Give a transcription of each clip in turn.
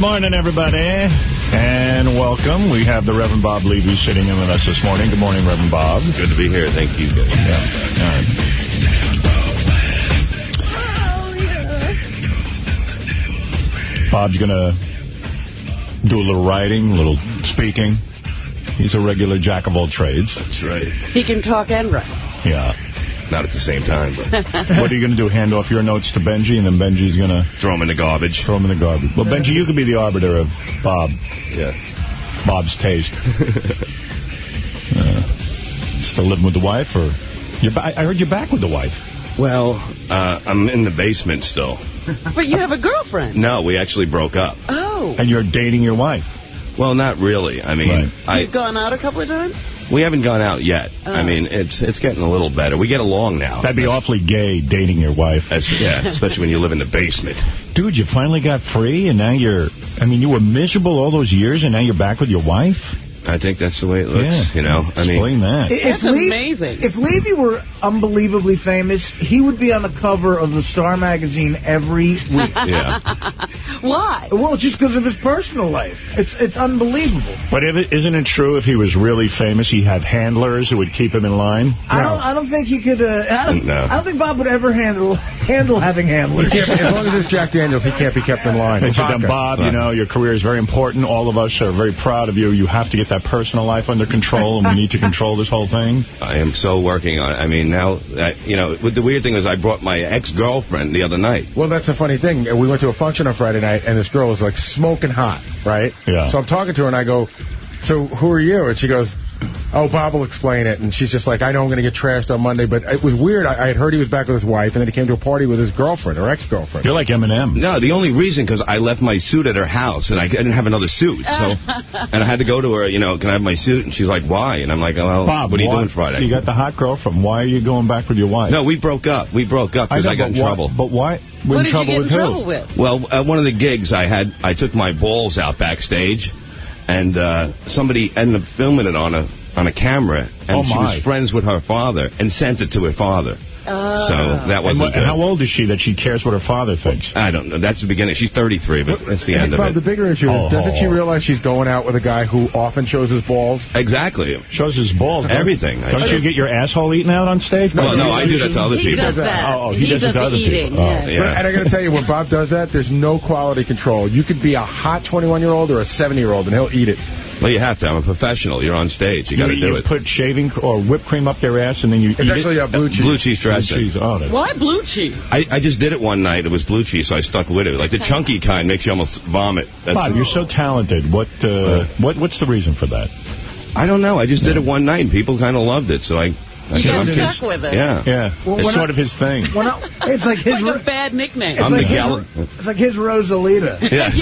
Good morning, everybody, and welcome. We have the Reverend Bob Levy sitting in with us this morning. Good morning, Reverend Bob. Good to be here. Thank you. Guys. Yeah. All right. Bob's going to do a little writing, a little speaking. He's a regular jack of all trades. That's right. He can talk and write. Yeah. Not at the same time, but what are you going to do, hand off your notes to Benjy, and then Benjy's going to... throw them in the garbage. Throw them in the garbage. Well, Benjy, you could be the arbiter of Bob. Yeah. Bob's taste. uh, still living with the wife, or... You're I heard you're back with the wife. Well, uh, I'm in the basement still. But you have a girlfriend. No, we actually broke up. Oh. And you're dating your wife. Well, not really. I mean, Right. I You've gone out a couple of times? We haven't gone out yet. Oh. I mean, it's it's getting a little better. We get along now. That'd be awfully gay, dating your wife. That's, yeah, especially when you live in the basement. Dude, you finally got free, and now you're... I mean, you were miserable all those years, and now you're back with your wife? I think that's the way it looks. Yeah. You know, I mean, Explain that. That's Le- amazing. If Levy were unbelievably famous, he would be on the cover of the Star magazine every week. yeah. Why? well, just because of his personal life. It's it's unbelievable. But if it, isn't it true if he was really famous, he had handlers who would keep him in line? I don't I don't think he could. Uh, I, don't, No. I don't think Bob would ever handle handle having handlers. Be- as long as it's Jack Daniels, he can't be kept in line. They said, then, Bob, you know, your career is very important. All of us are very proud of you. You have to get that personal life under control, and we need to control this whole thing. I am so working on it. I mean, now, that, you know, what the weird thing is I brought my ex-girlfriend the other night. Well, that's a funny thing. We went to a function on Friday night, and this girl was like smoking hot, right? Yeah. So I'm talking to her, and I go, so who are you? And she goes, oh, Bob will explain it. And she's just like, I know I'm going to get trashed on Monday. But it was weird. I, I had heard he was back with his wife, and then he came to a party with his girlfriend, or ex-girlfriend. You're like Eminem. No, the only reason because I left my suit at her house and I didn't have another suit. So, and I had to go to her, you know, can I have my suit? And she's like, why? And I'm like, well, Bob, what are you why- doing Friday? You got the hot girl from. Why are you going back with your wife? no, we broke up. We broke up because I, know, got in why- trouble. But why? We're What in did trouble you get with in who? trouble with? Well, at one of the gigs I had, I took my balls out backstage, and uh, somebody ended up filming it on a on a camera, and Oh, she was friends with her father and sent it to her father. Oh. So ah. that wasn't what, and good. how old is she that she cares what her father thinks? I don't know. That's the beginning. She's 33, but that's the I end think, of Bob, the bigger issue Oh. is, doesn't she oh. realize she's going out with a guy who often shows his balls? Exactly. Shows his balls. don't- Everything. Don't you get your asshole eaten out on stage? Well, no, I do that to other He people. does that. Oh, oh, he does it to other eating. people. Oh, yeah. Yeah. And I got to tell you, when Bob does that, there's no quality control. You could be a hot 21-year-old or a 70-year-old, and he'll eat it. Well, you have to. I'm a professional. You're on stage. You got to you, do you it. put shaving or whipped cream up their ass, and then you It's actually it. a blue cheese. Blue cheese Blue dressing. cheese. Oh, that's Why blue cheese? I, I just did it one night. It was blue cheese, so I stuck with it. Like the chunky kind makes you almost vomit. That's Bob, you're so talented. What uh, what what's the reason for that? I don't know. I just did it one night, and people kind of loved it. So I, I You said, got stuck just- with it. Yeah. Yeah, Well, it's sort I- of his thing. Well, no, it's like his. Like a bad nickname. it's I'm like the his, It's like his Rosalita. Yes.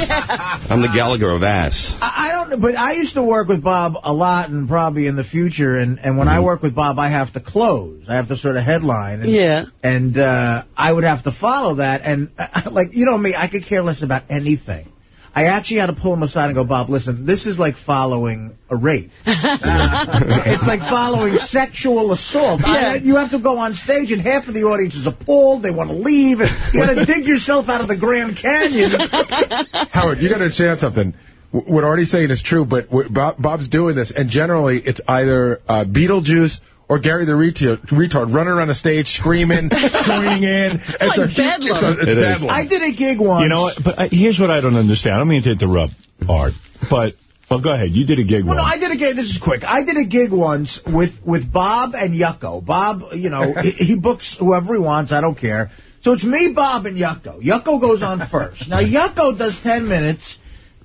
I'm the Gallagher of ass. I I don't know, but I used to work with Bob a lot and probably in the future. And, and when I work with Bob, I have to close. I have to sort of headline. And, Yeah. And uh, I would have to follow that. And, uh, like, you know me, I could care less about anything. I actually had to pull him aside and go, Bob, listen, this is like following a rape. it's like following sexual assault. I- you have to go on stage, and half of the audience is appalled. They want to leave. And you got to dig yourself out of the Grand Canyon. Howard, you got to understand something. W- What Artie's saying is true, but Bob, Bob's doing this, and generally it's either uh, Beetlejuice or Gary the retard, retard running around the stage screaming, joining in. It's, like a, hu- bedlam. It's, a, it's It is. bedlam. I did a gig once. You know what? But I, here's what I don't understand. I don't mean to interrupt, Art, but well, go ahead. You did a gig Well, no. I did a gig. This is quick. I did a gig once with with Bob and Yucko. Bob, you know, he, he books whoever he wants. I don't care. So it's me, Bob, and Yucko. Yucko goes on first. Now Yucko does ten minutes.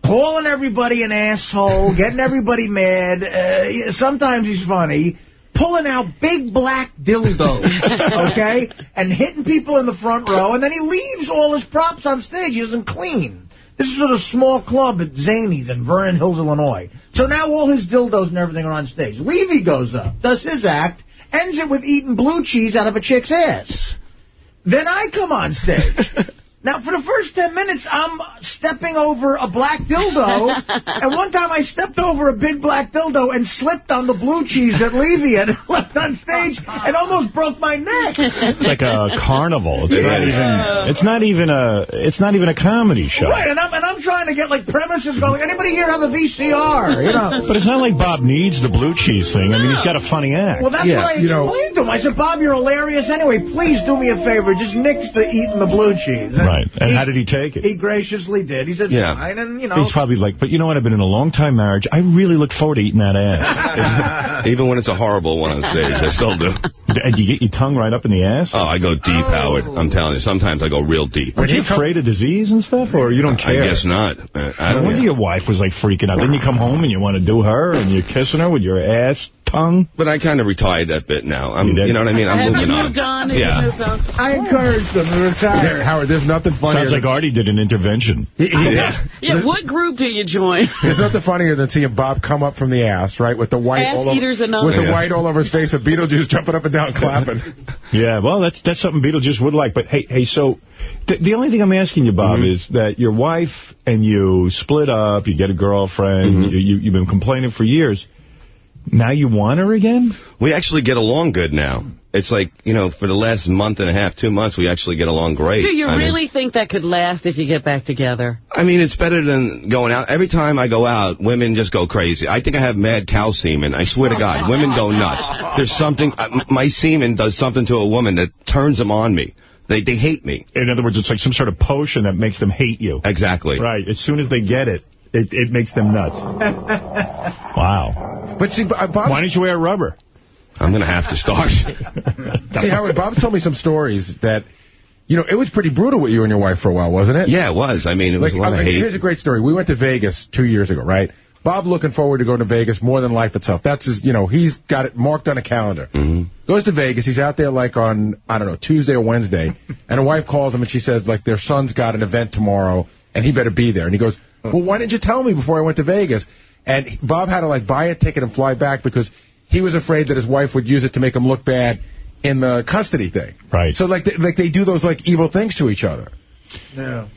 Calling everybody an asshole, getting everybody mad. Uh, sometimes he's funny. Pulling out big black dildos, okay? And hitting people in the front row. And then he leaves all his props on stage. He doesn't clean. This is at a small club at Zanies in Vernon Hills, Illinois. So now all his dildos and everything are on stage. Levy goes up, does his act, ends it with eating blue cheese out of a chick's ass. Then I come on stage. Now, for the first 10 minutes, I'm stepping over a black dildo. and one time I stepped over a big black dildo and slipped on the blue cheese that Levy had left on stage and almost broke my neck. It's like a carnival. It's not even. It's not even a. It's not even a comedy show. Right, and I'm, and I'm trying to get, like, premises going. Anybody here have a VCR? You know? But it's not like Bob needs the blue cheese thing. I mean, he's got a funny act. Well, that's Yeah, what I you know- explained to him. I said, Bob, you're hilarious anyway. Please do me a favor. Just nix the eating the blue cheese. Right. And how did he take it? He graciously did. He said, Yeah. fine, and, you know. He's probably like, but you know what? I've been in a long-time marriage. I really look forward to eating that ass. Even when it's a horrible one on stage, I still do. and you get your tongue right up in the ass? Oh, I go deep, Howard. I'm telling you. Sometimes I go real deep. Are you afraid of disease and stuff, or you don't care? I guess not. Uh, I I don't wonder your wife was like freaking out. Then you come home and you want to do her, and you're kissing her with your ass tongue. But I kind of retired that bit now. I'm, You you know what I mean? I'm Have moving on. moved on? Have you Yeah. moved on? I encouraged them to retire. There, Howard, there's nothing funnier. Sounds like Artie did an intervention. he, he, Yeah. Yeah, what group do you join? There's nothing funnier than seeing Bob come up from the ass, right, with the white Ass all over, Eaters Anonymous. with the white all over his face, and Beetlejuice jumping up and down, clapping. Yeah, well, that's that's something Beetlejuice would like. But hey, hey, so th the only thing I'm asking you, Bob, Mm-hmm. is that your wife and you split up. You get a girlfriend. Mm-hmm. You, you, you've been complaining for years. Now you want her again? We actually get along good now. It's like, you know, for the last month and a half, two months, we actually get along great. Do you I mean- really think that could last if you get back together? I mean, it's better than going out. Every time I go out, women just go crazy. I think I have mad cow semen. I swear to God, women go nuts. There's something, uh, my semen does something to a woman that turns them on me. They they hate me. In other words, it's like some sort of potion that makes them hate you. Exactly. Right. As soon as they get it, it, it makes them nuts. wow. But see, Bob, Why don't you wear rubber? I'm going to have to start. see, Howard, Bob told me some stories that, you know, it was pretty brutal with you and your wife for a while, wasn't it? yeah, it was. I mean, it was Like, a lot I of hate. here's a great story. We went to Vegas two years ago, right? Bob looking forward to going to Vegas more than life itself. That's his, you know, he's got it marked on a calendar. Mm-hmm. Goes to Vegas. He's out there like on, I don't know, Tuesday or Wednesday. and a wife calls him and she says, like, their son's got an event tomorrow and he better be there. And he goes, well, why didn't you tell me before I went to Vegas? And Bob had to, like, buy a ticket and fly back because he was afraid that his wife would use it to make him look bad in the custody thing. Right. So, like, they, like they do those, like, evil things to each other. Yeah.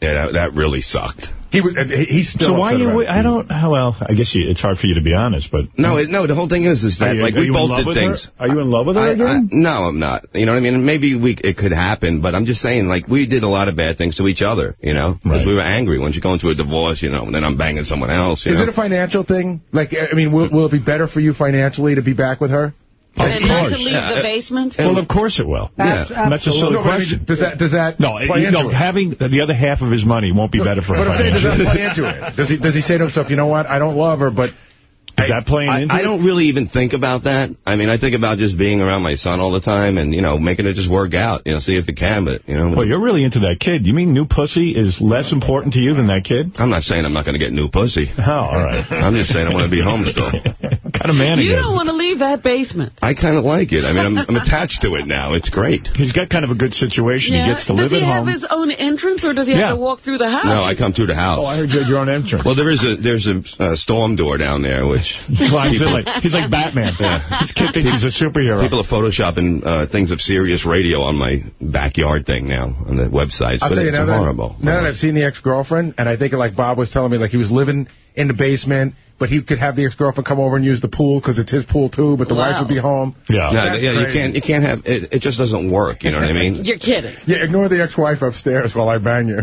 Yeah, that, that really sucked. He was. Uh, he- He's still. So why upset you? about. I don't. Well, I guess you, it's hard for you to be honest, but No, it, no. The whole thing is, is that you- like we both did things. her? Are you in love with her I- I- again? no, I'm not. You know what I mean? Maybe we it could happen, but I'm just saying, like we did a lot of bad things to each other. You know, because Right. we were angry. Once you go into a divorce, you know, and then I'm banging someone else. You Is know? it a financial thing? Like, I mean, will, will it be better for you financially to be back with her? And not to leave Yeah, the basement? well, of course it will. Abs- Yeah. That's a silly No, but I mean, question. does that does that No, play you into know, it? having the other half of his money won't be better for But him. I'm saying, does that play into it? Does he does he say to himself, you know what? I don't love her, but Is that playing I, into I it? don't really even think about that. I mean, I think about just being around my son all the time and, you know, making it just work out, you know, see if it can, but, you know. Well, you're really into that kid. You mean new pussy is less important to you than that kid? I'm not saying I'm not going to get new pussy. Oh, all right. I'm just saying I want to be home still. kind of man You again? don't want to leave that basement. I kind of like it. I mean, I'm, I'm attached to it now. It's great. He's got kind of a good situation. He gets to does live he at have his own entrance, or does he Yeah. have to walk through the house? No, I come through the house. Oh, I heard you had your own entrance. Well, there is a there's a uh, storm door down there, which He climbs in like, he's like Batman. His kid thinks he's a superhero. people are photoshopping uh, things of Sirius Radio on my backyard thing now on the websites, I'll but tell you it's now that, now that I've seen the ex-girlfriend, and I think like Bob was telling me, like he was living in the basement, but he could have the ex-girlfriend come over and use the pool because it's his pool too, but the Wow. wife would be home. Yeah. No, That's yeah, you can't you can't have it. It just doesn't work. You know what I mean? You're kidding. Yeah, ignore the ex-wife upstairs while I bang you.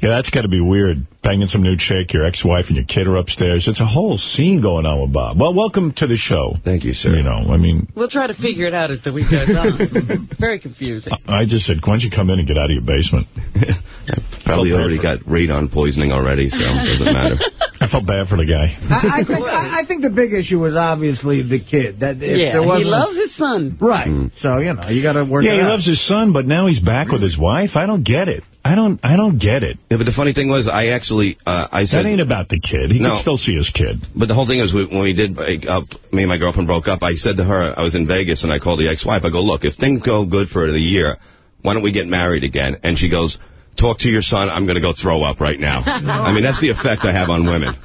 Yeah, that's got to be weird. Banging some new chick, your ex-wife and your kid are upstairs. It's a whole scene going on with Bob. Well, welcome to the show. Thank you, sir. You know, I mean, We'll try to figure it out as the week goes on. Very confusing. I just said, why don't you come in and get out of your basement? Probably already for- got radon poisoning already, so it doesn't matter. I felt bad for the guy. I, I think I, I think the big issue was obviously the kid. That if yeah, there he wasn't, loves his son. right. Mm. So you know you got to work. Yeah, it he out. loves his son, but now he's back with his wife. I don't get it. I don't. I don't get it. Yeah, but the funny thing was, I actually uh, I said That ain't about the kid. He No. can still see his kid. But the whole thing is, we- when we did break up, me and my girlfriend broke up, I said to her, I was in Vegas, and I called the ex-wife. I go, look, if things go good for the year, why don't we get married again? And she goes, talk to your son. I'm going to go throw up right now. I mean, that's the effect I have on women.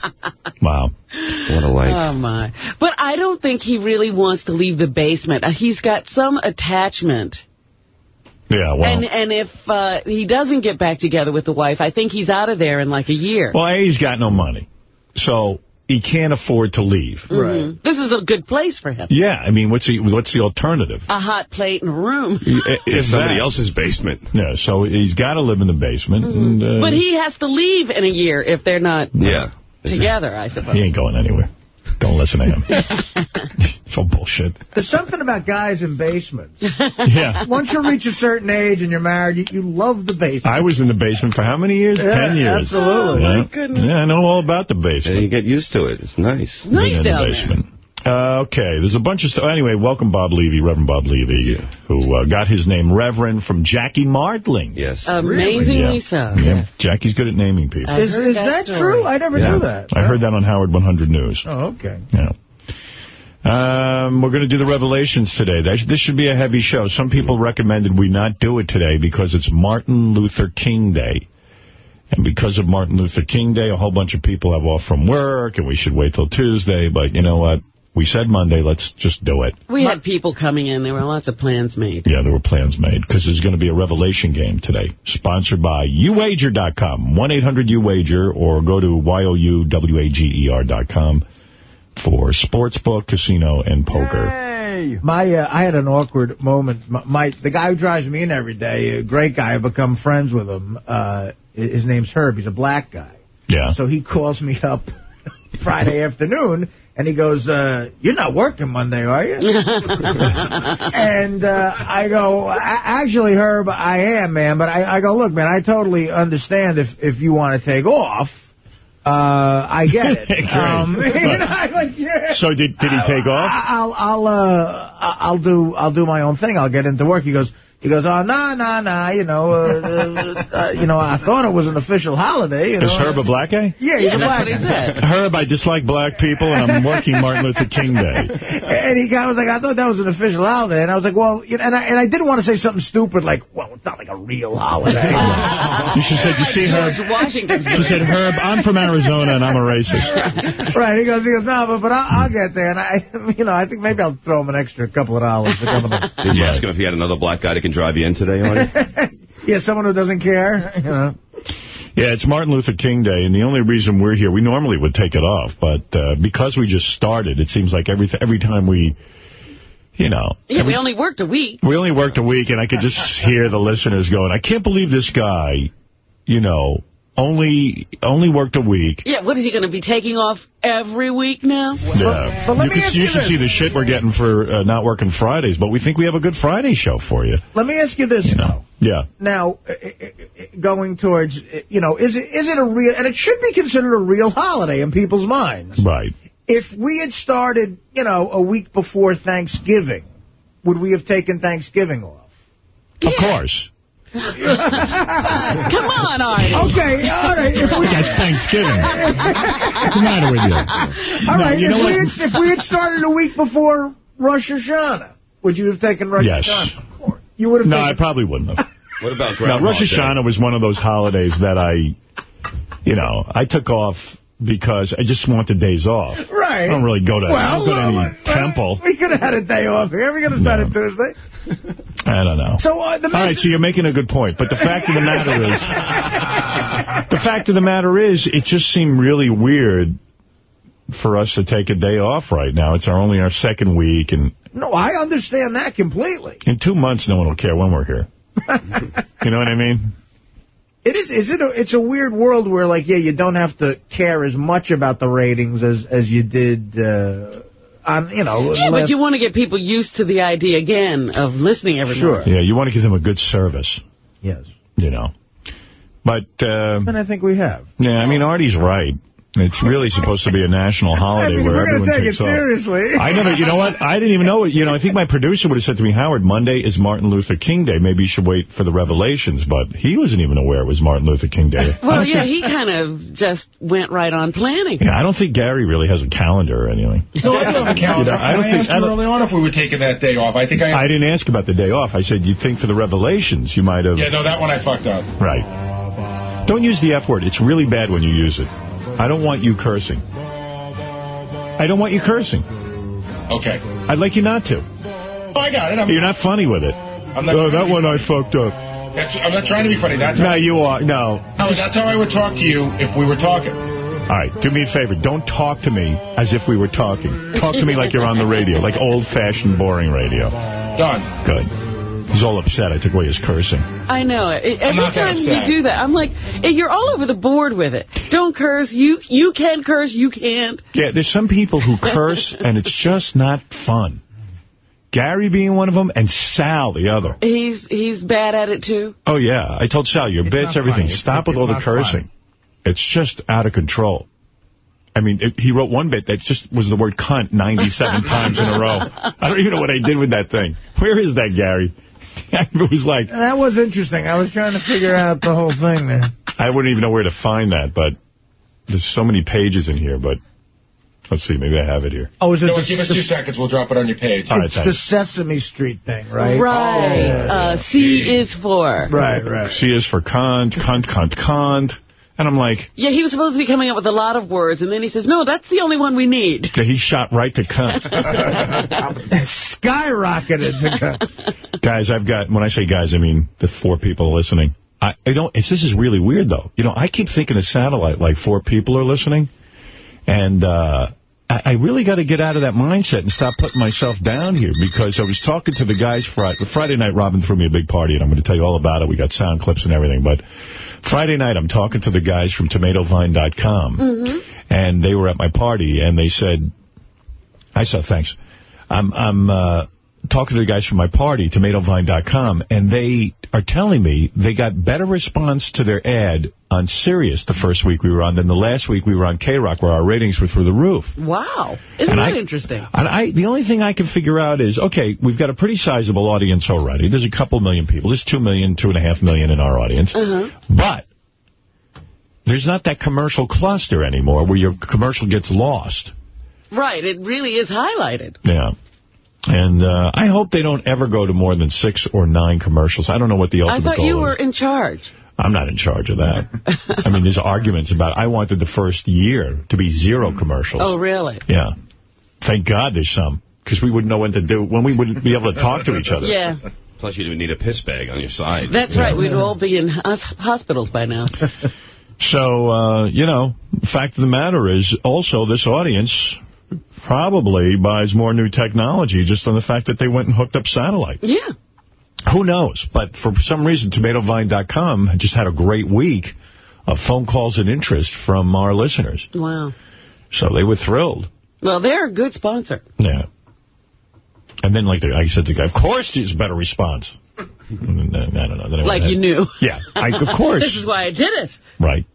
Wow. What a life. Oh, my. But I don't think he really wants to leave the basement. Uh, He's got some attachment Yeah, well. And and if uh, he doesn't get back together with the wife, I think he's out of there in like a year. Well, A, he's got no money. So he can't afford to leave. Mhm. This is a good place for him. Yeah, I mean, what's the what's the alternative? A hot plate and a room. Is somebody else's basement. Yeah, so he's got to live in the basement. And, uh, Mm-hmm. But he has to leave in a year if they're not Yeah. together, I suppose. he ain't going anywhere. Don't listen to him. it's all bullshit. There's something about guys in basements. Yeah. Once you reach a certain age and you're married, you, you love the basement. I was in the basement for how many years? Yeah, Ten years. absolutely. Yeah. My goodness. Yeah, I know all about the And basement. you get used to it. It's nice. Nice Being in the down there. Basement. Uh, okay, there's a bunch of stuff. Anyway, welcome Bob Levy, Reverend Bob Levy, who uh, got his name Reverend from Jackie Martling. Yes. Amazingly so. Yeah. Jackie's good at naming people. I Is, is that that, true? I never Yeah. knew that. I heard that on Howard 100 News. Oh, okay. Yeah. Um, we're going to do the revelations today. This should be a heavy show. Some people recommended we not do it today because it's Martin Luther King Day. And because of Martin Luther King Day, a whole bunch of people have off from work, and we should wait till Tuesday. But you know what? We said Monday, let's just do it. We had people coming in. There were lots of plans made. Yeah, there were plans made because there's going to be a revelation game today, sponsored by uwager.com, 1-800-UWAGER, or go to Y-O-U-W-A-G-E-R.com for sportsbook, casino, and poker. My, uh, I had an awkward moment. My, my, the guy who drives me in every day, a great guy. I've become friends with him. Uh, his name's Herb. He's a black guy. Yeah. So he calls me up Friday afternoon, and he goes, uh, "You're not working Monday, are you?" and uh, I go, "A- "Actually, Herb, I am, man. But I, I go, look, man, I totally understand if if you want to take off." Uh, I get it. Um, you know, like, yeah. So did did he take off? I- I'll I'll uh I'll do I'll do my own thing. I'll get into work. He goes he goes oh no no no you know uh, uh, uh, you know I thought it was an official holiday. You know? Is Herb a black guy? Yeah, he's Yeah, a black what he guy. said. Herb, I dislike black people, and I'm working Martin Luther King Day. And he guy was like, I thought that was an official holiday, and I was like, well, you know, and I and I didn't want to say something stupid like, well, it's not like a real holiday. You should say, you see, Herb? Washington. She said, Herb, I'm from Arizona, and I'm a racist. right? He goes, he goes, no, but but I'll, I'll get there, and I, you know, I think maybe I'll throw him an extra couple of dollars for coming. to- Did you ask him if he had another black guy that can drive you in today, Artie? Yeah, someone who doesn't care, you know. Yeah, it's Martin Luther King Day, and the only reason we're here, we normally would take it off, but uh, because we just started, it seems like every every time we, you know, Yeah, we only worked a week. we only worked a week, and I could just hear the listeners going, I can't believe this guy, you know, only only worked a week. Yeah, what is he going to be taking off every week now? Yeah. but let you, me could- ask you you should see the shit we're getting for uh, not working Fridays, but we think we have a good Friday show for you. Let me ask you this, You know? Yeah. now uh, uh, uh, going towards uh, you know is it is it a real and it should be considered a real holiday in people's minds Right. if we had started you know a week before thanksgiving would we have taken thanksgiving off Of course. Come on, Artie. okay all right if we, That's Thanksgiving. What's the matter with you? all right you know if, we what? had, if we had started a week before Rosh Hashanah would you have taken Rosh Yes. Hashanah of course you would have No, I probably wouldn't have. What about Now, Groundhog Rosh Day? Hashanah was one of those holidays that I, you know, I took off because I just want the days off. right I don't really go to, I don't go to any well, temple. we could have had a day off here We could have started start No. it Tuesday I don't know. so uh, the All right, so you're making a good point. But the fact of the matter is, the fact of the matter is, it just seemed really weird for us to take a day off right now. It's our only our second week, and No, I understand that completely. in two months, no one will care when we're here. You know what I mean? It is. Is it? A, it's a weird world where, like, yeah, you don't have to care as much about the ratings as as you did uh, on, you know. Yeah, but you want to get people used to the idea again of listening every Sure. month. Yeah, you want to give them a good service, Yes, you know. But, uh, and I think we have. yeah, I mean, Artie's right. It's really supposed to be a national I holiday mean, where we're everyone take takes it off. seriously. I never, you know what? I didn't even know it. You know, I think my producer would have said to me, Howard, Monday is Martin Luther King Day. Maybe you should wait for the revelations. But he wasn't even aware it was Martin Luther King Day. Well, don't yeah, he kind of just went right on planning. yeah, I don't think Gary really has a calendar or anything. No, I don't have a calendar. You know, I don't I think- asked I don't- early on if we were taking that day off. I think I... I didn't ask about the day off. I said, you'd think for the revelations you might have... yeah, no, that one I fucked up. Right. Don't use the F word. It's really bad when you use it. I don't want you cursing. I don't want you cursing. Okay. I'd like you not to. Oh, I got it. I'm, You're not funny with it. I'm not Oh, that one I fucked up. That's, I'm not trying to be funny. That's No, how, you are. No. Howard, that's how I would talk to you if we were talking. All right, do me a favor. Don't talk to me as if we were talking. Talk to me like you're on the radio, like old-fashioned, boring radio. Done. Good. He's all upset. I took away his cursing. I know. it. Every not that time you do that, I'm like, eh, you're all over the board with it. Don't curse. You you can curse. You can't. Yeah, there's some people who curse, and it's just not fun. Gary being one of them, and Sal the other. He's he's bad at it too. Oh, yeah. I told Sal, your It's bits, not everything. funny. Stop It's- with all the not cursing. It's just out of control. I mean, it, he wrote one bit that just was the word cunt 97 times in a row. I don't even know what I did with that thing. Where is that, Gary? it was like, That was interesting. I was trying to figure out the whole thing there. I wouldn't even know where to find that, but there's so many pages in here, but let's see, maybe I have it here. Oh, is it No, the, give us two seconds. We'll drop it on your page. All right, it's the. Sesame Street thing, right? Right. Uh, C is for. Right, right. C is for cunt, cunt, cunt, cunt. And I'm like, Yeah, he was supposed to be coming up with a lot of words, and then he says, no, that's the only one we need. okay, he shot right to cunt. Skyrocketed. To guys, I've got, when I say guys, I mean the four people listening. I, I don't, it's, this is really weird, though. You know, I keep thinking of satellite, like four people are listening. And, uh, I, I really got to get out of that mindset and stop putting myself down here because I was talking to the guys Friday, Friday night. Robin threw me a big party, and I'm going to tell you all about it. We got sound clips and everything. But Friday night, I'm talking to the guys from TomatoVine.com, and they were at my party, and they said, I said, thanks. I'm, I'm uh, talking to the guys from my party, TomatoVine.com, and they are telling me they got better response to their ad on Sirius the first week we were on than the last week we were on K-Rock, where our ratings were through the roof. Wow. Isn't And that I- interesting? And I, the only thing I can figure out is, okay, we've got a pretty sizable audience already. There's a couple million people. There's two million, two and a half million in our audience. Uh-huh. But there's not that commercial cluster anymore where your commercial gets lost. Right. It really is highlighted. Yeah. And uh, I hope they don't ever go to more than six or nine commercials. I don't know what the ultimate goal I thought you were is. in charge. I'm not in charge of that. I mean, there's arguments about I wanted the first year to be zero commercials. Oh, really? Yeah. Thank God there's some, because we wouldn't know when to do, when we wouldn't be able to talk to each other. Yeah. Plus, you didn't need a piss bag on your side. That's right. We'd all be in hospitals by now. So, uh, you know, the fact of the matter is also this audience probably buys more new technology just on the fact that they went and hooked up satellite. Yeah. Who knows? But for some reason, TomatoVine.com just had a great week of phone calls and interest from our listeners. Wow. So they were thrilled. Well, they're a good sponsor. Yeah. And then, like the, I said to the guy, of course there's a better response. I don't know. Then I went Like you knew. Yeah, I, of course. this is why I did it. Right.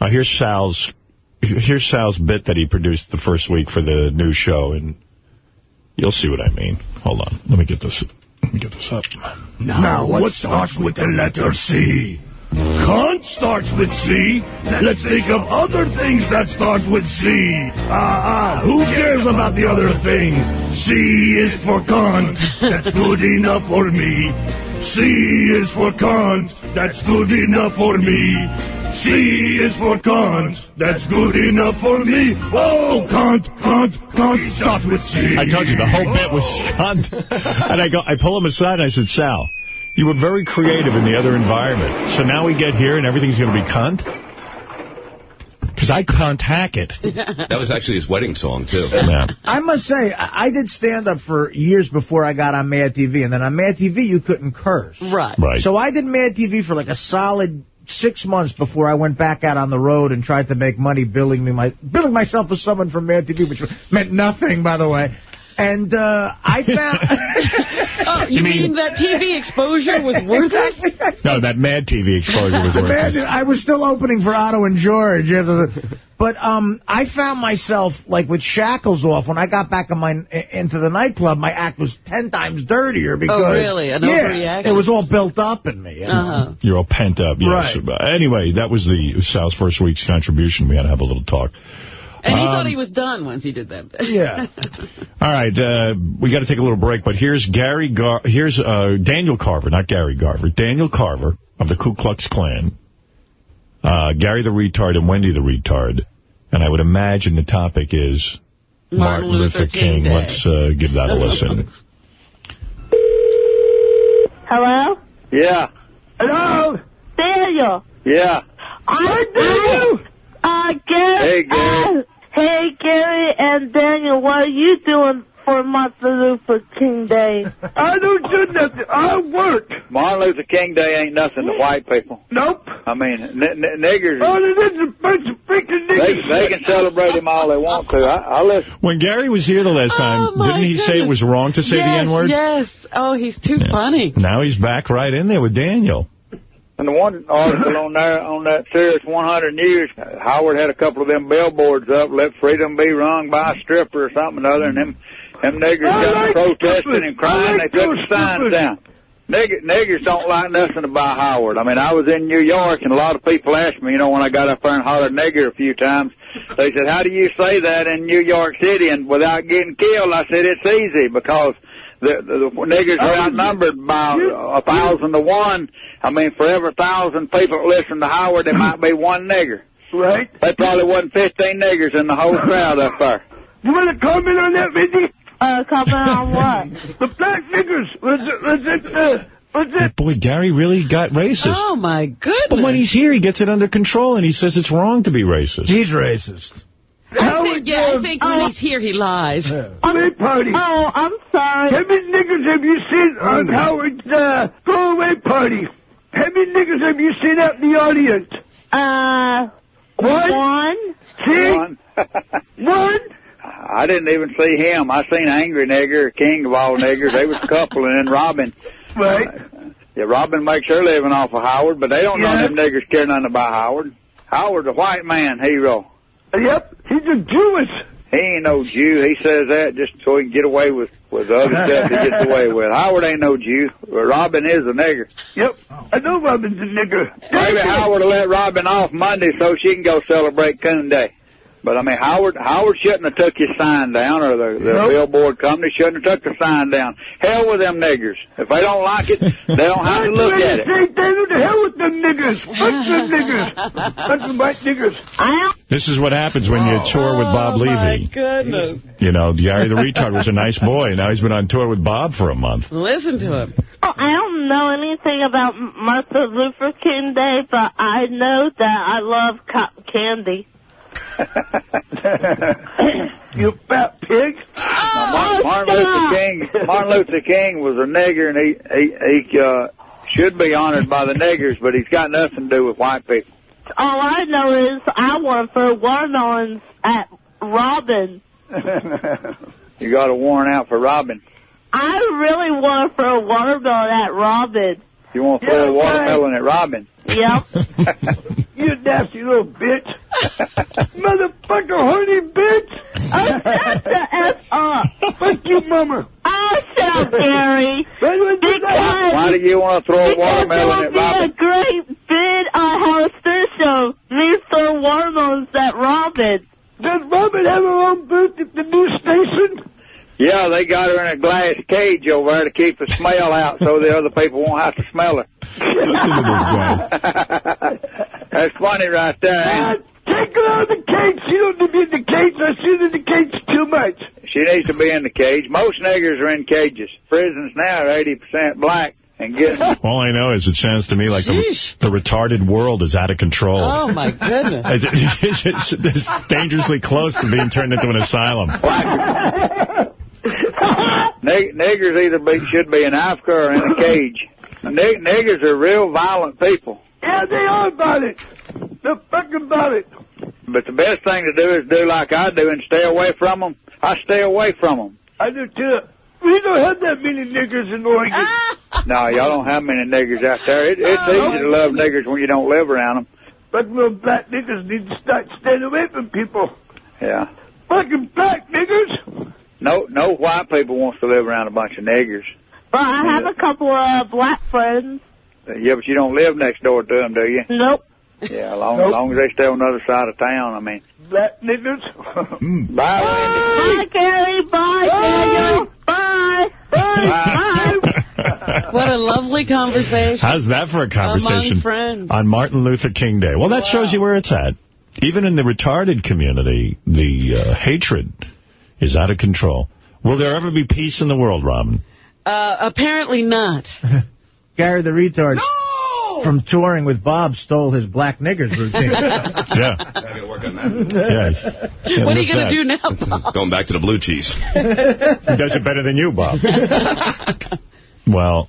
Uh, here's Sal's here's Sal's bit that he produced the first week for the new show, and you'll see what I mean. Hold on. Let me get this. Let me get this up. Now, what starts with the letter C? Cunt starts with C. Let's think of other things that start with C. Ah, ah, who cares about the other things? C is for cunt. That's good enough for me. C is for cunt. That's good enough for me. C is for cunt. That's good enough for me. Oh, cunt, cunt, cunt starts with C. I told you the whole bit was cunt. and I go, I pull him aside and I said, Sal, you were very creative in the other environment. So now we get here and everything's going to be cunt? Because I can't hack it. That was actually his wedding song, too. Yeah. I must say, I I did stand-up for years before I got on Mad TV, and then on Mad TV, you couldn't curse. Right. Right. So I did Mad TV for like a solid six months before I went back out on the road and tried to make money billing me my billing myself as someone from Mad TV, which meant nothing, by the way. And uh, I found... Oh, you, mean- mean, that TV exposure was worth it? No, that Mad TV exposure was worth it. I was still opening for Otto and George. You know, But um, I found myself, like, with shackles off. When I got back in my, into the nightclub, my act was ten times dirtier because... Oh, really? An yeah, overreaction? it was all built up in me. you know? Uh-huh. You're all pent up, yes. Right. But Anyway, that was the Sal's first week's contribution. We had to have a little talk. And he Um, thought he was done once he did that. Yeah. All right, uh, we got to take a little break, but here's Gary Gar here's uh, Daniel Carver, not Gary Garver, Daniel Carver of the Ku Klux Klan, uh, Gary the Retard and Wendy the Retard, and I would imagine the topic is Martin Luther King Day. Let's uh, give that a listen. Hello? Yeah. Hello? Daniel. Yeah. Hi, Daniel. Uh, Gary. Hey, Gary. Uh, hey, Gary and Daniel, what are you doing for Martin Luther King Day? I don't do nothing. I work. Martin Luther King Day ain't nothing to white people. Nope. I mean, n- n- niggers. Oh, there's a bunch of freaking niggers. They, they can celebrate him all they want to. I, I listen. When Gary was here the last oh, time, Oh, didn't he say it was wrong to say yes, the N-word? Yes. Oh, he's too funny. Now he's back right in there with Daniel. And the one article on there, on that Sirius 100 News, Howard had a couple of them billboards up, let freedom be rung by a stripper or something or other, and them, them niggers got protesting and crying, they took the signs down. Nigger, niggers don't like nothing about Howard. I mean, I was in New York, and a lot of people asked me, you know, when I got up there and hollered nigger a few times, they said, how do you say that in New York City and without getting killed? I said, it's easy, because the, the, the niggers are oh, outnumbered by a thousand to one. I mean, for every thousand people that listen to Howard, there might be one nigger. Right. There probably wasn't 15 niggers in the whole crowd up there. You want to comment on that, Mindy? Uh, comment on what? The black niggers. Was it, was it, uh, was it? Boy, Gary really got racist. Oh, my goodness. But when he's here, he gets it under control, and he says it's wrong to be racist. He's racist. I think, yeah, I think when he's here, he lies. Away party. Oh, I'm sorry. How many niggers have you seen on Howard's uh, go away party? How many niggers have you seen out in the audience? Uh, One? one? See? One. One? I didn't even see him. I seen Angry Nigger, king of all niggers. They was a couple, and then Robin. Right. Uh, yeah, Robin makes her living off of Howard, but they don't know them niggers care nothing about Howard. Howard's a white man hero. Yep, he's a Jewish. He ain't no Jew. He says that just so he can get away with, with the other stuff he gets away with. Howard ain't no Jew. But Robin is a nigger. Yep. I know Robin's a nigger. Maybe Howard will let Robin off Monday so she can go celebrate Coon Day. But, I mean, Howard Howard shouldn't have took his sign down, or the, the billboard company shouldn't have took the sign down. Hell with them niggers. If they don't like it, they don't have to look at it. the hell with them niggers. Fuck them niggers. Fuck them white niggers. This is what happens when you oh, tour with Bob oh, my goodness. You know, Gary the retard was a nice boy. Now he's been on tour with Bob for a month. Listen to him. Oh, I don't know anything about Martin Luther King Day, but I know that I love cotton candy. You fat pig. Now, Martin, Martin Luther King. Martin Luther King was a nigger, and he he he uh, should be honored by the niggers, but he's got nothing to do with white people. All I know is I want to throw watermelons at Robin. you got a warrant out for Robin. I really want to throw a watermelon at Robin. You want to throw a watermelon at Robin? Yep. you nasty little bitch. Motherfucker, horny bitch. Oh, shut the F up. Fuck you, mama. Oh, shut up, Gary. Because Why do you want to throw a because it watermelon would at be a Robin? great bid on uh, Howard Stern show. Me throw watermelons at Robin. Does Robin have her own booth at the new station? Yeah, they got her in a glass cage over there to keep the smell out so the other people won't have to smell her. That's funny right there. ain't it? Take her out of the cage. She don't need to be in the cage. I see her in the cage too much. She needs to be in the cage. Most niggers are in cages. Prisons now are 80% black. And getting All I know is it sounds to me like the, the retarded world is out of control. Oh, my goodness. It's, it's, it's dangerously close to being turned into an asylum. Nig- niggers either be, should be in Africa or in a cage. Nig- niggers are real violent people. Yeah, they are violent. They're fucking violent. But the best thing to do is do like I do and stay away from them. I stay away from them. I do too. We don't have that many niggers in Oregon. no, y'all don't have many niggers out there. It, it's easy to love niggers when you don't live around them. But little black niggers need to start staying away from people. Yeah. Fucking black niggers. No, no white people wants to live around a bunch of niggers. But I have a couple of uh, black friends. Uh, yeah, but you don't live next door to them, do you? Nope. Yeah, as long, as long as they stay on the other side of town, I mean. Black niggers. Hmm. Bye, Bye, Gary. Bye, Daniel. Bye. Bye. Bye. What a lovely conversation. How's that for a conversation? Among friends. On Martin Luther King Day. Well, that shows you where it's at. Even in the retarded community, the uh, hatred is out of control. Will there ever be peace in the world, Robin? Uh, apparently not. Gary the retard from touring with Bob stole his black niggers routine. Yeah. Gotta work on that. Yeah. Yeah, What are you going to do now, Bob? Going back to the blue cheese. He does it better than you, Bob. well,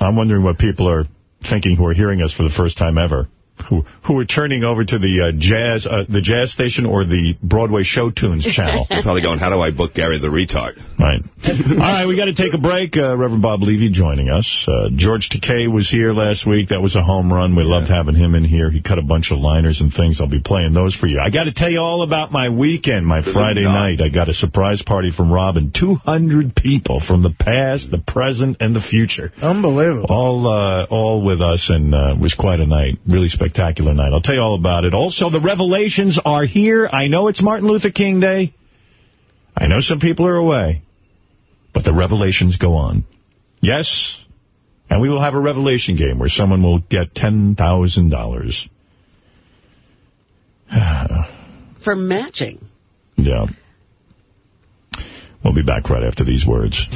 I'm wondering what people are thinking who are hearing us for the first time ever. Who who are turning over to the uh, jazz uh, the jazz station or the Broadway Show Tunes channel. They're probably going, how do I book Gary the retard? Right. All right, we got to take a break. Uh, Reverend Bob Levy joining us. Uh, George Takei was here last week. That was a home run. We loved having him in here. He cut a bunch of liners and things. I'll be playing those for you. I got to tell you all about my weekend, my Friday night. I got a surprise party from Robin. 200 people from the past, the present, and the future. Unbelievable. All uh, all with us, and uh, it was quite a night. Really spectacular night. I'll tell you all about it. Also, the revelations are here. I know it's Martin Luther King Day. I know some people are away. But the revelations go on. Yes, and we will have a revelation game where someone will get $10,000. For matching. Yeah. We'll be back right after these words.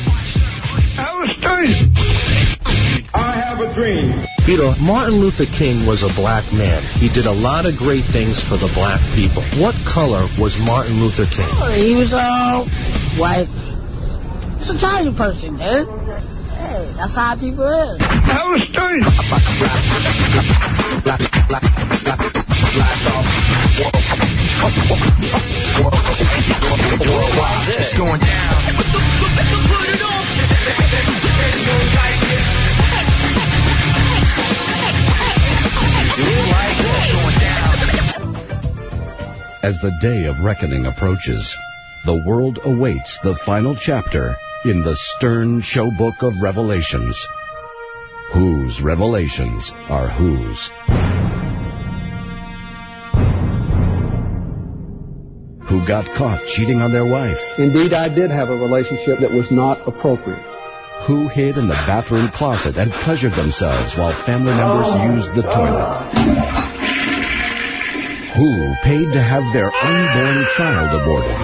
I have a dream. You know, Martin Luther King was a black man. He did a lot of great things for the black people. What color was Martin Luther King? He was uh white. It's an Italian person, dude. Hey, that's how people is. I was straight. It's going down. As the day of reckoning approaches, the world awaits the final chapter in the stern show book of revelations. Whose revelations are whose? Who got caught cheating on their wife? Indeed, I did have a relationship that was not appropriate. Who hid in the bathroom closet and pleasured themselves while family members used the toilet? Who paid to have their unborn child aborted?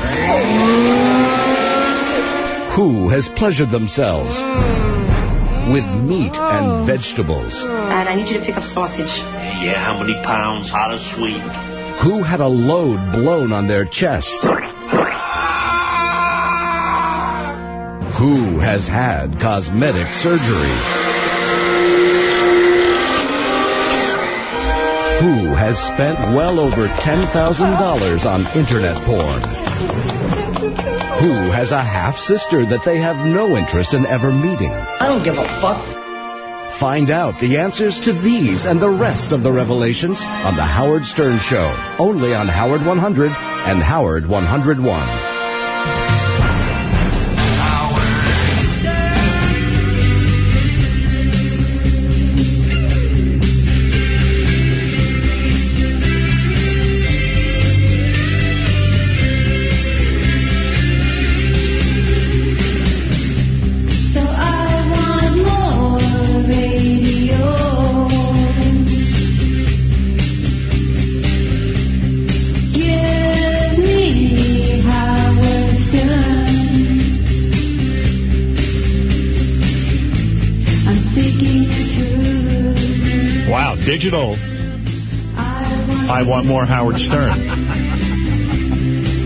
Who has pleasured themselves with meat and vegetables? And I need you to pick up sausage. Yeah, how many pounds, hot or sweet? Who had a load blown on their chest? Who has had cosmetic surgery? Who has spent well over $10,000 on internet porn? Who has a half-sister that they have no interest in ever meeting? I don't give a fuck. Find out the answers to these and the rest of the revelations on The Howard Stern Show, only on Howard 100 and Howard 101. Digital. I want more Howard Stern.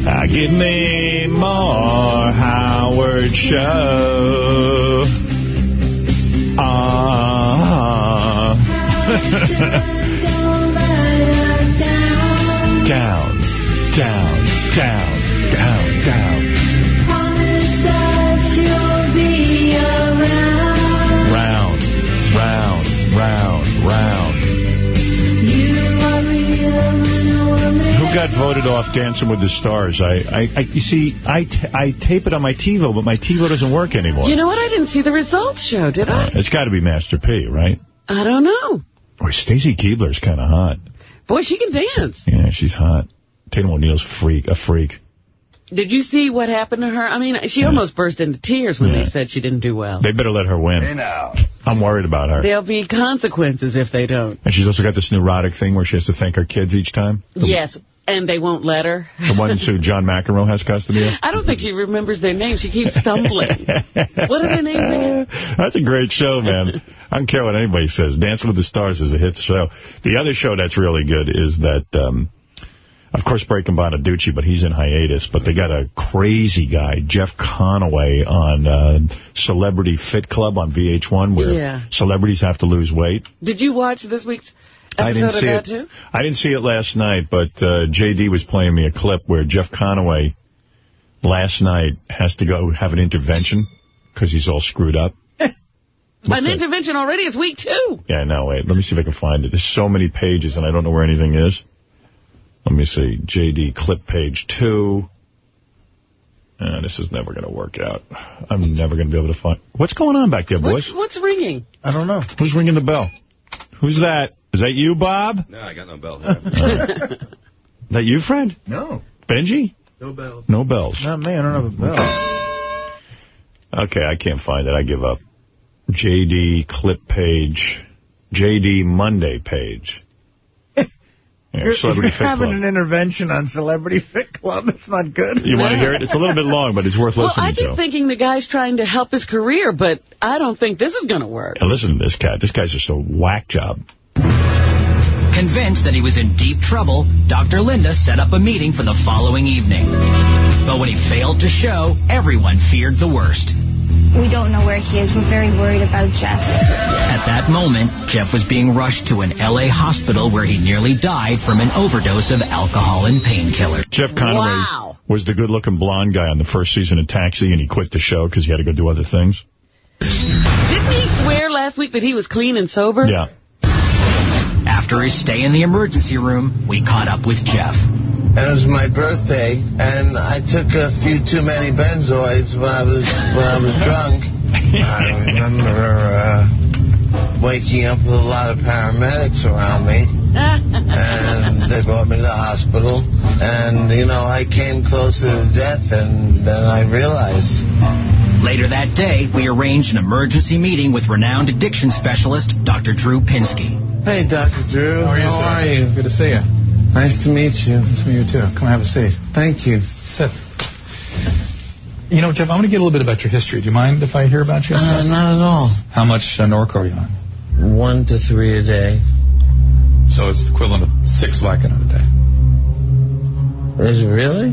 Ah, give me more Howard Show. Ah. Down, down, down, down, got voted off Dancing with the Stars? I, I, I you see, I, t I tape it on my TiVo, but my TiVo doesn't work anymore. You know what? I didn't see the results show, did I? It's got to be Master P, right? I don't know. Or Stacy Keibler's kind of hot. Boy, she can dance. Yeah, she's hot. Tatum O'Neal's freak, a freak. Did you see what happened to her? I mean, she almost burst into tears when they said she didn't do well. They better let her win. I'm worried about her. There'll be consequences if they don't. And she's also got this neurotic thing where she has to thank her kids each time. Yes. And they won't let her. The ones who John McEnroe has custody of? I don't think she remembers their names. She keeps stumbling. what are their names again? That's a great show, man. I don't care what anybody says. Dancing with the Stars is a hit show. The other show that's really good is that, um, of course, Breaking Bonaduce, but he's in hiatus. But they got a crazy guy, Jeff Conaway, on uh, Celebrity Fit Club on VH1, where Yeah. celebrities have to lose weight. Did you watch this week's I didn't see that, it. too? I didn't see it last night, but uh, J.D. was playing me a clip where Jeff Conaway last night has to go have an intervention because he's all screwed up. An intervention already. It's week two. Yeah, no, wait. Let me see if I can find it. There's so many pages, and I don't know where anything is. Let me see. J.D. clip page two. Uh, this is never going to work out. I'm never going to be able to find... What's going on back there, boys? What's, what's ringing? I don't know. Who's ringing the bell? Who's that? Is that you, Bob? No, I got no bell. that you, Fred? No. Benjy? No bells. No bells. Not me. I don't have a bell. Okay, I can't find it. I give up. JD clip page. JD Monday page. Yeah, You're, Celebrity you're having Club. an intervention on Celebrity Fit Club. It's not good. You want to hear it? It's a little bit long, but it's worth Well, listening to. Well, I keep thinking the guy's trying to help his career, but I don't think this is going to work. Now listen to this cat. This guy's just a whack job. Convinced that he was in deep trouble, Dr. Linda set up a meeting for the following evening. But when he failed to show, everyone feared the worst. We don't know where he is. We're very worried about Jeff. At that moment, Jeff was being rushed to an L.A. hospital where he nearly died from an overdose of alcohol and painkiller. Jeff Conaway Wow. was the good-looking blonde guy on the first season of Taxi, and he quit the show because he had to go do other things. Didn't he swear last week that he was clean and sober? Yeah. After his stay in the emergency room, we caught up with Jeff. It was my birthday, and I took a few too many benzoids when I was when I was drunk. I remember uh, waking up with a lot of paramedics around me, and they brought me to the hospital. And you know, I came closer to death, and then I realized. Later that day, we arranged an emergency meeting with renowned addiction specialist Dr. Drew Pinsky. Hey, Dr. Drew. How are you, How are you? Good to see you. Nice to meet you. Nice to meet you, too. Come have a seat. Thank you. Sit. You know, Jeff, I want to get a little bit about your history. Do you mind if I hear about you? Uh, not at all. How much uh, Norco are you on? One to three a day. So it's the equivalent of six Vicodin a day. Is it really?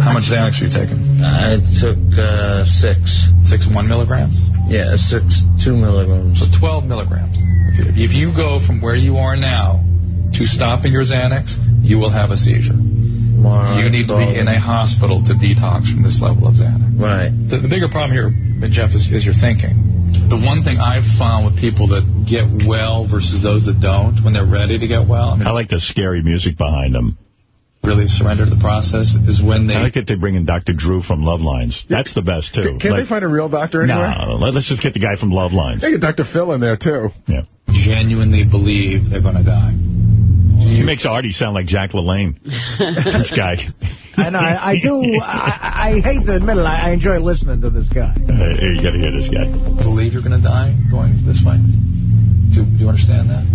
How much Xanax are you taking? I took uh, six. Six one milligrams? Yeah, six two milligrams. So 12 milligrams. Okay. If you go from where you are now to stopping your Xanax, you will have a seizure. More You need to be in a hospital to detox from this level of Xanax. Right. The, the bigger problem here, Jeff, is, is your thinking. The one thing I've found with people that get well versus those that don't, when they're ready to get well, I mean, I like the scary music behind them. Really surrender to the process, is when they... I like that they bring in Dr. Drew from Love Lines. That's the best, too. Can't Like- they find a real doctor anywhere? No, let- let's just get the guy from Love Lines. They get Dr. Phil in there, too. Yeah. genuinely believe they're going to die. He makes Artie sound like Jack LaLanne. this guy. I know. I, I do. I, I hate to admit it. I, I enjoy listening to this guy. Uh, you got to hear this guy. Believe you're going to die going this way? Do, do you understand that?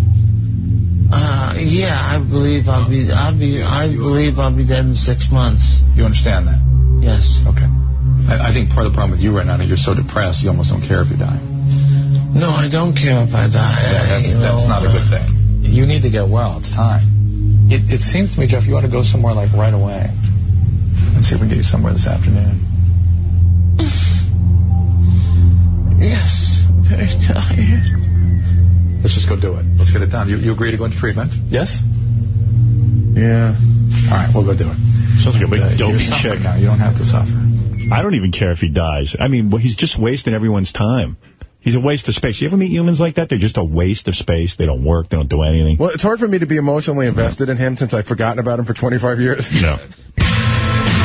Uh, yeah, I believe I'll be. I'll be. I believe I'll be dead in six months. You understand that? Yes. Okay. I, I think part of the problem with you right now is you're so depressed you almost don't care if you die. No, I don't care if I die. Yeah, that's, you that's know, not a good thing. You need to get well. It's time. It, it seems to me, Jeff, you ought to go somewhere like right away. Let's see if we can get you somewhere this afternoon. Yes, I'm very tired. Let's just go do it. Let's get it done. You, you agree to go into treatment? Yes? Yeah. All right, we'll go do it. Sounds like a big Uh, you're dopey suffering chick. now. You don't have to suffer. I don't even care if he dies. I mean, well, he's just wasting everyone's time. He's a waste of space. You ever meet humans like that? They're just a waste of space. They don't work. They don't do anything. Well, it's hard for me to be emotionally invested in him since I've forgotten about him for 25 years. No.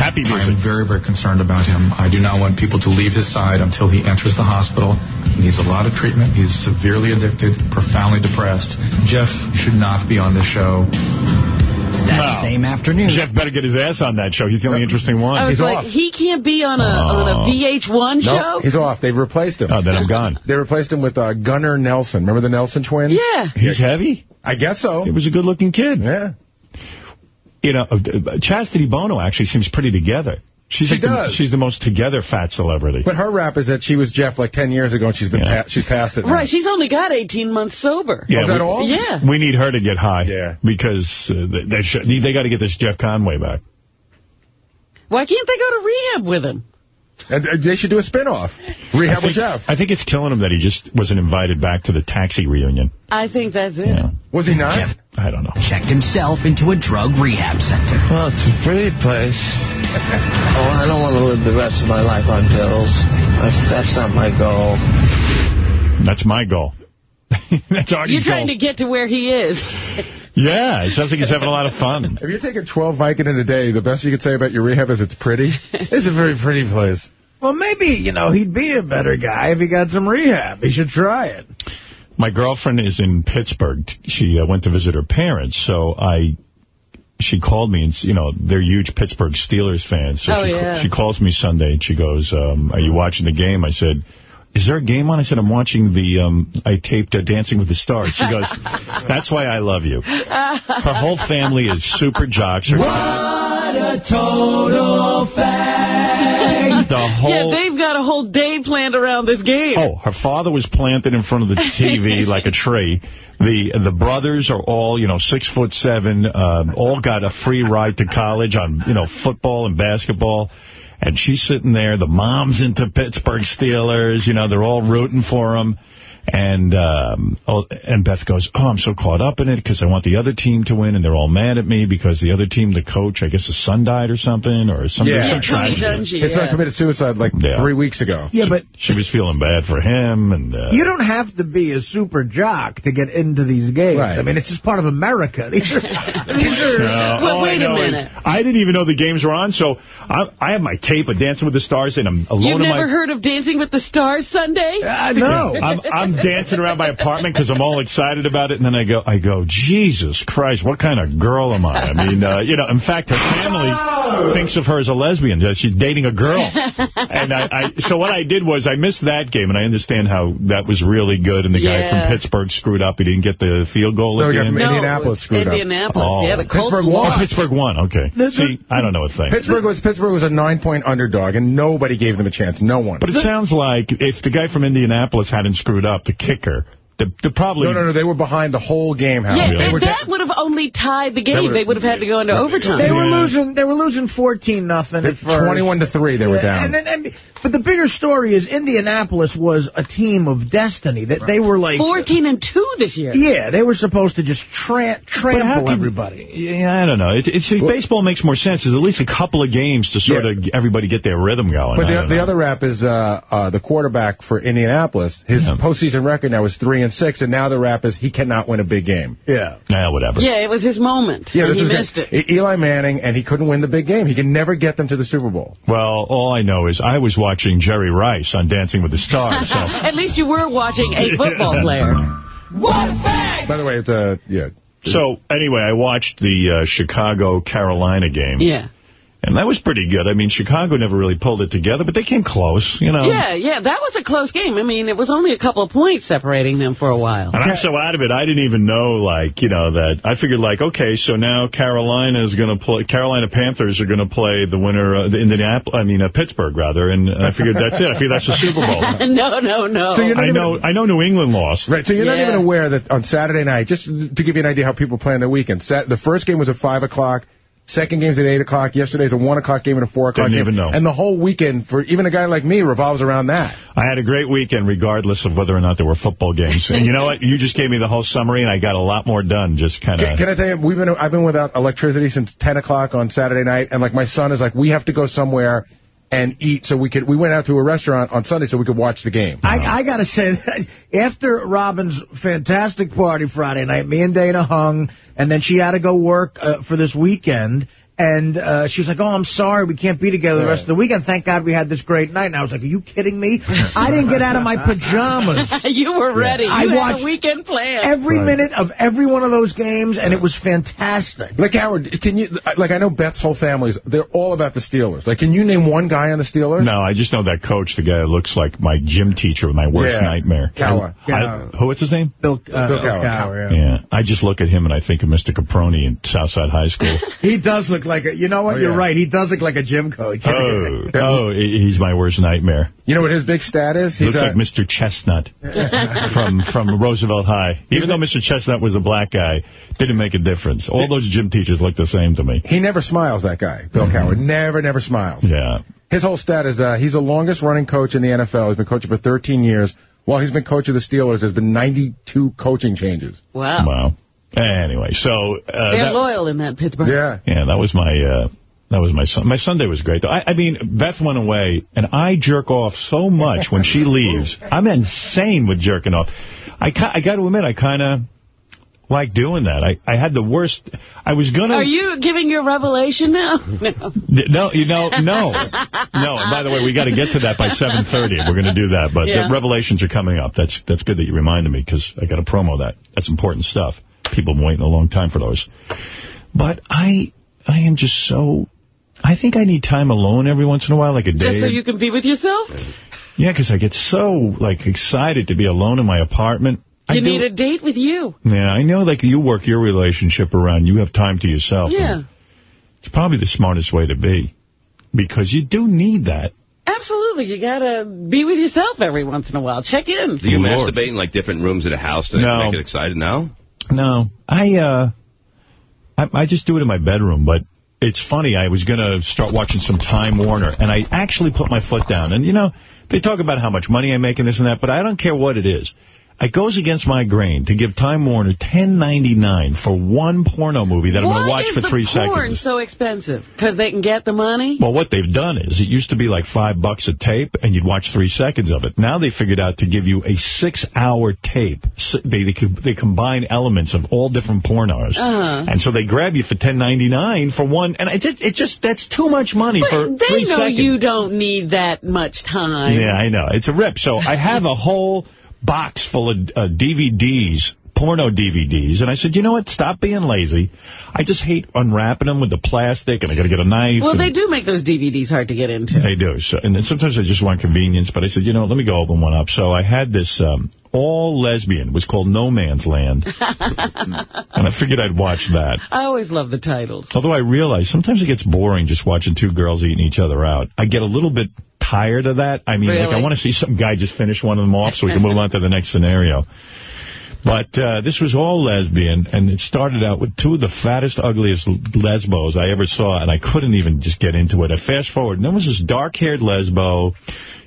Happy music. I'm very, very concerned about him. I do not want people to leave his side until he enters the hospital. He needs a lot of treatment. He's severely addicted, profoundly depressed. Jeff should not be on this show. That same afternoon. Jeff better get his ass on that show. He's the only interesting one. I was He's like, off. he can't be on a on a Oh. VH1 No, show. he's off. They've replaced him. Oh, then I'm gone. They replaced him with uh, Gunnar Nelson. Remember the Nelson twins? Yeah. He's heavy. I guess so. He was a good-looking kid. Yeah. You know, uh, Chastity Bono actually seems pretty together. She's She like the- does. she's the most together fat celebrity. But her rap is that she was Jeff like 10 years ago, and she's been pa she's past it. now. Right, she's only got 18 months sober. Yeah, Was that we, all? Yeah. We need her to get high. Yeah. Because uh, they, they, they got to get this Jeff Conaway back. Why can't they go to rehab with him? And, uh, they should do a spin-off. Rehab think, with Jeff. I think it's killing him that he just wasn't invited back to the taxi reunion. I think that's it. Was he not? I don't know. Checked himself into a drug rehab center. Well, it's a pretty place. oh, I don't want to live the rest of my life on pills. That's, that's not my goal. That's my goal. That's Artie's You're trying goal. to get to where he is. Yeah, it sounds like he's having a lot of fun. If you're taking 12 Vicodin in a day, the best you could say about your rehab is it's pretty. it's a very pretty place. Well, maybe, you know, he'd be a better guy if he got some rehab. He should try it. My girlfriend is in Pittsburgh. She uh, went to visit her parents, so I she called me, and you know they're huge Pittsburgh Steelers fans. So Oh, she, yeah. she calls me Sunday, and she goes, um, "Are you watching the game?" I said. Is there a game on? I said, I'm watching the, um, I taped uh, Dancing with the Stars. She goes, that's why I love you. Her whole family is super jocks. Her- What a total fag. The whole... Yeah, they've got a whole day planned around this game. Oh, her father was planted in front of the TV like a tree. The the brothers are all, you know, six foot seven, um, all got a free ride to college on, you know, football and basketball. And she's sitting there. The mom's into Pittsburgh Steelers. You know, they're all rooting for them. And um, oh, and Beth goes, oh, I'm so caught up in it because I want the other team to win, and they're all mad at me because the other team, the coach, I guess his son died or something, or some, Yeah. some Tony tragedy. His son committed suicide like Yeah. three weeks ago. Yeah, but She was feeling bad for him, and uh, you don't have to be a super jock to get into these games. Right. I mean, it's just part of America. These are, these are Uh, Well, wait a know is minute. I didn't even know the games were on, so I, I have my tape of Dancing with the Stars, and I'm alone You've in never my... heard of Dancing with the Stars Sunday? No, I'm, I'm dancing around my apartment because I'm all excited about it, and then I go, I go, Jesus Christ, what kind of girl am I? I mean, uh, you know, in fact, her family thinks of her as a lesbian. She's dating a girl. and I, I, so what I did was I missed that game, and I understand how that was really good, and the guy Yeah. from Pittsburgh screwed up. He didn't get the field goal No, at the the guy end. from Indianapolis screwed up. Indianapolis. Oh. Yeah, the Colts Pittsburgh Oh, lost. Pittsburgh won. Okay. See, I don't know a thing. Pittsburgh was Pittsburgh was a nine-point underdog, and nobody gave them a chance. No one. But it sounds like if the guy from Indianapolis hadn't screwed up, the kicker, the, the probably... no, no, no. They were behind the whole game, Howard. Yeah, They and were that would have only tied the game. They would have had to go into overtime. They were Yeah. losing. They were losing fourteen nothing at first. 21 to three. They were down. And then, and, but the bigger story is Indianapolis was a team of destiny. That they were like 14 and 2 this year. Yeah, they were supposed to just tra trample can- everybody. Yeah, I don't know. It's, it's baseball makes more sense. There's at least a couple of games to sort of everybody get their rhythm going. But the, the other rap is uh, uh, the quarterback for Indianapolis. His postseason record now is three and six, and now the rap is he cannot win a big game. Yeah. Yeah, whatever. Yeah, it was his moment. Yeah, and he missed good. it. Eli Manning, and he couldn't win the big game. He can never get them to the Super Bowl. Well, all I know is I was watching Jerry Rice on Dancing with the Stars. So. At least you were watching a football player. By the way, it's a yeah. so anyway, I watched the uh, Chicago-Carolina game. Yeah. And that was pretty good. I mean, Chicago never really pulled it together, but they came close, you know. Yeah, yeah, that was a close game. I mean, it was only a couple of points separating them for a while. And I'm so out of it, I didn't even know, like, you know, that I figured, like, okay, so now Carolina is going to play, Carolina Panthers are going to play the winner, uh, the Indianapolis, I mean, uh, Pittsburgh, rather, and I figured that's it. I figured that's the Super Bowl. no, no, no. So you're not I even- know, I know New England lost. Right, so you're not even aware that on Saturday night, just to give you an idea how people plan their weekend, Sat- the first game was at 5 o'clock, second game's at 8 o'clock, yesterday's a 1 o'clock game and a 4 o'clock game. Didn't even know. And the whole weekend, for even a guy like me, revolves around that. I had a great weekend, regardless of whether or not there were football games. And you know what? You just gave me the whole summary, and I got a lot more done. Just kind Can, of. can I tell you, we've been I've been without electricity since 10 o'clock on Saturday night, and like my son is like, we have to go somewhere and eat so we could, we went out to a restaurant on Sunday so we could watch the game. I, I got to say that after Robin's fantastic party Friday night, me and Dana hung, and then she had to go work uh, for this weekend. And uh, she was like, oh, I'm sorry, we can't be together the rest of the weekend. Thank God we had this great night. And I was like, are you kidding me? I didn't get out of my pajamas. you were ready. I you had watched a weekend plan. Every minute of every one of those games, and it was fantastic. Like, Howard, can you, like, I know Beth's whole family's, they're all about the Steelers. Like, can you name one guy on the Steelers? No, I just know that coach, the guy that looks like my gym teacher, my worst Yeah. nightmare. Cowher. I- who, what's his name? Bill, uh, Bill Cowher. Yeah, I just look at him and I think of Mr. Caproni in Southside High School. He does look like a, you know what, Oh, you're yeah. right, he does look like a gym coach. oh, oh, he's my worst nightmare. You know what his big stat is? He looks a- like Mr. Chestnut from from Roosevelt High. Even though Mr. Chestnut was a black guy, didn't make a difference. All those gym teachers look the same to me. He never smiles, that guy, Bill Cowher. Never, never smiles. Yeah. His whole stat is uh, he's the longest running coach in the NFL. He's been coaching for 13 years. While he's been coach of the Steelers, there's been 92 coaching changes. Wow. Wow. Anyway, so uh, They're that, loyal in that Pittsburgh. Yeah. yeah, that was my uh, that was my son. My Sunday was great. Though. I, I mean, Beth went away, and I jerk off so much when she leaves. I'm insane with jerking off. I ki- I got to admit, I kind of like doing that. I I had the worst. I was gonna. Are you giving your revelation now? No. No, you know, no. No, and by the way, we got to get to that by 7.30. We're going to do that. But Yeah. the revelations are coming up. That's that's good that you reminded me because I got to promo that. That's important stuff. People have been waiting a long time for those. But I I am just so... I think I need time alone every once in a while, like a day. Just so you can be with yourself? Yeah, because I get so, like, excited to be alone in my apartment. I You do- need a date with you. Yeah, I know, like, you work your relationship around. You have time to yourself. Yeah. It's probably the smartest way to be. Because you do need that. Absolutely. You got to be with yourself every once in a while. Check in. Do you Lord. masturbate in like different rooms of a house to No. make it excited? No. No, I uh, I, I just do it in my bedroom. But it's funny. I was gonna start watching some Time Warner, and I actually put my foot down. And you know, they talk about how much money I make and this and that, but I don't care what it is. It goes against my grain to give Time Warner $10.99 for one porno movie that I'm going to watch for three seconds. Why is the porn so expensive? Because they can get the money? Well, what they've done is, it used to be like five bucks a tape, and you'd watch three seconds of it. Now they figured out to give you a six-hour tape. S- They, they they combine elements of all different pornos, Uh-huh. and so they grab you for $10.99 for one. And it just, it just that's too much money for But they know you don't need that much time. Yeah, I know. It's a rip. So I have a whole box full of uh, DVDs, porno DVDs, and I said, you know what? Stop being lazy. I just hate unwrapping them with the plastic, and I got to get a knife. Well, they do make those DVDs hard to get into. they do. So, and then sometimes I just want convenience, but I said, you know, let me go open one up. So I had this um, all lesbian. It was called No Man's Land. and I figured I'd watch that. I always love the titles. Although I realize sometimes it gets boring just watching two girls eating each other out. I get a little bit tired of that. I mean, like I want to see some guy just finish one of them off so we can move on to the next scenario. But uh, this was all lesbian, and it started out with two of the fattest, ugliest lesbos I ever saw, and I couldn't even just get into it. I fast forward, and there was this dark-haired lesbo.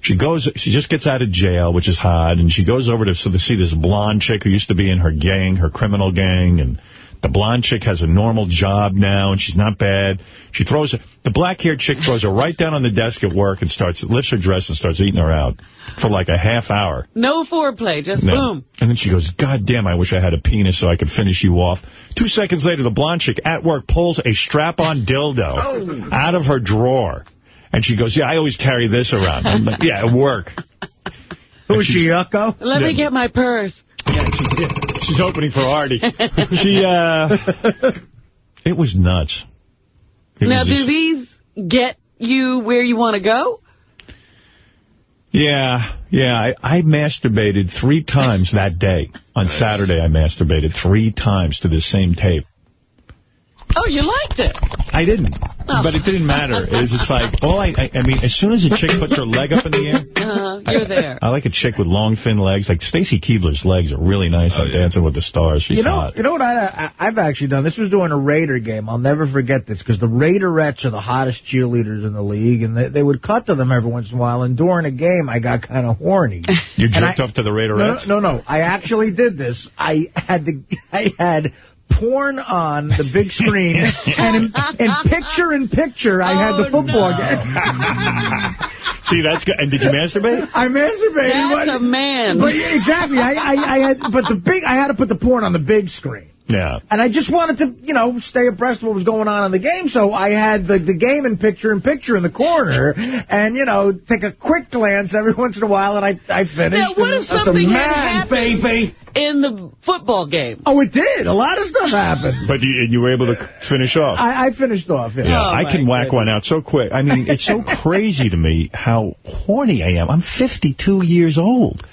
She goes, she just gets out of jail, which is hot, and she goes over to, so to see this blonde chick who used to be in her gang, her criminal gang, and the blonde chick has a normal job now, and she's not bad. She throws her, the black-haired chick throws her right down on the desk at work and starts lifts her dress and starts eating her out for like a half hour. No foreplay, just No. boom. And then she goes, God damn, I wish I had a penis so I could finish you off. Two seconds later, the blonde chick at work pulls a strap-on dildo oh. out of her drawer. And she goes, yeah, I always carry this around. I'm like, yeah, at work. Who is she, Yucko? Let me get my purse. Yeah, she's, she's opening for Artie. She, uh, it was nuts. It now, was do these get you where you want to go? Yeah, yeah. I, I masturbated three times that day. On Saturday, I masturbated three times to the same tape. Oh, you liked it. I didn't. Oh. But it didn't matter. It was just like, all I, I, I mean, as soon as a chick puts her leg up in the air, Uh, you're there. I like a chick with long, thin legs. Like Stacy Keibler's legs are really nice on Dancing with the Stars. She's you know, hot. you know what I, I, I've actually done? This was doing a Raider game. I'll never forget this because the Raiderettes are the hottest cheerleaders in the league, and they, they would cut to them every once in a while. And during a game, I got kind of horny. You And jerked I- off to the No, Raiderettes? no, no, no. I actually did this. I had the I had porn on the big screen, and in, in picture in picture, I had the oh, football game. See, that's good. And did you masturbate? I masturbated. That's but- a man. But exactly, I, I, I had, but the big, I had to put the porn on the big screen. Yeah. And I just wanted to, you know, stay abreast of what was going on in the game. So I had the, the game in picture-in-picture in the corner and, you know, take a quick glance every once in a while, and I, I finished. Now, what if a something had man, happened baby. in the football game? Oh, it did. A lot of stuff happened. But you, and you were able to finish off. I, I finished off, yeah. Yeah, Oh, I can my whack one out so quick. I mean, it's so crazy to me how horny I am. I'm 52 years old.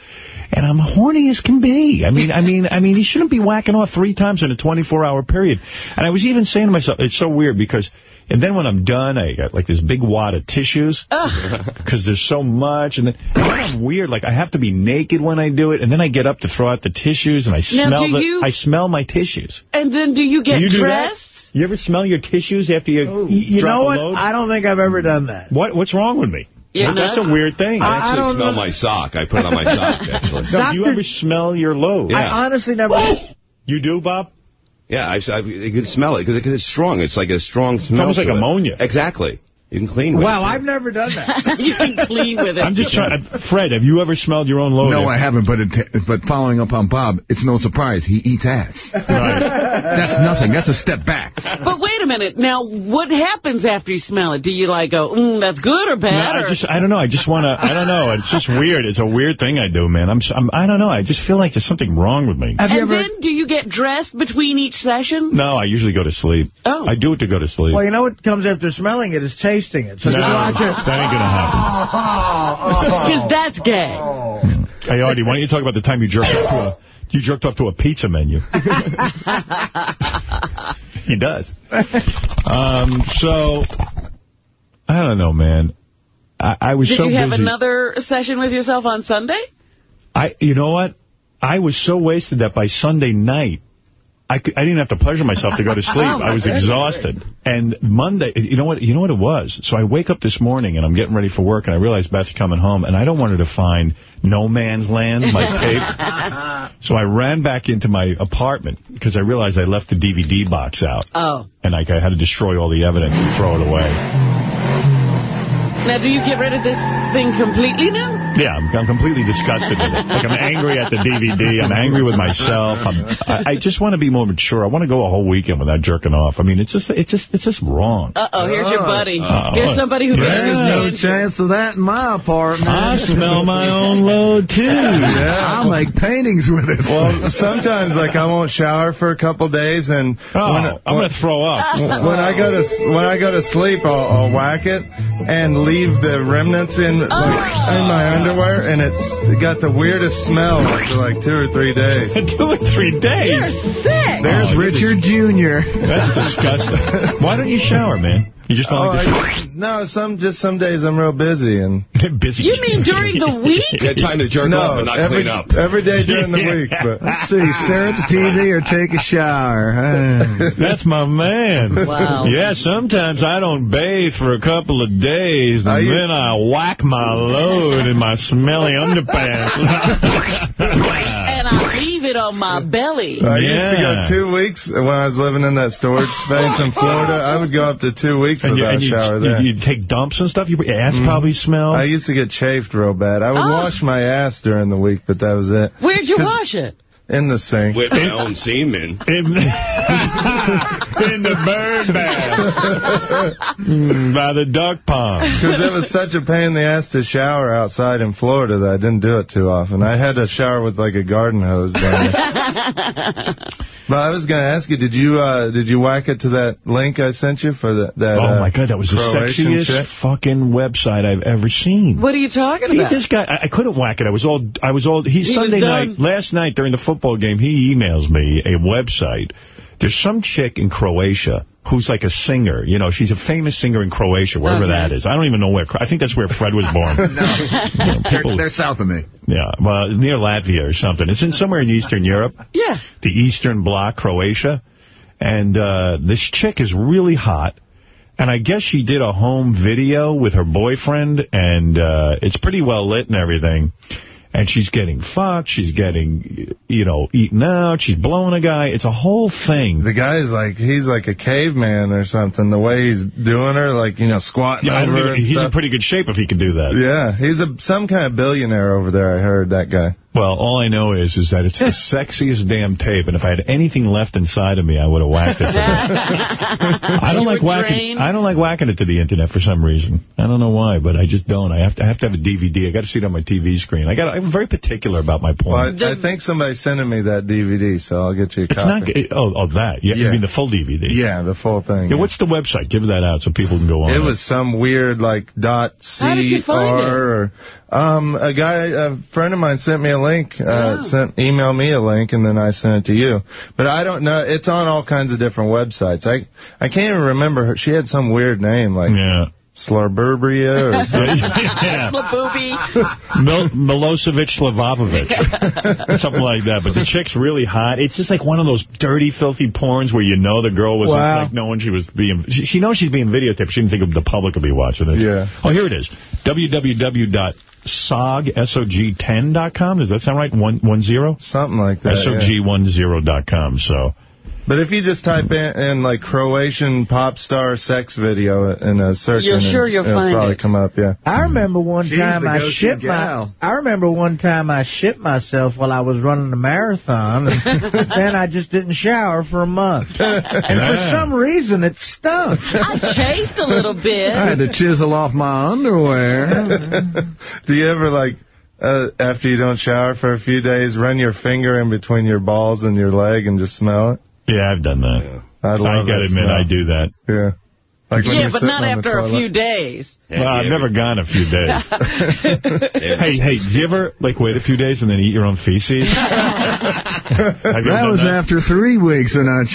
And I'm horny as can be. I mean, I mean, I mean, he shouldn't be whacking off three times in a 24-hour period. And I was even saying to myself, it's so weird because, and then when I'm done, I got like this big wad of tissues because there's so much. And then, and then I'm weird. Like I have to be naked when I do it, and then I get up to throw out the tissues, and I Now, smell do the, you- I smell my tissues. And then do you get you dressed? that? You ever smell your tissues after you oh, Y- You know a what? load? I don't think I've ever done that. What What's wrong with me? You're That's nuts? a weird thing. I I actually don't smell know. my sock. I put it on my sock, actually. No, do you ever smell your load? Yeah. I honestly never... You do, Bob? Yeah, I, I, you can smell it because it's strong. It's like a strong smell. almost like it. ammonia. Exactly. You can clean with Wow, it. I've never done that. you can clean with it. I'm just trying. Fred, have you ever smelled your own load? No, I haven't, but it, but following up on Bob, it's no surprise. He eats ass. Right. That's nothing. That's a step back. But wait a minute. Now, what happens after you smell it? Do you like go, mm, that's good or bad? No, bad? I just, I don't know. I just want to, I don't know. It's just weird. It's a weird thing I do, man. I'm, s- I'm, I don't know. I just feel like there's something wrong with me. Have you and ever... then do you get dressed between each session? No, I usually go to sleep. Oh. I do it to go to sleep. Well, you know what comes after smelling it is tasting it. So no, just watch it. that ain't going to happen. Because that's gay. Hey, Artie, why don't you talk about the time you jerked off to a, you jerked off to a pizza menu? he does. Um, so, I don't know, man. I, I was Did so you have busy. another session with yourself on Sunday? I, you know what? I was so wasted that by Sunday night, I, I didn't have to pleasure myself to go to sleep. Oh, I was exhausted. And Monday, you know what? You know what it was? So I wake up this morning and I'm getting ready for work and I realize Beth's coming home and I don't want her to find No Man's Land, my tape. So I ran back into my apartment because I realized I left the DVD box out. Oh. And like, I had to destroy all the evidence and throw it away. Now, do you get rid of this thing completely now? Yeah, I'm, I'm completely disgusted with it. Like, I'm angry at the DVD. I'm angry with myself. I'm, I, I just want to be more mature. I want to go a whole weekend without jerking off. I mean, it's just it's just, it's just wrong. Uh-oh, here's your buddy. Uh-oh. Here's somebody who can Yeah. understand. chance of that in my apartment. I smell my own load, too. Yeah, I'll make paintings with it. Well, sometimes, like, I won't shower for a couple days, and Oh, when, I'm going to throw up. when I go to when I go to sleep, I'll, I'll whack it and leave the remnants in like in my underwear, and it's got the weirdest smell after like two or three days. Two or three days. You're Sick. There's oh, Richard Jr. That's disgusting. Why don't you shower, man? You just don't Oh, like to I, no, some just some days I'm real busy and? Busy. You mean during the week? You had time to jerk no off and not every clean up. every day during the week. But Let's see, stare at the TV or take a shower. That's my man. Wow. Yeah, sometimes I don't bathe for a couple of days, and you- then I whack my load in my smelly underpants. And I leave it on my belly. I used to go two weeks when I was living in that storage space in Florida. I would go up to two weeks and without and a you, shower you, there. you take dumps and stuff? Your ass mm. probably smell? I used to get chafed real bad. I would Oh. wash my ass during the week, but that was it. Where'd you wash it? In the sink. With my own semen. in, in the bird bath. Mm, by the duck pond. Because it was such a pain in the ass to shower outside in Florida that I didn't do it too often. I had to shower with like a garden hose down. But I was going to ask you, did you uh, did you whack it to that link I sent you for the, that? Oh, uh, my God, that was the sexiest chick? fucking website I've ever seen. What are you talking about? He about? just got. I, I couldn't whack it. I was all. I was all. He, He Sunday done. night, last night during the football game, he emails me a website. There's some chick in Croatia who's like a singer. You know, she's a famous singer in Croatia, wherever Okay. that is. I don't even know where. I think that's where Fred was born. You know, they're, they're south of me. yeah, well, near Latvia or something. It's in somewhere in Eastern Europe. Yeah. the Eastern Bloc, Croatia. And uh, this chick is really hot. And I guess she did a home video with her boyfriend, and uh, it's pretty well lit and everything. And she's getting fucked. She's getting, you know, eaten out. She's blowing a guy. It's a whole thing. The guy is like, he's like a caveman or something, the way he's doing her, like, you know, squatting Yeah, I over even- and he's stuff. in pretty good shape if he can do that. Yeah, he's a some kind of billionaire over there, I heard, that guy. Well, all I know is is that it's the sexiest damn tape, and if I had anything left inside of me, I would have whacked it. To I don't You like whacking. drained? I don't like whacking it to the internet for some reason. I don't know why, but I just don't. I have to I have to have a DVD. I got to see it on my TV screen. I got. I'm very particular about my porn. Well, I, I think somebody's sending me that DVD, so I'll get you a it's copy. not. g- Oh, oh, that. Yeah, Yeah. You mean the full DVD? Yeah, the full thing. Yeah, what's the website? Give that out so people can go on. It was some weird like dot C How did you find it? or um a guy a friend of mine sent me a link uh sent emailed me a link and then I sent it to you but I don't know it's on all kinds of different websites I I can't even remember her she had some weird name like yeah Slarburbria or something Yeah. Labooby. Mil- Milosevic Slavovich. Something like that. But the chick's really hot. It's just like one of those dirty, filthy porns where you know the girl was Wow. like knowing she was being... She, she knows she's being videotaped. She didn't think of the public would be watching it. Yeah. Oh, here it is. www.sog, S-O-G-10.com. Does that sound right? One, one zero? something like that yeah. SOG10.com. So... But if you just type in, in like Croatian pop star sex video in a search You're engine, sure you'll it'll find probably it. come up, yeah. I remember one She's time I go-to shit my. I remember one time I shit myself while I was running a marathon, and then I just didn't shower for a month. And for some reason, it stunk. I chafed a little bit. I had to chisel off my underwear. Do you ever, like, uh, after you don't shower for a few days, run your finger in between your balls and your leg and just smell it? Yeah, I've done that. I love I got to admit, smell. I do that. Yeah. Like yeah, but not after a few days. Well, I've never gone a few days. hey, hey, do you ever, like, wait a few days and then eat your own feces? You That was that? after three weeks of not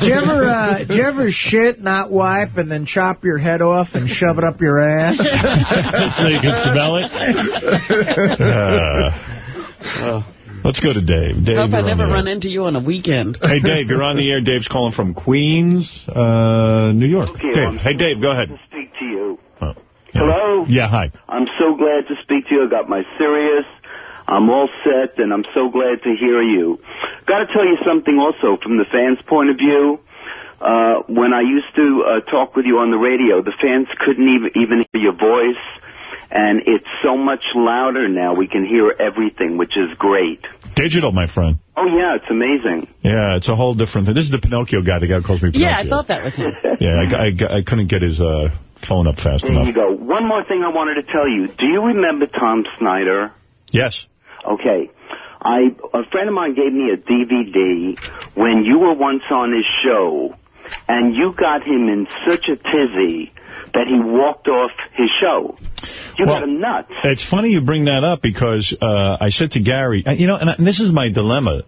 Did you ever, uh, did you ever shit, not wipe, and then chop your head off and shove it up your ass? so you can smell it? Uh, let's go to Dave. Dave, Hope I never run into you on a weekend. Hey, Dave, you're on the air. Dave's calling from Queens, uh, New York. Okay, Dave, I'm hey, Dave, go ahead. speak to you. Oh. Hello? Yeah, hi. I'm so glad to speak to you. I got my Sirius. I'm all set, and I'm so glad to hear you. Got to tell you something also from the fans' point of view. Uh, when I used to uh, talk with you on the radio, the fans couldn't even even hear your voice, and it's so much louder now. We can hear everything, which is great. Digital, my friend. Oh yeah, it's amazing. Yeah, it's a whole different thing. This is the Pinocchio guy. The guy who calls me Pinocchio. Yeah, I thought that was him. Yeah, I, I, I couldn't get his uh, phone up fast There enough. you go. One more thing I wanted to tell you. Do you remember Tom Snyder? Yes. Okay. I a friend of mine gave me a DVD when you were once on his show, and you got him in such a tizzy that he walked off his show. You got him nuts. It's funny you bring that up because uh, I said to Gary, uh, you know, and, I- and this is my dilemma.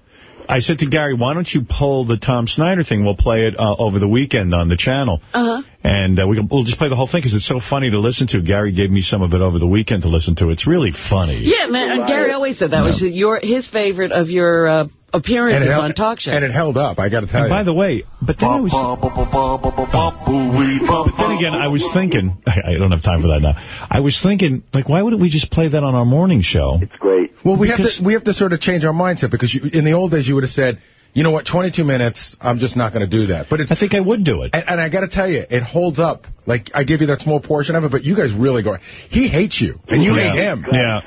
I said to Gary, why don't you pull the Tom Snyder thing? We'll play it uh, over the weekend on the channel. Uh-huh. And uh, we can, we'll just play the whole thing because it's so funny to listen to. Gary gave me some of it over the weekend to listen to. It's really funny. Yeah, man, and Gary always said that was your his favorite of your uh, appearances held, on talk shows. and it held up, I got to tell And you. by the way, but then I was... But then again, I was thinking... I don't have time for that now. I was thinking, like, why wouldn't we just play that on our morning show? It's great. Well, we have to we have to sort of change our mindset because you, in the old days you would have said, you know what, 22 minutes, I'm just not going to do that. But it's, I think I would do it. And, and I got to tell you, it holds up. Like I give you that small portion of it, but you guys really go. He hates you, and you Yeah. hate him. Yeah.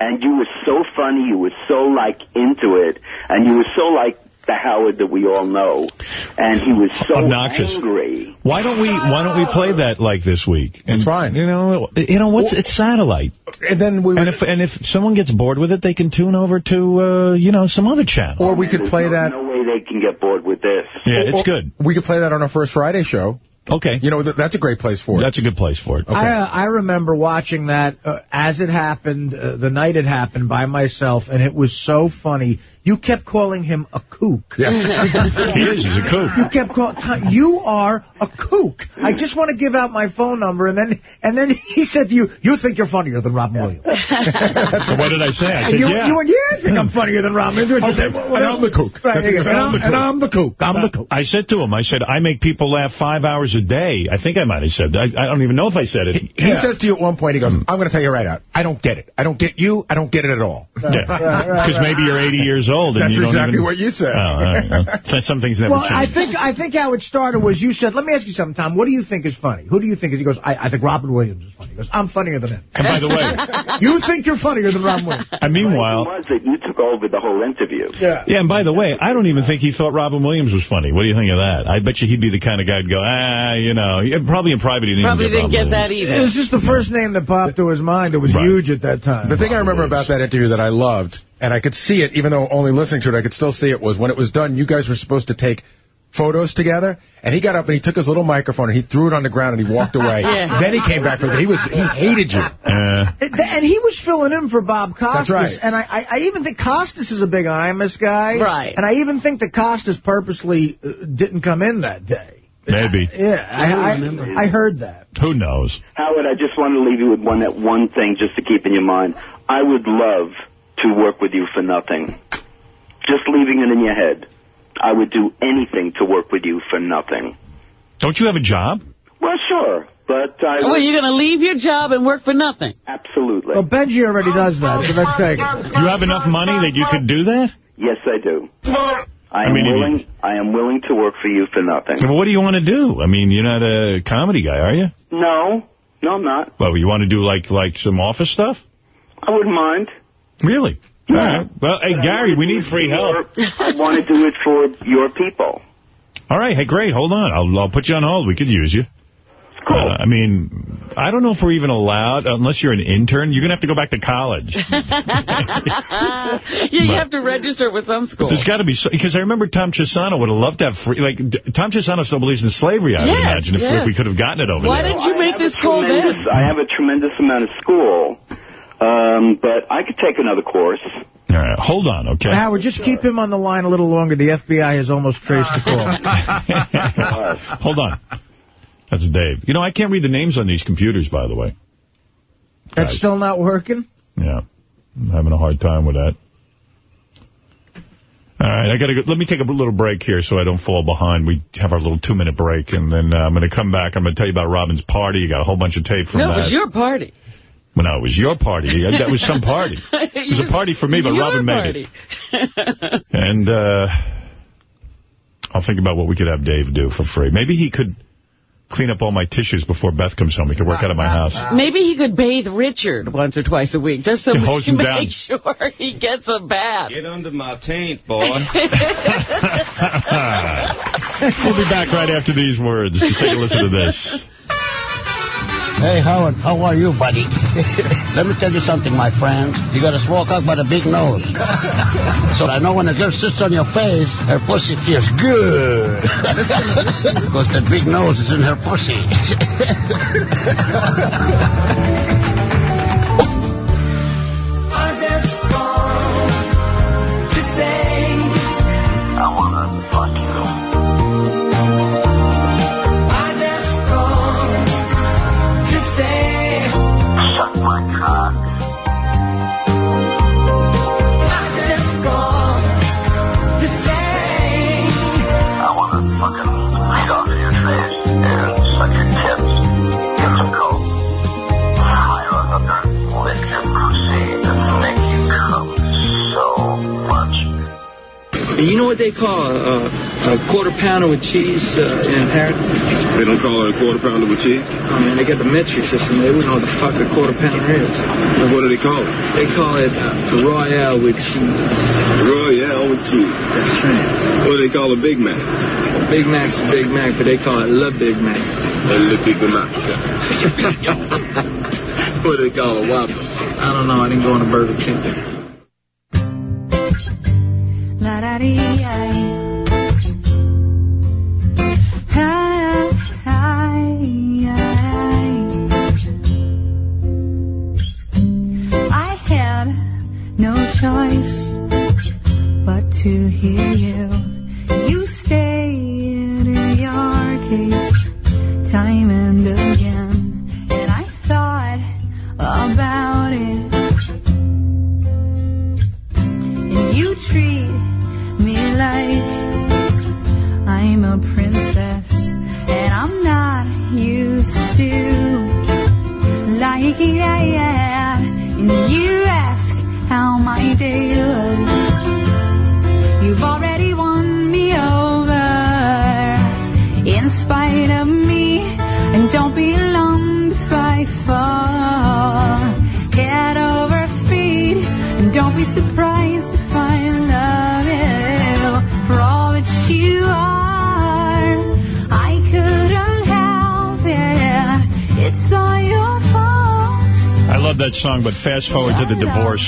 And you were so funny. You were so like into it, and you were so like the Howard that we all know. And he was so Obnoxious. angry. Why don't we Why don't we play that like this week? And, That's fine. You know, you know what's it's satellite. And then we and if and if someone gets bored with it, they can tune over to uh, you know some other channel. Or we could play no, that. No way they can get bored with this. Yeah, it's good. We could play that on our first Friday show. Okay. You know, th- that's a great place for it. That's a good place for it. I, uh, I remember watching that uh, as it happened, uh, the night it happened by myself, and it was so funny. You kept calling him a kook. he is. He's a kook. You kept calling. You are a kook. I just want to give out my phone number, and then and then he said to you, "You think you're funnier than Robin Williams." so what did I say? I And said, you, yeah. you went, "Yeah, I think I'm funnier than Robin Williams." Okay, And I'm the kook. Right, That's there you it. go. and, I'm I'm, the and kook. I'm the kook. I'm the kook. I said to him, I said, I make people laugh five hours a day. I think I might have said that. I, I don't even know if I said it. He says to you at one point, he goes, hmm. I'm going to tell you right out. I don't get it. I don't get you. I don't get it at all. Yeah. Because maybe you're 80 years old. Old. And That's you don't exactly even... what you said. Oh, all right. Well, some things never Well, change. I think I think how it started was you said, let me ask you something, Tom. What do you think is funny? Who do you think is? He goes, I, I think Robin Williams is funny. He goes, I'm funnier than him. And by the way, you think you're funnier than Robin Williams. and meanwhile, was that you took over the whole interview. Yeah. Yeah, and by the way, I don't even think he thought Robin Williams was funny. What do you think of that? I bet you he'd be the kind of guy who'd go, ah, you know, probably in private he didn't Probably even didn't get get Robin that either. It was just the first name that popped to his mind. It was huge at that time. The thing I remember about that interview that I loved, and I could see it, even though only listening to it, I could still see it, was when it was done, you guys were supposed to take photos together, and he got up and he took his little microphone and he threw it on the ground and he walked away. Yeah. Then he came back for it. He was he hated you. Yeah. And he was filling in for Bob Costas. That's right. And I, I, I even think Costas is a big Imus guy. Right. And I even think that Costas purposely uh, didn't come in that day. Maybe. Yeah, I, I, I heard that. Who knows? Howard, I just want to leave you with one that one thing just to keep in your mind. I would love to work with you for nothing. Just leaving it in your head. I would do anything to work with you for nothing. Don't you have a job? Well, sure, but I Well, would- you're going to leave your job and work for nothing. absolutely. Well, Benjy already does that, so let's take. You have enough money that you could do that? Yes, I do. I am mean, if you- willing. I am willing to work for you for nothing. Well, what do you want to do? I mean, you're not a comedy guy, are you? No, no, I'm not. Well, you want to do like like some office stuff? I wouldn't mind. Really? All right. Well, hey, Gary, we need free help. I want to do it for your people. All right. Hey, great. Hold on. I'll, I'll put you on hold. We could use you. Cool. Uh, I mean, I don't know if we're even allowed, unless you're an intern. You're going to have to go back to college. yeah, you have to register with some school. There's got to be, so, because I remember Tom Chiusano would have loved to have free, like, D- Tom Chiusano still believes in slavery, I would imagine, if, yes. if we could have gotten it over Why there. didn't you make this call then? I have a tremendous amount of school, um, but I could take another course. All right, hold on, okay? Howard, just keep him on the line a little longer. The FBI has almost traced the call. hold on. That's Dave. You know, I can't read the names on these computers, by the way. That's still not working? Yeah. I'm having a hard time with that. All right, I got to go. Let me take a little break here so I don't fall behind. We have our little two-minute break, and then uh, I'm going to come back. I'm going to tell you about Robin's party. You got a whole bunch of tape from No, that. it was your party. Well, no, it was your party. That was some party. It was a party for me, but Your Robin made it. And uh, I'll think about what we could have Dave do for free. Maybe he could clean up all my tissues before Beth comes home. He could work out of my house. Maybe he could bathe Richard once or twice a week, just so Yeah, we can make down. sure he gets a bath. Get under my taint, boy. we'll be back right after these words. Take a listen to this. Hey, Howard, how are you, buddy? Let me tell you something, my friend. You got a small cock but a big nose. so I know when a girl sits on your face, her pussy feels good. because that big nose is in her pussy. You know what they call a, a, quarter pounder with cheese uh, in? They don't call it a quarter pounder with cheese? I mean, they got the metric system. They wouldn't know what the fuck a quarter pounder is. What do they call it? They call it uh, Royale with cheese. Royale with cheese. That's right. What do they call a Big Mac? Big Mac's a Big Mac, but they call it Le Big Mac. Le Big Mac. what do they call a Whopper? I don't know. I didn't go on a Burger King. Choice but to hear you. You to like that. And you ask how my day was, that song, but fast forward to the divorce.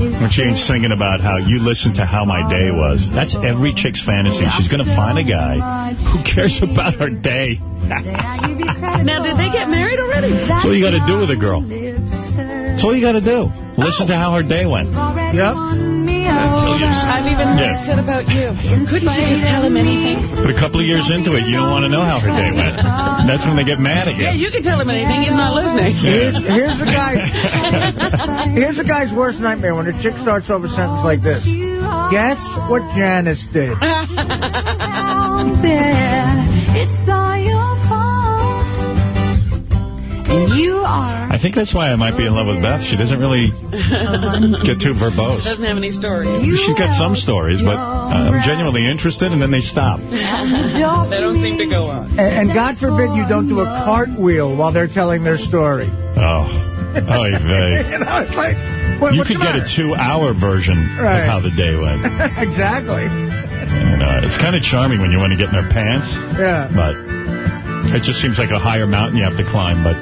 When she ain't singing about how you listen to how my day was. That's every chick's fantasy. She's going to find a guy who cares about her day. now, did they get married already? That's all you got to do with a girl. That's all you got to do. Listen to how her day went. Yep. I've even Yeah. said about you. Couldn't you just tell him anything? But a couple of years into it, you don't want to know how her day went. And that's when they get mad at you. Yeah, you can tell him anything. He's not listening. Here's, here's the guy. Here's the guy's worst nightmare when a chick starts off a sentence like this. Guess what Janice did? It's all your fault. And you are. I think that's why I might be in love with Beth. She doesn't really get too verbose. She doesn't have any stories. She's got some stories, but uh, I'm genuinely interested, and then they stop. they don't seem to go on. And, and God forbid you don't do a cartwheel while they're telling their story. Oh. Oh, vey. you know, it's like, what, You could the get a two-hour version Right. of how the day went. exactly. And, uh, it's kind of charming when you want to get in their pants, Yeah. but it just seems like a higher mountain you have to climb, but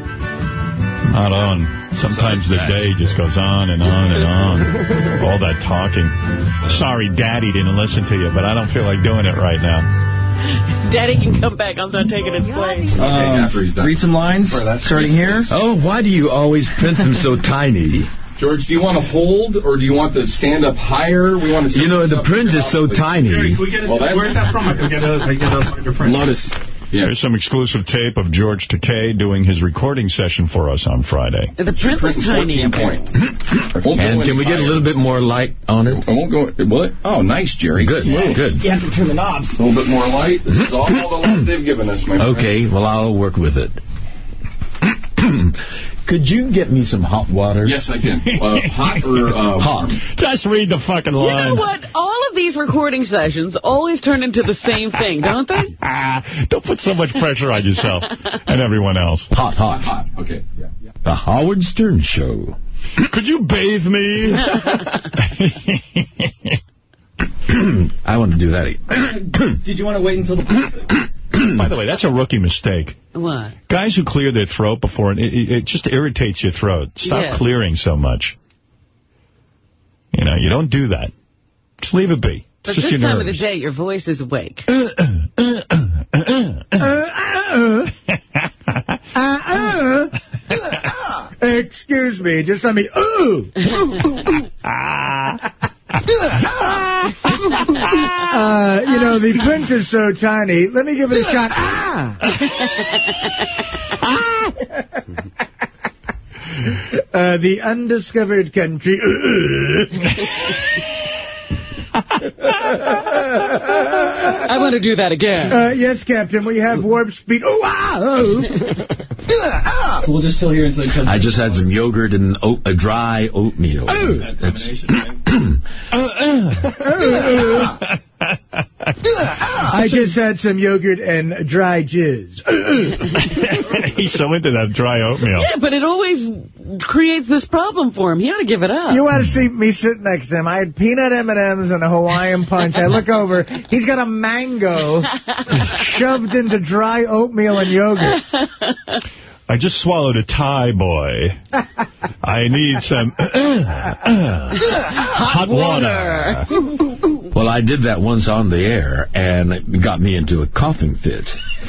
not on. Sometimes the day just goes on and on and on. All that talking. Sorry, Daddy didn't listen to you, but I don't feel like doing it right now. Daddy can come back. I'm not taking his place. Um, read some lines, starting here. Oh, why do you always print them so tiny? George, do you want to hold, or do you want to stand up higher? We want to. You know, the print is so tiny. Well, that's- Where's that from? I can get a, I get a larger print. Lotus. Here's some exclusive tape of George Takei doing his recording session for us on Friday. The print was tiny. And can we get a little bit more light on it? I won't go. What? Oh, nice, Jerry. Good, good. You have to turn the knobs. A little bit more light. This is all the light they've given us, my friend. Okay, well, I'll work with it. Could you get me some hot water? Yes, I can. Uh, hot or uh, Hot. Just read the fucking line. You know what? All of these recording sessions always turn into the same thing, don't they? Ah, don't put so much pressure on yourself and everyone else. Hot, hot. Hot. Okay. Yeah. yeah. The Howard Stern Show. Could you bathe me? I want to do that. Did you want to wait until the By the way, that's a rookie mistake. What? Guys who clear their throat before, it, it, it just irritates your throat. Stop Yeah. clearing so much. You know, you don't do that. Just leave it be. It's But just this your time of the day, your voice is awake. Excuse me, just let me. Ooh. Uh, you know, the print is so tiny. Let me give it a shot. Ah! uh, the undiscovered country. I want to do that again. Uh, yes, Captain, we have warp speed. Oh, ah, oh. So we'll just chill here until it comes. I just had some yogurt and oat, a dry oatmeal. That's, I just had some yogurt and dry jizz. He's so into that dry oatmeal. Yeah, but it always creates this problem for him. He ought to give it up. You want to see me sitting next to him. I had peanut M&Ms and a Hawaiian punch. I look over. He's got a mango shoved into dry oatmeal and yogurt. I just swallowed a Thai boy. I need some hot water. well, I did that once on the air, and it got me into a coughing fit.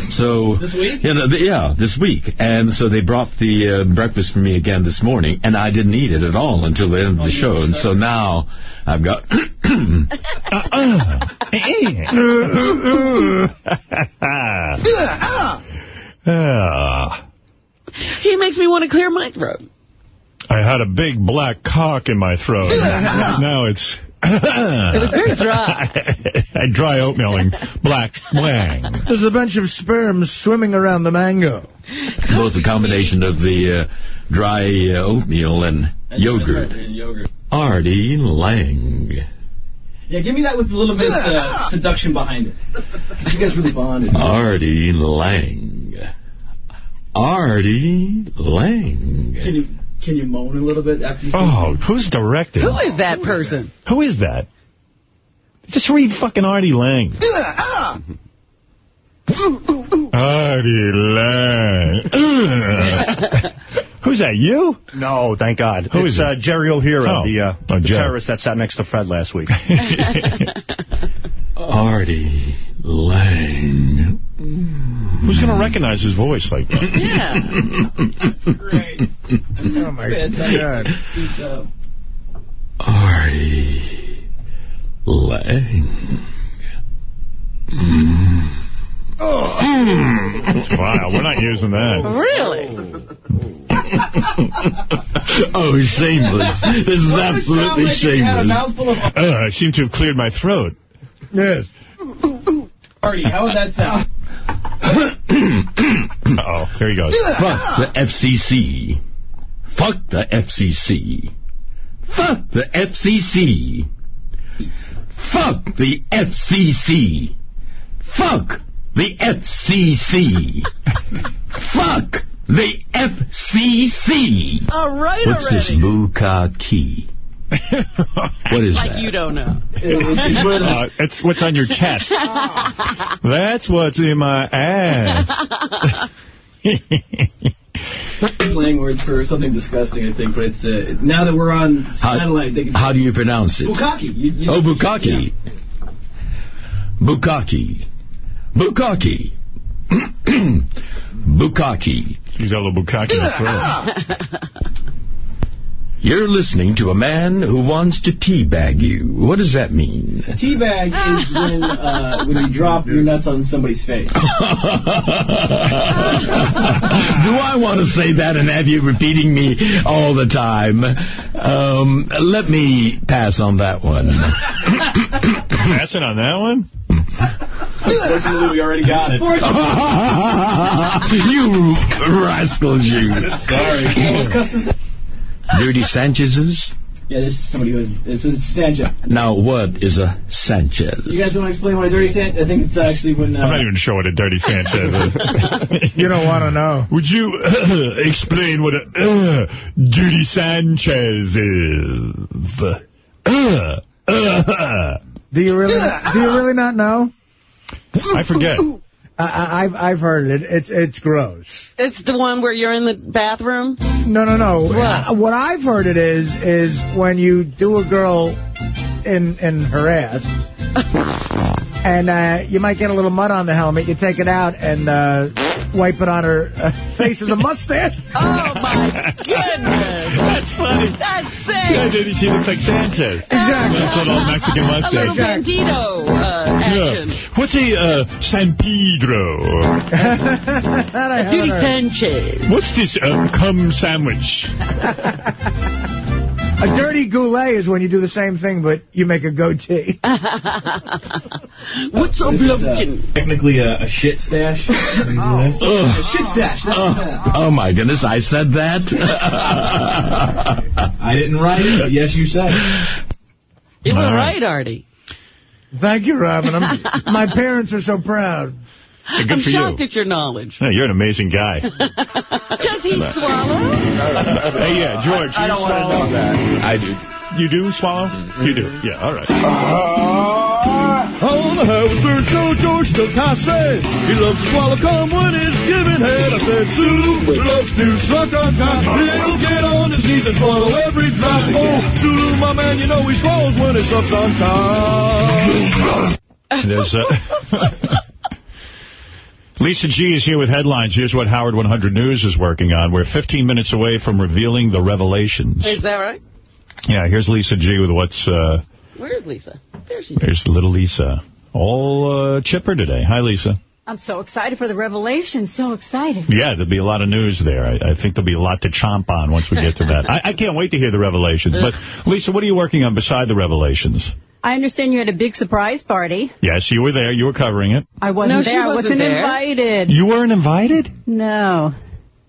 So This week? You know, th- yeah, this week. And so they brought the uh, breakfast for me again this morning, and I didn't eat it at all until the end of the show. And so now I've got... Ah. He makes me want to clear my throat. I had a big black cock in my throat. now it's... It was very dry. I dry oatmeal and black wang. There's a bunch of sperm swimming around the mango. both the combination of the uh, dry uh, oatmeal and yogurt. That's and yogurt. Artie Lange. Yeah, give me that with a little bit of uh, seduction behind it. You guys really bonded. Artie Lange. Artie Lange. Can you can you moan a little bit after you? say Oh, who's directing? Who is that person? Who is that? Just read fucking Artie Lange. Artie Lange. Who's that, you? No, thank God. Who it's is it? uh, Jerry O'Hara, Oh. the, uh, Oh, the terrorist that sat next to Fred last week. Artie Lange. Who's going to recognize his voice like that? Yeah. Oh, my God. Good job. Artie Lange. wow, we're not using that. Really? oh, shameless. This is absolutely shameless. Uh, I seem to have cleared my throat. Yes. Artie, how would that sound? Uh-oh, here he goes. Fuck the FCC. Fuck the FCC. Fuck the FCC. Fuck the FCC. Fuck the FCC. Fuck the FCC. All right What's this bukkake? What is that? like that? you don't know. Uh, it's what's on your chest. That's what's in my ass. Slang words for something disgusting, I think. But it's uh, now that we're on How, satellite, they can. how do you pronounce it? Bukkake. You, you, Oh, bukkake. Bukkake. Bukkake. Bukkake. He's got a little bukkake in his throat. You're listening to a man who wants to teabag you. What does that mean? Teabag is when uh, when you drop your nuts on somebody's face. Do I want to say that and have you repeating me all the time? Um, let me pass on that one. Passing on that one? Unfortunately, we already got it. you rascals, you. Sorry. Dirty Sanchez's? Yeah, this is somebody who is. This is Sanchez. Now, what is a Sanchez? You guys want to explain what a dirty Sanchez? I think it's actually when. Uh, I'm not even sure what a dirty Sanchez is. You don't want to know. Would you uh, explain what a uh, dirty Sanchez is? Uh, uh, Do you really? do you really not know? I forget. I, I, I've I've heard it. It's it's gross. It's the one where you're in the bathroom? No, no, no. What? What I've heard it is is when you do a girl in in her ass, and uh, you might get a little mud on the helmet. You take it out and uh, wipe it on her uh, face as a mustache. Oh, my goodness. That's funny. That's Yeah, sick. dude, she looks like Sanchez. Exactly. That's what old Mexican A little bandito uh, action. Yeah. What's a uh, San Pedro? That I A Judy. Sanchez. What's this uh, cum sandwich? A dirty goulet is when you do the same thing, but you make a goatee. What's a This is, uh, technically a, a shit stash. Ugh. A shit stash. Oh, oh, my goodness, I said that? I didn't write it, but yes, you said it. You were All right. right, Artie. Thank you, Robin. I'm, my parents are so proud. Hey, good I'm for shocked you. at your knowledge. Yeah, you're an amazing guy. Does he swallow? hey, yeah, George, you I don't want to swallow? know that. I do. You do swallow? You do. Yeah, all right. Oh, the Harrisburg show, George Takase. He loves to swallow cum when he's giving head. I said, Sulu loves to suck on cock. He'll get on his knees and swallow every drop. Oh, Sulu, my man, you know he swallows when he sucks on cock. There's uh, Lisa G is here with headlines. Here's what Howard 100 News is working on. We're 15 minutes away from revealing the revelations. Is that right? Yeah, here's Lisa G with what's... Uh, Where's Lisa? There she is. there's little Lisa. All uh, chipper today. Hi, Lisa. I'm so excited for the revelation. So excited. Yeah, there'll be a lot of news there. I, I think there'll be a lot to chomp on once we get to that. I, I can't wait to hear the revelations. But, Lisa, what are you working on beside the revelations? I understand you had a big surprise party. Yes, you were there. You were covering it. I wasn't No, she there. I wasn't wasn't there. invited. You weren't invited? No.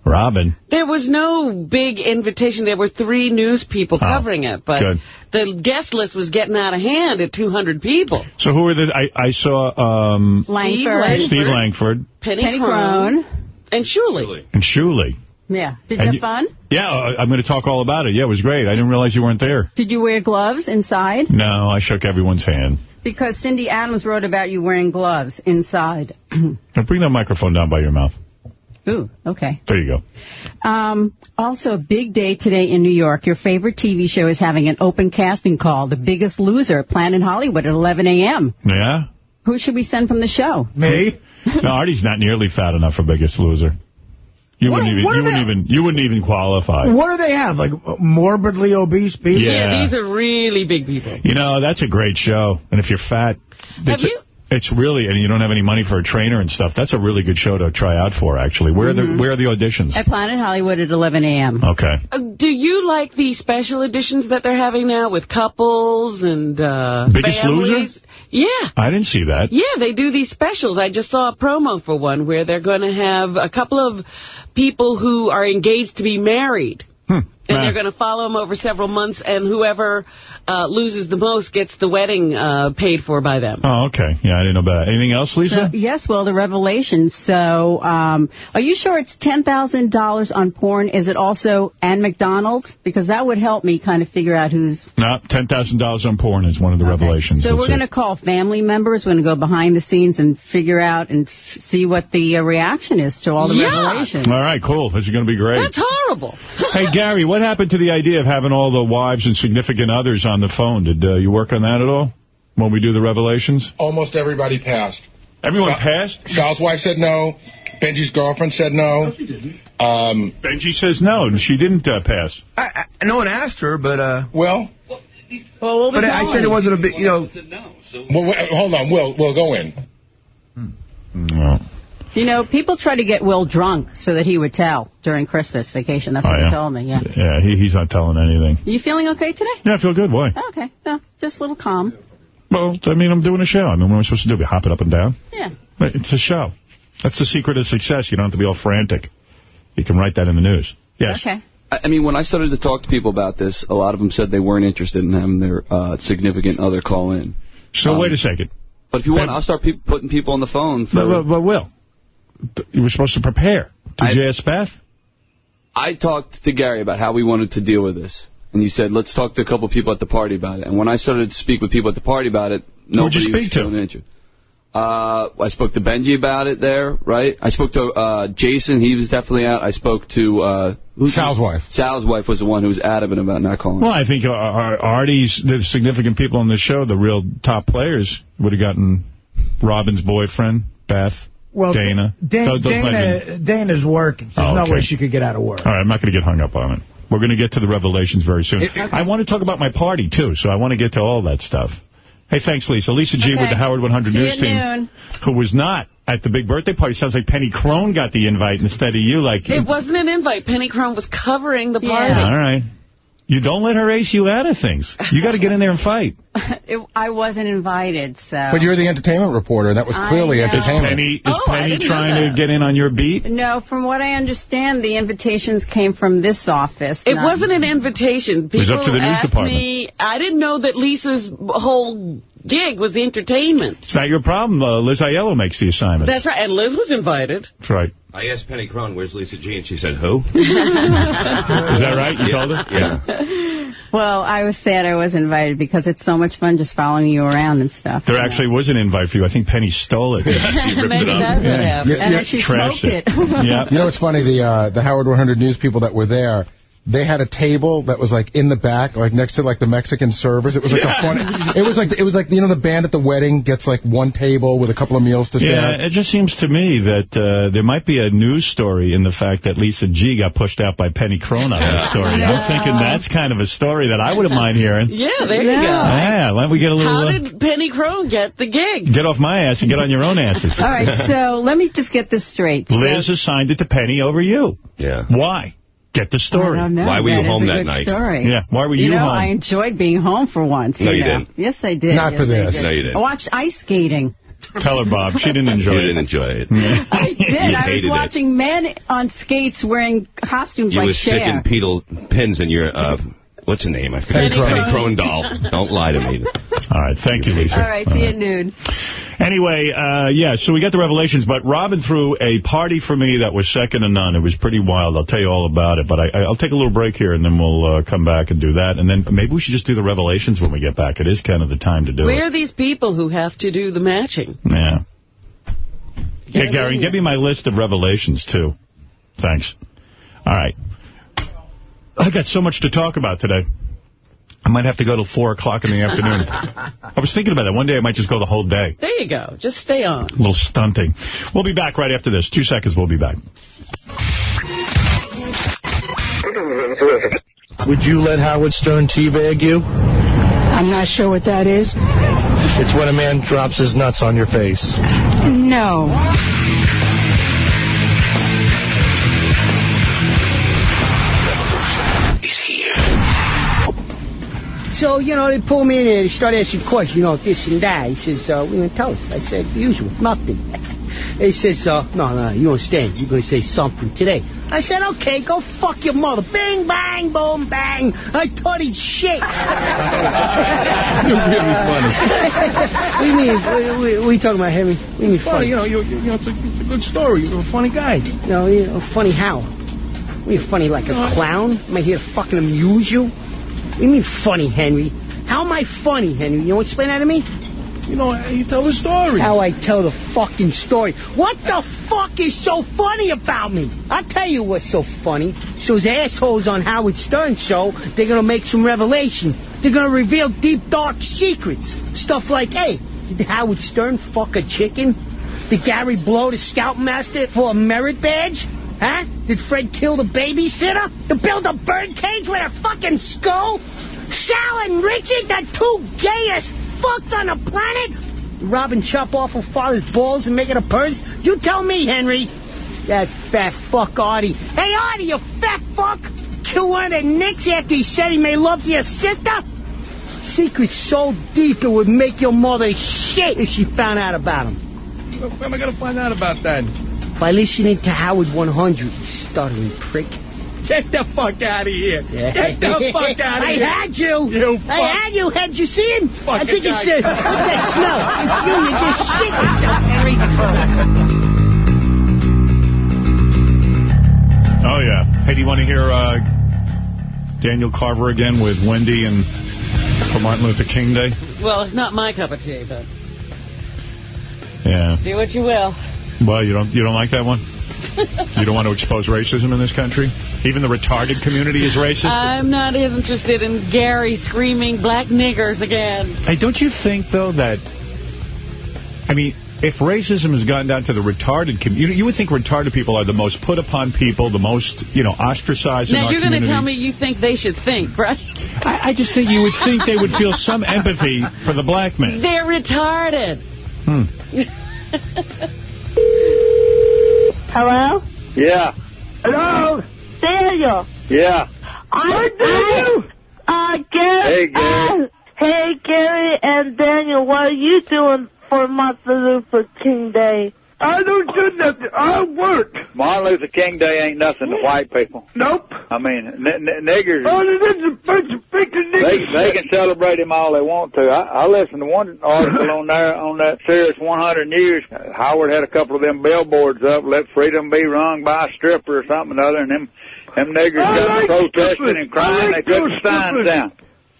Robin. There was no big invitation. There were three news people Oh, covering it, but good. the guest list was getting out of hand at 200 people. So who were the... I, I saw um, Langford. Steve Langford Penny, Penny Crone, Crone. and Shuley. and Shuley. Yeah. Did you And have you- fun? Yeah, uh, I'm going to talk all about it. Yeah, it was great. I didn't realize you weren't there. Did you wear gloves inside? No, I shook everyone's hand. Because Cindy Adams wrote about you wearing gloves inside. Now bring that microphone down by your mouth. Ooh, okay. There you go. Um, also, a big day today in New York. Your favorite TV show is having an open casting call. The Biggest Loser at in Hollywood at 11 a.m. Yeah? Who should we send from the show? Me. No, Artie's not nearly fat enough for Biggest Loser. You What- wouldn't even what you wouldn't even you wouldn't even qualify. What do they have? Like morbidly obese people? Yeah. these are really big people. You know, that's a great show. And if you're fat, it's, you- it's really, and you don't have any money for a trainer and stuff, that's a really good show to try out for, actually. Where are Mhm. the where are the auditions? I plan at Planet Hollywood at 11 a.m. Okay. Uh, do you like the special editions that they're having now with couples and uh, Biggest families? Loser? Yeah. I didn't see that. Yeah, they do these specials. I just saw a promo for one where they're going to have a couple of people who are engaged to be married. And Ah. they're going to follow them over several months, and whoever uh, loses the most gets the wedding uh, paid for by them. Oh, okay. Yeah, I didn't know about that. Anything else, Lisa? So, yes, well, the revelations. So, um, are you sure it's $10,000 on porn? Is it also and McDonald's? Because that would help me kind of figure out who's... no, $10,000 on porn is one of the revelations. So That's we're going to call family members. We're going to go behind the scenes and figure out and see what the uh, reaction is to all the Yuck. revelations. All right, cool. This is going to be great. That's horrible. hey, Gary, what happened to the idea of having all the wives and significant others on the phone? Did uh, you work on that at all when we do the revelations? Almost everybody passed. Everyone Sal- passed? Sal's wife said no. Benjy's girlfriend said no. She didn't. Benjy says no, and she didn't uh, pass. I, I, no one asked her, but uh. Well. Well, we'll but I said it wasn't a big, you know. Well, wait, hold on. Will, we'll go in. No. You know, people try to get Will drunk so that he would tell during Christmas vacation. That's Oh, what yeah? they told me, yeah. Yeah, he, he's not telling anything. Are you feeling okay today? Yeah, I feel good. Why? Okay, no, just a little calm. Well, I mean, I'm doing a show. I mean, what am I supposed to do? Be hopping up and down? Yeah. It's a show. That's the secret of success. You don't have to be all frantic. You can write that in the news. Yes. Okay. I I mean, when I started to talk to people about this, a lot of them said they weren't interested in having their uh, significant other call in. So Um, wait a second. But if you want, I'll start pe putting people on the phone. For, But, but, but Will, th- you were supposed to prepare. Did you ask Beth? I talked to Gary about how we wanted to deal with this. And he said, let's talk to a couple people at the party about it. And when I started to speak with people at the party about it, Who'd nobody you was speak to? showing interest. Uh, I spoke to Benjy about it there, right? I spoke to uh, Jason. He was definitely out. I spoke to... Uh, who's Sal's wife. Sal's wife was the one who was adamant about not calling. Well, I think uh, our Artie's, the significant people on the show, the real top players, would have gotten Robin's boyfriend, Beth, Well, Dana. Da- Those- those might have been- Dana, Dana's working. There's Oh, no way she could get out of work. All right, I'm not going to get hung up on it. We're going to get to the revelations very soon. I want to talk about my party, too, so I want to get to all that stuff. Hey, thanks, Lisa. Lisa G Okay. with the Howard 100 See News team, noon. who was not at the big birthday party. Sounds like Penny Crone got the invite instead of you. Like, It wasn't an invite. Penny Crone was covering the party. all right. You don't let her ace you out of things. You got to get in there and fight. It, I wasn't invited, so... But you're the entertainment reporter, and that was clearly know. entertainment. Penny, is Oh, Penny trying to get in on your beat? No, from what I understand, the invitations came from this office. It wasn't an invitation. People was up to the news asked department. me. I didn't know that Lisa's whole gig was entertainment. It's not your problem. Uh, Liz Aiello makes the assignments. That's right. And Liz was invited. That's right. I asked Penny Crone, where's Lisa G? And she said, who? Is that right? You told her? Yeah. Well, I was sad I was invited because it's so much fun just following you around and stuff. There actually was an invite for you. I think Penny stole it. Maybe that's what happened. Yeah, and yeah, she trashed smoked it. it. Yeah. You know what's funny? The uh, the Howard 100 News people that were there, they had a table that was like in the back, like next to like the Mexican servers. It was like a funny. It was like it was like you know the band at the wedding gets like one table with a couple of meals to share. Yeah, it just seems to me that uh, there might be a news story in the fact that Lisa G got pushed out by Penny Crone on that story. I'm thinking that's kind of a story that I wouldn't mind hearing. Yeah, there you go. Yeah, why don't we get a little... How uh, did Penny Crone get the gig? Get off my ass and get on your own asses. All right, so let me just get this straight. So- Liz assigned it to Penny over you. Yeah. Why? Get the story. I don't know. Why were you That is home a that good night? Story. Yeah, why were you, you know, home? I enjoyed being home for once. No, you know. didn't. Yes, I did. Not Yes, for this. did. No, you didn't. I watched ice skating. Tell her, Bob. She didn't enjoy You it. didn't enjoy it. I did. You I was hated it. watching men on skates wearing costumes You like were Cher. sticking pedal pins in your, uh, what's her name? I forget. Penny Crone. Penny Crone doll. Don't lie to me. All right, thank you, Lisa. All right, see you at noon. Anyway, uh, yeah, so we got the revelations, but Robin threw a party for me that was second to none. It was pretty wild. I'll tell you all about it, but I, I'll take a little break here, and then we'll uh, come back and do that. And then maybe we should just do the revelations when we get back. It is kind of the time to do Where it. are these people who have to do the matching? Yeah. Yeah, Gary, give me my list of revelations, too. Thanks. All right. I got so much to talk about today. I might have to go till 4 o'clock in the afternoon. I was thinking about that. One day I might just go the whole day. There you go. Just stay on. A little stunting. We'll be back right after this. Two seconds, we'll be back. Would you let Howard Stern teabag you? I'm not sure what that is. It's when a man drops his nuts on your face. No. So, you know, they pull me in there, they start asking questions, you know, this and that. He says, uh, what are you going to tell us? I said, usual, nothing. He says, uh, no, no, you don't understand. You're going to say something today. I said, okay, go fuck your mother. Bing, bang, boom, bang. I thought he'd shit. You're really funny. what do you mean? What, what, what are you talking about, Henry? What do you mean funny? You know, you, you know, it's a, it's a good story. You're a funny guy. No, you know, funny how? What, you funny like a clown? Am I here to fucking amuse you? What do you mean funny, Henry? How am I funny, Henry? You want to explain that to me? You know, you tell the story. How I tell the fucking story. What the fuck is so funny about me? I'll tell you what's so funny. Those assholes on Howard Stern show, they're gonna make some revelations. They're gonna reveal deep, dark secrets. Stuff like, hey, did Howard Stern fuck a chicken? Did Gary blow the scoutmaster for a merit badge? Huh? Did Fred kill the babysitter? To build a birdcage with a fucking skull? Sal and Richard, the two gayest fucks on the planet? Rob and chop off her father's balls and make it a purse? You tell me, Henry. That fat fuck Artie. Hey, Artie, you fat fuck! Kill one of the Knicks after he said he made love to your sister? Secrets so deep it would make your mother shit if she found out about them. Where am I going to find out about that? By listening to Howard 100, you stuttering prick. Get the fuck out of here. Yeah. Get the fuck out of I here. I had you. You fuck. I had you. Had you seen? I think it's guy. uh, what's that smell? It's you. You just shit yourself, Henry. Oh, yeah. Hey, do you want to hear uh, Daniel Carver again with Wendy and for Martin Luther King Day? Well, it's not my cup of tea, but Yeah. do what you will. Well, you don't you don't like that one? You don't want to expose racism in this country? Even the retarded community is racist? I'm not interested in Gary screaming black niggers again. Hey, don't you think, though, that... I mean, if racism has gone down to the retarded community, you would think retarded people are the most put upon people, the most, you know, ostracized in Now, our you're going to tell me you think they should think, right? I, I just think you would think they would feel some empathy for the black man. They're retarded. Hmm. Hello? Yeah. Hello? Daniel. Yeah. I, I, uh, Gary. Hey, Gary. Uh, hey, Gary and Daniel, what are you doing for Martin Luther King Day? I don't do nothing. I work. Martin Luther King Day ain't nothing to white people. Nope. I mean, n- n- niggers. Oh, there's a bunch of freaking They, they can celebrate him all they want to. I, I listened to one article on there on that Sirius 100 News. Howard had a couple of them billboards up, "Let freedom be rung by a stripper" or something or other, and them them niggers got like protesting and crying. They like took those the signs down.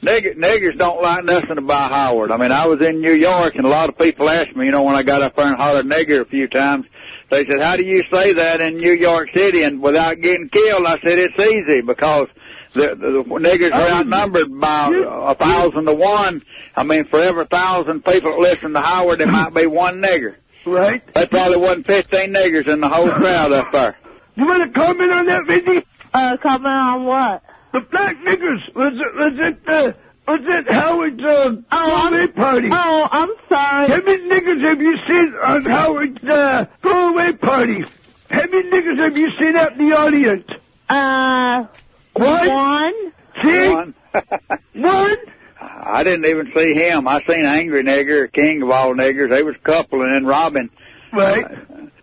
Nigger, niggers don't like nothing about Howard. I mean, I was in New York, and a lot of people asked me, you know, when I got up there and hollered nigger a few times, they said, how do you say that in New York City and without getting killed? I said, it's easy because the, the, the niggers are outnumbered by a thousand to one. I mean, for every thousand people that listen to Howard, there might be one nigger. Right. There probably wasn't 15 niggers in the whole crowd up there. You want to comment on that, Vinny? Uh, comment on what? The black niggers. Was it, was it, uh, was it Howard's, uh, Oh, throwaway party? Oh, I'm sorry. How many niggers have you seen on Howard's, uh, throwaway party? How many niggers have you seen out in the audience? Uh, One? one? See? One. One? I didn't even see him. I seen Angry Nigger, king of all niggers. They was a couple, and then Robin. Right.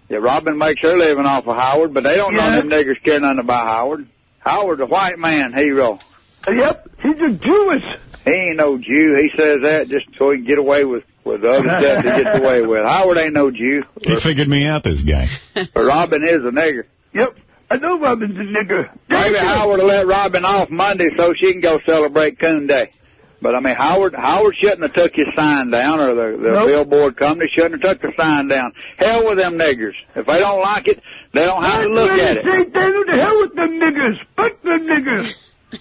yeah, Robin makes her living off of Howard, but they don't know them niggers care nothing about Howard. Howard's a white man hero. Yep, he's a Jewish. He ain't no Jew. He says that just so he can get away with with the other stuff he gets away with. Howard ain't no Jew. He figured me out, this guy. But Robin is a nigger. Yep. I know Robin's a nigger. Maybe Howard will let Robin off Monday so she can go celebrate Coon Day. But I mean, Howard Howard shouldn't have took his sign down, or the, the Nope. billboard company shouldn't have took the sign down. Hell with them niggers. If they don't like it, they don't have to look at it. Say, Daniel, to hell with them niggers. Fuck them niggers.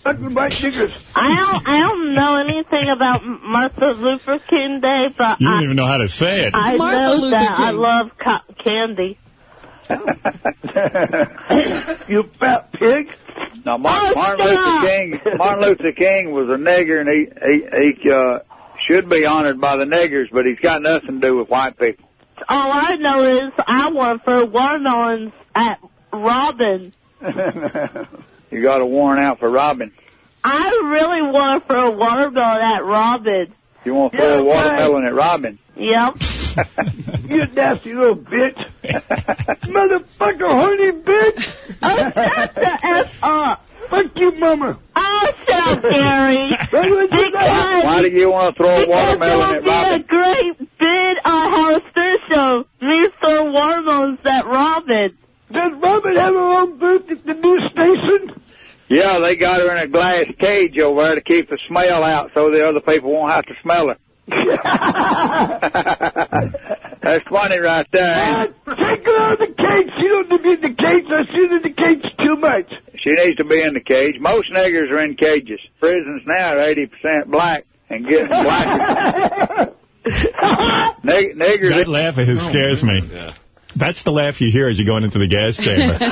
Fuck them white niggers. I don't, I don't know anything about Martin Luther King Day, but You don't even know how to say it. I Martin know Luther that I love co- candy. you fat pig. Now, Martin, Oh, Martin. Luther King, Martin Luther King was a nigger, and he he he uh, should be honored by the niggers, but he's got nothing to do with white people. All I know is I want for watermelons at Robin. you got a warrant out for robbing. I really want for a watermelon at Robin. You want to throw Yeah, a watermelon at Robin? Yep. You nasty little bitch. Motherfucker, horny bitch. Oh, shut the F up. Fuck you, mama. Oh, shut up, Gary. Why, why do you want to throw a Because it watermelon would at be a great bid on Howard Stern show. Me throw watermelons at Robin. Does Robin have her own booth at the new station? Yeah, they got her in a glass cage over there to keep the smell out, so the other people won't have to smell her. That's funny right there. ain't it? Take her out of the cage. She don't need to be in the cage. I see her in the cage too much. She needs to be in the cage. Most niggers are in cages. Prisons now are 80% black and getting blacker. Nig- niggers. That laugh of his scares me. That's the laugh you hear as you're going into the gas chamber.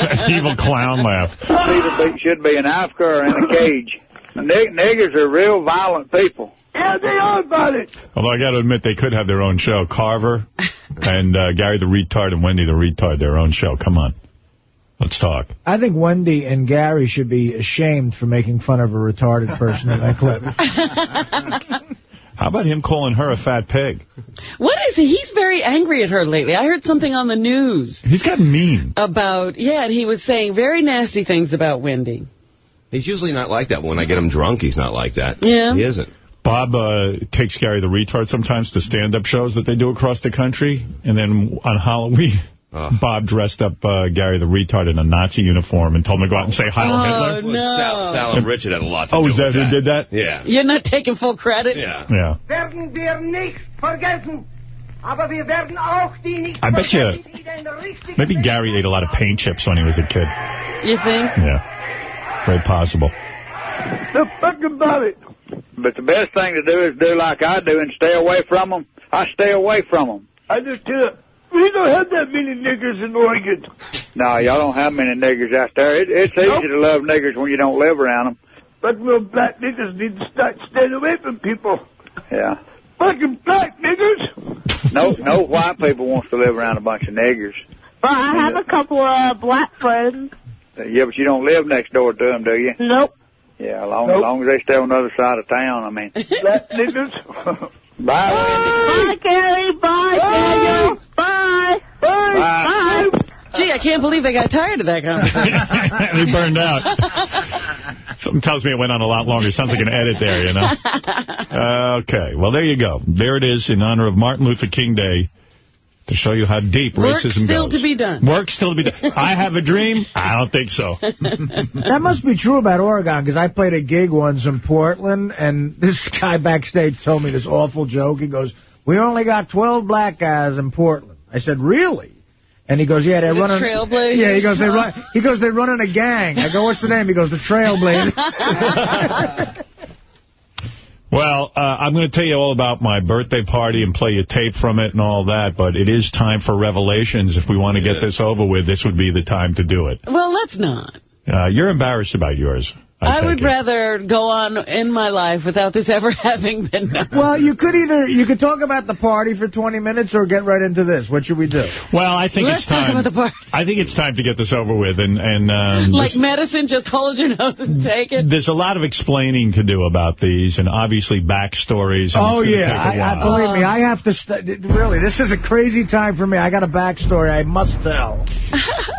That evil clown laugh. either should be in Africa or in a cage. Nig- niggers are real violent people. Yeah, they are about it. Although I got to admit, they could have their own show. Carver and uh, Gary the Retard and Wendy the Retard, their own show. Come on. Let's talk. I think Wendy and Gary should be ashamed for making fun of a retarded person in that clip. How about him calling her a fat pig? What is he? He's very angry at her lately. I heard something on the news He's got mean. about, yeah, and he was saying very nasty things about Wendy. He's usually not like that. When I get him drunk, he's not like that. Yeah. He isn't. Bob uh, takes Gary the Retard sometimes to stand-up shows that they do across the country. And then on Halloween, Bob dressed up uh, Gary the Retard in a Nazi uniform and told him to go out and say Heil Oh, Hitler. no. Sal, Sal and Richard had a lot to Oh, do is that with who did that? Yeah. You're not taking full credit? Yeah. Yeah. Werden wir nicht vergessen. Aber wir werden auch die nicht I bet you, vergessen, die den richtigen maybe Gary ate a lot of paint chips when he was a kid. You think? Yeah. Very possible. The fuck about it. But the best thing to do is do like I do and stay away from them. I stay away from them. I just tell you, we don't have that many niggers in Oregon. No, y'all don't have many niggers out there. It, it's easy to love niggers when you don't live around them. But real black niggers need to start staying away from people. Yeah. Fucking black niggers. No, no white people wants to live around a bunch of niggers. But I have a couple of black friends. Yeah, but you don't live next door to them, do you? Nope. Yeah, long, Nope. as long as they stay on the other side of town, I mean. black niggers. Bye, Bye, Gary. Bye, Daniel. Bye. Bye. Bye. Gee, I can't believe they got tired of that conversation. they burned out. Something tells me it went on a lot longer. Sounds like an edit there, you know? okay, well, there you go. There it is in honor of Martin Luther King Day to show you how deep Work racism still to be done. Work still to be done. I have a dream? I don't think so. that must be true about Oregon, because I played a gig once in Portland, and this guy backstage told me this awful joke. He goes, we only got 12 black guys in Portland. I said, really? And he goes, yeah, they're The running... Trailblazers? Yeah, he goes, they run, he goes, they're running a gang. I go, what's the name? He goes, the Trailblazers. Well, uh, I'm going to tell you all about my birthday party and play a tape from it and all that, but it is time for revelations. If we want to get this over with, this would be the time to do it. Well, let's not. Uh, you're embarrassed about yours. I, I would it. rather go on in my life without this ever having been known. well, you could either, you could talk about the party for 20 minutes or get right into this. What should we do? Well, I think Let's it's time. talk about the party. I think it's time to get this over with, and and um, Like this- medicine, just hold your nose and take it. there's a lot of explaining to do about these, and obviously backstories. And Oh, yeah. take a I, I, while. believe me, I have to... St really, this is a crazy time for me. I got a backstory I must tell.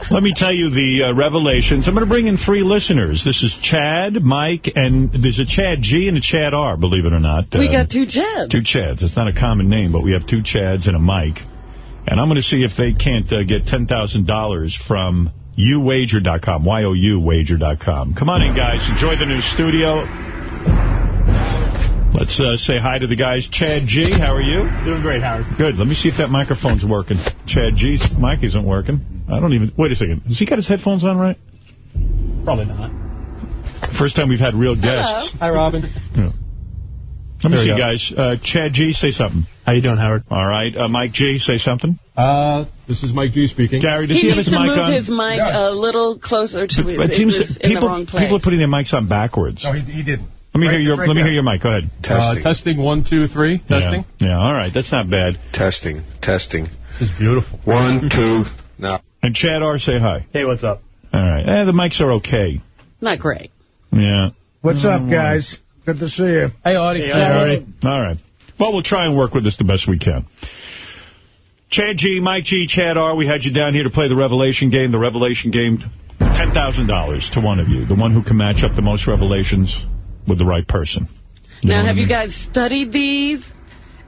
Let me tell you the uh, revelations. I'm going to bring in three listeners. This is Chad, Mike, and there's a Chad G and a Chad R, believe it or not. We Uh, got two Chads. Two Chads. It's not a common name, but we have two Chads and a Mike. And I'm going to see if they can't uh, get $10,000 from youwager.com, Y-O-U wager.com. Come on in, guys. Enjoy the new studio. Let's uh, say hi to the guys. Chad G, how are you? Doing great, Howard. Good. Let me see if that microphone's working. Chad G's mic isn't working. I don't even... Wait a second. Has he got his headphones on right? Probably not. First time we've had real guests. Hi, Robin. Yeah. Let me There we see, go. guys. Uh, Chad G, say something. How you doing, Howard? All right. Uh, Mike G, say something. Uh, this is Mike G speaking. Gary, does He he, have needs his to move his mic a little closer to his. It seems it in people, the wrong place. people are putting their mics on backwards. No, he, he didn't. Let me Right- hear your right let me there. hear your mic. Go ahead. Uh, testing one, two, three. Testing. Yeah. yeah, all right. That's not bad. Testing, testing. This is beautiful. One, two, now. And Chad R, say hi. Hey, what's up? All right. Eh, the mics are okay. Not great. Yeah. What's up, guys? Good to see you. Hey, Artie. Hey, Artie. All right. Well, we'll try and work with this the best we can. Chad G, Mike G, Chad R, we had you down here to play the Revelation game. The Revelation game, $10,000 to one of you. The one who can match up the most revelations with the right person. You now, have I you guys studied these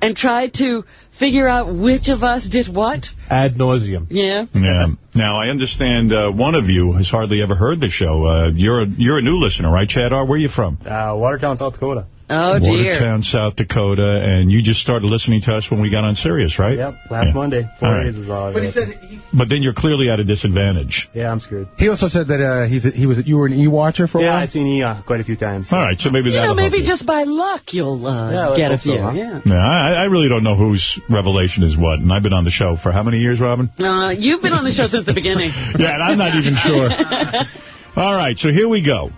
and try to figure out which of us did what? Ad nauseum. Yeah. Yeah. Now, I understand uh, one of you has hardly ever heard the show. Uh, you're, a, you're a new listener, right, Chad R? Where are you from? Uh, Watertown, South Dakota. Oh, dear. Watertown, South Dakota, and you just started listening to us when we got on Sirius, right? Yep, last Yeah. Monday. Four All right. days is all. But he said But then you're clearly at a disadvantage. Yeah, I'm screwed. he also said that uh, he's a, he was you were an E-watcher for a Yeah, while. I've seen E uh, quite a few times. All right, so maybe You know, that'll maybe help you. just by luck you'll uh, Yeah, get a hope so, few. huh? Yeah. Yeah, I, I really don't know whose revelation is what, and I've been on the show for how many years, Robin? Uh, you've been on the show since the beginning. Yeah, and I'm not even sure. All right, so here we go.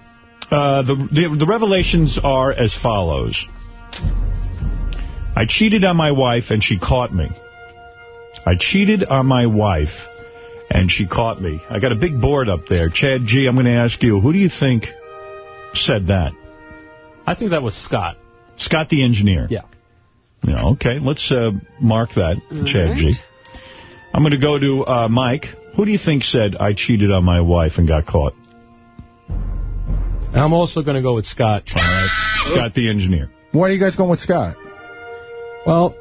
Uh, the, the the revelations are as follows. I cheated on my wife and she caught me. I cheated on my wife and she caught me. I got a big board up there. Chad G, I'm going to ask you, who do you think said that? I think that was Scott. Scott the engineer. Yeah. Yeah, okay, let's uh, mark that, Chad right. G. I'm going to go to uh, Mike. Who do you think said I cheated on my wife and got caught? I'm also going to go with Scott. All right. Scott the engineer. Why are you guys going with Scott? Well,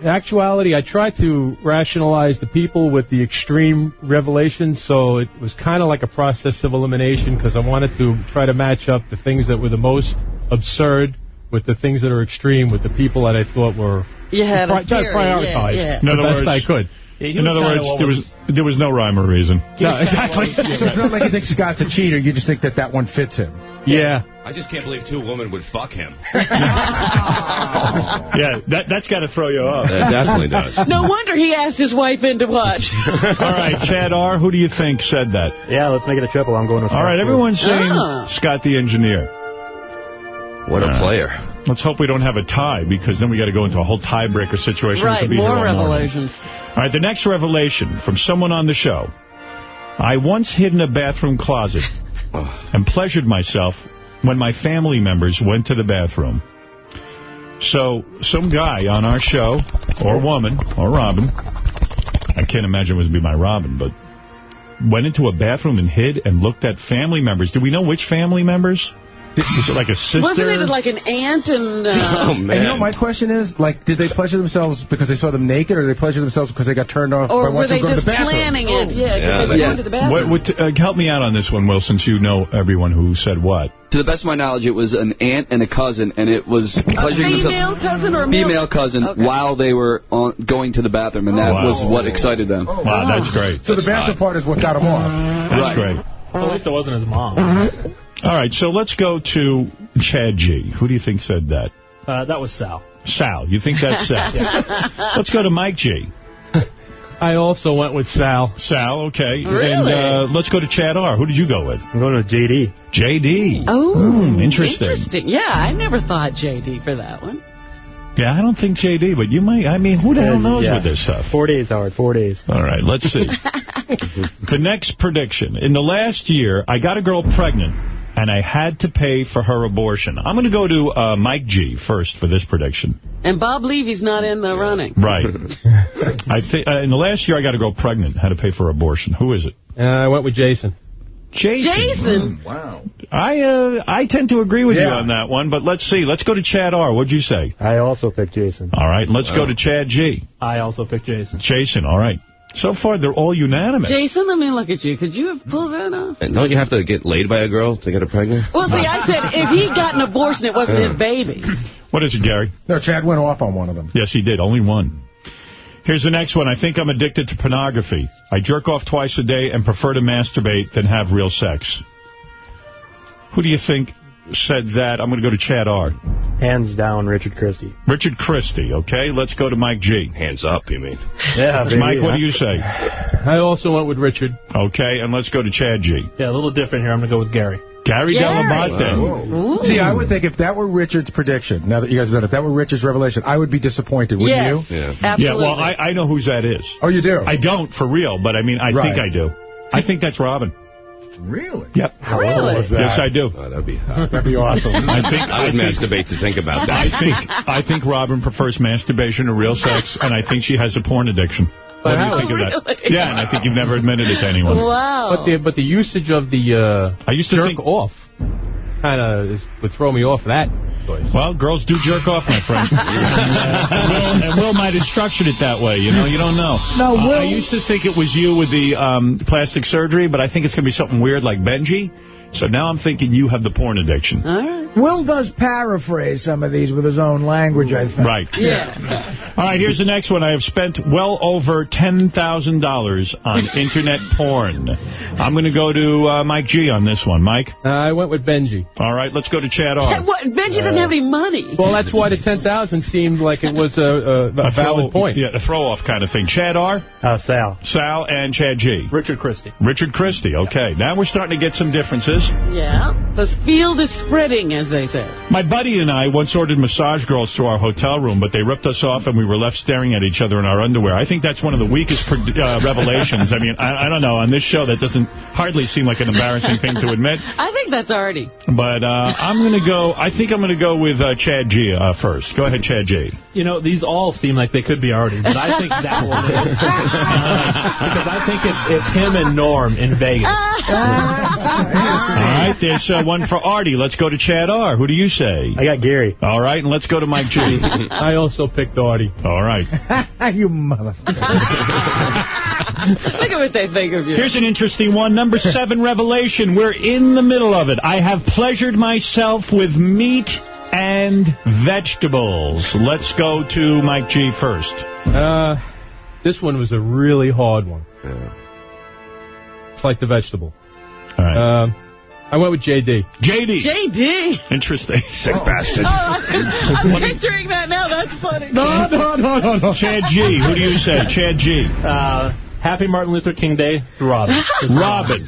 in actuality, I tried to rationalize the people with the extreme revelations, so it was kind of like a process of elimination because I wanted to try to match up the things that were the most absurd with the things that are extreme with the people that I thought were You had pri- a try to theory, prioritize yeah, yeah. In the other best words- I could. In other words, there was there was no rhyme or reason. No, exactly. So it's not like you think Scott's a cheater. You just think that that one fits him. Yeah. I just can't believe two women would fuck him. Yeah, that that's got to throw you off. That definitely does. No wonder he asked his wife in to watch. All right, Chad R. Who do you think said that? Yeah, let's make it a triple. I'm going with All right, everyone's saying Ah. Scott the engineer. What a Uh, player. Let's hope we don't have a tie because then we got to go into a whole tiebreaker situation. We right, be more here all morning. revelations. All right, the next revelation from someone on the show. I once hid in a bathroom closet and pleasured myself when my family members went to the bathroom. So, some guy on our show, or woman, or Robin, I can't imagine it would be my Robin, but went into a bathroom and hid and looked at family members. Do we know which family members? Was it like a sister? Wasn't it like an aunt and... Uh, Oh, And you know my question is? Like, did they pleasure themselves because they saw them naked, or did they pleasure themselves because they got turned off or by were watching they them go to just the bathroom? planning it? Yeah, 'cause Yeah, they were they- going to the bathroom. What, what, uh, help me out on this one, Will, since you know everyone who said what. To the best of my knowledge, it was an aunt and a cousin, and it was a pleasuring female themselves. cousin or a male? Female cousin Okay. while they were on, going to the bathroom, and that Wow. was what excited them. Wow, that's great. So the bathroom part is what got them off. That's Right. great. At least it wasn't his mom. All right, so let's go to Chad G. Who do you think said that? Uh, that was Sal. Sal. You think that's Sal? Let's go to Mike G. I also went with Sal. Sal, okay. Really? And uh, let's go to Chad R. Who did you go with? I'm going to JD. J.D. Oh, Hmm, interesting. interesting. Yeah, I never thought JD for that one. Yeah, I don't think J.D., but you might. I mean, who the hell knows Yeah. with this stuff? Four days, Howard. Four days. All right, let's see. the next prediction. In the last year, I got a girl pregnant, and I had to pay for her abortion. I'm going to go to uh, Mike G. first for this prediction. And Bob Levy's not in the running. Right. I think uh, in the last year, I got a girl pregnant, had to pay for abortion. Who is it? Uh, I went with Jason. Jason. Jason. Wow. I uh, I tend to agree with you on that one, but let's see. Let's go to Chad R. What'd you say? I also picked Jason. All right, let's go to Chad G. I also picked Jason. Jason, all right. So far, they're all unanimous. Jason, let me look at you. Could you have pulled that off? And don't you have to get laid by a girl to get her pregnant? Well, see, I said if he got an abortion, it wasn't his baby. What is it, Gary? No, Chad went off on one of them. Yes, he did. Only one. Here's the next one. I think I'm addicted to pornography. I jerk off twice a day and prefer to masturbate than have real sex. Who do you think said that? I'm going to go to Chad R. Hands down, Richard Christy. Richard Christy, okay? Let's go to Mike G. Hands up, you mean? Yeah, baby, Mike, what huh? do you say? I also went with Richard. Okay, and let's go to Chad G. Yeah, a little different here. I'm going to go with Gary. Gary Gary. Dell'Abate. See, I would think if that were Richard's prediction, now that you guys have done it, if that were Richard's revelation, I would be disappointed, wouldn't you? Yeah, well, I, I know whose that is. Oh, you do? I don't, for real, but I mean, I Right. think I do. I think that's Robin. Really? Yep. How cool is that? Yes, I do. Oh, that'd be That'd be awesome. I think I would masturbate to think about that. I think I think Robin prefers masturbation to real sex, and I think she has a porn addiction. What do you how? think of that? Really? Yeah, and I think you've never admitted it to anyone. Wow. But the but the usage of the uh, I used to jerk think- off kind of would throw me off that choice. Well, girls do jerk off, my friend. and, Will, and Will might have structured it that way. You know, you don't know. No, Uh, Will- I used to think it was you with the um, plastic surgery, but I think it's going to be something weird like Benjy. So now I'm thinking you have the porn addiction. Will does paraphrase some of these with his own language, I think. Right. Yeah. All right, here's the next one. I have spent well over $10,000 on internet porn. I'm going to go to uh, Mike G on this one. Mike? Uh, I went with Benjy. All right, let's go to Chad R. What? Benjy doesn't have any money. Well, that's why the 10,000 seemed like it was a, a, a A valid throw- point. Yeah, a throw-off kind of thing. Chad R? Uh, Sal. Sal and Chad G. Richard Christy. Richard Christy. Okay, now we're starting to get some differences. Yeah. The field is spreading, as they say. My buddy and I once ordered massage girls to our hotel room, but they ripped us off and we were left staring at each other in our underwear. I think that's one of the weakest uh, revelations. I mean, I, I don't know. On this show, that doesn't hardly seem like an embarrassing thing to admit. I think that's Artie. But uh, I'm going to go, I think I'm going to go with uh, Chad G uh, first. Go ahead, Chad G. You know, these all seem like they could be Artie, but I think that one is. because I think it's, it's him and Norm in Vegas. All right, there's uh, one for Artie. Let's go to Chad R. Who do you say? I got Gary. All right, and let's go to Mike G. I also picked Artie. All right. you motherfucker. Look at what they think of you. Here's an interesting one. Number seven revelation. We're in the middle of it. I have pleasured myself with meat and vegetables. Let's go to Mike G first. Uh, this one was a really hard one. It's like the vegetable. All right. Um, I went with JD. JD. JD. Interesting. Sick bastard. Oh, I'm, I'm picturing that now. That's funny. No, no, no, no, no. Chad G. Who do you say? Chad G. Uh, happy Martin Luther King Day, Robin. Robin.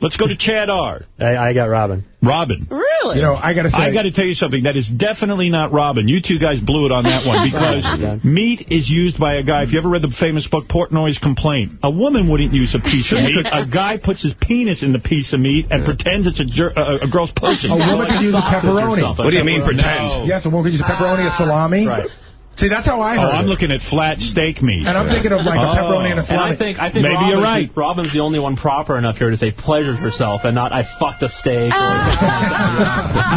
Let's go to Chad R. I, I got Robin. Robin. Really? You know, I got to say... I got to tell you something. That is definitely not Robin. You two guys blew it on that one because meat is used by a guy. If you ever read the famous book Portnoy's Complaint, a woman wouldn't use a piece of meat. A guy puts his penis in the piece of meat and pretends it's a, jer- uh, a, a girl's pussy. A woman could use a pepperoni. What do you mean, pretend? Yes, a woman could use a pepperoni, a ah. salami. Right. See, that's how I heard. Oh, heard I'm it. looking at flat steak meat. And I'm thinking of like a oh. pepperoni and a And I salami. think I think Maybe Robin's, you're right. Robin's the only one proper enough here to say pleasured herself and not I fucked a steak. Or All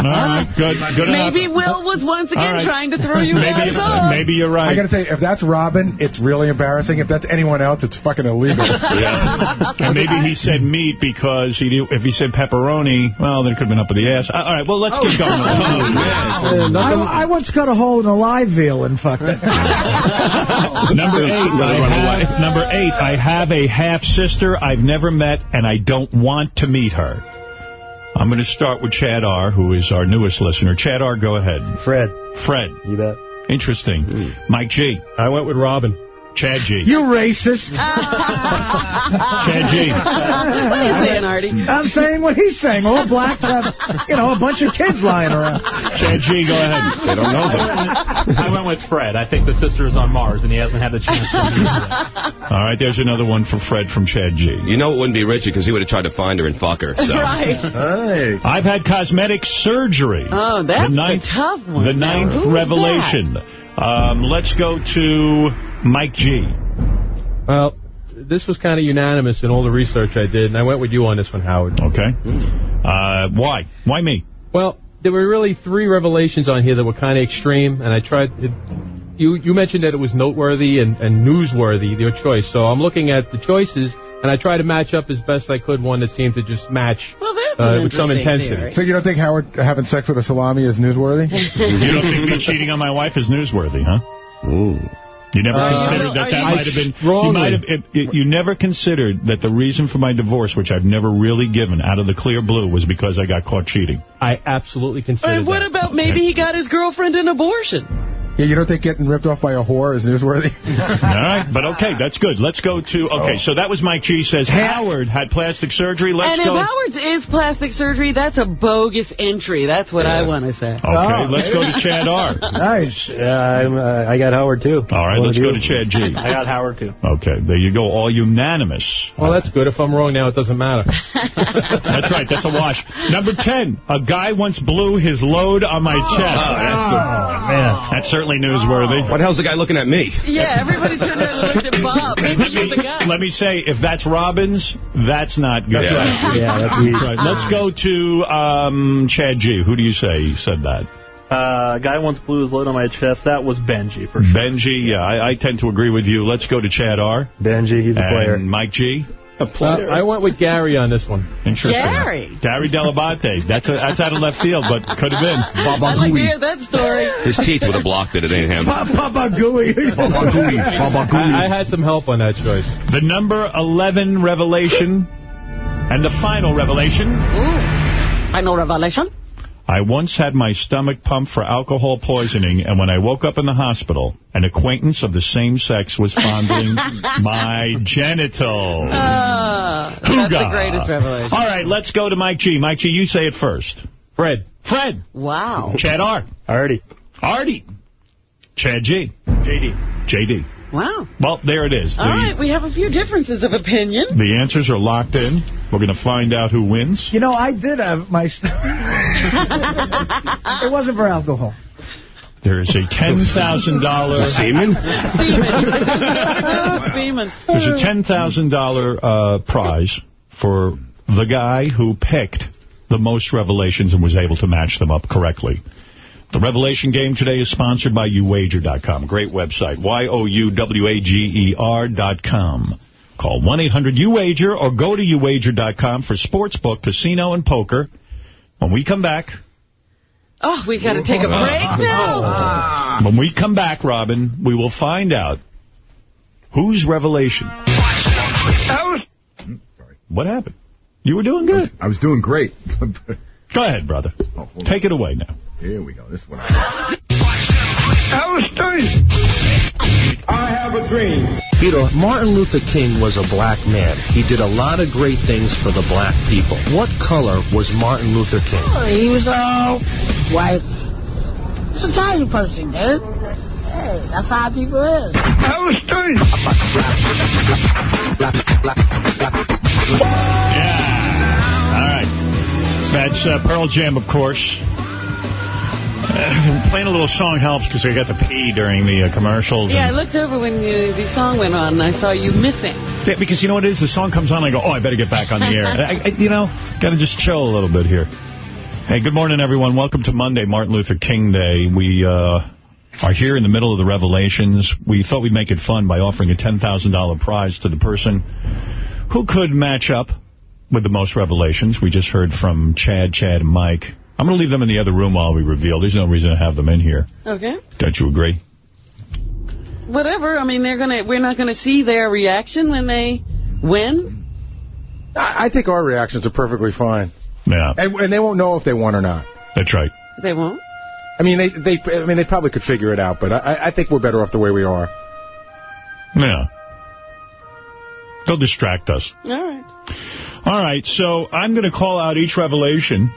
right, good, good enough. Maybe Will was once again All right. trying to throw you Maybe, guys off. maybe you're right. I right. got to tell you, if that's Robin, it's really embarrassing. If that's anyone else, it's fucking illegal. Yeah. and maybe he said meat because he knew, if he said pepperoni, well, then it could have been up with the ass. All right, well, let's keep oh. going. Oh, I, I once cut a hole in a live veal and fucked it. Number eight, I have, number eight, I have a half-sister I've never met, and I don't want to meet her. I'm going to start with Chad R., who is our newest listener. Chad R., go ahead. Fred. Fred. You bet. Interesting. Mm. Mike G. I went with Robin. Chad G. You racist. Chad G. What are you saying, Artie? I'm saying what he's saying. All blacks have, you know, a bunch of kids lying around. Chad G, go ahead. They don't know them. I went with Fred. I think the sister is on Mars and he hasn't had the chance to meet her yet. All right, there's another one for Fred from Chad G. You know it wouldn't be Richie because he would have tried to find her and fuck her. So. Right. Hey. I've had cosmetic surgery. Oh, that's the ninth, the tough one. The ninth who's revelation. Um, let's go to Mike G. Well, this was kind of unanimous in all the research I did, and I went with you on this one, Howard. Okay. Uh, why? Why me? Well, there were really three revelations on here that were kind of extreme, and I tried... It, you, you mentioned that it was noteworthy and, and newsworthy, your choice. So I'm looking at the choices, And I tried to match up as best I could one that seemed to just match well, uh, with some intensity. theory. So you don't think Howard having sex with a salami is newsworthy? you don't think me cheating on my wife is newsworthy, huh? Ooh. You never Uh, considered that that you- might have been. You might have. It, it, you never considered that the reason for my divorce, which I've never really given out of the clear blue, was because I got caught cheating. I absolutely considered And what that. about maybe he got his girlfriend an abortion? Yeah, you don't think getting ripped off by a whore is newsworthy? All right, but okay, that's good. Let's go to. Okay, so that was Mike G says Howard had plastic surgery. Let's and go. if Howard's is plastic surgery, that's a bogus entry. That's what I want to say. Okay, let's go to Chad R. Nice. Yeah, I'm, uh, I got Howard, too. All right, One let's go to Chad G. I got Howard, too. Okay, there you go, all unanimous. Well, that's good. If I'm wrong now, it doesn't matter. That's right, that's a wash. Number 10, a guy once blew his load on my chest. that's man. That's certainly newsworthy. What the hell's the guy looking at me? Yeah, everybody turned around and looked at Bob. Maybe you're the guy. Let me say, if that's Robbins, that's not good. That's right. Yeah, that's weak. Right. Let's go to um, Chad G. Who do you say said that? Uh, guy once blew his load on my chest. That was Benjy, for sure. Benjy, yeah, I, I tend to agree with you. Let's go to Chad R. Benjy, he's a and player. Mike G. A Uh, I went with Gary on this one. Interesting. Gary. Gary Dell'Abate. That's a, that's out of left field, but could have been. I'd like to hear that story. His teeth would have blocked it. It ain't him. Papa Gooey. I, I had some help on that choice. The number 11 revelation and the final revelation. I know revelation. I once had my stomach pumped for alcohol poisoning, and when I woke up in the hospital, an acquaintance of the same sex was fondling my genitals. Ah, that's the greatest revelation. All right, let's go to Mike G. Mike G, you say it first. Fred. Fred. Wow. Chad R. Artie. Artie. Chad G. JD. JD. Wow. Well, there it is. All the, right, we have a few differences of opinion. the answers are locked in. We're going to find out who wins. You know, I did have my... it wasn't for alcohol. There is a $10,000... Semen? Seaman. There's a $10,000 uh, prize for the guy who picked the most revelations and was able to match them up correctly. The Revelation game today is sponsored by YouWager.com. Great website. Y-O-U-W-A-G-E-R dot com. Call 1-800-UWager or go to YouWager.com for sportsbook, casino, and poker. When we come back, Oh, we got to take a break now. Oh. when we come back, Robin, we will find out whose revelation. What happened? You were doing good. I was doing great. Go ahead, brother. Oh, take it away now. Here we go. This one. I have a dream. You know, Martin Luther King was a black man. He did a lot of great things for the black people. What color was Martin Luther King? Oh, he was all white. It's a tiny person, dude. Hey, that's how people is. I was doing. Yeah. All right. That's uh, Pearl Jam, of course. Uh, playing a little song helps because I got to pee during the uh, commercials. Yeah, I looked over when you, the song went on, and I saw you missing. Yeah, because you know what it is? The song comes on, and I go, oh, I better get back on the air. I, I, you know, got to just chill a little bit here. Hey, good morning, everyone. Welcome to Monday, Martin Luther King Day. We uh, are here in the middle of the revelations. We thought we'd make it fun by offering a $10,000 prize to the person who could match up with the most revelations. We just heard from Chad, Chad, and Mike. I'm going to leave them in the other room while we reveal. There's no reason to have them in here. Okay. Don't you agree? Whatever. I mean, they're gonna. We're not gonna see their reaction when they win. I I think our reactions are perfectly fine. Yeah. And, and they won't know if they won or not. That's right. They won't. I mean, they, they, I mean, they probably could figure it out, but I, I think we're better off the way we are. Yeah. They'll distract us. All right. All right, so I'm going to call out each revelation.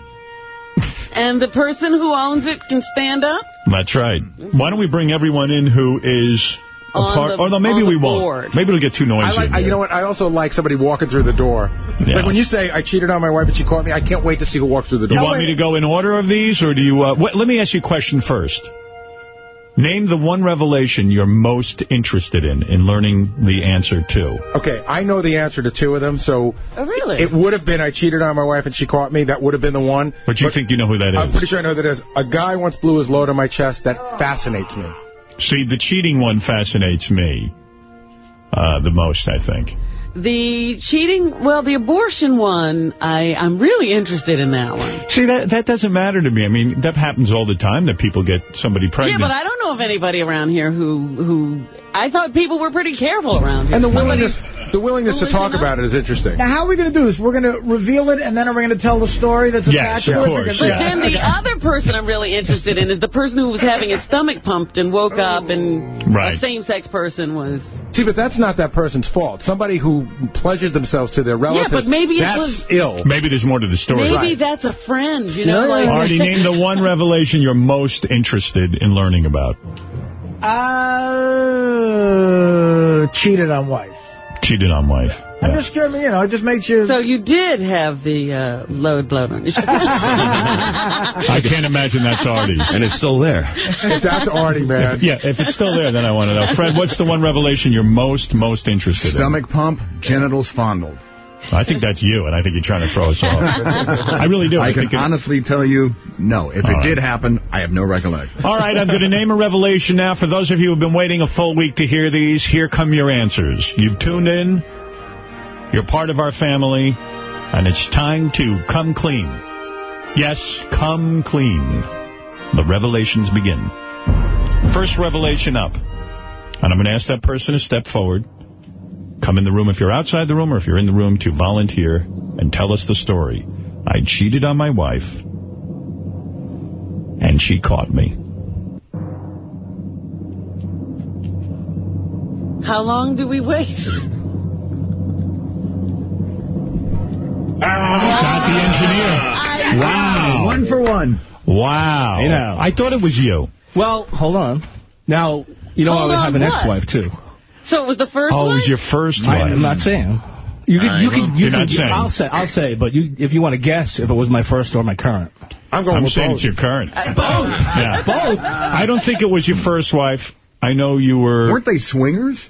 And the person who owns it can stand up. That's right. Why don't we bring everyone in who is a On part... the- or no, maybe on the we won't. Maybe it'll get too noisy. I like, in I, you know what? I also like somebody walking through the door. Yeah. Like when you say I cheated on my wife and she caught me, I can't wait to see who walks through the door. You door. want me to go in order of these, or do you... Uh, what, let me ask you a question first. Name the one revelation you're most interested in, in learning the answer to. Okay, I know the answer to two of them, so Oh, really? it would have been I cheated on my wife and she caught me. That would have been the one. But you think you know who that I'm pretty sure I know who that is. A guy once blew his load on my chest. That fascinates me. See, the cheating one fascinates me uh, the most, I think. The cheating, well, the abortion one, I, I'm really interested in that one. See, that that doesn't matter to me. I mean, that happens all the time that people get somebody pregnant. Yeah, but I don't know of anybody around here who, who, I thought people were pretty careful around here. And the Somebody's- willingness, the willingness to talk about it is interesting. Now, how are we going to do this? We're going to reveal it, and then are we going to tell the story that's Yes, attached of to it? course, But then the other person I'm really interested in is the person who was having his stomach pumped and woke up and Right. a same-sex person was... See, but that's not that person's fault. Somebody who pleasured themselves to their relatives, but maybe it that's was- ill. Maybe there's more to the story. Maybe that's a friend, you know? like Artie, name the one revelation you're most interested in learning about. Uh, cheated on wife. Cheated on wife. I'm just curious, you know, it just makes you... So you did have the uh, load blown on your I can't imagine that's Artie's. And it's still there. If that's Artie, man. Yeah, if it's still there, then I want to know. Fred, what's the one revelation you're most, most interested in? Stomach pump, genitals fondled. I think that's you, and I think you're trying to throw us off. I really do. I, I can think it- honestly tell you, no. If All it right. did happen, I have no recollection. All right, I'm going to name a revelation now. For those of you who have been waiting a full week to hear these, here come your answers. You've tuned in. You're part of our family. And it's time to come clean. Yes, come clean. The revelations begin. First revelation up. And I'm going to ask that person to step forward. Come in the room if you're outside the room or if you're in the room to volunteer and tell us the story. I cheated on my wife and she caught me. How long do we wait? Ah! Scott the engineer. Wow. One for one. Wow. You know. I thought it was you. Well, hold on. Now, you know Hold I would have an ex-wife, too. So it was the first Oh, it was your first I, wife. am not saying. You can, you can, you You're can, not saying. I'll say, I'll say, but you, if you want to guess if it was my first or my current. I'm going I'm saying it's your current. Uh, both. Yeah. Both. I don't think it was your first wife. I know you were... Weren't they swingers?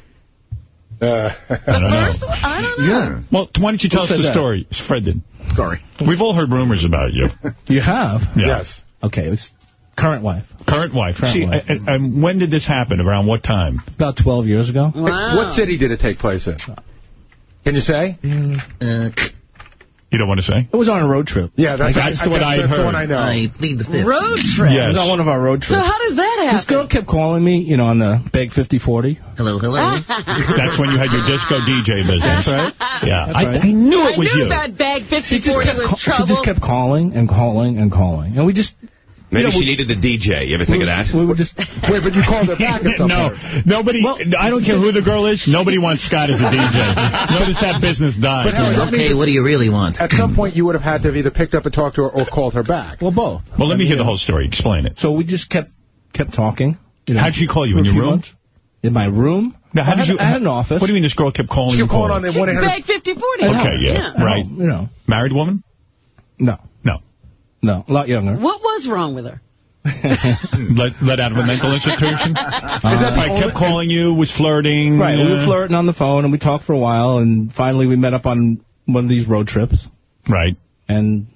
Uh, I don't know. First one? I don't know. Yeah. Well, why don't you tell Who us the that? story? Fred did. Sorry. We've all heard rumors about you. You have? Yeah. Yes. Okay, it's current wife. Current wife. Current See, wife. and- and when did this happen? Around what time? About 12 years ago. Wow. What city did it take place in? Can you say? Mm. Uh, you don't want to say? It was on a road trip. Yeah, that's, That's I, what I, I that's heard. the one I plead the fifth. Road trip. It was on one of our road trips. So how does that happen? This girl kept calling me, you know, on the Beg 5040. Hello, hello. That's when you had your disco DJ business. That's right. Yeah. That's I, right. I knew it I knew you. that bag She just 5040 kept was ca- she just kept calling and calling and calling, and we just Maybe You know, she we- needed a DJ. You ever think of that? we would just Wait, but you called her back at some no, point. nobody. I don't care who the girl is. Nobody wants Scott as a DJ. Notice that business died. But Howard, that means what do you really want? at some point you would have had to have either picked up and talked to her or called her back. well both. well, let me hear the whole story. Explain it. So we just kept kept talking. You know, How'd she call you in your room? months. In my room. Now, how I did had, you? I had an office. What do you mean this girl kept calling She you? kept calling on the one Bag 5040. Okay, yeah, At right. you know. Married woman? No. No. No. A lot younger. What was wrong with her? let, let out of a mental institution? that I kept calling you, was flirting. Right. We were uh, flirting on the phone, and we talked for a while, and finally we met up on one of these road trips. Right. And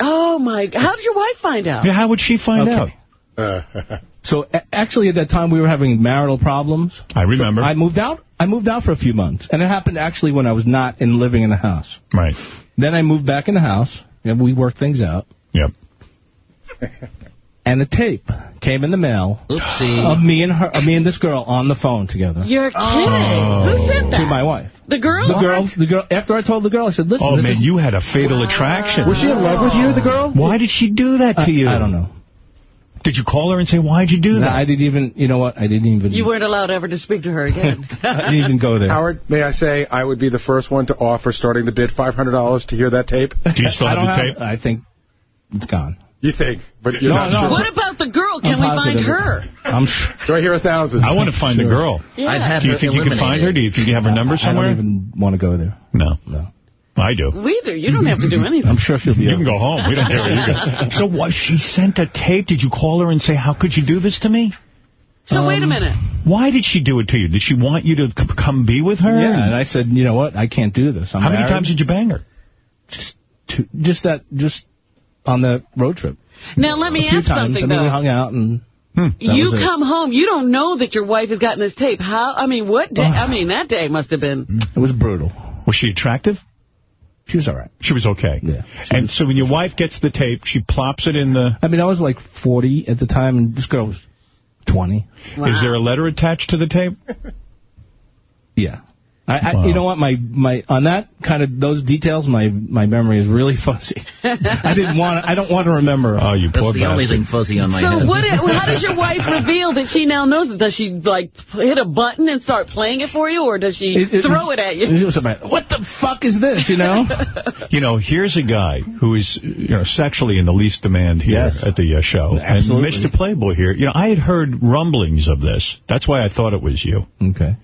Oh, my. How did your wife find out? Yeah, how would she find Okay. out? so a- actually, at that time, we were having marital problems. I remember. I moved out. I moved out for a few months, and it happened actually when I was not in living in the house. Right. Then I moved back in the house, and we worked things out. Yep. And a tape came in the mail Oopsie. of me and her, of me and this girl on the phone together You're oh. kidding. Oh. Who sent that? to my wife. The girl? The girl, the girl. After I told the girl, I said, "Listen, Oh, this man, is, you had a fatal attraction. Was she in love with you, the girl? Why did she do that to I, you? I don't know. Did you call her and say, why'd you do No, that? I didn't even. You know what? I didn't even. You weren't allowed ever to speak to her again. I didn't even go there. Howard, may I say I would be the first one to offer starting the bid $500 to hear that tape? Do you still I have don't the have, tape? I think it's gone. You think, but you're No, not no. sure. what about the girl? Can I'm we find her? I'm sure. Do I hear a thousand? I want to find the girl. Yeah. I'd have Do you her think you can find her? Do you think you have her number somewhere? I somewhere? don't even want to go there. No. No. I do. We do. You don't have to do anything. I'm sure she'll be. You can go home. We don't care where you go. So what, she sent a tape. Did you call her and say, how could you do this to me? So wait a Um, minute. Why did she do it to you? Did she want you to c- come be with her? Yeah, and I said, you know what? I can't do this. I'm How many times did you bang her? Just, two, just that, just on the road trip. Now let me a ask times. something and then we hung out and. you was it. come home, you don't know that your wife has gotten this tape. How? I mean, what day? I mean, that day must have been. It was brutal. Was she attractive? She was all right. She was okay. Yeah. And so when your wife gets the tape, she plops it in the... I mean, I was like 40 at the time, and this girl was 20. Is there a letter attached to the tape? Yeah. I, I, Wow. You know what? My my on that kind of those details, my my memory is really fuzzy. I didn't want. I don't want to remember. Oh, you That's the only thing fuzzy on my So head. what? How does your wife reveal that she now knows it? Does she like hit a button and start playing it for you, or does she throw it at you? It was about, what the fuck is this? You know? You know, here's a guy who is, you know, sexually in the least demand here Yes. at the uh, show. Absolutely. And Mr. Playboy here, you know, I had heard rumblings of this. That's why I thought it was you. Okay.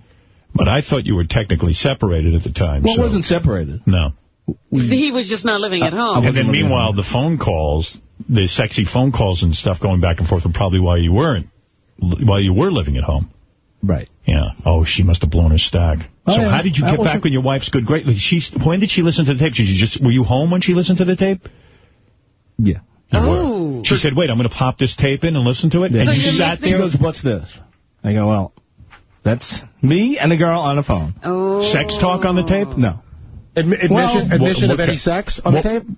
But I thought you were technically separated at the time. Well, so. wasn't separated. No. He was just not living at home. And then meanwhile, the phone calls, the sexy phone calls and stuff going back and forth were probably why you weren't, while you were living at home. Right. Yeah. Oh, she must have blown her stack. Oh, so yeah. how did you That get back wasn't- when your wife's good? Great. Like she's, when did she listen to the tape? Did you just, were you home when she listened to the tape? Yeah. Oh. She said, wait, I'm going to pop this tape in and listen to it. Yeah. And So you you sat She there. goes, what's this? I go, well, that's me and a girl on the phone. Oh. Sex talk on the tape? No. Admi admission Well, admission what- of any sex on what- the tape?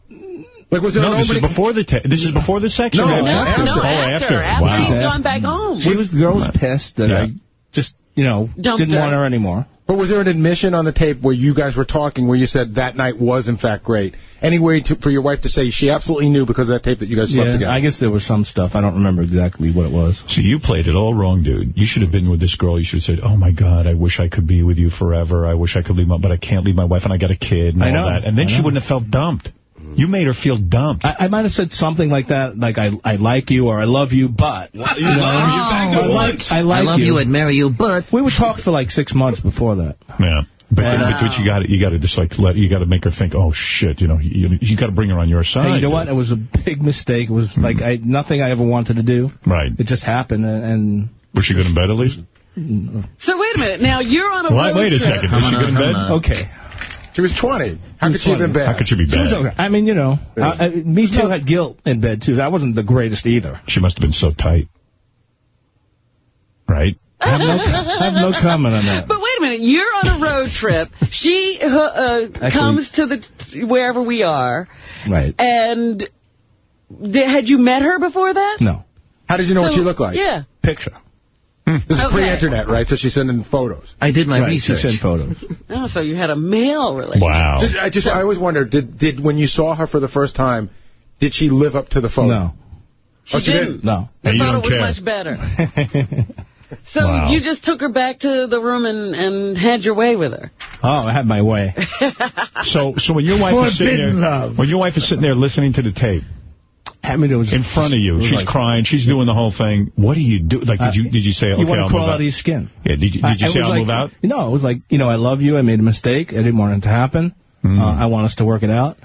Like, was there No, an this is before the tape. This is before the sex? No, or No, after. no, Oh, after. After, Wow. she's gone back home. She was, the girl was pissed that Yeah. I just, you know, Dumped didn't her. want her anymore. But was there an admission on the tape where you guys were talking where you said that night was, in fact, great? Any way to, for your wife to say she absolutely knew because of that tape that you guys slept Yeah, together? I guess there was some stuff. I don't remember exactly what it was. So you played it all wrong, dude. You should have been with this girl. You should have said, oh, my God, I wish I could be with you forever. I wish I could leave my, but I can't leave my wife and I got a kid and I all know. that. And then she wouldn't have felt dumped. You made her feel dumped. I, I might have said something like that, like I I like you or I love you, but you know, I like I like I love you. I'd marry you, but we would talk for like six months before that. Yeah. But, Wow. but, you uh, got to you got to just like let you got to make her think, oh shit, you know, you, you got to bring her on your side. Hey, you know what? It was a big mistake. It was hmm. like I nothing I ever wanted to do. Right. It just happened, and, and Was she good in bed at least? Mm, uh, so wait a minute. Now you're on a Wait, road wait a second. Was she good in bed? okay. She was 20. How She could was she have been bad? How could she be She was bad? okay. I mean, you know, I, I, me too had guilt in bed too. That wasn't the greatest either. She must have been so tight. Right? I have no, I have no comment on that. But wait a minute. You're on a road trip. She uh, uh, Actually- comes to the wherever we are, Right. and had you met her before that? No. How did you know what she looked like? Yeah. Picture. Hmm. This is Okay. pre-internet, right? So she's sending photos. I did my right. research. She sent photos. Oh, so you had a male relationship. Wow. Did- I just I always wondered, did did when you saw her for the first time, did she live up to the photo? No. She Oh, she didn't. No. I you thought don't it was care. much better. So Wow. you just took her back to the room and, and had your way with her. Oh, I had my way. So so when your wife is sitting there, love. when your wife is sitting there listening to the tape I mean, it was in front of you, she's like- crying, she's doing the whole thing. What do you do? Like, did you did you say, okay, you want I'll to crawl out out? of your skin. Yeah, did you did you it say I'll like- move out? No, it was like, you know, I love you. I made a mistake. I didn't want it to happen. Mm. Uh, I want us to work it out.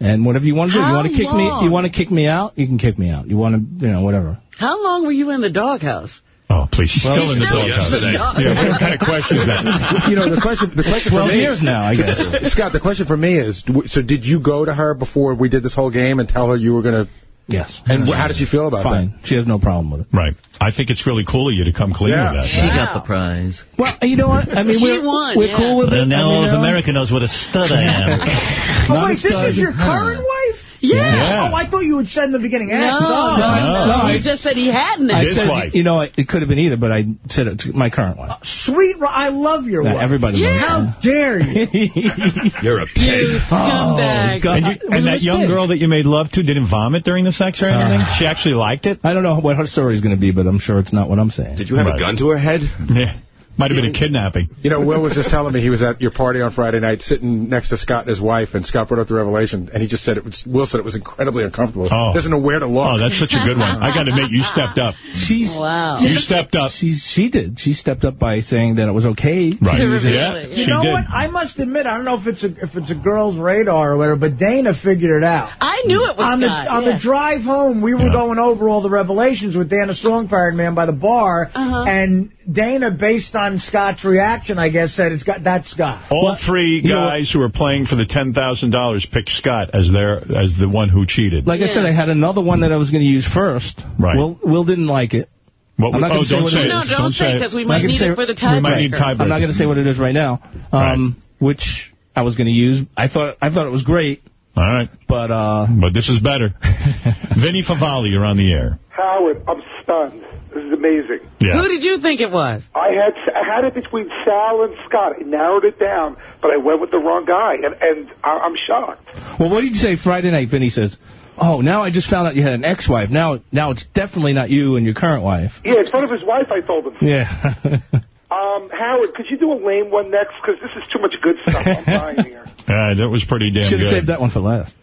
And whatever you want to do, you want to kick long? me, you want to kick me out, you can kick me out. You want to, you know, whatever. How long were you in the doghouse? Oh, please, she's Well, still in the doghouse. the doghouse. Yeah, what kind of question is that? You know, the question the question for Twelve me years now, I guess. Scott, the question for me is, so did you go to her before we did this whole game and tell her you were going to, Yes. and wh- how did she feel about Fine. She has no problem with it. Right. I think it's really cool of you to come clean Yeah. with that. She got the prize. Well, you know what? I mean, we're, won, we're yeah. cool with it. Now I mean, all of America knows what a stud I am. Oh, wait, this is your current wife? Yeah. Yeah. Oh, I thought you had said in the beginning. No, no, Oh, no, no. You just said he hadn't. I His said, wife. you know, it, it could have been either, but I said it's my current one. Sweet, I love your Yeah, wife. everybody Yeah. knows How dare you? You're a pig. You scumbag. God. And, you, and that young girl that you made love to didn't vomit during the sex or anything? Uh. she actually liked it? I don't know what her story is going to be, but I'm sure it's not what I'm saying. Did you have Right. a gun to her head? Yeah. Might have been a kidnapping. You know, Will was just telling me he was at your party on Friday night sitting next to Scott and his wife, and Scott brought up the revelation, and he just said it was, Will said it was incredibly uncomfortable. Oh. Doesn't know where to look. Oh, that's such a good one. I got to admit, you stepped up. She's Wow. You stepped up. She she did. She stepped up by saying that it was okay. Right. To reveal Yeah, it, yeah. she You know did. what? I must admit, I don't know if it's a if it's a girl's radar or whatever, but Dana figured it out. I knew it was on the on yeah. the drive home, we were Yeah. going over all the revelations with Dana Song Pirate Man by the bar, Uh-huh. and Dana, based on Scott's reaction, I guess said it's got that Scott. All three you know guys who were playing for the $10,000 picked Scott as their as the one who cheated. Like I said, I had another one that I was going to use first. Right. Will Will didn't like it. What I'm not oh, gonna say don't what say it it. No, is. don't say it, 'cause we might need say- it for the We might need tiebreaker. tiebreaker. I'm not going to say what it is right now, um, which I was going to use. I thought I thought it was great, All right. but uh, But this is better. Vinnie Favale, you're on the air. Howard, I'm stunned. This is amazing. Yeah. Who did you think it was? I had I had it between Sal and Scott. I narrowed it down, but I went with the wrong guy, and and I- I'm shocked. well, what did you say Friday night? Vinny says, "Oh, now I just found out you had an ex-wife. Now, now it's definitely not you and your current wife." Yeah, in front of his wife, I told him. Yeah. Um, Howard, could you do a lame one next? Because this is too much good stuff. I'm dying here. Uh, that was pretty damn Should good. Should have saved that one for last.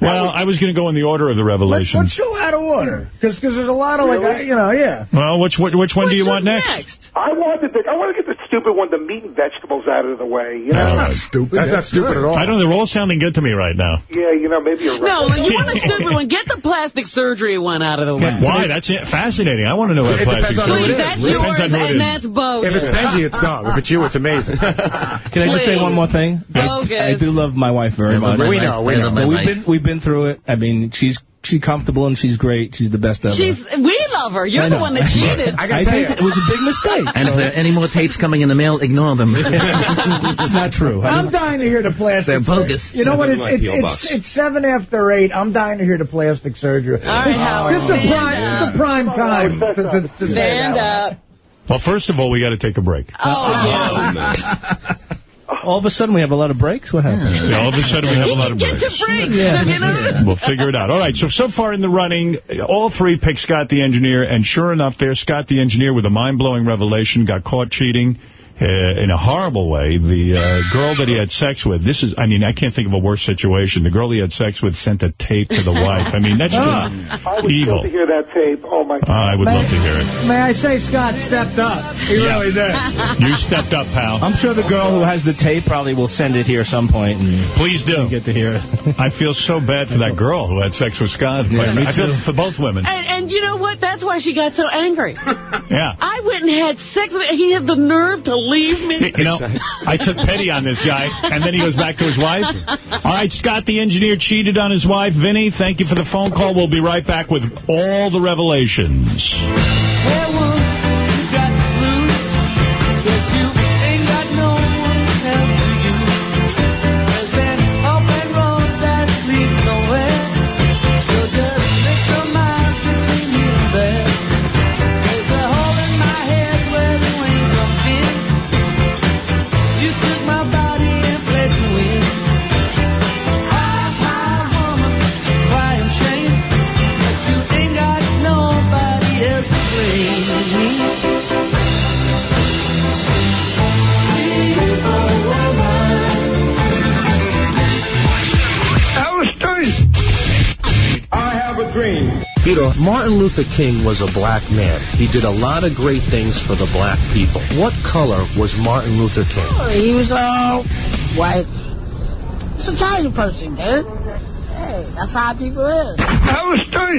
Well, I was going to go in the order of the Let's, revelations. let's go out of order. Because there's a lot of, like, Really? I- you know, yeah. Well, which which, which one do you want next? I wanted to. I want to get the stupid one, the meat and vegetables, out of the way. You know? All right. stupid. That's not stupid at all. I don't. They're all sounding good to me right now. Yeah, you know, maybe you're right. No, right. you want a stupid one. Get the plastic surgery one out of the way. Why? That's it. fascinating. I want to know what It plastic depends on who surgery is. that's Depends yours on who it and that's bogus. If it's Benjy, it's dumb. If it's you, it's amazing. Can I just say one more thing? Bogus. I, I do love my wife very much. We know, we know. love my But we've been we've been through it. I mean, she's she's comfortable and she's great. She's the best ever. She's, we love her. You're I the know. one that cheated. I I gotta tell think you. it was a big mistake. And if there are any more tapes coming in the mail, ignore them. it's not true. I I'm dying to hear the plastic They're surgery. bogus. You know what? It's, Send it's, them to my it's, it's seven after eight. I'm dying to hear the plastic surgery. All right, Howard, This is a prime, up. this is a prime time to, to, to Stand up. Well, first of all, we got to take a break. Oh, yeah. Oh, All of a sudden, we have a lot of breaks. What happened? Yeah, all of a sudden, we have a lot of Get breaks. to breaks, Yeah. you know? We'll figure it out. All right, so so far in the running, all three picked Scott the Engineer, and sure enough, there's Scott the Engineer with a mind-blowing revelation, got caught cheating uh, in a horrible way. The uh, girl that he had sex with, this is, I mean, I can't think of a worse situation. The girl he had sex with sent a tape to the wife. I mean, that's just I would evil. love to hear that tape. Oh my God. I would love to hear it. May I say Scott stepped up? He Yeah. really did. You stepped up, pal. I'm sure the girl who has the tape probably will send it here some point and Please do. get to hear it. I feel so bad for that girl who had sex with Scott. Yeah, me I feel too. for both women. And, and you know what? That's why she got so angry. Yeah. I went and had sex with him. He had the nerve to leave me. You know, I took pity on this guy, and then he goes back to his wife. All right, Scott, the engineer, cheated on his wife. Vinny, thank you for the phone call. We'll be right back with all the revelations. You know, Martin Luther King was a black man. He did a lot of great things for the black people. What color was Martin Luther King? He was uh white. It's a Italian person, dude. Hey, that's how people is. I was doing.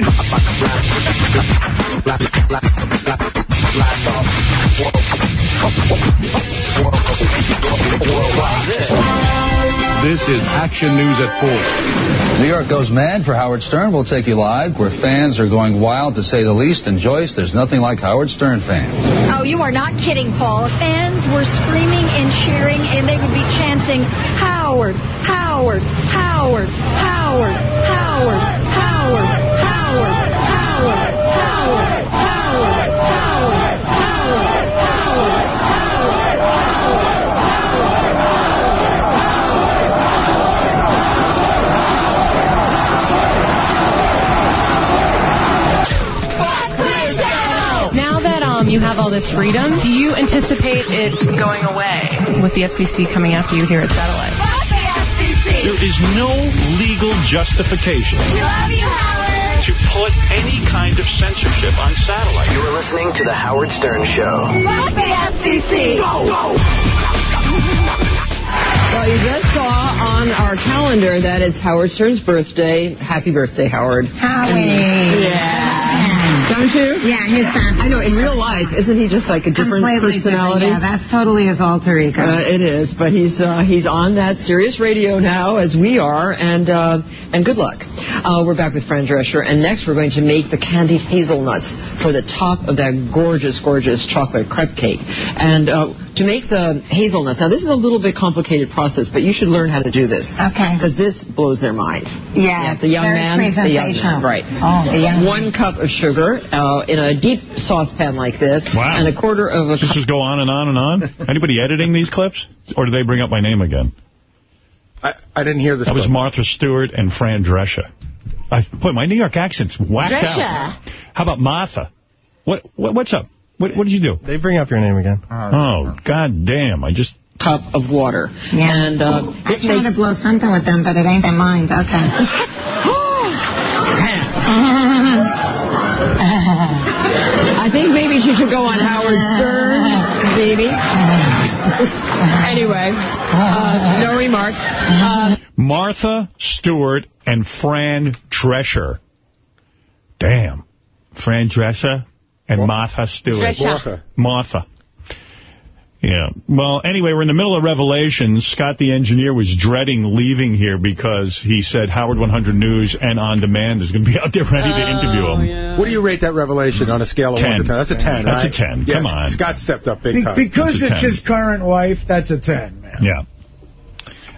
This is Action News at 4. New York Goes Mad for Howard Stern. We'll take you live where fans are going wild to say the least. And Joyce, there's nothing like Howard Stern fans. Oh, you are not kidding, Paul. Fans were screaming and cheering, and they would be chanting, Howard, Howard, Howard, Howard, Howard, Howard, you have all this freedom, do you anticipate it going away with the FCC coming after you here at Satellite? There is no legal justification to put any kind of censorship on satellite. You're listening to The Howard Stern Show. Fuck the FCC! No! Well, you just saw on our calendar that it's Howard Stern's birthday. Happy birthday, Howard. Howie. Yeah. Don't you? Yeah, his son. I know. In real life, isn't he just like a different personality? different. Yeah, that's totally his alter ego. Uh, it is, but he's uh, he's on that Sirius Radio now, as we are, and uh, and good luck. Uh, we're back with Fran Drescher, and next we're going to make the candied hazelnuts for the top of that gorgeous, gorgeous chocolate crepe cake. And uh, to make the hazelnuts, now this is a little bit complicated process, but you should learn how to do this. Okay. Because this blows their mind. Yeah, the young man, the young man, right? Oh, the young One cup of sugar uh, in a deep saucepan like this, Wow. and a quarter of a This just go on and on and on? Anybody editing these clips? Or do they bring up my name again? I, I didn't hear this. That was. Martha Stewart and Fran Drescher. I, boy, my New York accent's whacked Drescher. out. How about Martha? What, what What's up? What, what did you do? They bring up your name again. Oh, god damn. I just... cup of water. Yeah. And uh, I this tried makes... to blow something with them, but it ain't their minds. Okay. I think maybe she should go on Howard Stern, maybe. anyway, uh, no remarks. Uh, Martha Stewart and Fran Drescher. Damn. Fran Drescher and Martha Stewart. Drescher. Martha. Martha. Yeah. Well, anyway, we're in the middle of Revelations. Scott, the engineer, was dreading leaving here because he said Howard 100 News and On Demand is going to be out there ready to oh, interview him. What do you rate that revelation on a scale of 1 to 10? That's a 10, That's a 10. Yes, Come on. Scott stepped up big Be- time. because it's his current wife, that's a 10, man. Yeah.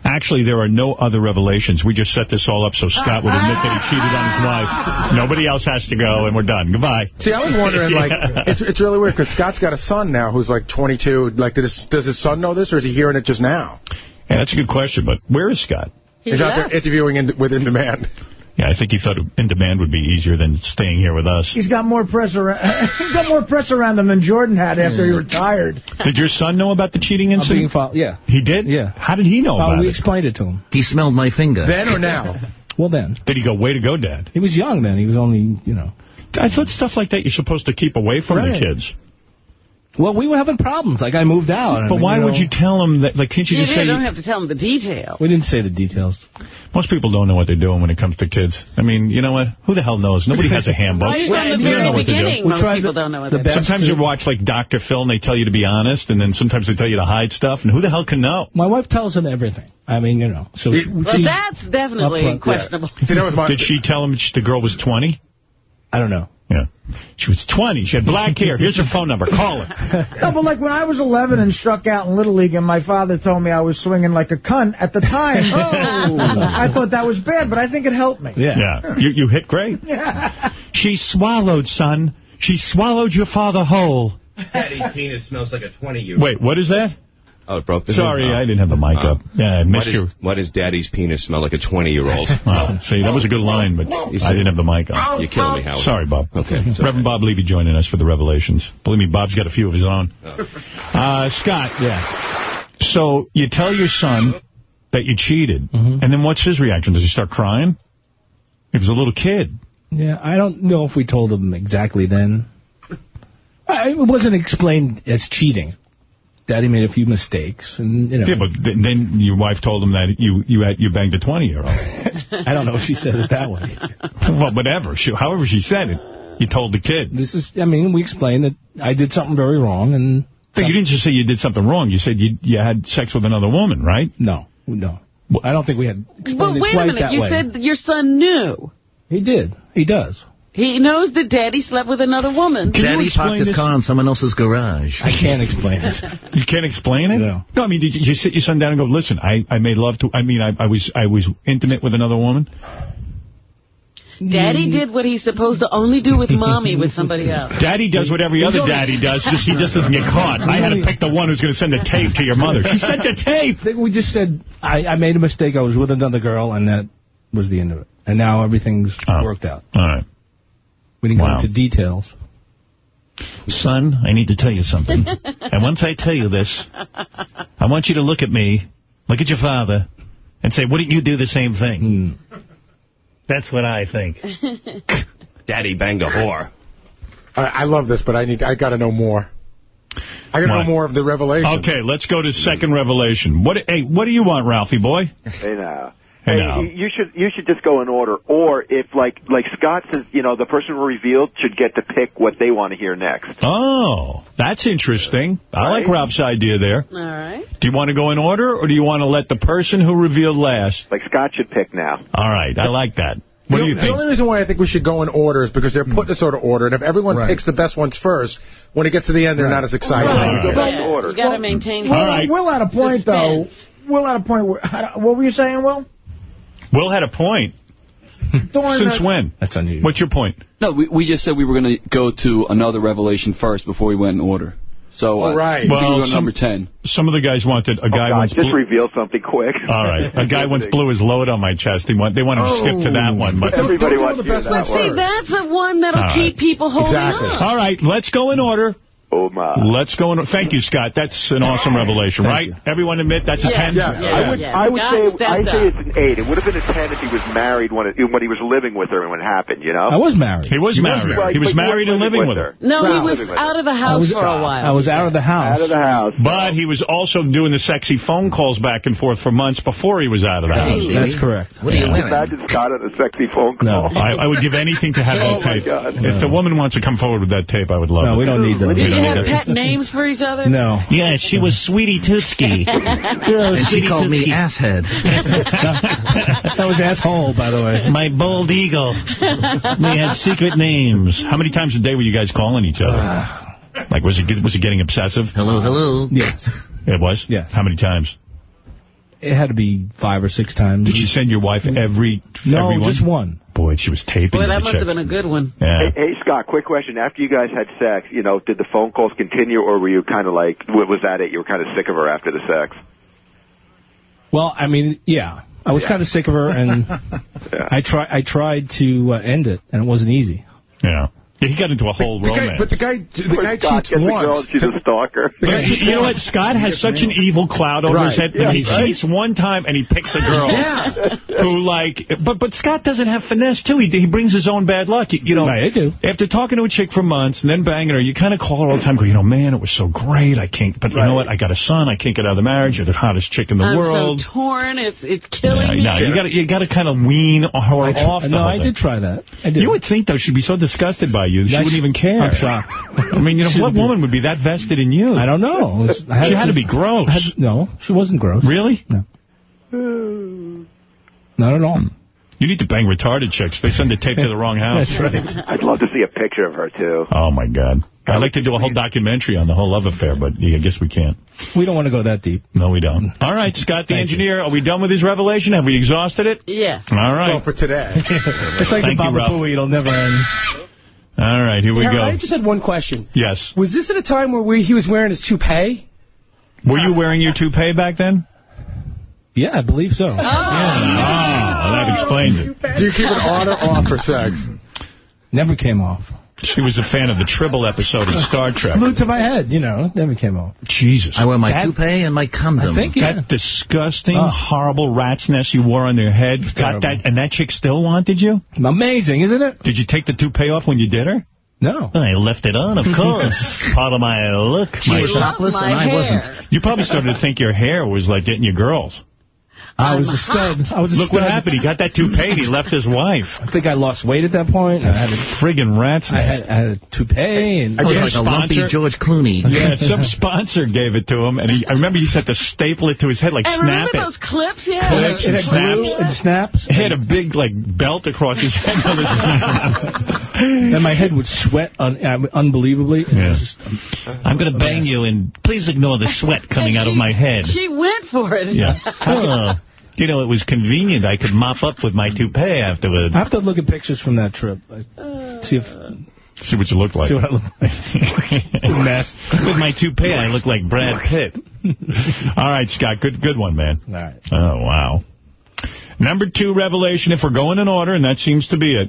Actually, there are no other revelations. We just set this all up so Scott would admit that he cheated on his wife. Nobody else has to go, and we're done. Goodbye. See, I was wondering, like, Yeah. it's it's really weird because Scott's got a son now who's like 22. Like, does does his son know this, or is he hearing it just now? Yeah, that's a good question, but where is Scott? He's out there interviewing in, with In Demand. Yeah, I think he thought In Demand would be easier than staying here with us. He's got more press around. He's got more press around him than Jordan had after he hmm. retired. Did your son know about the cheating I'm being incident? yeah. He did? Yeah. How did he know Well, about we it? explained it to him. He smelled my finger. Then or now? Well, then. Did he go, way to go, Dad? He was young then. He was only, you know. I thought stuff like that you're supposed to keep away from Right. the kids. Well, we were having problems. Like, I moved out. I But mean, why you would you tell them that? Like, can't you You just say... You don't have to tell them the details. We didn't say the details. Most people don't know what they're doing when it comes to kids. I mean, you know what? Who the hell knows? Nobody has a handbook. Right You from the very know what to do. beginning, most people don't know what the they're best doing. Sometimes you watch, like, Dr. Phil, and they tell you to be honest, and then sometimes they tell you to hide stuff, and who the hell can know? My wife tells him everything. I mean, you know. So she, Well, that's definitely Upfront, yeah. questionable. Did she tell him the girl was 20? I don't know. Yeah. She was 20. She had black hair. Here's her phone number. Call her. No, but like when I was 11 and struck out in Little League and my father told me I was swinging like a cunt at the time, oh, I thought that was bad, but I think it helped me. Yeah. You, you hit great. Yeah. She swallowed, son. She swallowed your father whole. Daddy's penis smells like a 20-year-old. Wait, what is that? Oh, it broke the Sorry, Oh. I didn't have the mic Oh. up. Yeah, I missed Why you. does, why does daddy's penis smell like a 20-year-old? Wow. See, that was a good line, but I didn't have the mic on. You're killing me, Howard. Sorry, Bob. Okay. it's Reverend Bob Levy joining us for the Revelations. Believe me, Bob's got a few of his own. Uh, Scott, yeah. So you tell your son that you cheated, Mm-hmm. and then what's his reaction? Does he start crying? He was a little kid. Yeah, I don't know if we told him exactly then. I, it wasn't explained as cheating. Daddy made a few mistakes, and you know. Yeah, but th then your wife told him that you you had, you banged a 20-year-old. I don't know if she said it that way. well, whatever. She, however she said it, you told the kid. This is, I mean, we explained that I did something very wrong, and But you didn't just say you did something wrong. You said you you had sex with another woman, right? no, no. I don't think we had But explained it quite that way. But wait a minute. You way. said your son knew. he did. He does. He knows that Daddy slept with another woman. Daddy parked his car in someone else's garage. I can't explain it. You can't explain it? No. No, I mean, did you, you sit your son down and go, listen, I, I made love to, I mean, I, I was I was intimate with another woman? Daddy did what he's supposed to only do with mommy with somebody else. Daddy does what every other daddy does, just he just doesn't get caught. I had to pick the one who's going to send a tape to your mother. She sent the tape! I think we just said, I, I made a mistake, I was with another girl, and that was the end of it. And now everything's oh. worked out. All right. We didn't Wow. go into details. Son, I need to tell you something. and once I tell you this, I want you to look at me, look at your father, and say, wouldn't you do the same thing? Hmm. That's what I think. Daddy banged a whore. I, I love this, but I need I got to know more. I got to know more of the revelation. Okay, let's go to second revelation. What? Hey, what do you want, Ralphie boy? Hey now, Hey, Hey, now. you should you should just go in order, or if like like Scott says, you know, the person who revealed should get to pick what they want to hear next. Oh, that's interesting. I like Rob's idea there. All right. Do you want to go in order, or do you want to let the person who revealed last? Like Scott should pick now. All right, I like that. What the, do you the only reason why I think we should go in order is because they're put in a sort of order, and if everyone picks the best ones first, when it gets to the end, they're not as excited. Yeah, You got to maintain. Will, Will had a point, though. We'll at a point. Where, what were you saying, Will? Will had a point. Since when? That's unusual. What's your point? No, we, we just said we were going to go to another revelation first before we went in order. So, uh, Oh, right. we Well, go some- number 10. Some of the guys wanted a guy God, once. just reveal something quick. All right, a guy once blew his load on my chest. They want they want him to skip to that one, but Everybody wants to hear that But see, that's the one that'll All keep right. people holding Exactly. on. All right, let's go in order. Oh, my. Let's go in. Thank you, Scott. That's an awesome revelation, right? Everyone admit that's a Yeah, 10? yeah, I would, I would say, I say it's an eight. It would have been a ten if he was married when it, when he was living with her and when it happened. You know. I was married. He was married. Right, He was but married and living with her. No, he Wow. was out of the house was- for a while. I was out of the house. Out of the house. But he was also doing the sexy phone calls back and forth for months before he was out of the house. That's correct. What are you Imagine Scott on a sexy phone call. No, I, I would give anything to have Oh, that tape. If the woman wants to come forward with that tape, I would love No, it. we don't need those. We Did don't you need have pet names for each other? No. Yeah, she was Sweetie Tootski. Oh, and she Sweetie called me asshead. that was asshole, by the way. My bald eagle. We had secret names. How many times a day were you guys calling each other? Uh. like, was it was it getting obsessive? Hello, hello. Yes. It was? Yes. How many times? It had to be five or six times. Did you send your wife every No, every one? just one. Boy, she was taping Boy, that must check. have been a good one. Yeah. Hey, hey, Scott, quick question. After you guys had sex, you know, did the phone calls continue, or were you kind of like, w- was that it? You were kind of sick of her after the sex? Well, I mean, yeah. I was kind of sick of her, and I, try, I tried to uh, end it, and it wasn't easy. Yeah. Yeah, He got into a whole The guy, romance. but the guy, the guy Scott cheats gets a girl once. she's a stalker. But you, you know what? Scott has such an evil cloud over his Right. head. that he right. cheats one time and he picks a girl. Yeah. Who, like, but but Scott doesn't have finesse, too. He, he brings his own bad luck. You, you know, Right, I do. after talking to a chick for months and then banging her, you kind of call her all the time, go, you know, man, it was so great. I can't, but you know what? I got a son. I can't get out of the marriage. You're the hottest chick in the I'm world. so torn. It's it's killing Yeah, me. no, you got you got to kind of wean her I off. no, I did try that. I did. You would think, though, she'd be so disgusted by you, she That's- wouldn't even care. I'm shocked. I mean, you know, She what be- woman would be that vested in you? I don't know. Was- I She had to be gross. Had- no, she wasn't gross. Really? No. Not at all. You need to bang retarded chicks. They send the tape to the wrong house. That's right. I'd love to see a picture of her, too. Oh, my God. I'd like to do a whole documentary on the whole love affair, but I guess we can't. We don't want to go that deep. No, we don't. Mm. All right, Scott, the Thank you. engineer, are we done with his revelation? Have we exhausted it? Yeah. All right. Well, for today. It's like Thank the you, Baba Ralph. Booey. It'll never end. All right, here we Harold, go. I just had one question. Yes. Was this at a time where we, he was wearing his toupee? Were you wearing your toupee back then? Yeah, I believe so. Oh, that explains it. Do you keep it on or off for sex? Never came off. She was a fan of the Tribble episode in Star Trek. Flew to my head, you know. Never came off. Jesus. I wear my That- toupee and my condom. I think, yeah. That disgusting, Oh. horrible rat's nest you wore on your head. Got that, and that chick still wanted you? Amazing, isn't it? Did you take the toupee off when you did her? No. I left it on, of course. Part of my look. She My was topless and I hair. wasn't. You probably started to think your hair was like getting your girls. I was I'm a stud. I was a Look stud. what happened. He got that toupee and he left his wife. I think I lost weight at that point. I had a, Friggin' rat's I nest. had, I had a toupee and I I was Some like a lumpy sponsor? George Clooney. Yeah, some sponsor gave it to him, and he, I remember he had to staple it to his head, like And snap remember it. those clips? Yeah. Clips and it had glue snaps. and snaps. He had a big, like, belt across his head. with a and my head would sweat un, uh, unbelievably. And it was just, um, I'm going to bang you, and please ignore the sweat coming And out of my head. She went for it. Yeah. Oh, you know, it was convenient. I could mop up with my toupee afterwards. I have to look at pictures from that trip. I- See if See what you look like. see what I look like. Mess. With my toupee, I look like Brad Pitt. All right, Scott, good good one, man. All right. Oh, wow. Number two revelation, if we're going in order, and that seems to be it.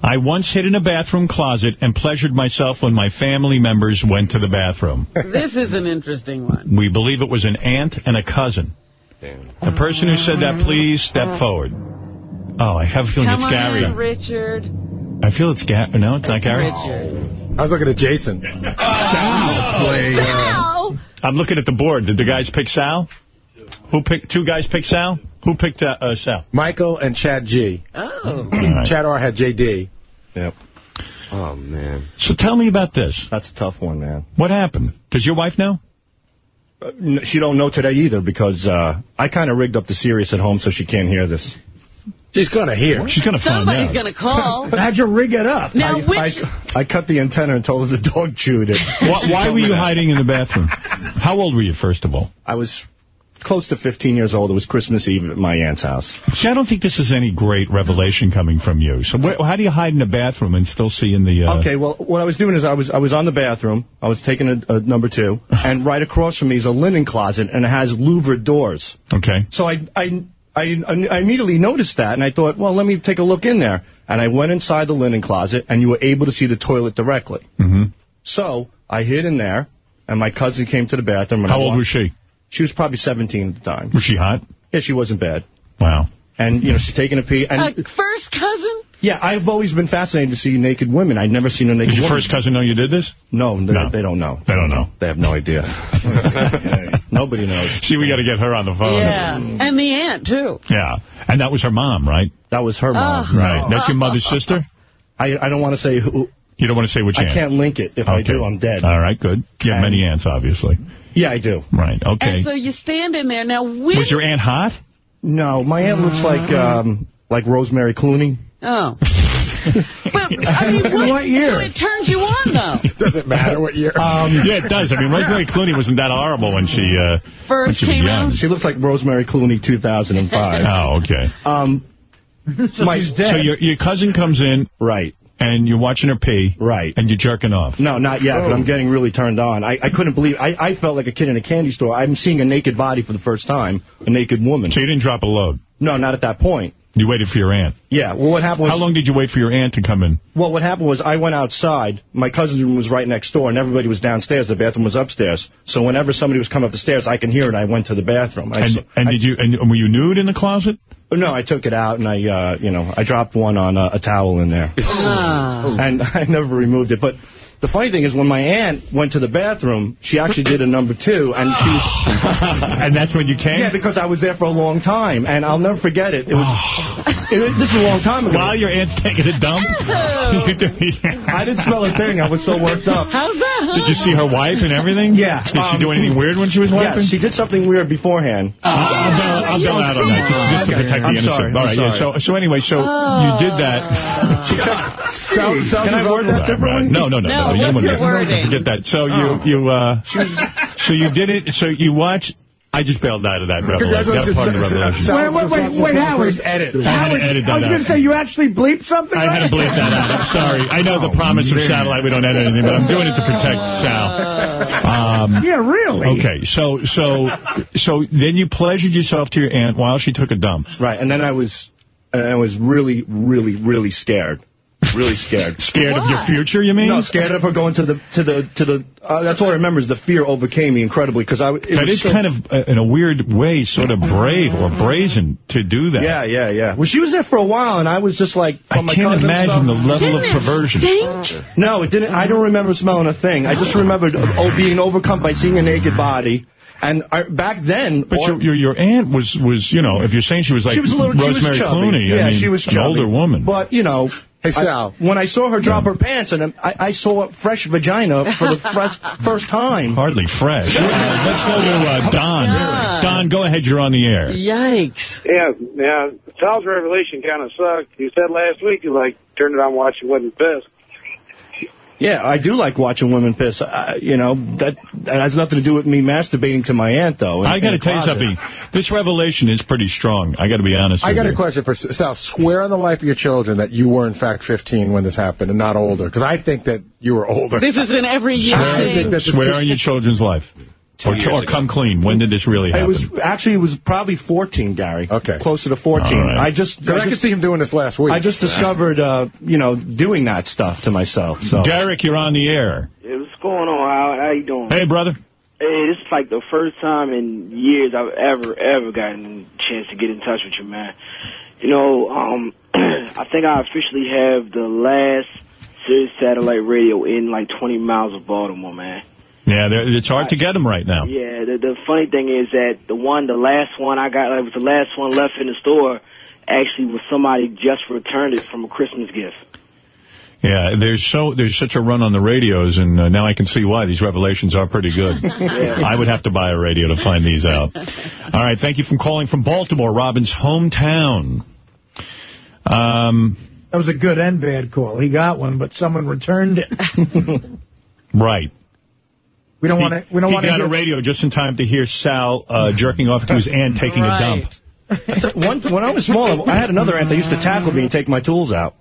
I once hid in a bathroom closet and pleasured myself when my family members went to the bathroom. This is an interesting one. We believe it was an aunt and a cousin. The person who said that, please step forward. Oh, I have a feeling Come it's on Gary. in, Richard. I feel it's Gary. No, it's not Gary. Richard. I was looking at Jason. Sal play, uh, I'm looking at the board. Did the guys pick Sal? Who picked, two guys picked Sal? Who picked uh, uh, Sal? Michael and Chad G. Oh. Chad R had JD. Yep. Oh, man. So tell me about this. That's a tough one, man. What happened? Does your wife know? Uh, n- she don't know today either because uh, I kind of rigged up the Sirius at home so she can't hear this. She's going to hear. She's going to find Somebody's out. going to call. How'd you rig it up? Now, I, which... I, I cut the antenna and told her the dog chewed it. Why, why were you hiding in the bathroom? How old were you, first of all? I was close to 15 years old. It was Christmas Eve at my aunt's house. See, I don't think this is any great revelation coming from you. So where, how do you hide in a bathroom and still see in the... Uh... Okay, well, what I was doing is I was I was on the bathroom. I was taking a, a number two, and right across from me is a linen closet, and it has louvered doors. Okay. So I, I, I, I immediately noticed that, and I thought, well, let me take a look in there. And I went inside the linen closet, and you were able to see the toilet directly. Mm-hmm. So I hid in there, and my cousin came to the bathroom. And How I old was she? She was probably 17 at the time. Was she hot? Yeah, she wasn't bad. Wow. And, you know, she's taking a pee. And, A first cousin? yeah, I've always been fascinated to see naked women. I'd never seen a naked Did your woman. first cousin know you did this? No, they, No. they don't know. They don't know. They have no idea. Nobody knows. See, we got to get her on the phone. Yeah. And the aunt, too. Yeah. And that was her mom, right? That was her mom. Oh. Right. That's your mother's sister? I, I don't want to say who. You don't want to say which I aunt? can't link it. If I do, I'm dead. All right, good. You have And- many aunts, obviously. Yeah, I do. Right, okay. And so you stand in there. Now, when... Was your aunt hot? No, my aunt looks like um, like Rosemary Clooney. Oh. but, I mean, what, what year? So it turns you on, though. Doesn't matter what year. Um, Yeah, it does. I mean, Rosemary Clooney wasn't that horrible when she, uh, when First she was young. out? She looks like Rosemary Clooney 2005. Oh, okay. um, So my, she's dead. So your your cousin comes in, right, and you're watching her pee, right. and you're jerking off. No, not yet, but oh. I'm getting really turned on. I, I couldn't believe I, I felt like a kid in a candy store. I'm seeing a naked body for the first time, a naked woman. So you didn't drop a load. No, not at that point. You waited for your aunt. Yeah, well, what happened was... How long did you wait for your aunt to come in? Well, what happened was I went outside. My cousin's room was right next door, and everybody was downstairs. The bathroom was upstairs. So whenever somebody was coming up the stairs, I can hear it. And I went to the bathroom. I, And, saw- and I- did you? And were you nude in the closet? No, I took it out, and I, uh, you know, I dropped one on uh, a towel in there. Ah. and I never removed it. But the funny thing is, when my aunt went to the bathroom, she actually did a number two, and she was... and that's when you came? Yeah, because I was there for a long time, and I'll never forget it. It was... it was this is a long time ago. While your aunt's taking a dump? I didn't smell a thing. I was so worked up. How's that? Did you see her wife and everything? Yeah. Did she um, do anything weird when she was wiping? Yeah, she did something weird beforehand. I'll, I'll bail, I'll bail out on that, just, just to Okay. protect the I'm innocent. sorry, All right, I'm yeah. So, so anyway, so you did that. Sal- Sal- Can I word that differently? No, no, no, No, no. you what's don't the wanna- wording? Forget that. So you, you, uh, so you did it. So you watched. I just bailed out of that revelation. That part of the revelation. Wait, wait, wait, wait, Howard. Edit. I had to edit I that was going out. to say, you actually bleeped something? I had to bleep that out. I'm sorry. I know the promise of satellite. We don't edit anything, but I'm doing it to protect Sal. Um, Yeah, really? okay, so so so then you pleasured yourself to your aunt while she took a dump. Right, and then I was, and I was really, really, really scared. Really scared. Scared of your future, you mean? No, scared of her going to the to the to the. Uh, that's all I remember is the fear overcame me incredibly because I. It That was is so- kind of, uh, in a weird way, sort of brave or brazen to do that. Yeah, yeah, yeah. Well, she was there for a while, and I was just like, I my can't imagine the level of Didn't it perversion. stink? No, it didn't. I don't remember smelling a thing. I just remembered oh, being overcome by seeing a naked body. And I, back then, But all- your, your your aunt was was you know if you're saying she was like she was a little, Rosemary she was chubby. Clooney, Yeah, I mean, she was an older woman. But you know, Hey, I- Sal. when I saw her drop her pants, and I, I saw a fresh vagina for the fresh, first time. Hardly fresh. Uh, let's go to uh, Don. Yeah. Don, go ahead. You're on the air. Yikes. Yeah, yeah. Sal's revelation kind of sucked. You said last week you like turned it on watching wasn't pissed. Yeah, I do like watching women piss. Uh, you know, that, that has nothing to do with me masturbating to my aunt, though. in- I got to in the tell you something. This revelation is pretty strong. I got to be honest I with got you. a question for Sal. Swear on the life of your children that you were, in fact, 15 when this happened and not older. Because I think that you were older. This is an every year I think thing. that this Swear on your children's life. Or, or come clean. When did this really happen? It was actually it was probably 14, Gary. Okay. closer to 14. All right. I just Because I, I could see him doing this last week. I just discovered, uh, you know, doing that stuff to myself. So Derek, you're on the air. Hey, what's going on, Howard? How you doing? Hey, brother. Hey, this is like the first time in years I've ever, ever gotten a chance to get in touch with you, man. You know, um, I think I officially have the last Sirius satellite radio in like 20 miles of Baltimore, man. Yeah, it's hard to get them right now. Yeah, the, the funny thing is that the one, the last one I got, it was the last one left in the store, actually was somebody just returned it from a Christmas gift. Yeah, there's so there's such a run on the radios, and uh, now I can see why these revelations are pretty good. Yeah. I would have to buy a radio to find these out. All right, thank you for calling from Baltimore, Robin's hometown. Um, That was a good and bad call. He got one, but someone returned it. right. We don't want to. We don't want to. got a radio just in time to hear Sal uh, jerking off to his aunt taking a dump. That's one, when I was small, I had another aunt that used to tackle me and take my tools out.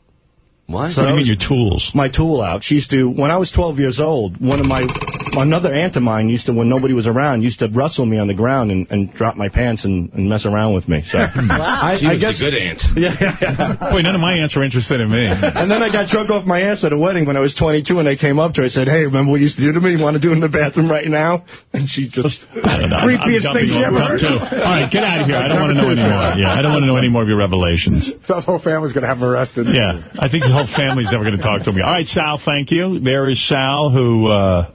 What? So what do you I mean your tools? My tool out. She used to, when I was 12 years old, one of my, another aunt of mine used to, when nobody was around, used to wrestle me on the ground and, and drop my pants and, and mess around with me. So I, She I was guess, a good aunt. Yeah, yeah, yeah. Boy, none of my aunts are interested in me. And then I got drunk off my ass at a wedding when I was 22, and they came up to her. and said, "Hey, remember what you used to do to me? You want to do it in the bathroom right now?" And she just I don't know. I'm- I'm Creepiest thing you ever heard. All right, get out of here. I don't want to know anymore. Yeah, I don't want to know any more of your revelations. So his whole family's going to have him arrested. Yeah, I think his whole family's never going to talk to me. All right, Sal, thank you. There is Sal, who uh,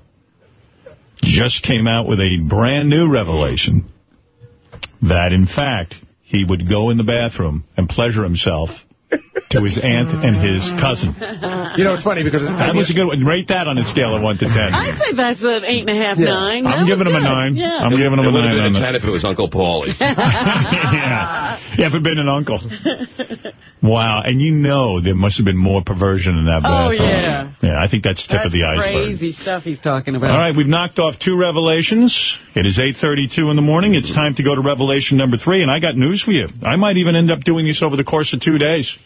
just came out with a brand new revelation that, in fact, he would go in the bathroom and pleasure himself to his aunt and his cousin. You know, it's funny because... That was a good one. Rate that on a scale of 1 to 10. I say that's an eight and a half, Yeah. nine. I'm That giving was him a 9. Yeah. I'm giving him It a would have 9 been on a that. 10 if it was Uncle Paulie. yeah. yeah, if it had been an uncle. Wow, and you know there must have been more perversion in that Oh, yeah. Yeah, I think that's tip That's of the iceberg. crazy stuff he's talking about. All right, we've knocked off two revelations. It is 8.32 in the morning. It's time to go to revelation number three, and I got news for you. I might even end up doing this over the course of two days.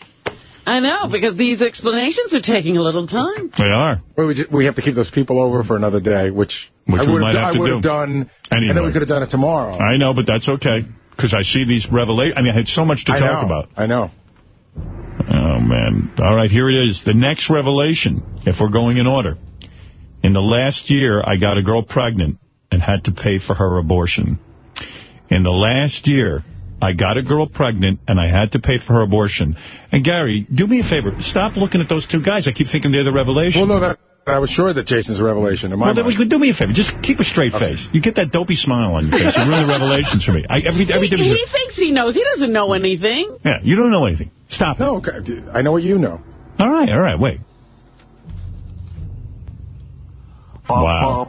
I know, because these explanations are taking a little time. They are. Well, we, ju- we have to keep those people over for another day, which, Which I we would might have I to would do. have done, and Anyway. then we could have done it tomorrow. I know, but that's okay, because I see these revelations. I mean, I had so much to I talk know. about. I know. Oh, man. All right, here it is. The next revelation, if we're going in order. In the last year, I got a girl pregnant and had to pay for her abortion. In the last year, I got a girl pregnant and I had to pay for her abortion. And Gary, do me a favor. Stop looking at those two guys. I keep thinking they're the revelation. Well, no, that, I was sure that Jason's a revelation in my Well, then, mind. do me a favor. Just keep a straight face. You get that dopey smile on your face. You ruin the revelations for me. I, every, every He, he thinks he knows. He doesn't know anything. yeah, you don't know anything. Stop it. No, okay. I know what you know. All right, all right, wait. Wow.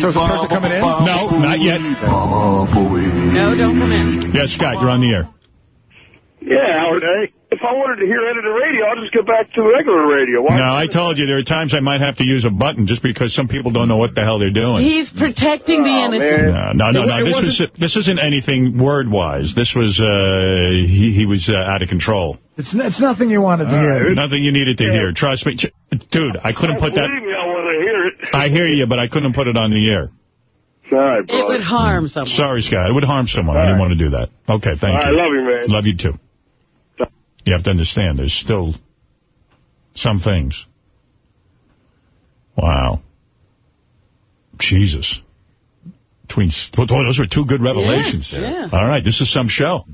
So is the person coming in? No, not yet. No, don't come in. Yeah, Scott, you're on the air. Yeah, Howard. Hey, if I wanted to hear edited radio, I'll just go back to regular radio. Why? No, I told you there are times I might have to use a button just because some people don't know what the hell they're doing. He's protecting the innocent. No, no, no, It no. it This was this isn't anything word-wise. This was uh, he he was uh, out of control. It's, it's nothing you wanted to hear. Nothing you needed to hear. Trust me, dude. I couldn't put that. Believe me, I want to hear it. I hear you, but I couldn't put it on the air. All right, It would harm someone. Sorry, Scott. It would harm someone. I didn't want to do that. Okay, thank All right, you. I love you, man. Love you too. You have to understand, there's still some things. Wow. Jesus. Between boy, those were two good revelations. Yeah, yeah. All right, this is some show.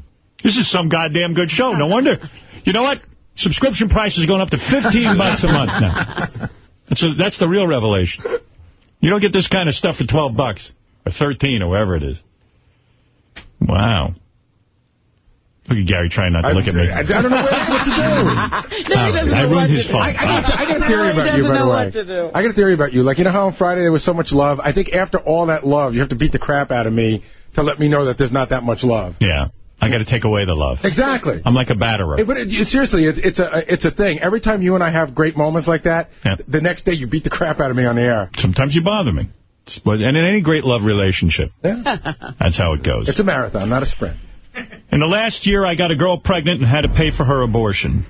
This is some goddamn good show. No wonder. You know what? Subscription price is going up to 15 bucks a month now. That's a, that's the real revelation. You don't get this kind of stuff for 12 bucks or 13 or whatever it is. Wow. Look at Gary trying not to look at me. I, I don't know what, what to do. No, he doesn't I ruined his to fun. I, I, got, I got a theory about you, by the way. what to do. I got a theory about you. Like, you know how on Friday there was so much love? I think after all that love, you have to beat the crap out of me to let me know that there's not that much love. Yeah. I got to take away the love. Exactly. I'm like a batterer. Hey, but it, seriously, it, it's a it's a thing. Every time you and I have great moments like that, Yeah. the next day you beat the crap out of me on the air. Sometimes you bother me. But and in any great love relationship, Yeah. that's how it goes. It's a marathon, not a sprint. In the last year, I got a girl pregnant and had to pay for her abortion.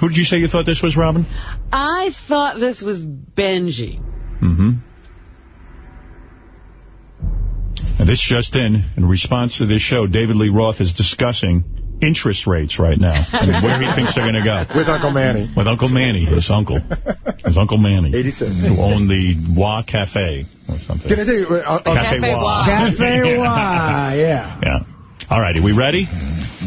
Who did you say you thought this was, Robin? I thought this was Benjy. Mm-hmm. And this just in, in response to this show, David Lee Roth is discussing interest rates right now and where he thinks they're going to go. With Uncle Manny. With Uncle Manny, his uncle. His Uncle Manny. 86. Who owned the Wha Cafe or something. Can I tell you, uh, uh, Cafe Cafe Wha. Wha. Cafe Yeah. Yeah. Yeah. All righty, we ready?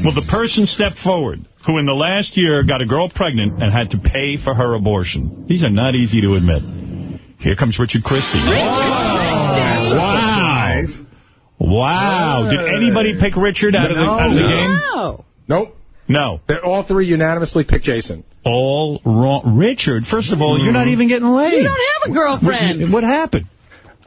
Will the person step forward who in the last year got a girl pregnant and had to pay for her abortion? These are not easy to admit. Here comes Richard Christy. Wow. Wow. Did anybody pick Richard out of the, out of the game? No. Nope. No. They're all three unanimously picked Jason. All wrong. Richard, first of all, you're not even getting laid. You don't have a girlfriend. What happened?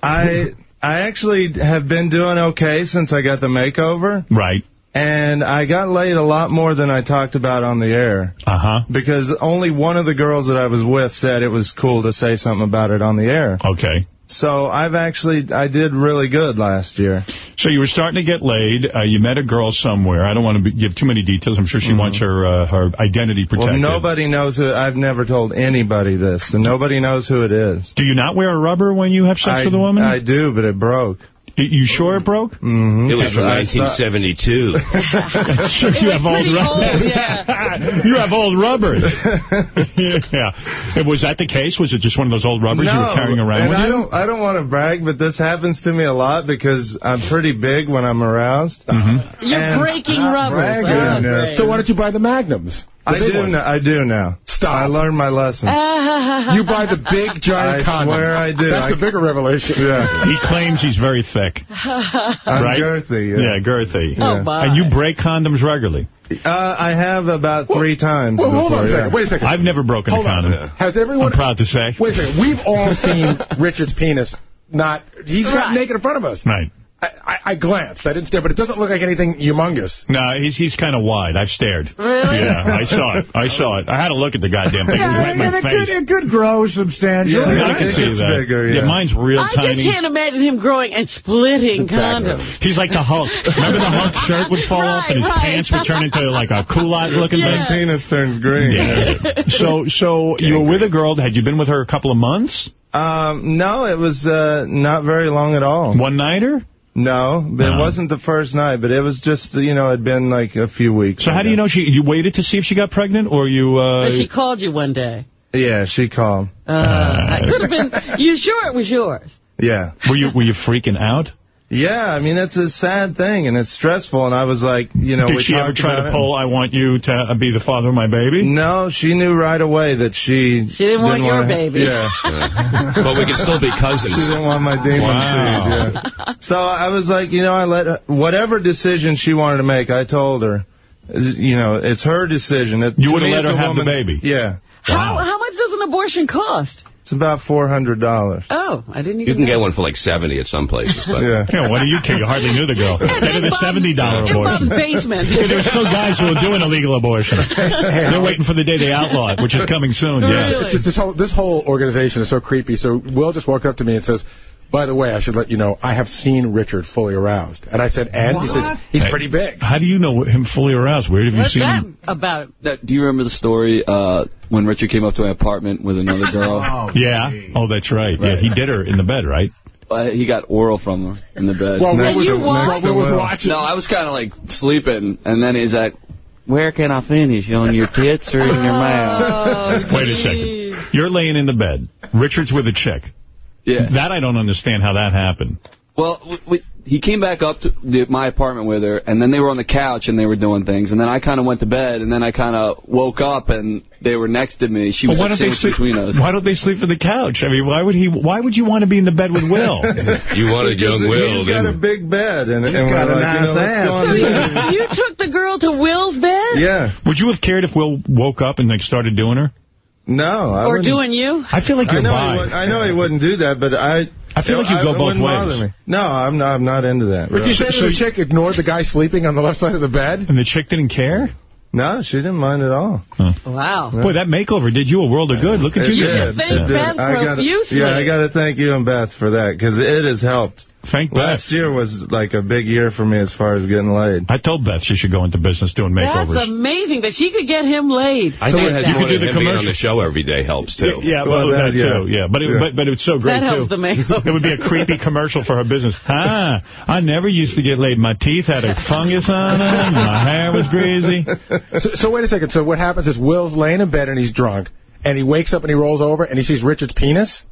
I I actually have been doing okay since I got the makeover. Right. And I got laid a lot more than I talked about on the air. Uh-huh. Because only one of the girls that I was with said it was cool to say something about it on the air. Okay. So I've actually, I did really good last year. So you were starting to get laid. Uh, you met a girl somewhere. I don't want to be, give too many details. I'm sure she wants her uh, her identity protected. Well, nobody knows who, I've never told anybody this, and nobody knows who it is. Do you not wear a rubber when you have sex I, with a woman? I do, but it broke. You sure it broke? Mm-hmm. It was from 1972. sure you have old rubbers. you have old rubbers. yeah. And Was that the case? Was it just one of those old rubbers you were carrying around and with I you? don't, I don't want to brag, but this happens to me a lot because I'm pretty big when I'm aroused. Mm-hmm. You're And- breaking rubbers. Oh, yeah. So why don't you buy the Magnums? The I do, ones. now, I do now. Stop. I learned my lesson. You buy the big giant I condoms. swear I do. That's I- a bigger revelation. Yeah. He claims he's very thick. I'm right? girthy, yeah. Yeah, girthy. Oh, my. And you break condoms regularly? Uh, I have about three times Well, hold before, on a second. yeah. Wait a second. I've never broken Hold a on. condom. Has everyone... I'm proud to say. Wait a second. We've all seen Richard's penis. Not... He's got Right. naked in front of us. Right. I, I, I glanced. I didn't stare, but it doesn't look like anything humongous. No, he's he's kind of wide. I've stared. Really? Yeah, I saw it. I saw it. I had a look at the goddamn thing. It was right in my and it could, it could grow substantially. Yeah, I can see gets that. bigger, yeah. mine's real I just can't imagine him growing and splitting condoms. He's like the Hulk. Remember the Hulk shirt would fall off and his Right, right. pants would turn into like a culotte looking Yeah. thing? Penis turns green. Yeah. So, so you were with a girl. Had you been with her a couple of months? Um, no, it was uh, not very long at all. One nighter? No, but No. it wasn't the first night, but it was just, you know, it'd been like a few weeks. So I how do you know she? You waited to see if she got pregnant, or you? Uh, But she called you one day. Yeah, she called. Uh, that could have been. You sure it was yours? Yeah. were you were you freaking out? Yeah, I mean, it's a sad thing, and it's stressful, and I was like, you know, Did we she ever try to pull? I want you to uh, be the father of my baby. No, she knew right away that she... She didn't want your wanna- baby. Yeah. but we can still be cousins. She didn't want my demon Wow. seed, yeah. So I was like, you know, I let her, whatever decision she wanted to make, I told her, you know, it's her decision. It, You to would've let her have the baby? Yeah. How how much does an abortion cost? It's about $400. Oh, I didn't even. You can know. get one for like 70 at some places. But Yeah. Yeah, what do you care? You hardly knew the girl. Get her the seventy dollar in Bob's abortion. basement. Yeah, there's still guys who are doing illegal abortion. They're waiting for the day they outlaw it, which is coming soon. Yeah. Really? It's just this whole this whole organization is so creepy. So Will just walked up to me and says, "By the way, I should let you know I have seen Richard fully aroused." And I said, "And?" He says, "He's Hey, pretty big." How do you know him fully aroused? Where have you What's seen that him? about? That, do you remember the story uh, when Richard came up to my apartment with another girl? Yeah. Oh, that's right. Yeah, he did her in the bed, right? Uh, he got oral from her in the bed. Well, Will Next was, to- Will next was watching. no, I was kind of like sleeping, and then he's like, "Where can I finish? On your tits or in your mouth?" Oh, Wait a second. You're laying in the bed. Richard's with a chick. Yeah. That I don't understand how that happened. Well, we, we, he came back up to the, my apartment with her, and then they were on the couch and they were doing things, and then I kind of went to bed, and then I kind of woke up and they were next to me. She was why like don't they sandwiched sleep between us. Why don't they sleep in the couch? I mean, why would he? Why would you want to be in the bed with Will? you wanted young Will, He's got a big bed, and, and got a like, you know, nice let's ass. So you, you took the girl to Will's bed? Yeah. would you have cared if Will woke up and like started doing her? No. I Or doing you? I feel like you're know, he bi. I know he wouldn't do that, but I... I feel like you go it both wouldn't bother ways. Me. No, I'm not, I'm not into that. Ricky really. said So- the chick ignored the guy sleeping on the left side of the bed. And the chick didn't care? No, she didn't mind at all. Wow. Boy, that makeover did you a world of good. Look at you. You did. should thank It did. Beth I gotta- profusely. Yeah, I got to thank you and Beth for that, because it has helped. Thank Beth. Last year was like a big year for me as far as getting laid. I told Beth she should go into business doing makeovers. That's amazing that she could get him laid. I So think it it has has more more than than him him being on the show every day helps, too. Yeah, well, Well, that, that- yeah. too. Yeah, but it, Yeah. but but it's so great That helps too. the makeover. It would be a creepy commercial for her business. Ah, I never used to get laid. My teeth had a fungus on them. My hair was greasy. So, so wait a second. So what happens is Will's laying in bed and he's drunk, and he wakes up and he rolls over and he sees Richard's penis.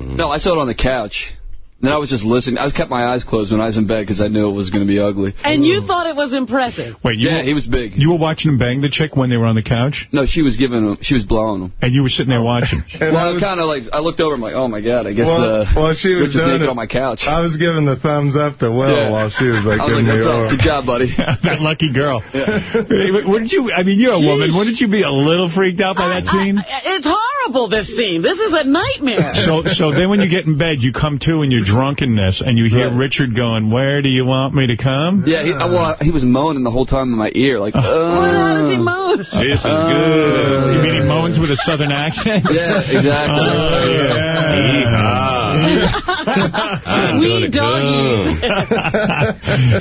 No, I saw it on the couch. Then I was just listening. I kept my eyes closed when I was in bed because I knew it was going to be ugly. And you thought it was impressive. Wait, you yeah, were, he was big. You were watching him bang the chick when they were on the couch? No, she was giving him. She was blowing him. And you were sitting there watching? well, I kind of like I looked over. I'm like, oh my god, I guess. Well, uh, well, she was Rich doing naked it. on my couch. I was giving the thumbs up to Will Yeah. while she was like I was giving like, me what's the up? Good job, buddy. that lucky girl. Wouldn't you, I mean, you're a woman. Wouldn't you be a little freaked out by that scene? It's horrible, this scene. This is a nightmare. So so then when you get in bed, you come to in your drunkenness, and you hear Richard going, where do you want me to come? Yeah, he, uh, well, he was moaning the whole time in my ear, like. Uh, How does he moan? This is good. You mean he moans with a southern accent? Yeah, exactly. Oh, yeah. We doggies.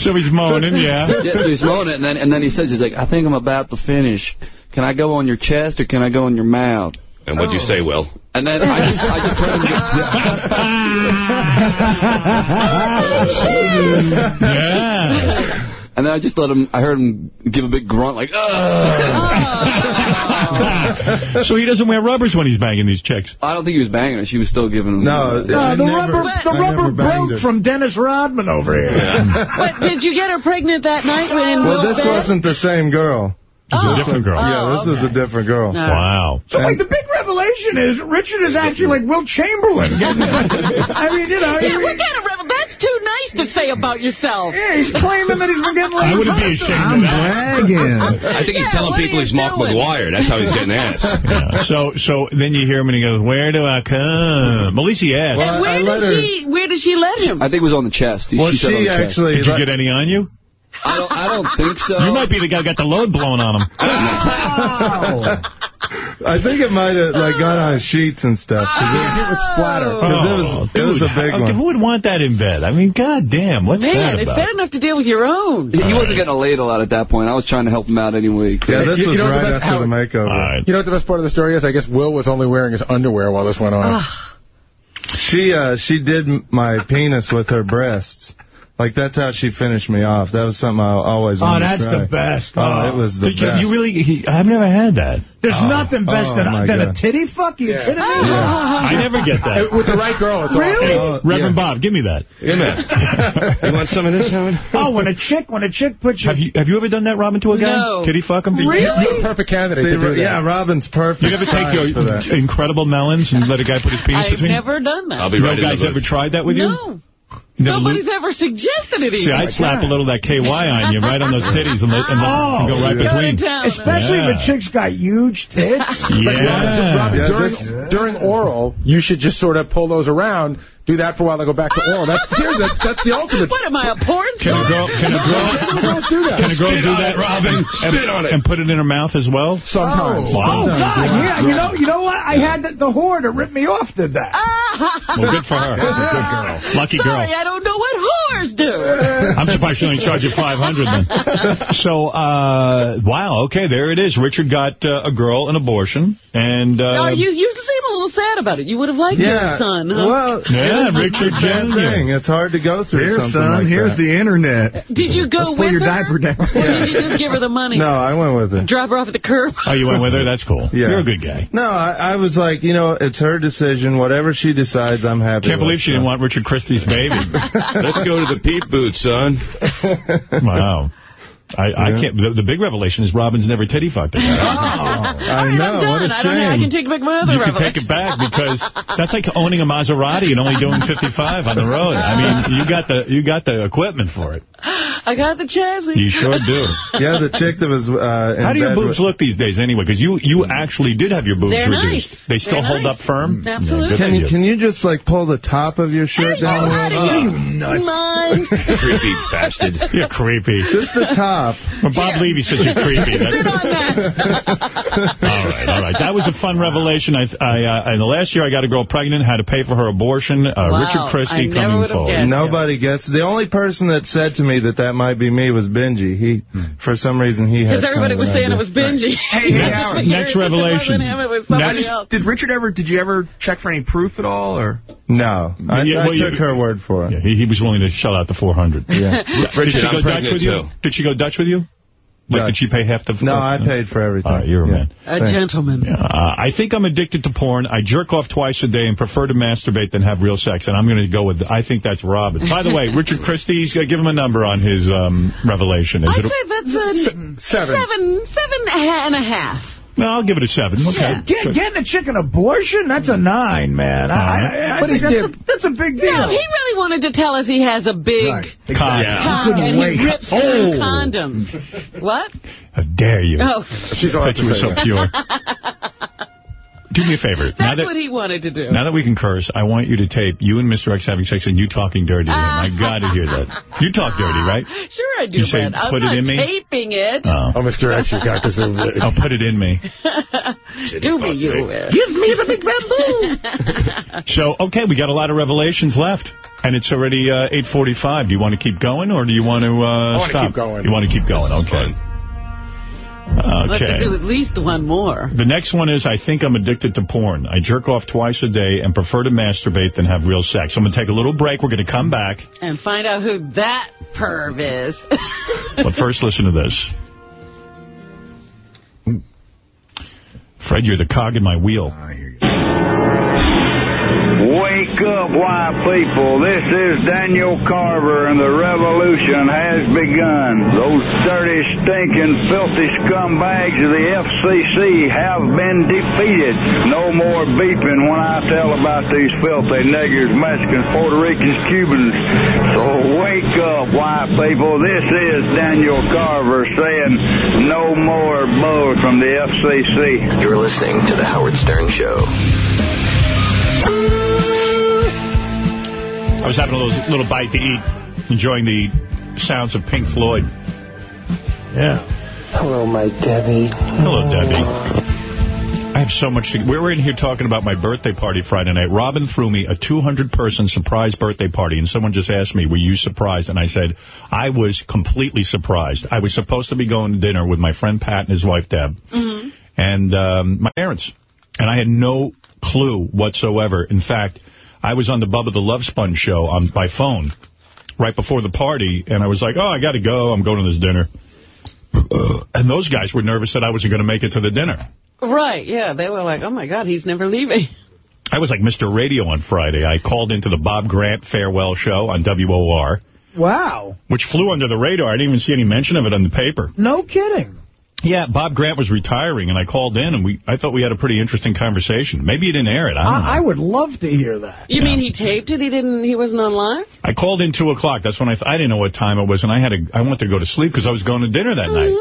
so he's moaning, yeah. yeah, so he's moaning, and then and then he says, he's like, I think I'm about to finish. Can I go on your chest or can I go on your mouth? And what'd you say, oh. Will? And then I just I just turned yeah. And then I just let him, I heard him give a big grunt like, Ugh. Oh. so he doesn't wear rubbers when he's banging these chicks? I don't think he was banging her. She was still giving him. No, No, the rubber, the rubber broke from Dennis Rodman over here. But did you get her pregnant that night when Well, Will this bed? wasn't the same girl. This is a oh. different girl. Yeah, this oh, is a different girl. Wow. So, like, the big revelation is Richard is actually like Will Chamberlain. I mean, you know. Yeah, he- what kind of rebel? That's too nice to say about yourself. Yeah, he's claiming that he's been getting laid. I wouldn't be ashamed of that. I think he's telling people he's Mark McGwire. That's how he's getting asked. Yeah. So so then you hear him and he goes, where do I come? At least he asked. And where did she? Where did she let him? I think it was on the chest. Well, she, said on she the chest. actually- Did you get any on you? I don't, I don't think so. You might be the guy who got the load blown on him. I think it might have like got on sheets and stuff. Cause it, it would splatter. 'Cause it was, it was a big Oh, one. Who would want that in bed? I mean, god damn, what's Man, that it's bad enough to deal with your own. He wasn't getting a ladle out at that point. I was trying to help him out any way. he could. Yeah, this You- was you know right about after how- the makeover. All right. You know what the best part of the story is? I guess Will was only wearing his underwear while this went on. She uh she did my penis with her breasts. Like that's how she finished me off. That was something I always Oh, wanted that's to try. the best. Oh, Oh. it was the you, best. you really? He, I've never had that. There's oh. nothing best Oh, than, than a titty fuck. Are you kidding me? I never get that. With the right girl, it's Really? awesome. Oh, Reverend yeah. Bob, give me that. Give me. You want some of this, Howard? Oh, when a chick, when a chick puts you. Have you have you ever done that, Robin, to a guy? No. Titty fuck him? Really? You're a perfect candidate See, to do that. yeah, Robin's perfect. You ever take size for that. your incredible melons and let a guy put his penis I've between? never done that. I'll be no right in guys ever tried that with you? No. You never Nobody's ever suggested it See, even. I'd slap a little of that KY on you, right on those titties, and, let, and, let, Oh, and go right yeah. between. Go to. Especially Yeah. if a chick's got huge tits. But Robin, Robin, Yeah, during, just- during oral, you should just sort of pull those around, do that for a while, then go back to oil. That's seriously, that's, that's the ultimate. What am I, a porn Can a star? girl, can a girl, Girls do that. can a girl do that, Robin. And, Spit on it. and put it in her mouth as well? Sometimes. Wow. Oh, God, yeah. You know, you know what? I had the, the whore to rip me off did that. Well, good for her. Good girl. Lucky girl. Sorry, I don't know what whores do. I'm surprised she only charged you 500 then. So, uh, wow, okay, there it is. Richard got uh, a girl an abortion, and... Uh, oh, you, you seem a little sad about it. You would have liked Yeah. your son, huh? Well, Yeah, it is Richard the Jr. thing. It's hard to go through Here, something son, like here's that. the internet. Did you go Let's pull with your her? diaper down. Or did you just give her the money? No, I went with her. Drop her off at the curb? Oh, you went with her? That's cool. Yeah. You're a good guy. No, I, I was like, you know, it's her decision. Whatever she decides, I'm happy Can't with, believe she didn't want Richard Christy's baby. Let's go to the peep booth, son. wow. I, I can't. The, the big revelation is Robin's never titty fucked a guy. I I'm know, done. what a I don't know. I can shame. take back my other You can take it back because that's like owning a Maserati and only doing 55 on the road. I mean, you got the you got the equipment for it. I got the chassis. You sure do. Yeah, the chick that was uh, in How do your bed boobs look these days anyway? Because you you actually did have your boobs They're reduced. nice. They still They're hold nice. up firm. Absolutely. Yeah, Can for you, can you just, like, pull the top of your shirt Hey, down? oh, a out little? of here. Mine. Creepy bastard. You're creepy. Just the top. When Bob Levy says you're creepy. That's, Sit on that. all right, all right. That was a fun revelation. I, I uh, in the last year I got a girl pregnant, had to pay for her abortion. Uh, Wow, Richard I Christy never coming would've forward. guessed. Nobody gets. The only person that said to me that that might be me was Benjy. He, for some reason, he had. Because everybody was saying it was Benjy. Hey, hey, Howard. Next revelation. Him, it was somebody Next- else. Did Richard ever, did you ever check for any proof at all, or? No, I, Yeah, I well, you- took her word for it. Yeah, he, he was willing to shell out the 400. Yeah. Did Richard, she go I'm Dutch pregnant, with you? too. Did she go Dutch with you? Like, Yeah. did she pay half the... No, I paid for everything. All right, you're a man. A gentleman. Uh, I think I'm addicted to porn. I jerk off twice a day and prefer to masturbate than have real sex. And I'm going to go with, I think that's Robin. By the way, Richard Christy's, uh, give him a number on his um, revelation. Is I'd it? say that's a seven. seven, seven and a half. No, I'll give it a seven. Okay. Get, getting a chick an abortion? That's a nine, man. I, I, I But think he's that's, a, that's a big deal. No, he really wanted to tell us he has a big Cock. cock Couldn't and wait. he rips Oh. through condoms. What? How dare you? Oh. She's allowed to you were say so that. pure. Do me a favor. now That's that, what he wanted to do. now that we can curse, I want you to tape you and Mr. X having sex and you talking dirty to him. I got to hear that. You talk dirty, right? Sure I do, You say, but I'm it not in me"? taping it. Oh. Oh, Mr. X, you got this. I'll put it in me. do me you will. Give me the big bamboo. So, okay, we got a lot of revelations left. And it's already uh, 8.45. Do you want to keep going, or do you want to uh, wanna stop? keep going. You want to keep going, okay. Let's Okay. do at least one more. The next one is, I think I'm addicted to porn. I jerk off twice a day and prefer to masturbate than have real sex. I'm going to take a little break. We're going to come back. And find out who that perv is. But first, listen to this. Hmm. Fred, you're the cog in my wheel. Wake up, white people. This is Daniel Carver, and the revolution has begun. Those dirty, stinking, filthy scumbags of the FCC have been defeated. No more beeping when I tell about these filthy niggers, Mexicans, Puerto Ricans, Cubans. So wake up, white people. This is Daniel Carver saying no more bull from the FCC. You're listening to The Howard Stern Show. I was having a little, little bite to eat, enjoying the sounds of Pink Floyd. Yeah. Hello, my Debbie. Hello, Debbie. I have so much to... We were in here talking about my birthday party Friday night. Robin threw me a 200-person surprise birthday party, and someone just asked me, were you surprised? And I said, I was completely surprised. I was supposed to be going to dinner with my friend Pat and his wife, Deb, Mm-hmm. and um, my parents. And I had no clue whatsoever. In fact, I was on the Bubba the Love Sponge show on by phone right before the party, and I was like, oh, I got to go. I'm going to this dinner. And those guys were nervous that I wasn't going to make it to the dinner. right, yeah. They were like, oh, my God, he's never leaving. I was like Mr. Radio on Friday. I called into the Bob Grant farewell show on WOR, Wow. which flew under the radar. I didn't even see any mention of it on the paper. No kidding. Yeah, Bob Grant was retiring, and I called in, and we I thought we had a pretty interesting conversation. Maybe you didn't air it. I don't know. I, I would love to hear that. You mean he taped it? He didn't. He wasn't on live? I called in 2 o'clock. That's when I th I didn't know what time it was, and I had to, I wanted to go to sleep because I was going to dinner that night.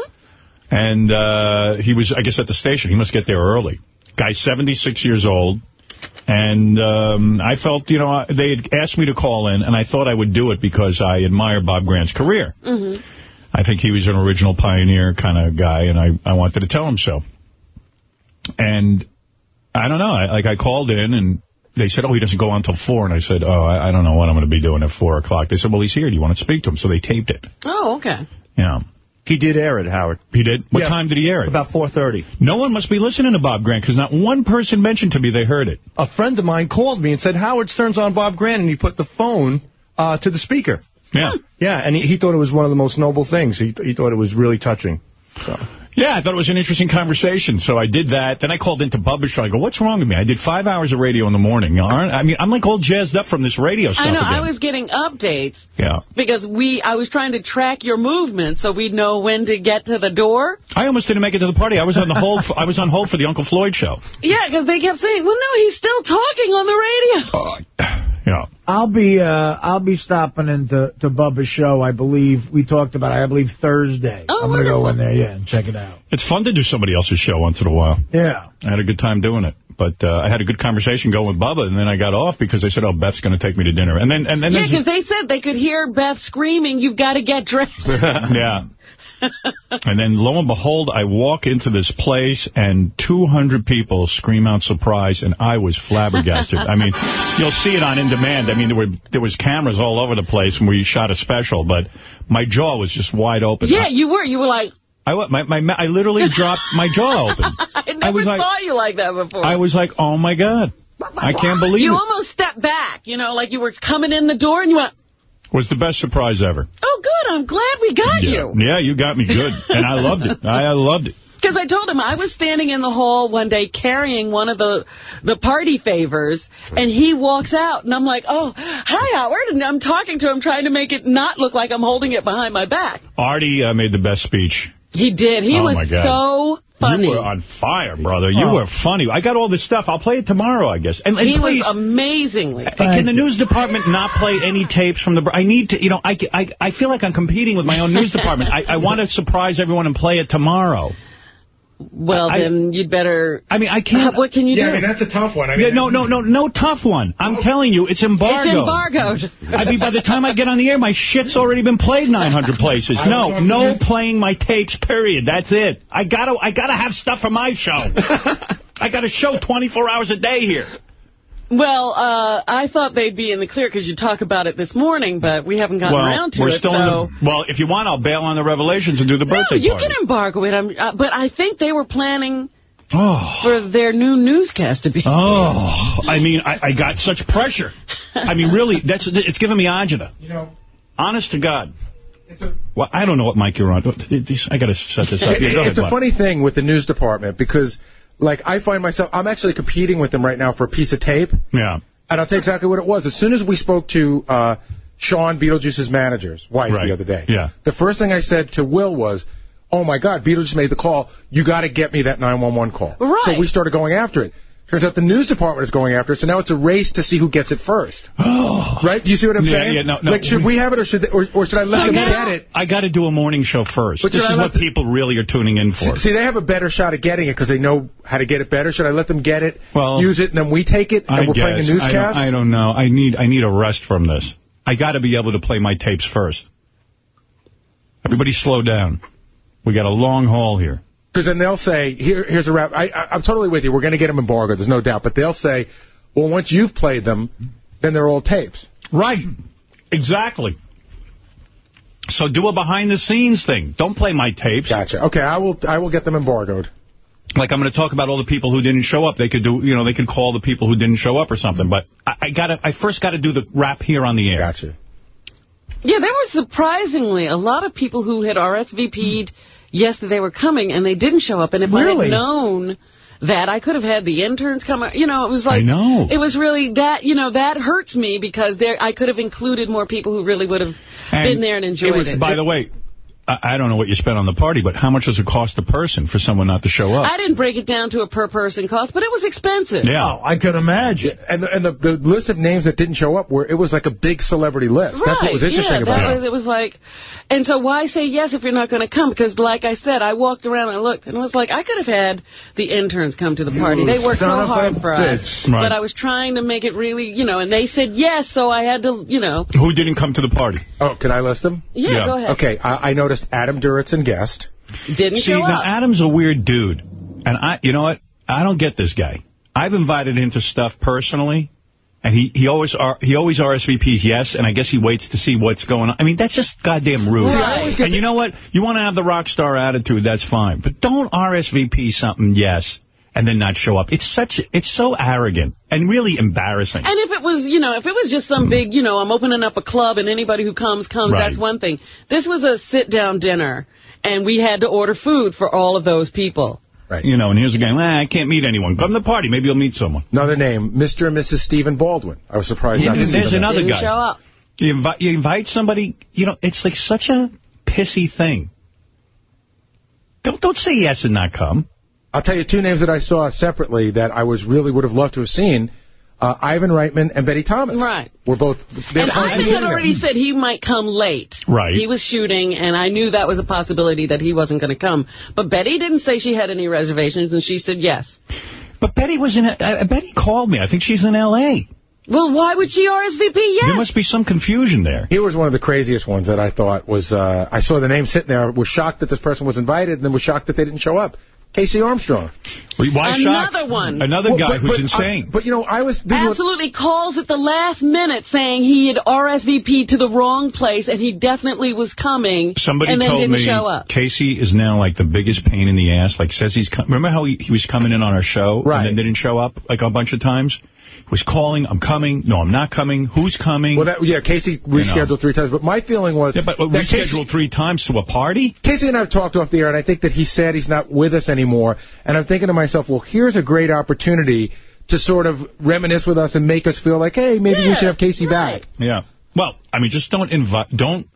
And uh, he was, I guess, at the station. He must get there early. Guy's 76 years old. And um, I felt, you know, they had asked me to call in, and I thought I would do it because I admire Bob Grant's career. Mm-hmm. I think he was an original pioneer kind of guy, and I, I wanted to tell him so. And I don't know. I, like, I called in, and they said, oh, he doesn't go on until 4. And I said, oh, I, I don't know what I'm going to be doing at 4 o'clock. They said, well, he's here. Do you want to speak to him? So they taped it. Oh, okay. Yeah. He did air it, Howard. He did? What Yeah. time did he air it? About 4.30. No one must be listening to Bob Grant, because not one person mentioned to me they heard it. A friend of mine called me and said, Howard Stern's on Bob Grant, and he put the phone uh, to the speaker. Yeah. Yeah, and he, he thought it was one of the most noble things. He, he thought it was really touching. So. Yeah, I thought it was an interesting conversation. So I did that. Then I called into Bubba's show. I go, what's wrong with me? I did five hours of radio in the morning. Aren't- I mean, I'm like all jazzed up from this radio stuff I know. again. I was getting updates Yeah. because we. I was trying to track your movements so we'd know when to get to the door. I almost didn't make it to the party. I was on the hold. For, I was on hold for the Uncle Floyd show. Yeah, because they kept saying, "Well, no, he's still talking on the radio." Oh, Yeah. I'll be uh, I'll be stopping into to Bubba's show. I believe we talked about it. I believe Thursday. Oh, I'm gonna go in there, yeah, and check it out. It's fun to do somebody else's show once in a while. Yeah. I had a good time doing it. But uh, I had a good conversation going with Bubba, and then I got off because they said, oh, Beth's going to take me to dinner. And then, and then yeah, because they said they could hear Beth screaming, "You've got to get dressed." yeah. and then, lo and behold, I walk into this place, and 200 people scream out surprise, and I was flabbergasted. I mean, you'll see it on In Demand. I mean, there were there was cameras all over the place when we shot a special, but my jaw was just wide open. yeah, you were. You were like, I, I, my, my, I literally dropped my jaw open. I never was like- saw you like that before. I was like, oh, my God. I can't believe you it. almost stepped back, you know, like you were coming in the door and you went, Was the best surprise ever. Oh, good. I'm glad we got you. Yeah, you got me good. and I loved it. I, I loved it. Because I told him I was standing in the hall one day carrying one of the the party favors, and he walks out, and I'm like, oh, hi, Howard. And I'm talking to him, trying to make it not look like I'm holding it behind my back. Artie uh, made the best speech. He did. He Oh, was so funny. You were on fire, brother. You Oh. were funny. I got all this stuff. I'll play it tomorrow, I guess. And, and he please, was amazingly Can the news department not play any tapes from the... I need to, you know, I, I, I feel like I'm competing with my own news department. I, I want to surprise everyone and play it tomorrow. Well, I- then you'd better... I mean, I can't... What can you Yeah, do? I mean, that's a tough one. I Yeah, mean, no, no, no, no tough one. I'm oh. telling you, it's embargoed. It's embargoed. I mean, by the time I get on the air, my shit's already been played 900 places. I No, no playing my tapes, period. That's it. I gotta, I gotta have stuff for my show. I got a show 24 hours a day here. Well, uh, I thought they'd be in the clear because you talk about it this morning, but we haven't gotten well, around to we're it. still so. in the, well, if you want, I'll bail on the revelations and do the no, birthday you party. can embargo it. I'm, uh, but I think they were planning Oh. for their new newscast to be. Oh, I mean, I, I got such pressure. I mean, really, that's it's giving me agita. You know, Honest to God. Well, I don't know what mic you're on. These- I got to set this up. Yeah, go ahead, it's a Bob. funny thing with the news department because, like, I find myself, I'm actually competing with them right now for a piece of tape. Yeah. And I'll tell you exactly what it was. As soon as we spoke to uh, Sean Beetlejuice's manager's wife Right. the other day, Yeah. the first thing I said to Will was, oh, my God, Beetlejuice made the call. You got to get me that 911 call. Right. So we started going after it. Turns out the news department is going after it, so now it's a race to see who gets it first. Right? Do you see what I'm Yeah, saying? yeah, no, no, like, should we- have it, or should they, or, or should I let I them gotta, get it? I got to do a morning show first. But this is what people really are tuning in for. See, they have a better shot at getting it because they know how to get it better. Should I let them get it, Well, use it, and then we take it, and I we're guess. playing a I don't, newscast? I don't know. I need I need a rest from this. I got to be able to play my tapes first. Everybody slow down. We got a long haul here. Because then they'll say, Here, here's a rap. I, I, I'm totally with you. We're going to get them embargoed. There's no doubt. But they'll say, well, once you've played them, then they're old tapes. Right. Exactly. So do a behind-the-scenes thing. Don't play my tapes. Gotcha. Okay, I will. I will get them embargoed. Like I'm going to talk about all the people who didn't show up. They could do, you know, they could call the people who didn't show up or something. But I, I got to, I first got to do the rap here on the air. Gotcha. Yeah, there were surprisingly a lot of people who had RSVP'd yes that they were coming and they didn't show up. And if I had known that, I could have had the interns come. You know, it was like I know. it was really that. You know, that hurts me because there I could have included more people who really would have been there and enjoyed it. Was, By the way, I, I don't know what you spent on the party, but how much does it cost a person for someone not to show up? I didn't break it down to a per person cost, but it was expensive. yeah. Oh, I could imagine. And the, and the, the list of names that didn't show up were it was like a big celebrity list. That's what was interesting yeah, about that it. was, it was like, and so why say yes if you're not going to come? Because like I said, I walked around and I looked and it was like, I could have had the interns come to the party. They worked so son of a hard for us. Right. But I was trying to make it really, you know, and they said yes, so I had to, you know. Who didn't come to the party? Oh, can I list them? Yeah, go ahead. Okay, I, I noticed Adam Duritz and guest. Didn't See, show now. Adam's a weird dude. And I, you know what? I don't get this guy. I've invited him to stuff personally. And he, he always R, he always RSVPs yes, and I guess he waits to see what's going on. I mean, that's just goddamn rude. Always And you know what? You want to have the rock star attitude, that's fine. But don't RSVP something yes, and then not show up. It's such it's so arrogant and really embarrassing. And if it was, you know, if it was just some big, you know, I'm opening up a club and anybody who comes, comes, Right. that's one thing. This was a sit-down dinner, and we had to order food for all of those people. Right. You know, and here's a guy, "Nah, I can't meet anyone. Come to the party. Maybe you'll meet someone. Another name, Mr. and Mrs. Stephen Baldwin. I was surprised Yeah, not to see there's them. another Didn't guy. show up. You invite, you invite somebody, you know, it's like such a pissy thing. Don't don't say yes and not come. I'll tell you two names that I saw separately that I was really would have loved to have seen. Uh, Ivan Reitman and Betty Thomas. Right. We're both. they're And both Ivan had shooting already there. said he might come late. Right. He was shooting, and I knew that was a possibility that he wasn't going to come. But Betty didn't say she had any reservations, and she said yes. But Betty was in. Uh, Betty called me. I think she's in L.A. Well, why would she RSVP yes? There must be some confusion there. Here was one of the craziest ones that I thought was, uh, I saw the name sitting there, was shocked that this person was invited, and then was shocked that they didn't show up. Casey Armstrong. Why Another shocked? one. Another Well, guy but- who's but, uh, insane. but, you know, I was... this is what- Absolutely calls at the last minute saying he had RSVP'd to the wrong place and he definitely was coming Somebody and then told didn't me show up. Casey is now like the biggest pain in the ass. Like says he's com remember how he, he was coming in on our show Right. and then didn't show up like a bunch of times. Was calling, I'm coming, no, I'm not coming, who's coming? Well, that yeah, Casey rescheduled three times, but my feeling was Yeah, but that rescheduled Casey, three times to a party? Casey and I have talked off the air, and I think that he said he's not with us anymore. And I'm thinking to myself, well, here's a great opportunity to sort of reminisce with us and make us feel like, hey, maybe we should have Casey back. Yeah. Well, I mean, just don't invite, don't,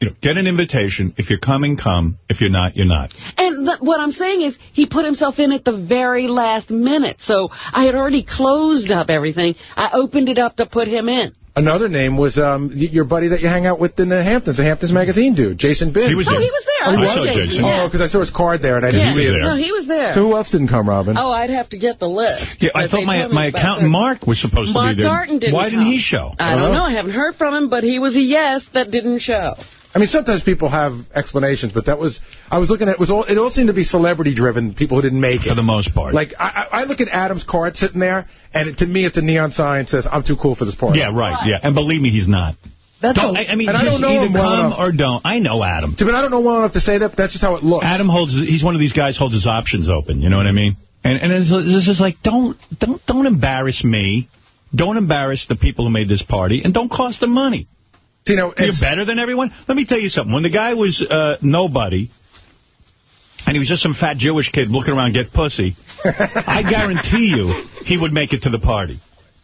you know, get an invitation. If you're coming, come. If you're not, you're not. And th what I'm saying is he put himself in at the very last minute. So I had already closed up everything. I opened it up to put him in. Another name was um, your buddy that you hang out with in the Hamptons, the Hamptons Magazine dude, Jason Binn. He was there. Oh, he was there. Oh, I he saw was? Jason, Oh, because I saw his card there and I Yeah. didn't see it. No, he was there. So who else didn't come, Robin? Oh, I'd have to get the list. Yeah, I thought my my accountant that. Mark was supposed Mark to be there. Mark Garten didn't Why didn't come. he show? I don't know. I haven't heard from him, but he was a yes that didn't show. I mean, sometimes people have explanations, but that was I was looking at it was all it all seemed to be celebrity driven. People who didn't make it For the most part. Like I, I I look at Adam's card sitting there, and it, to me, it's a neon sign that says I'm too cool for this party. Yeah, right, yeah. And believe me, he's not. That's don't, a- I, I mean, and I don't know either him well come enough. or don't. I know Adam. But I don't know well enough to say that, but that's just how it looks. Adam holds, he's one of these guys holds his options open, you know what I mean? And and it's, it's just like, don't, don't, don't embarrass me. Don't embarrass the people who made this party, and don't cost them money. You know, You're better than everyone? Let me tell you something. When the guy was uh, nobody, and he was just some fat Jewish kid looking around get pussy, I guarantee you he would make it to the party.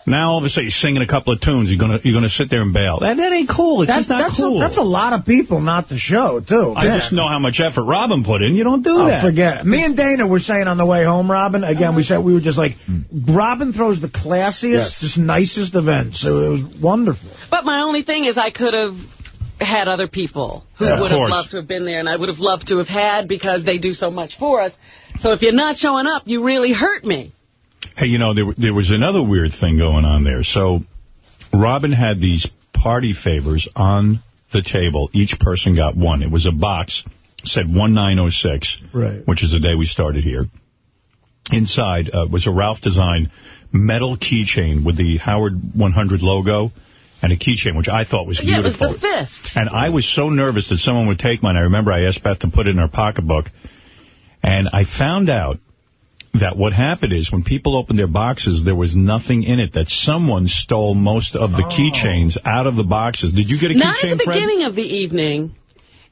Now all of a sudden you're singing a couple of tunes. You're gonna you're gonna sit there and bail. That, that ain't cool. It's That's, just not that's, cool. a, that's a lot of people not to show, too. I just know how much effort Robin put in. You don't do Oh, that. forget. Me and Dana were saying on the way home, Robin, again, we said we were just like, hmm. Robin throws the classiest, Yes. just nicest events. So it was wonderful. But my only thing is I could have had other people who Yeah, would have loved to have been there, and I would have loved to have had because they do so much for us. So if you're not showing up, you really hurt me. Hey, you know, there, there was another weird thing going on there. So Robin had these party favors on the table. Each person got one. It was a box, said 1906, Right. which is the day we started here. Inside uh, was a Ralph design metal keychain with the Howard 100 logo and a keychain, which I thought was Yeah, it was beautiful. the fist. And I was so nervous that someone would take mine. I remember I asked Beth to put it in her pocketbook. And I found out that what happened is when people opened their boxes, there was nothing in it, that someone stole most of the oh. keychains out of the boxes. Did you get a keychain, Not keychain, at the Fred? beginning of the evening.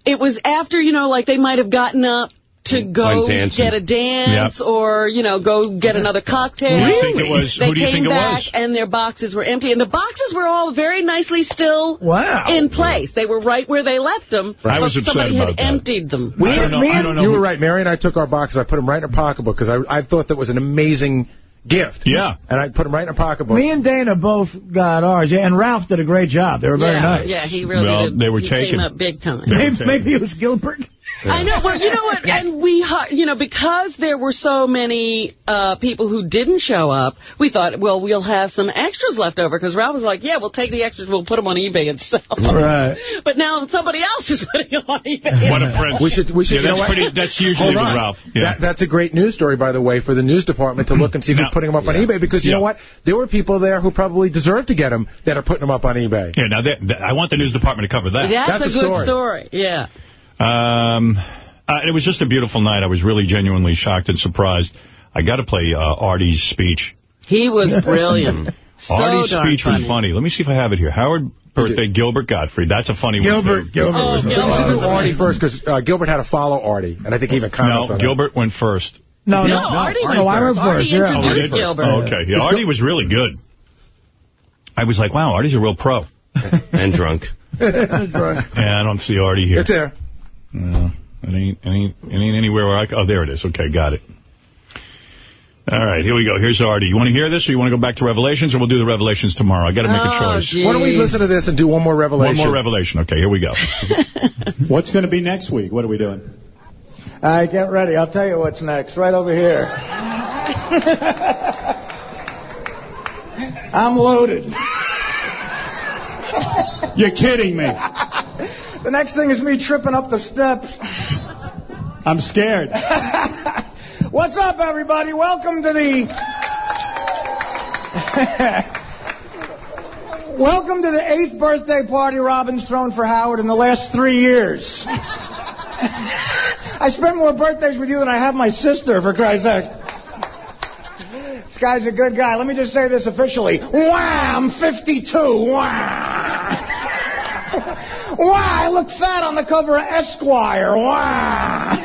It was after, you know, like they might have gotten up to go get a dance or, you know, go get another cocktail. Who do you think it was? They Who do you came think it back was? and their boxes were empty. And the boxes were all very nicely still Wow. in place. They were right where they left them. I but was upset somebody about had that. emptied them. We, I don't know- me I don't know You were right. Mary and I took our boxes. I put them right in a pocketbook because I, I thought that was an amazing gift. Yeah. And I put them right in a pocketbook. Me and Dana both got ours, yeah, and Ralph did a great job. They were very yeah, nice. yeah, he really Well, did. they were he taken. up big time. Maybe, maybe it was Gilbert. I know. Well, you know what? And we, hu- you know, because there were so many uh, people who didn't show up, we thought, well, we'll have some extras left over. Because Ralph was like, yeah, we'll take the extras, we'll put them on eBay and sell them. Right. But now somebody else is putting them on eBay. What a prince. We should, we should, Yeah, you know that's what? pretty- that's usually with. Ralph. Yeah. That, that's a great news story, by the way, for the news department to look and see who's putting them up on eBay. Because you Yeah. know what? There were people there who probably deserve to get them that are putting them up on eBay. Yeah, now that, that- I want the news department to cover that. That's, That's a the good story. story. Yeah. Um, uh, it was just a beautiful night. I was really genuinely shocked and surprised. I got to play uh, Artie's speech. He was brilliant. so Artie's speech funny. was funny. Let me see if I have it here. Howard birthday, Gilbert Gottfried. That's a funny Gilbert, one. too. Gilbert Oh, was Gilbert. We should do Artie first because uh, Gilbert had to follow Artie, and I think he even comments No, on Gilbert went first. No, no, No, Artie went no, I went first. Artie first. Yeah. Oh, introduced did? Gilbert. Oh, okay. Yeah, Artie was really good. I was like, wow, Artie's a real pro. and drunk. That's right. Yeah, I don't see Artie here. It's there. No, it ain't, it ain't, it ain't anywhere where I... c- Oh, there it is. Okay, got it. All right, here we go. Here's Artie. You want to hear this, or you want to go back to Revelations, or we'll do the Revelations tomorrow? I got to make a Oh, choice. gee. Why don't we listen to this and do one more revelation? One more revelation. Okay, here we go. What's going to be next week? What are we doing? All right, get ready. I'll tell you what's next. Right over here. I'm loaded. You're kidding me. The next thing is me tripping up the steps. I'm scared. What's up, everybody? Welcome to the... Welcome to the eighth birthday party Robin's thrown for Howard in the last three years. I spent more birthdays with you than I have my sister, for Christ's sake. It's guy's a good guy. Let me just say this officially. Wow, I'm 52. Wow. Wow, I look fat on the cover of Esquire. Wow.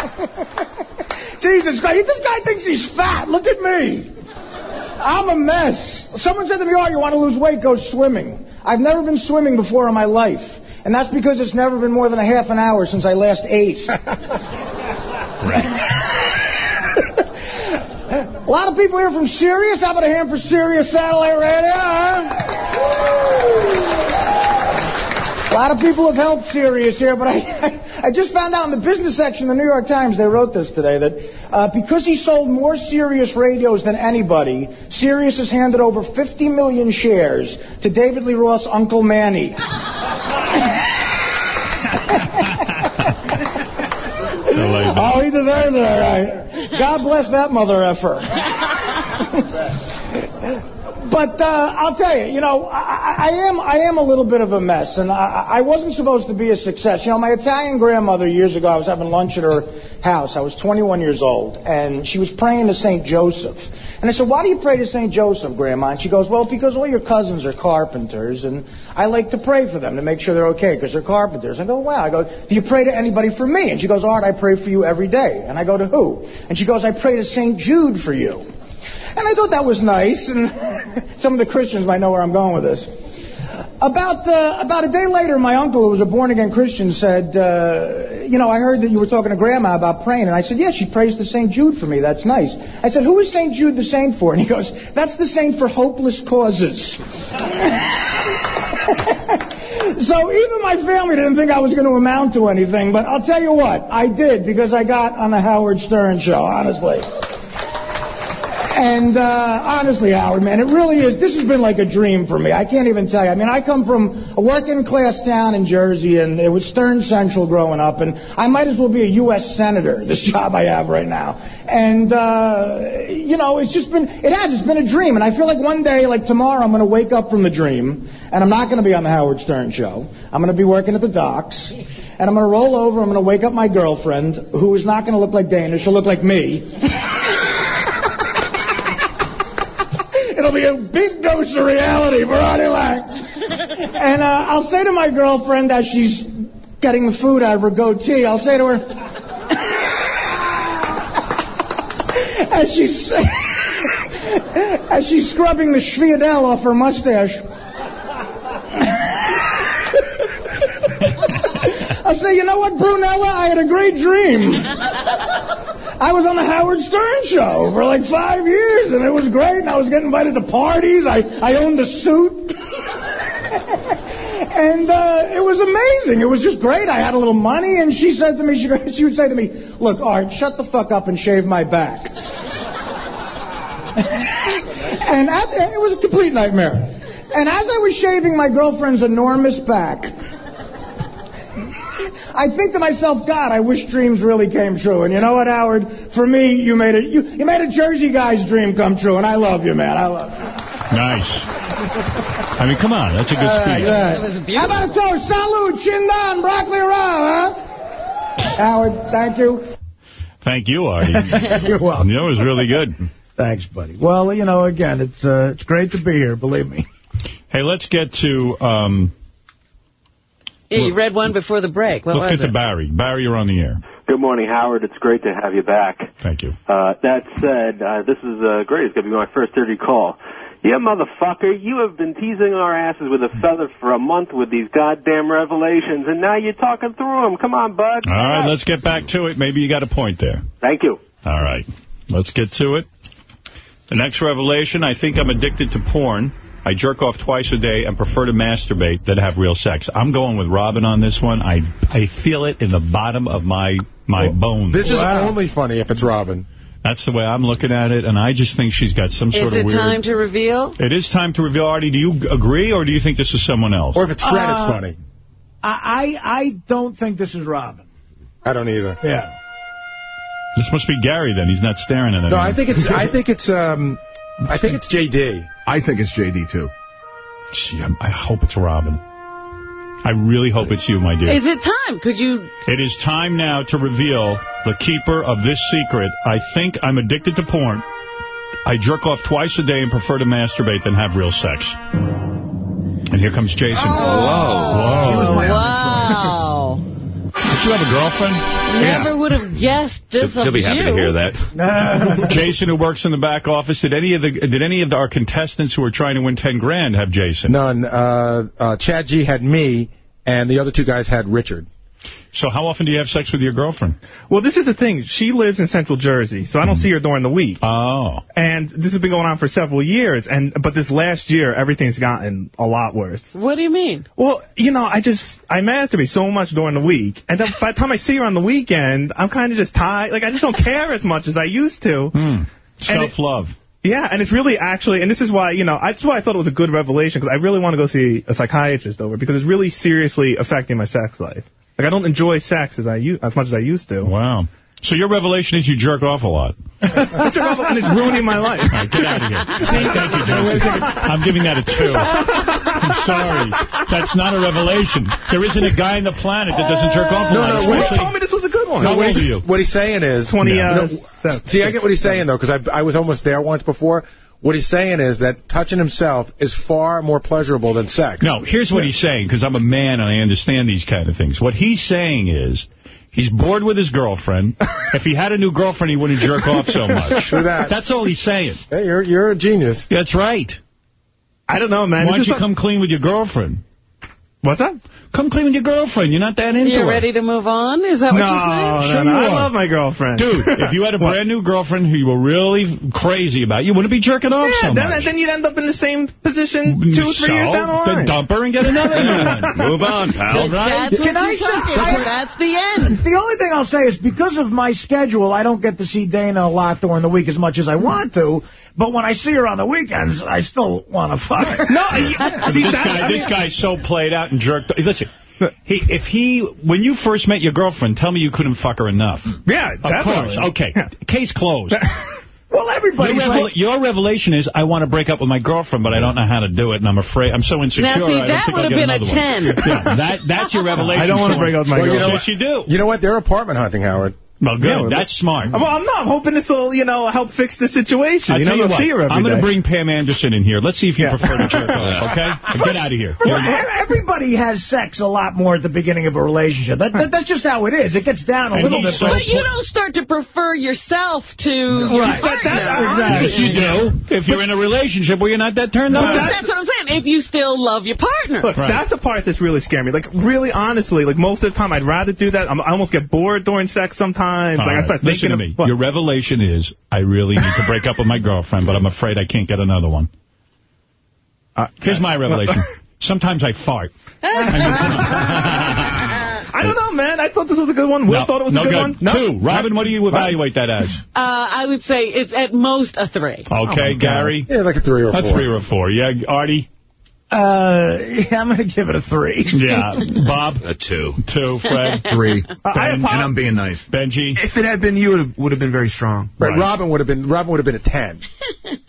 Jesus Christ, this guy thinks he's fat. Look at me. I'm a mess. Someone said to me, oh, you want to lose weight, go swimming. I've never been swimming before in my life. And that's because it's never been more than a half an hour since I last ate. A lot of people here from Sirius. How about a hand for Sirius Satellite Radio? Huh? A lot of people have helped Sirius here, but I, I just found out in the business section of the New York Times, they wrote this today, that uh, because he sold more Sirius radios than anybody, Sirius has handed over 50 million shares to David Lee Roth's Uncle Manny. Oh, he deserves it, all right. God bless that mother effer. but uh, I'll tell you, you know, I, I am I am a little bit of a mess, and I, I wasn't supposed to be a success. You know, my Italian grandmother years ago, I was having lunch at her house. I was 21 years old, and she was praying to Saint Joseph. And I said, why do you pray to St. Joseph, Grandma? And she goes, well, because all your cousins are carpenters, and I like to pray for them to make sure they're okay, because they're carpenters. I go, wow. I go, do you pray to anybody for me? And she goes, Art, I pray for you every day. And I go, to who? And she goes, I pray to St. Jude for you. And I thought that was nice, and some of the Christians might know where I'm going with this. About uh, about a day later, my uncle, who was a born again Christian, said, uh, "You know, I heard that you were talking to Grandma about praying." And I said, "Yeah, she prays to Saint Jude for me. That's nice." I said, "Who is Saint Jude the saint for?" And he goes, "That's the saint for hopeless causes." so even my family didn't think I was going to amount to anything, but I'll tell you what, I did because I got on the Howard Stern show. Honestly. And uh, honestly, Howard, man, it really is. This has been like a dream for me. I can't even tell you. I mean, I come from a working class town in Jersey, and it was Stern Central growing up, and I might as well be a U.S. senator. This job I have right now, and uh, you know, it's just been. It has. It's been a dream, and I feel like one day, like tomorrow, I'm going to wake up from the dream, and I'm not going to be on the Howard Stern show. I'm going to be working at the docks. And I'm going to roll over. I'm going to wake up my girlfriend, who is not going to look like Dana. She'll look like me. It'll be a big dose of reality for And uh, I'll say to my girlfriend as she's getting the food out of her goatee, I'll say to her, as she's as she's scrubbing the Schviadel off her mustache. I say, you know what, Brunella? I had a great dream. I was on the Howard Stern show for like five years, and it was great. And I was getting invited to parties. I, I owned a suit. and uh, it was amazing. It was just great. I had a little money, and she said to me, she, she would say to me, look, Art, shut the fuck up and shave my back. and at, it was a complete nightmare. And as I was shaving my girlfriend's enormous back, I think to myself, God, I wish dreams really came true. And you know what, Howard? For me, you made it. You, you made a Jersey guy's dream come true, and I love you, man. I love you. Nice. I mean, come on. That's a good All right, speech. all right. How about a toast? Salute, chin down, broccoli raw, huh? Howard, thank you. Thank you, Artie. You're welcome. That was really good. Thanks, buddy. Well, you know, again, it's uh, it's great to be here. Believe me. Hey, let's get to um, Yeah, you read one before the break. What let's was get it? to Barry. Barry, you're on the air. Good morning, Howard. It's great to have you back. Thank you. Uh, that said, uh, this is uh, great. It's going to be my first 30 call. Yeah, motherfucker, you have been teasing our asses with a feather for a month with these goddamn revelations, and now you're talking through them. Come on, bud. All right, let's get back to it. Maybe you got a point there. Thank you. All right, let's get to it. The next revelation, I think I'm addicted to porn. I jerk off twice a day and prefer to masturbate than have real sex. I'm going with Robin on this one. I I feel it in the bottom of my my bones. This is only funny if it's Robin. That's the way I'm looking at it, and I just think she's got some sort Is of it time to reveal? It is time to reveal. Artie, do you agree, or do you think this is someone else? Or if it's Fred, Uh, it's funny. I, I I don't think this is Robin. I don't either. Yeah. This must be Gary, then. He's not staring at it. No, I think it's I think it's um I think it's JD. I think it's JD too. Gee, I, I hope it's Robin. I really hope it's you, my dear. Is it time? Could you... It is time now to reveal the keeper of this secret. I think I'm addicted to porn. I jerk off twice a day and prefer to masturbate than have real sex. And here comes Jason. Whoa! Whoa. Wow. Did you have a girlfriend? Never would have guessed this She'll of be happy you. to hear that. Jason, who works in the back office, did any of the did any of the, our contestants who are trying to win 10 grand have Jason? None. Uh, uh, Chad G had me, and the other two guys had Richard. So how often do you have sex with your girlfriend? Well, this is the thing. She lives in Central Jersey, so I don't hmm. see her during the week. Oh. And this has been going on for several years, and but this last year, everything's gotten a lot worse. What do you mean? Well, you know, I just, I masturbate so much during the week, and then by the time I see her on the weekend, I'm kind of just tired. Like, I just don't care as much as I used to. Hmm. And it- Self-love. Yeah, and it's really actually, and this is why, you know, that's why I thought it was a good revelation, because I really want to go see a psychiatrist over it, because it's really seriously affecting my sex life. Like, I don't enjoy sex as I u- as much as I used to. Wow. So your revelation is you jerk off a lot. and it's ruining my life. All right, get out of here. See, thank you, Jason. I'm giving that a two. I'm sorry. That's not a revelation. There isn't a guy on the planet that doesn't jerk off a No, lot. no, wait. especially- told me this was a good one. How what he's- What he's saying is... 20, You uh, know, seven. see, I get what he's saying, though, because I, I was almost there once before. What he's saying is that touching himself is far more pleasurable than sex. No, here's what he's saying, because I'm a man and I understand these kind of things. What he's saying is he's bored with his girlfriend. if he had a new girlfriend, he wouldn't jerk off so much. True that. That's all he's saying. Hey, you're, you're a genius. That's right. I don't know, man. Why don't you come clean with your girlfriend? What's that? Come clean with your girlfriend. You're not that into it. You her. ready to move on? Is that what No, you're saying? no, Sure no, you I love my girlfriend. Dude, if you had a brand new girlfriend who you were really crazy about, you wouldn't be jerking off yeah, so then, much. then you'd end up in the same position mm, two or three so, years down the line. then dump her and get another new one. Move on, pal. Right? That's what Can I you're say- talking I- about. That's the end. The only thing I'll say is because of my schedule, I don't get to see Dana a lot during the week as much as I want to. But when I see her on the weekends, I still want to fuck her. No, I see, this that, guy, I this guy's so played out and jerked. Listen, he, if he, when you first met your girlfriend, tell me you couldn't fuck her enough. yeah, Of definitely. course. Okay. Case closed. Well, Your, revel- like, your revelation is, I want to break up with my girlfriend, but I don't know how to do it, and I'm afraid, I'm so insecure, Now, see, I don't that think would I'll have been a 10. Yeah, that, that's your revelation. I don't want to Sean. break up with my Well, you know girlfriend. Yes, you do. You know what? They're apartment hunting, Howard. Well, good. Yeah, well, that's smart. Well, I'm not. I'm hoping this will, you know, help fix the situation. I you tell know, you go what, see her every I'm going to bring Pam Anderson in here. Let's see if you Yeah. prefer to jerk off, okay? Get out of here. Well, e- everybody has sex a lot more at the beginning of a relationship. That, that, that's just how it is. It gets down a And little bit. so But you don't start to prefer yourself to your Right. partner. Yes, you do. If you're in a relationship where you're not that turned Well, on. that's what I'm saying. If you still love your partner. Look, Right. that's the part that's really scaring me. Like, really, honestly, like, most of the time, I'd rather do that. I'm, I almost get bored during sex sometimes. All like, I right, start Listen thinking to me. Of, what? Your revelation is, I really need to break up with my girlfriend, but I'm afraid I can't get another one. Uh, Here's my revelation. Sometimes I fart. I don't know, man. I thought this was a good one. Will No, thought it was no a good, good. one. No. Two. Robin, what do you evaluate that as? Uh, I would say it's at most a three. Okay, Gary? Yeah, like a three or a A three or a four. Yeah, Artie? Uh, yeah, I'm going to give it a three. Yeah. Bob? A two. Two. Fred? I Three. and I'm being nice. Benjy? If it had been you, it would have been very strong. Right, Right. Robin would have been Robin would have been a ten.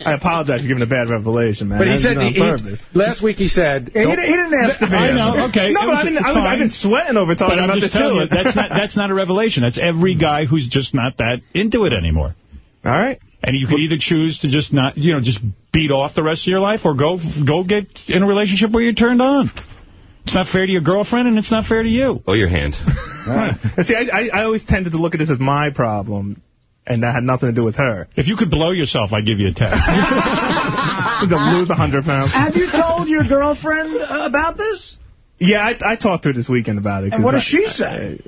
I apologize for giving a bad revelation, man. But he said did he, he- last week he said Yeah, he, didn't- he didn't ask to be. I know, okay. No, It but I've been, I've, been, I've been sweating over talking But I'm about just this too. you, that's not, that's not a revelation. That's every guy who's just not that into it anymore. All right. And you can either choose to just not, you know, just beat off the rest of your life or go go get in a relationship where you're turned on. It's not fair to your girlfriend and it's not fair to you. Oh, your hand. See, I, I, I always tended to look at this as my problem, and that had nothing to do with her. If you could blow yourself, I'd give you a 10. to lose 100 pounds. Have you told your girlfriend uh, about this? Yeah, I, I talked to her this weekend about it. And what 'cause does she I- say?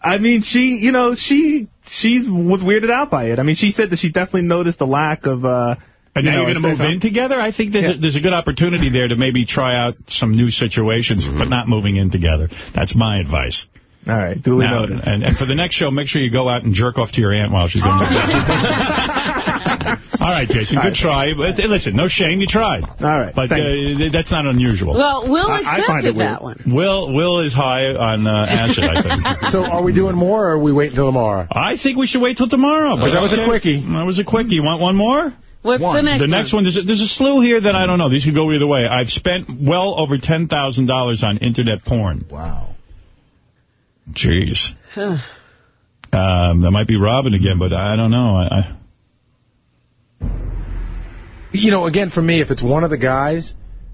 I mean, she, you know, she she was weirded out by it. I mean, she said that she definitely noticed the lack of. uh And you now know, you're going to move in together? I think there's, Yeah. a, there's a good opportunity there to maybe try out some new situations, Mm-hmm. but not moving in together. That's my advice. All right, duly Now, noted. and, and for the next show, make sure you go out and jerk off to your aunt while she's doing it. All right, Jason, good try. But, uh, listen, no shame, you tried. All right, But uh, that's not unusual. Well, Will I- I find accepted it weird. that one. Will Will is high on uh, acid, I think. So are we doing more or are we waiting until tomorrow? I think we should wait till tomorrow. But That was a quickie. That was a quickie. You want one more? What's the next one? the next one, there's, a, there's a slew here that I don't know. These could go either way. I've spent well over $10,000 on internet porn. Wow. Jeez. one? Um, that might be Robin again, but I don't know. I, I... you know, again, for me, if it's one of the guys,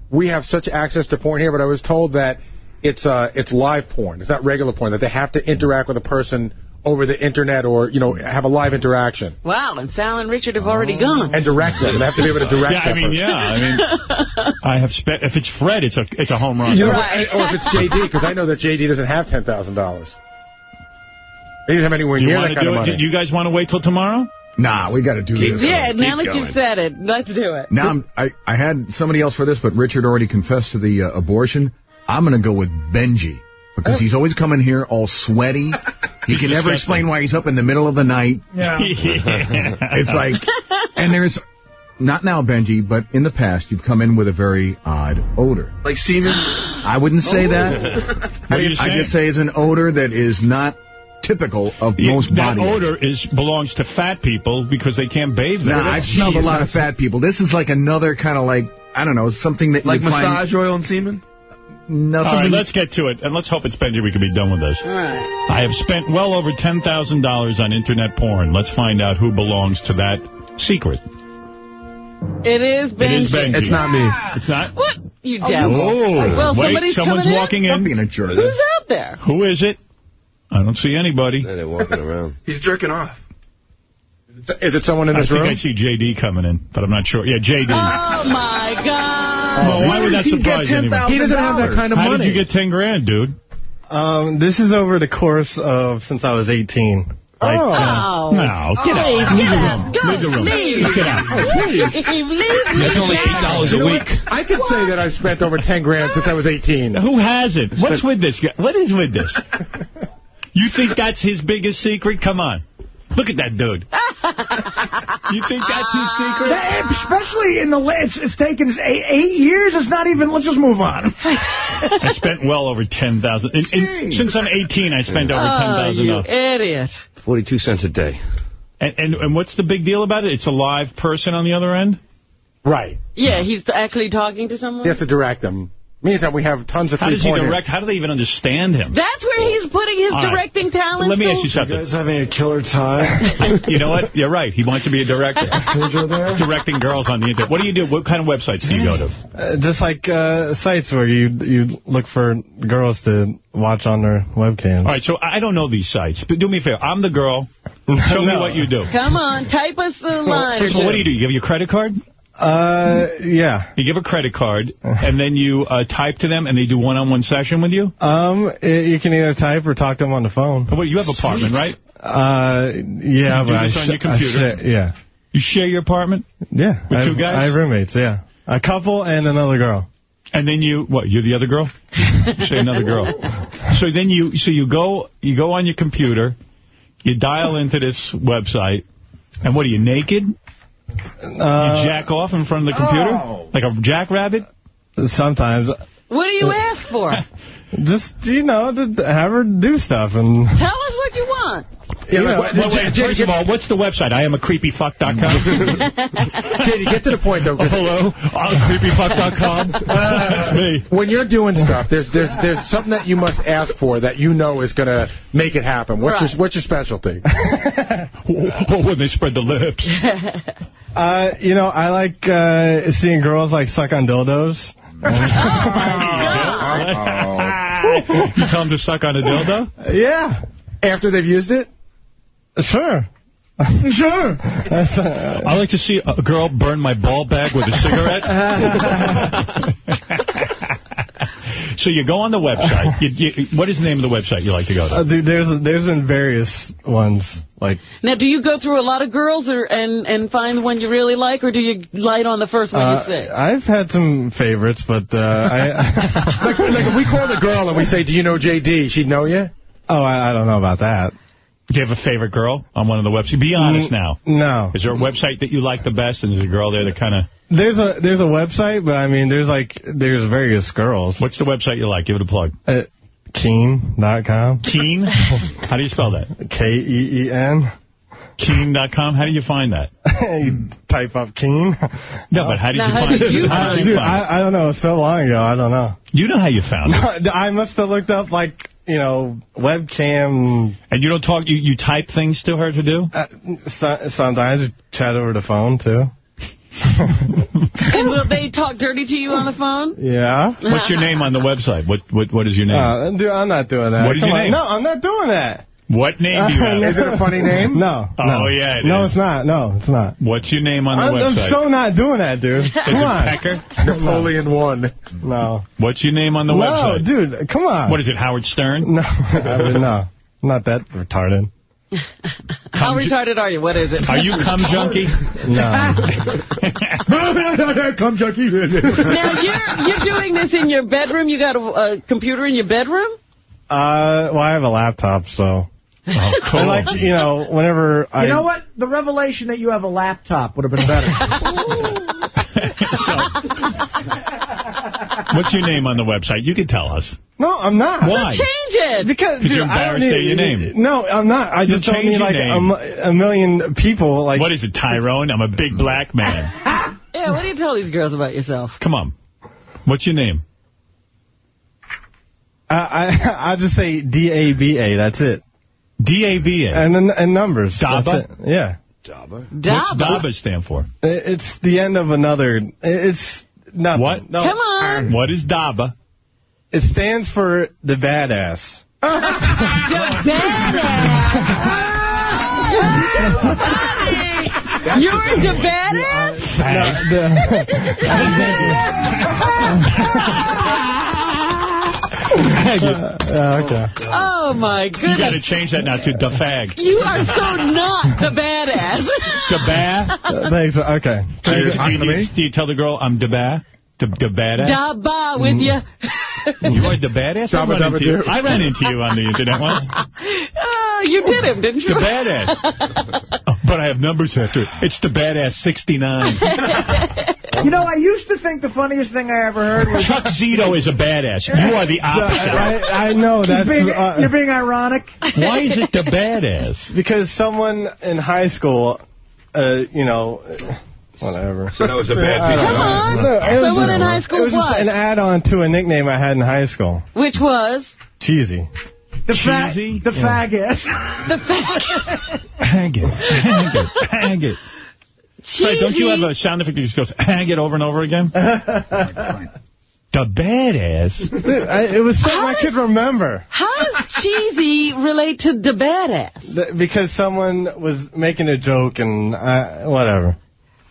we have such access to porn here, but I was told that it's uh, it's live porn. It's not regular porn, that they have to interact with a person over the internet or, you know, have a live interaction. Wow, and Sal and Richard have already gone. And direct them. They have to be able to direct Yeah, I mean, yeah, I mean, I have spent. If it's Fred, it's a it's a home run. You know, Or if it's JD, because I know that JD doesn't have $10,000. He doesn't have anywhere Do near that to kind do of it? money. Do you guys want to wait till tomorrow? Nah, we got to do this. Yeah, now that you've said it, let's do it. Now, I'm, I, I had somebody else for this, but Richard already confessed to the uh, abortion. I'm going to go with Benjy. Because he's always coming here all sweaty. He He's can never disgusting. explain why he's up in the middle of the night. Yeah. It's like, and there's, not now, Benjy, but in the past, you've come in with a very odd odor. Like semen? I wouldn't say oh. that. What are you I just say it's an odor that is not typical of Yeah, most that body odor is belongs to fat people because they can't bathe. there. Nah, I've smelled a lot of fat people. This is like another kind of like, I don't know, something that Like you find... massage oil and semen? No, All right, let's get to it, and let's hope it's Benjy. We can be done with this. All right. I have spent well over $10,000 on internet porn. Let's find out who belongs to that secret. It is Benjy. is Benjy. It's not me. Ah. It's not? What? You Oh, devil. well, wait, somebody's someone's coming walking in. in. being a jerk. Who's out there? Who is it? I don't see anybody. They're walking around. He's jerking off. Is it someone in I this think room? I see JD coming in, but I'm not sure. Yeah, JD. Oh, my God. Well, why would that surprise get anyone? He doesn't have that kind of How money. did you get 10 grand, dude? Um, this is over the course of since I was 18. Like, Oh. No, get out. Leave the room. Go. Leave the room. Leave. Get out. Leave. Leave. Leave. That's only $8 You a know week. what? I can say that I've spent over 10 grand since I was 18. Who has it? What's with this guy? What is with this? You think that's his biggest secret? Come on. Look at that dude. You think that's his secret? That- Especially in the la- it's, it's taken eight, eight years. It's not even. Let's just move on. I spent well over 10000 In- in- Since I'm 18, I spent over oh, ten thousand. Oh, 10000 you idiot. 42 cents a day. And, and, and what's the big deal about it? It's a live person on the other end? Right. Yeah, he's actually talking to someone? He has to direct them. Meantime, we have tons of How does he porn here. direct? How do they even understand him? That's where he's putting his All right. directing talent. Let me ask you something. You guys having a killer time? you know what? You're right. He wants to be a director. Directing girls on the internet. What do you do? What kind of websites do you go to? uh, just like uh, sites where you you look for girls to watch on their webcams. All right, so I don't know these sites, but do me a favor. I'm the girl. Show me what you do. Come on, type us the line or First of all, what do you do? You give your credit card? Uh, yeah. You give a credit card, and then you uh, type to them, and they do one-on-one session with you? Um, i you can either type or talk to them on the phone. Oh, wait, you have apartment, right? Uh, yeah, You do but this I on your computer? I yeah, You share your apartment? yeah. With I two guys? I have roommates. Yeah, a couple and another girl. And then you, what, you're the other girl? Say another girl. So then you, so you go, you go on your computer, you dial into this website, and what are you, naked? Uh, you jack off in front of the computer? Oh. Like a jackrabbit? Sometimes, What do you ask for? just you know, to have her do stuff and. Tell us what you want. Yeah, wait, first of all, what's the website? I am a creepyfuck.com. JD, get to the point, though. Oh, hello? I'm creepyfuck.com. That's me. When you're doing stuff, there's there's there's something that you must ask for that you know is going to make it happen. What's Right. your what's your specialty? Oh, when they spread the lips. Uh, you know, I like uh, seeing girls like suck on dildos. you tell them to suck on a dildo? Yeah. After they've used it? Sure. Sure. I like to see a girl burn my ball bag with a cigarette. so you go on the website. You, you, what is the name of the website you like to go to? Uh, dude, there's there's been various ones like Now, do you go through a lot of girls or and and find the one you really like, or do you light on the first one uh, you see? I've had some favorites, but uh, I like, like if we call the girl and we say, "Do you know JD?" She'd know you. oh I, I don't know about that. Do you have a favorite girl on one of the websites? Be honest now. No. Is there a website that you like the best, and there's a girl there that kind of... There's a there's a website, but I mean there's like there's various girls. What's the website you like? Give it a plug. Uh, Keen.com. Keen? How do you spell that? K E E N. Keen.com? How do you find that? you type up Keen. No, but how did Now, you how find did it? you How Uh, did you dude, find it? I, I don't know. It's so long ago. I don't know. You know how you found it. I must have looked up like you know webcam. And you don't talk, you, you type things to her to do? Uh, so, sometimes chat over the phone too. and will they talk dirty to you on the phone? Yeah. What's your name on the website? What what What is your name? Uh, dude, I'm not doing that. What is Come your on. name? No, I'm not doing that. What name do you have? Is it a funny name? No. Oh, no. yeah, it No, is. it's not. No, it's not. What's your name on the I'm, website? I'm so not doing that, dude. Is Come it on. Pecker? Napoleon one. No. What's your name on the no, website? dude, come on. What is it, Howard Stern? No, I mean, no. Not that retarded. How retarded are you? What is it? Are you cum junkie? No. Come, Junkie. now, you're, you're doing this in your bedroom? You got a, a computer in your bedroom? Uh, well, I have a laptop, so. Oh, I like, you know, whenever I... You know what? The revelation that you have a laptop would have been better. What's your name on the website? You can tell us. No, I'm not. Why? Change it. Because Because dude, you're I don't embarrassed need- at your name. No, I'm not. I just You don't need your like a, name. a million people. Like What is it, Tyrone? I'm a big black man. Yeah, what do you tell these girls about yourself? Come on. What's your name? Uh, I, I I just say D A B A. That's it. D A B A. And and numbers. Daba? That's it. Yeah. What's Daba. DABA stand for? It's the end of another. It's nothing. What? No. Come on. Uh, what is DABA? It stands for the badass. The badass. You're the badass? Uh, okay. Oh, my goodness. You got to change that now to the fag. You are so not the badass. The ba? Uh, Thanks. Okay. Do you, do, you, do you tell the girl I'm the ba? The, the badass? Da ba with you. You are the badass? I ran, dabba into you. I ran into you on the internet once. Oh, you did him, didn't you? The badass. But I have numbers after it. It's the badass 69. you know, I used to think the funniest thing I ever heard was... Chuck Zito is a badass. You are the opposite. I, I know He's that's. being, uh, you're being ironic. Why is it the badass? Because someone in high school, uh, you know, whatever. So that was a bad I piece Come on. No, it was Someone just- in high school It was just what? an add-on to a nickname I had in high school. Which was? Cheesy. The, fa Cheesy? the faggot. The faggot. Hang it. Hang it. Right, don't you have a sound effect that just goes, hang it over and over again? the badass? I, it was something How I is- could remember. How does cheesy relate to the badass? Th- Because someone was making a joke and I, whatever.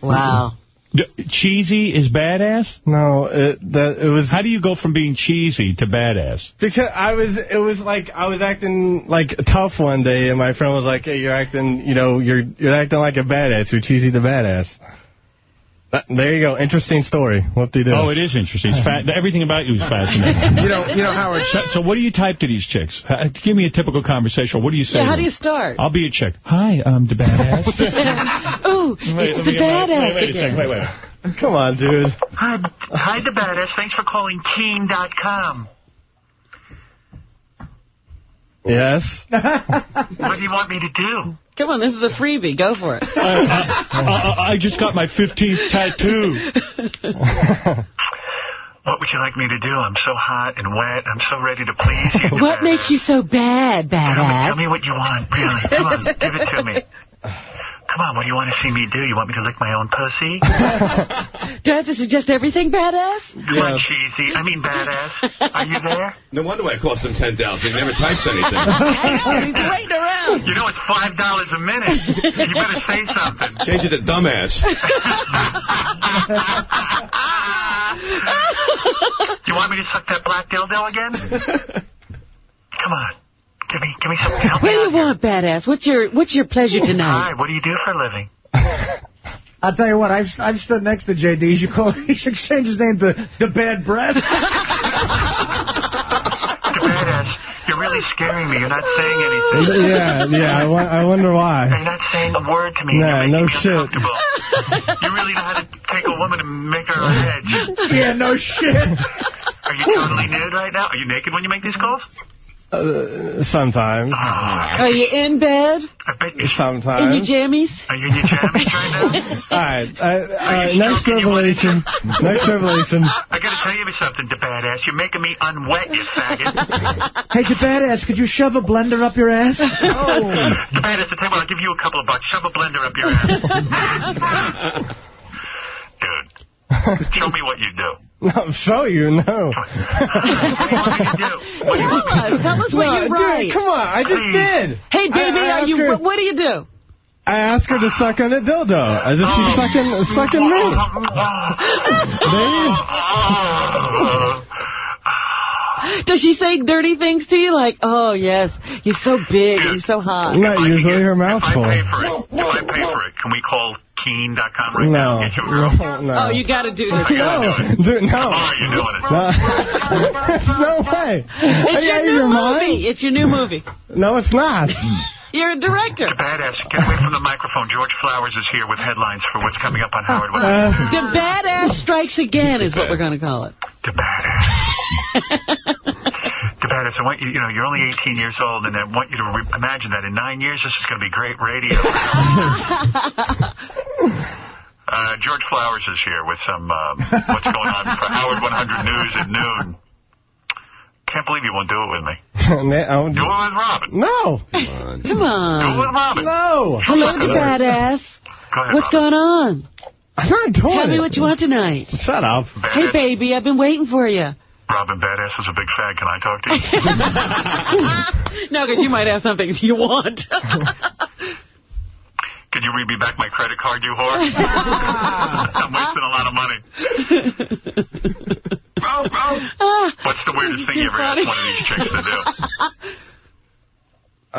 Wow. Cheesy is badass? No, it that it was How do you go from being cheesy to badass? because I was it was like I was acting like tough one day and my friend was like, "Hey, you're acting, you know, you're you're acting like a badass. You're cheesy the badass." Uh, there you go. Interesting story. What do you do? Oh, it is interesting. It's fa everything about you is fascinating. You know, you know, Howard. So, so what do you type to these chicks? Give me a typical conversation. What do you say? Yeah, how do you start? I'll be a chick. Hi, I'm the badass. Ooh, Wait, it's the badass wait, wait a again. second. Wait, wait. Come on, dude. Hi, hi, the badass. Thanks for calling Teen.com. Yes. What do you want me to do? Come on, this is a freebie. Go for it. I, I, I, I just got my 15th tattoo. What would you like me to do? I'm so hot and wet. I'm so ready to please you. What makes you so bad, Tell me, tell me what you want, really. Come on, give it to me. Come on, what do you want to see me do? You want me to lick my own pussy? Do I have to suggest everything, badass? Come on, cheesy. I mean, badass. Are you there? No wonder why it cost him 10,000. He never types anything. I know, he's waiting around. You know it's five dollars a minute. You better say something. Change it to dumbass. You want me to suck that black dildo again? Come on. Give me, give me something. Help What do out you here. want, badass? What's your What's your pleasure tonight? Hi, what do you do for a living? I'll tell you what, I've I've stood next to JD. You should call. He should change his name to the Bad Breath. Badass, you're really scaring me. You're not saying anything. yeah, yeah. I, I wonder why. You're not saying a word to me. Nah, you're no me shit. you really know how to take a woman and make her a hedge. yeah, no shit. Are you totally nude right now? Are you naked when you make these calls? Uh, sometimes. Are you in bed? I bet you. In your jammies? Are you in your jammies right now? All right. Uh, all right. Next revelation. Next revelation. I gotta tell you something, the badass. You're making me unwet, you faggot. Hey, the Badass, could you shove a blender up your ass? The badass, I tell you what, I'll give you a couple of bucks. Shove a blender up your ass. Show me what you do. No, show you, no. Tell us. Tell us what No, you dude, write. come on, I just did. Hey, baby, I- I are you? her- What, what do you do? I asked her to suck on a dildo, as if she's oh. sucking, sucking me. Oh. Does she say dirty things to you? Like, oh, yes, you're so big, you're so hot. Not usually her mouth full. If I pay for it, can we call Keen.com right No, now? Get you no, no. Oh, you got to do this. No, dude, no. Come on, you're doing it. No, no way. It's your new your movie. mind? It's your new movie. No, it's not. You're a director. The badass, get away from the microphone. George Flowers is here with headlines for what's coming up on Howard. Uh, The Badass Strikes Again is what we're going to call it. The badass. The badass. I want you, you know, you're only 18 years old, and I want you to re- imagine that in nine years, this is going to be great radio. uh, George Flowers is here with some, um, what's going on for Howard 100 News at noon. Can't believe you won't do it with me. Do it with Robin. No. Come Do it with on. Robin. No. Hello, the Badass. Go ahead, What's Robin. going on? I'm not doing Tell me what you want tonight. Shut up. Hey, baby, I've been waiting for you. Robin Badass is a big fan. Can I talk to you? no, because you might have something you want. Could you read me back my credit card, you whore? I'm wasting a lot of money. What's the weirdest thing you ever asked one of these chicks to do?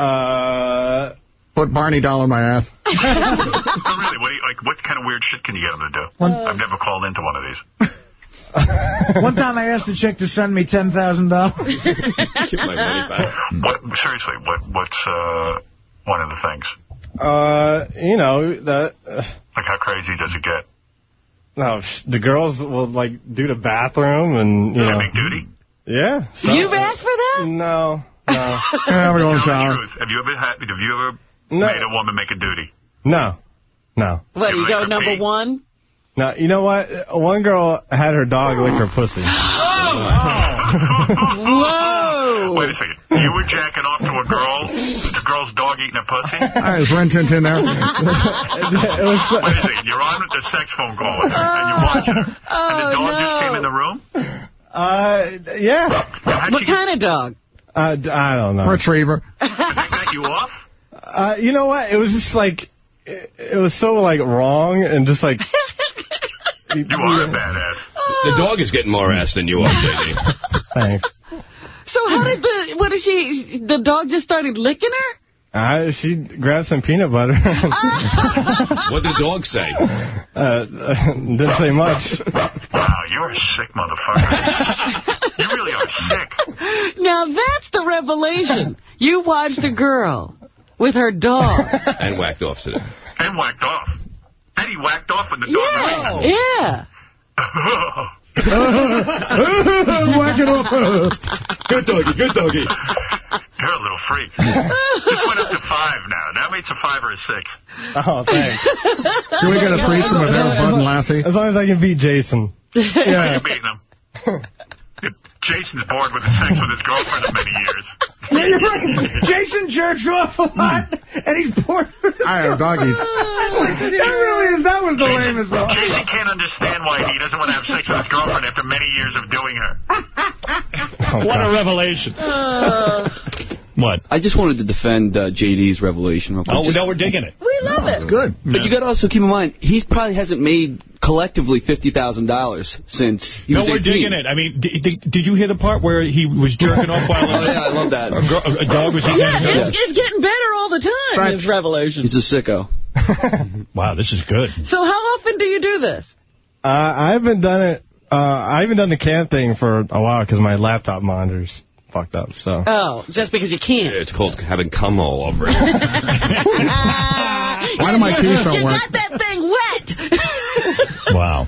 Uh, Put Barney doll in my ass. no, really, what you, like, what kind of weird shit can you get them to do? I've never called into one of these. One time I asked a chick to send me $10,000. Give my money back. What, seriously, what, what's uh, one of the things? uh, you know, that, uh, Like, how crazy does it get? no, the girls will, like, do the bathroom and, you know. Big duty? Yeah. so- You've asked for that? No, no, Yeah, we're going to Tell shower. Have you ever had, have you ever No. made a woman make a duty? no, no. What, you go number one? No, you know what? One girl had her dog lick her pussy. Whoa! Wait a second. You were jacking off to a girl, the girl's dog eating a pussy? All right, is Rin Tin Tin there? it was, Wait a second. You're on with the sex phone call with her, and you're watching her. and the Oh, dog just came in the room? uh, yeah. How'd What she get, kind of dog? Uh, d- I don't know. Retriever. did they back you off? Uh, you know what? It was just like, it, it was so like wrong and just like. You are a badass. The dog is getting more ass than you are, JD. Thanks. So how did the, what did she, the dog just started licking her? Uh, she grabbed some peanut butter. What did the dog say? uh, didn't say much. Wow, you're a sick motherfucker. you really are sick. Now that's the revelation. You watched a girl with her dog. And whacked off today. And whacked off. And he whacked off when the dog Yeah, was yeah. Whack it off. Good doggy, good doggy. You're a little freak. This went up to five now. Now it's a five or a six. Oh, thanks. Can we get a threesome with her, Bud and Lassie? As long as I can beat Jason. Yeah. You're beating him. Jason's bored with the sex with his girlfriend of many years. Yeah, you're right. Jason jerks off a lot, hmm. and he's bored. I have doggies. that really is, that was the lamest one. Jason can't understand why he doesn't want to have sex with his girlfriend after many years of doing her. What a revelation. Uh. What? I just wanted to defend uh, JD's revelation. real quick. Oh, Just- no, we're digging it. We love it. It's Good. But you got to also keep in mind, he probably hasn't made collectively $50,000 since he No, was we're digging it. I mean, did, did, did you hear the part where he was jerking off while Oh, yeah, I love that. a, girl, a dog was eating Yeah, a girl? it's, it's getting better all the time, Right. his revelation. He's a sicko. Wow, this is good. So how often do you do this? Uh, I haven't done it. Uh, I haven't done the cam thing for a while because my laptop monitor's fucked up. So. Oh, just because you can't. It's called having cum all over it. Why do my keys don't you work? got that thing wet. Wow.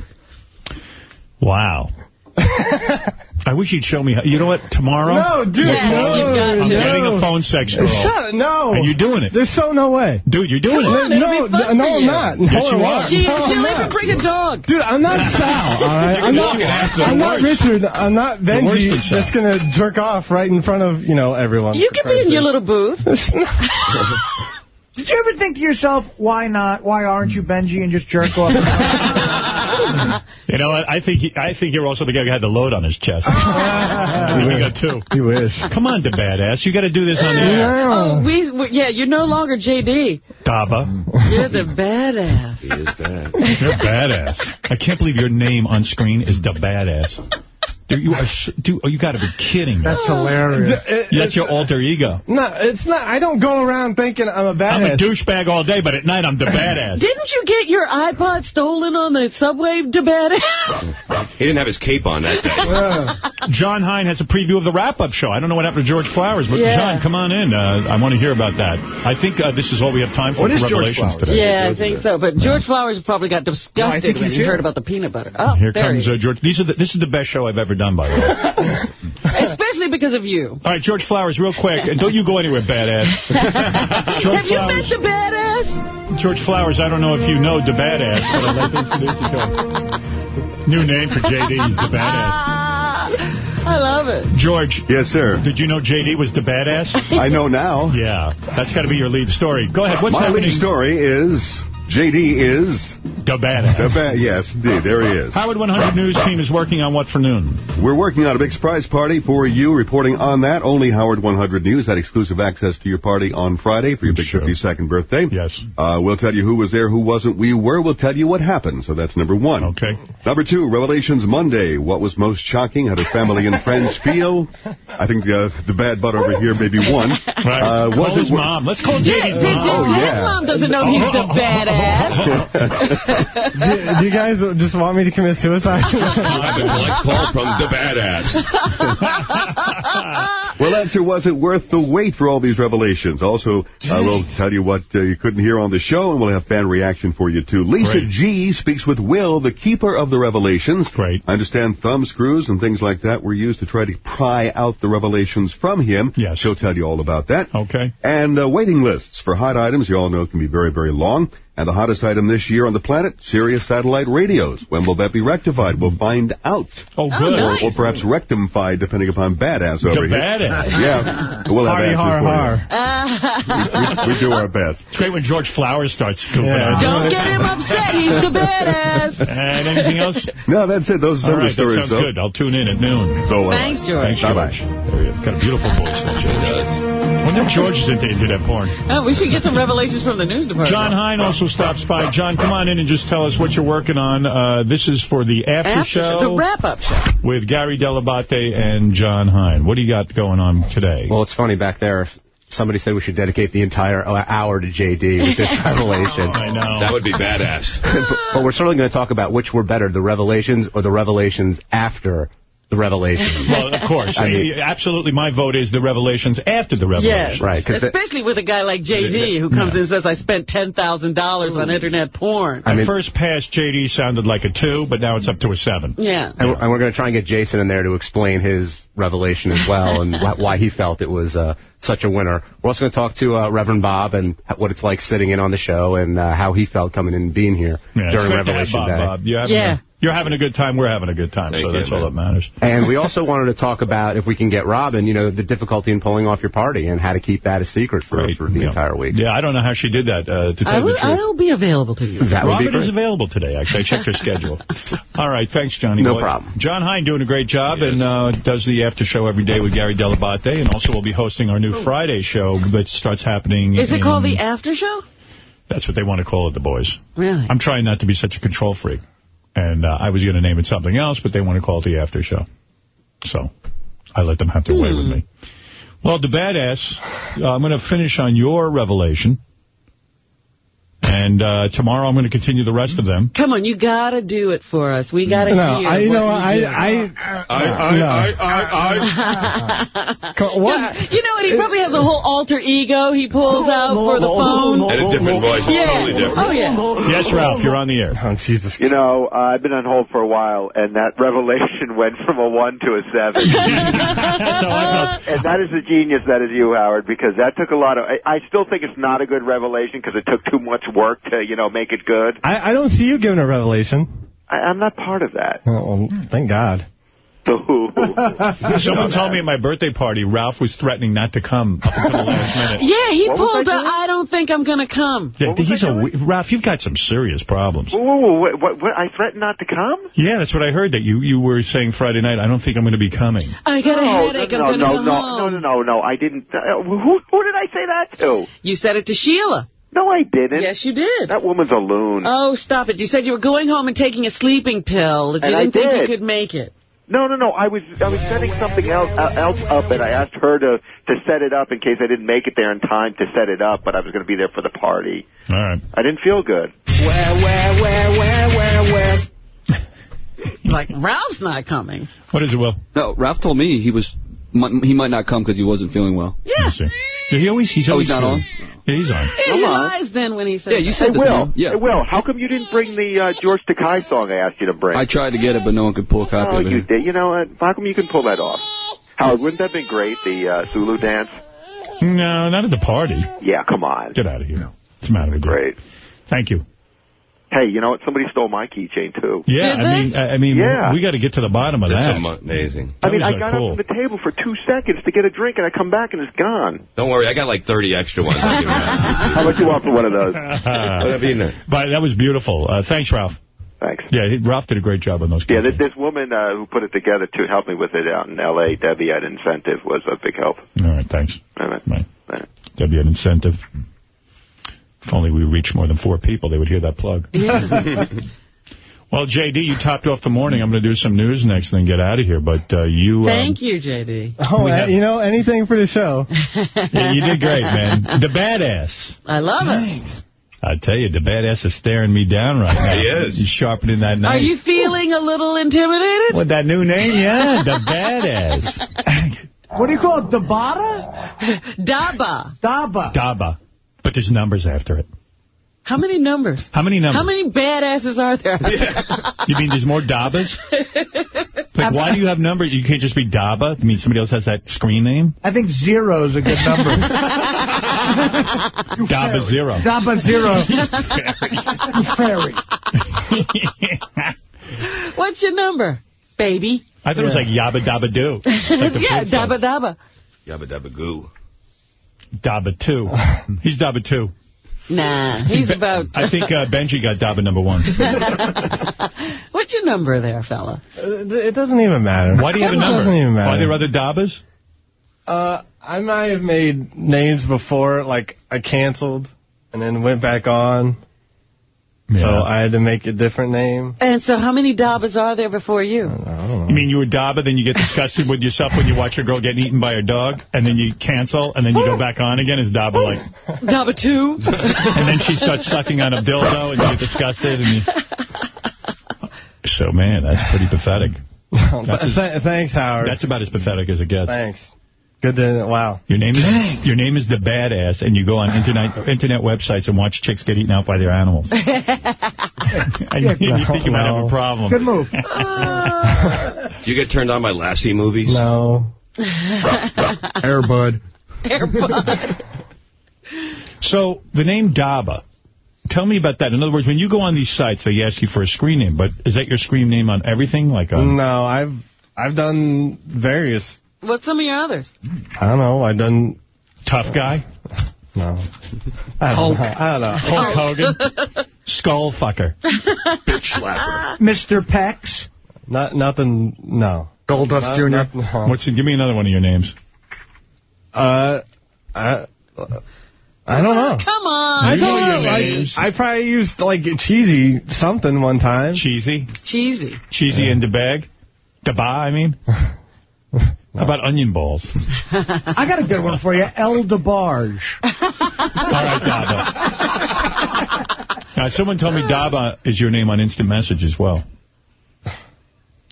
Wow. I wish you'd show me. How, you know what? Tomorrow, No, dude. Yes, no, you've got I'm to. getting a phone sex girl. Shut up. No. And you're doing it. There's so no way. Dude, you're doing Come it. on, it'll no, be fun no, for I'm not. Yes, Hold you are. hold She. No, she'll not. even bring a dog. Dude, I'm not Sal, all right? I'm not, You're gonna have to I'm not. Richard. I'm not Benjy that's going to jerk off right in front of, you know, everyone. You can be in your little booth. Did you ever think to yourself, why not? Why aren't you Benjy and just jerk off? You know what? I think he, I think you're also the guy who had the load on his chest. I think you got two. You wish. Come on, the badass. You got to do this on the air. Oh, we, we, yeah, you're no longer JD. Daba. You're the badass. He is bad. You're badass. I can't believe your name on screen is the badass. Dude, you are, s- dude, oh, you got to be kidding me. That's hilarious. That's your alter ego. No, it's not. I don't go around thinking I'm a badass. I'm a douchebag all day, but at night I'm the badass. Didn't you get your iPod stolen on the subway to badass? He didn't have his cape on that day. Jon Hein has a preview of the wrap-up show. I don't know what happened to George Flowers, but Yeah. John, come on in. Uh, I want to hear about that. I think uh, this is all we have time for What for George Revelations Flowers? today. Yeah, I think so. But George Flowers probably got disgusted think when he heard about the peanut butter. Oh, Here there comes he uh. George. These are the, this is the best show I've ever done, by the way. Especially because of you. All right, George Flowers, real quick. And don't you go anywhere, badass. George Have you Flowers. met the badass? George Flowers, I don't know if you know the badass, but I'd like to introduce you to him. New name for JD, he's the badass. Ah, I love it. George. Yes, sir. Did you know JD was the badass? I know now. Yeah, that's got to be your lead story. Go ahead. What's My happening? lead story is JD is The badass. the ba- yes, indeed, there he is. Howard 100 News team is working on what for noon? We're working on a big surprise party for you. Reporting on that, only Howard 100 News had exclusive access to your party on Friday for your big 52nd birthday. Yes. Uh, we'll tell you who was there, who wasn't. We were. We'll tell you what happened. So that's number one. Okay. Number two, Revelations Monday. What was most shocking? How did family and friends feel? I think uh, the bad butt over here maybe won. Right. Uh, was his it mom. Let's call Did, JD's did, did, mom. Oh, his yeah. mom doesn't know he's the badass. do, do you guys just want me to commit suicide? The collect call from the badass. Well, answer was it worth the wait for all these revelations? Also, uh, we'll tell you what uh, you couldn't hear on the show, and we'll have fan reaction for you, too. Lisa Great. G speaks with Will, the keeper of the revelations. Great. I understand thumb screws and things like that were used to try to pry out the revelations from him. Yes. She'll tell you all about that. Okay. And uh, waiting lists for hot items, you all know, can be very, very long. And the hottest item this year on the planet, Sirius satellite radios. When will that be rectified? We'll find out. Oh, good. Or, or perhaps rectified, depending upon badass over The here. badass. Yeah. We'll have Hardy har answers for you. har. We, we do our best. It's great when George Flowers starts scooping Yeah. out. Don't get him upset. He's the badass. And anything else? No, that's it. Those are All some right, of the stories, that sounds though. good. I'll tune in at noon. So, uh, Thanks, George. Thanks, Bye-bye. George. There he. Got a beautiful voice, that George. Wonder if George is into internet porn. Oh, we should get some revelations from the news department. Jon Hein also stops by. John, come on in and just tell us what you're working on. Uh, this is for the after, After show, the wrap-up show. with Gary Dell'Abate and Jon Hein. What do you got going on today? Well, it's funny back there. Somebody said we should dedicate the entire hour to JD with this revelation. I know. That would be badass. but, but we're certainly going to talk about which were better, the revelations or the revelations after the revelations. Well, of course. I mean- Absolutely, my vote is the revelations after the revelations. Yes. Right, 'cause the- Especially with a guy like JD who comes in and says, I spent $10,000 on internet porn. At first pass, JD sounded like a two, but now it's up to a seven. Yeah. And, we're- and we're going to try and get Jason in there to explain his revelation as well and why he felt it was uh, such a winner. We're also going to talk to uh, Reverend Bob and what it's like sitting in on the show and uh, how he felt coming in and being here Yeah, during great to have Revelation Bob, Day. Bob. You're having, Yeah. a, you're having a good time. We're having a good time, so that's all that matters. And we also wanted to talk about, if we can get Robin, you know, the difficulty in pulling off your party and how to keep that a secret for, for the Yeah. entire week. Yeah, I don't know how she did that, uh, to tell I you will, the truth. I'll be available to you. That would be Robin is available today, actually. I checked her schedule. All right, thanks, Johnny. No boy. problem. Jon Hein doing a great job and uh, does the after show every day with Gary Dell'Abate, and also we'll be hosting our new Friday show that starts happening. Is it in- called the after show? That's what they want to call it, the boys. Really? I'm trying not to be such a control freak. And uh, I was going to name it something else, but they want to call it the after show. So I let them have their way with Hmm. me. Well, the badass, uh, I'm going to finish on your revelation. And uh, tomorrow I'm going to continue the rest of them. Come on, you got to do it for us. We got to No, hear I you know I you do. I I, I, No. I, I, I. What? You know what? He probably has a whole alter ego he pulls out for the phone. And a different voice. Yeah. totally different. Oh, yeah. Yes, Ralph, you're on the air. Oh Jesus! You know, uh, I've been on hold for a while, and that revelation went from a one to a seven. That's how I felt. and that is the genius that is you, Howard, because that took a lot of. I, I still think it's not a good revelation because it took too much work to, you know, make it good. I, I don't see you giving a revelation. I, I'm not part of that. Oh, well, thank God. Someone told me at my birthday party, Ralph was threatening not to come up until the last minute. Yeah, he What was pulled I a I don't think I'm going to come. Yeah, he's a Ralph. You've got some serious problems. Whoa, whoa, whoa, what, what, what, I threatened not to come? Yeah, that's what I heard. That you you were saying Friday night. I don't think I'm going to be coming. I got a no, headache. no, I'm going to no, go no, home. no, no, no, no, I didn't. Uh, who, who did I say that to? You said it to Sheila. No, I didn't. Yes, you did. That woman's a loon. Oh, stop it. You said you were going home and taking a sleeping pill. You And I didn't think you could make it. No, no, no. I was I was setting something else uh, else up, and I asked her to to set it up in case I didn't make it there in time to set it up. But I was going to be there for the party. All right. I didn't feel good. Where, where, where, where, where, where? Like, Ralph's not coming. What is it, Will? No, Ralph told me he was he might not come because he wasn't feeling well. Yeah. Did he always? He's Oh, always he's not on? Yeah, he's on. Yeah, he lies then when he says Yeah, you said Hey, that Will. Yeah. Hey, Will. How come you didn't bring the uh, George Takei song I asked you to bring? I tried to get it, but no one could pull a copy oh, of it. you did. You know what? How come you can pull that off? Howard, wouldn't that be great? The uh, Zulu dance. No, not at the party. Yeah, come on. Get out of here. It's the matter with you? Great. Thank you. Hey, you know what? Somebody stole my keychain too. Yeah, I mean, I I mean, Yeah. we got to get to the bottom of That's that. am- amazing. I mean, I got cool. up from the table for two seconds to get a drink, and I come back and it's gone. Don't worry, I got like 30 extra ones. I'll give you. How much you want for one of those? Whatever you know. but that was beautiful. Uh, thanks, Ralph. Thanks. Yeah, he- Ralph did a great job on those. Yeah, this, this woman uh, who put it together to help me with it out in L.A., Debbie at Incentive, was a big help. All right, thanks. All right. Right. Right. Debbie had incentive. If only we reached more than four people, they would hear that plug. well, J.D., you topped off the morning. I'm going to do some news next and then get out of here. But uh, you... um, Thank you, J.D. Oh, We have- you know, anything for the show. yeah, you did great, man. The badass. I love it. I tell you, the badass is staring me down right now. He is. He's sharpening that knife. Are you feeling a little intimidated? With that new name, yeah, the badass. What do you call it? Dabada? Daba. Daba. Daba. But there's numbers after it. How many numbers? How many numbers? How many badasses are there? You mean there's more Dabas? Like, why do you have numbers? You can't just be Daba? I mean, somebody else has that screen name? I think zero's a good number. Daba Zero. Daba zero. you fairy. What's your number, baby? I thought it was like Yabba Dabba Doo. Like the yeah, Prince song. Daba Daba. Yabba dabba goo. Daba 2. He's Daba 2. Nah, he's about... I think uh, Benjy got Daba number 1. What's your number there, fella? It doesn't even matter. Why do you have a It number? doesn't even matter. Are there other Dabas? Uh, I might have made names before, like I canceled and then went back on. So I had to make a different name. And so how many Dabas are there before you? I don't know. You mean you were Daba, then you get disgusted with yourself when you watch a girl getting eaten by a dog, and then you cancel, and then you go back on again Is Daba, like, Daba 2? and then she starts sucking on a dildo, and you get disgusted, and you... So, man, that's pretty pathetic. That's, as, Th- thanks, Howard. that's about as pathetic as it gets. Thanks. Good to, wow. Your name is your name is the badass, and you go on internet internet websites and watch chicks get eaten out by their animals. and you, you think you might have a problem. Good move. Do you get turned on by Lassie movies? No. Airbud. Airbud. So the name Daba. Tell me about that. In other words, when you go on these sites, they ask you for a screen name, but is that your screen name on everything? Like on No, I've I've done various. What's some of your others? I don't know. I've done Tough Guy, no. I don't know. I don't know. Hulk Hogan, Skull Fucker, Bitch slapper. Mr. Pex. Not nothing. No. Goldust Jr. not- no. What's give me another one of your names? Uh, I. I don't know. Come on. I don't know. your Like, names. I probably used like cheesy something one time. Cheesy, Cheesy. cheesy in the bag, Daba. I mean, how about onion balls? I got a good one for you. El DeBarge. All right, Daba. Now, someone told me Daba is your name on instant message as well. Is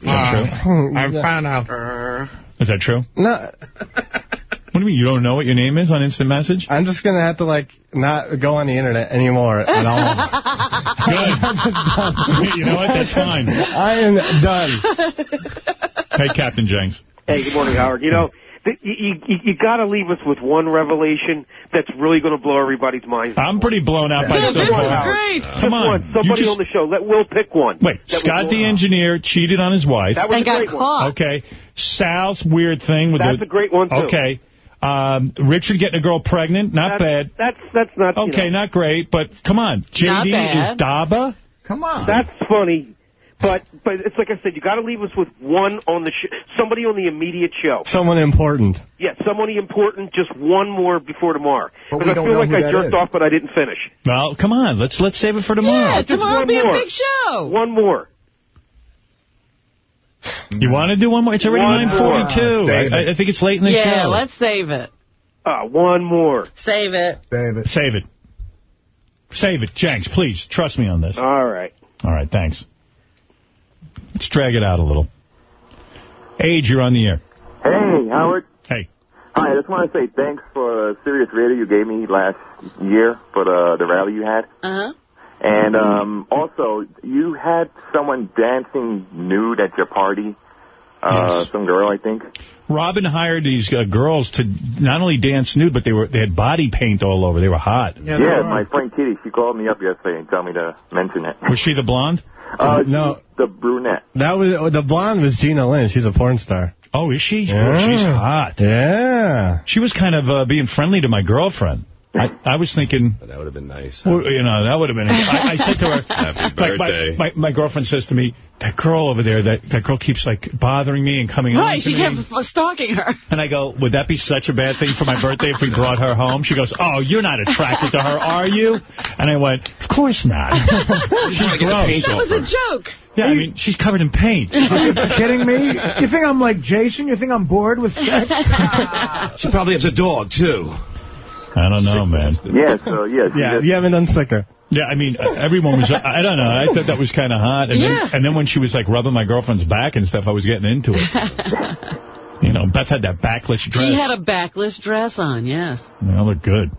that true? Uh, I found out. Uh. Is that true? No, What do you mean? You don't know what your name is on instant message? I'm just gonna have to like not go on the internet anymore at all. Good. you know what? That's fine. I am done. Hey, Captain Jenks. Hey, good morning, Howard. You know, th- you, you, you got to leave us with one revelation that's really going to blow everybody's minds. I'm pretty blown out by Just so one, far. Howard. Come on. one. Somebody just- on the show. Let Will pick one. Wait, Scott the blown out. engineer cheated on his wife. That was And a got great one. Okay. Sal's weird thing with That's the... a great one, too. Okay. Um, Richard getting a girl pregnant, not bad. That's that's not you Okay, know. not great, but come on. Not JD bad. is Daba? Come on. That's funny. But but it's like I said, you got to leave us with one on the sh- somebody on the immediate show. Someone important. Yeah, somebody important. Just one more before tomorrow. But Because we I don't feel know like who I that jerked is. off, but I didn't finish. Well, come on. Let's let's save it for tomorrow. Yeah, tomorrow will be more. a big show. One more. You want to do one more? It's already 9.42. I. I think it's late in the yeah, show. Yeah, let's save it. Uh, one more. Save it. Save it. Save it. Save it. Jenks, please. Trust me on this. All right. All right, thanks. Let's drag it out a little. Age, you're on the air. Hey, Howard. Hey. Hi, I just want to say thanks for the Sirius Radio you gave me last year for the the rally you had. Uh-huh. And um, also, you had someone dancing nude at your party. Uh, Some girl, I think. Robin hired these uh, girls to not only dance nude, but they were they had body paint all over. They were hot. Yeah, my friend Kitty, she called me up yesterday and told me to mention it. Was she the blonde? Uh, no. The brunette. That was oh, the blonde was Gina Lynn. She's a porn star. Oh, is she? Yeah. Oh, she's hot. Yeah. She was kind of uh, being friendly to my girlfriend. I, I was thinking, That would have been nice. well, you know, that would have been. I, I said to her, Happy like my, birthday. my my girlfriend says to me, that girl over there, that that girl keeps like bothering me and coming on Right, she kept stalking her. And I go, would that be such a bad thing for my birthday if we brought her home? She goes, oh, you're not attracted to her, are you? And I went, of course not. She's gross. That was a joke. Yeah, I mean, she's covered in paint. Are you kidding me? You think I'm like Jason? You think I'm bored with sex? She probably has a dog, too. I don't know, man. Yeah, so, yeah. Yeah, you haven't done sicker. Yeah, I mean, everyone was, I don't know, I thought that was kind of hot. And, Yeah. then, and then when she was, like, rubbing my girlfriend's back and stuff, I was getting into it. you know, Beth had that backless dress. She had a backless dress on, yes. They all look good.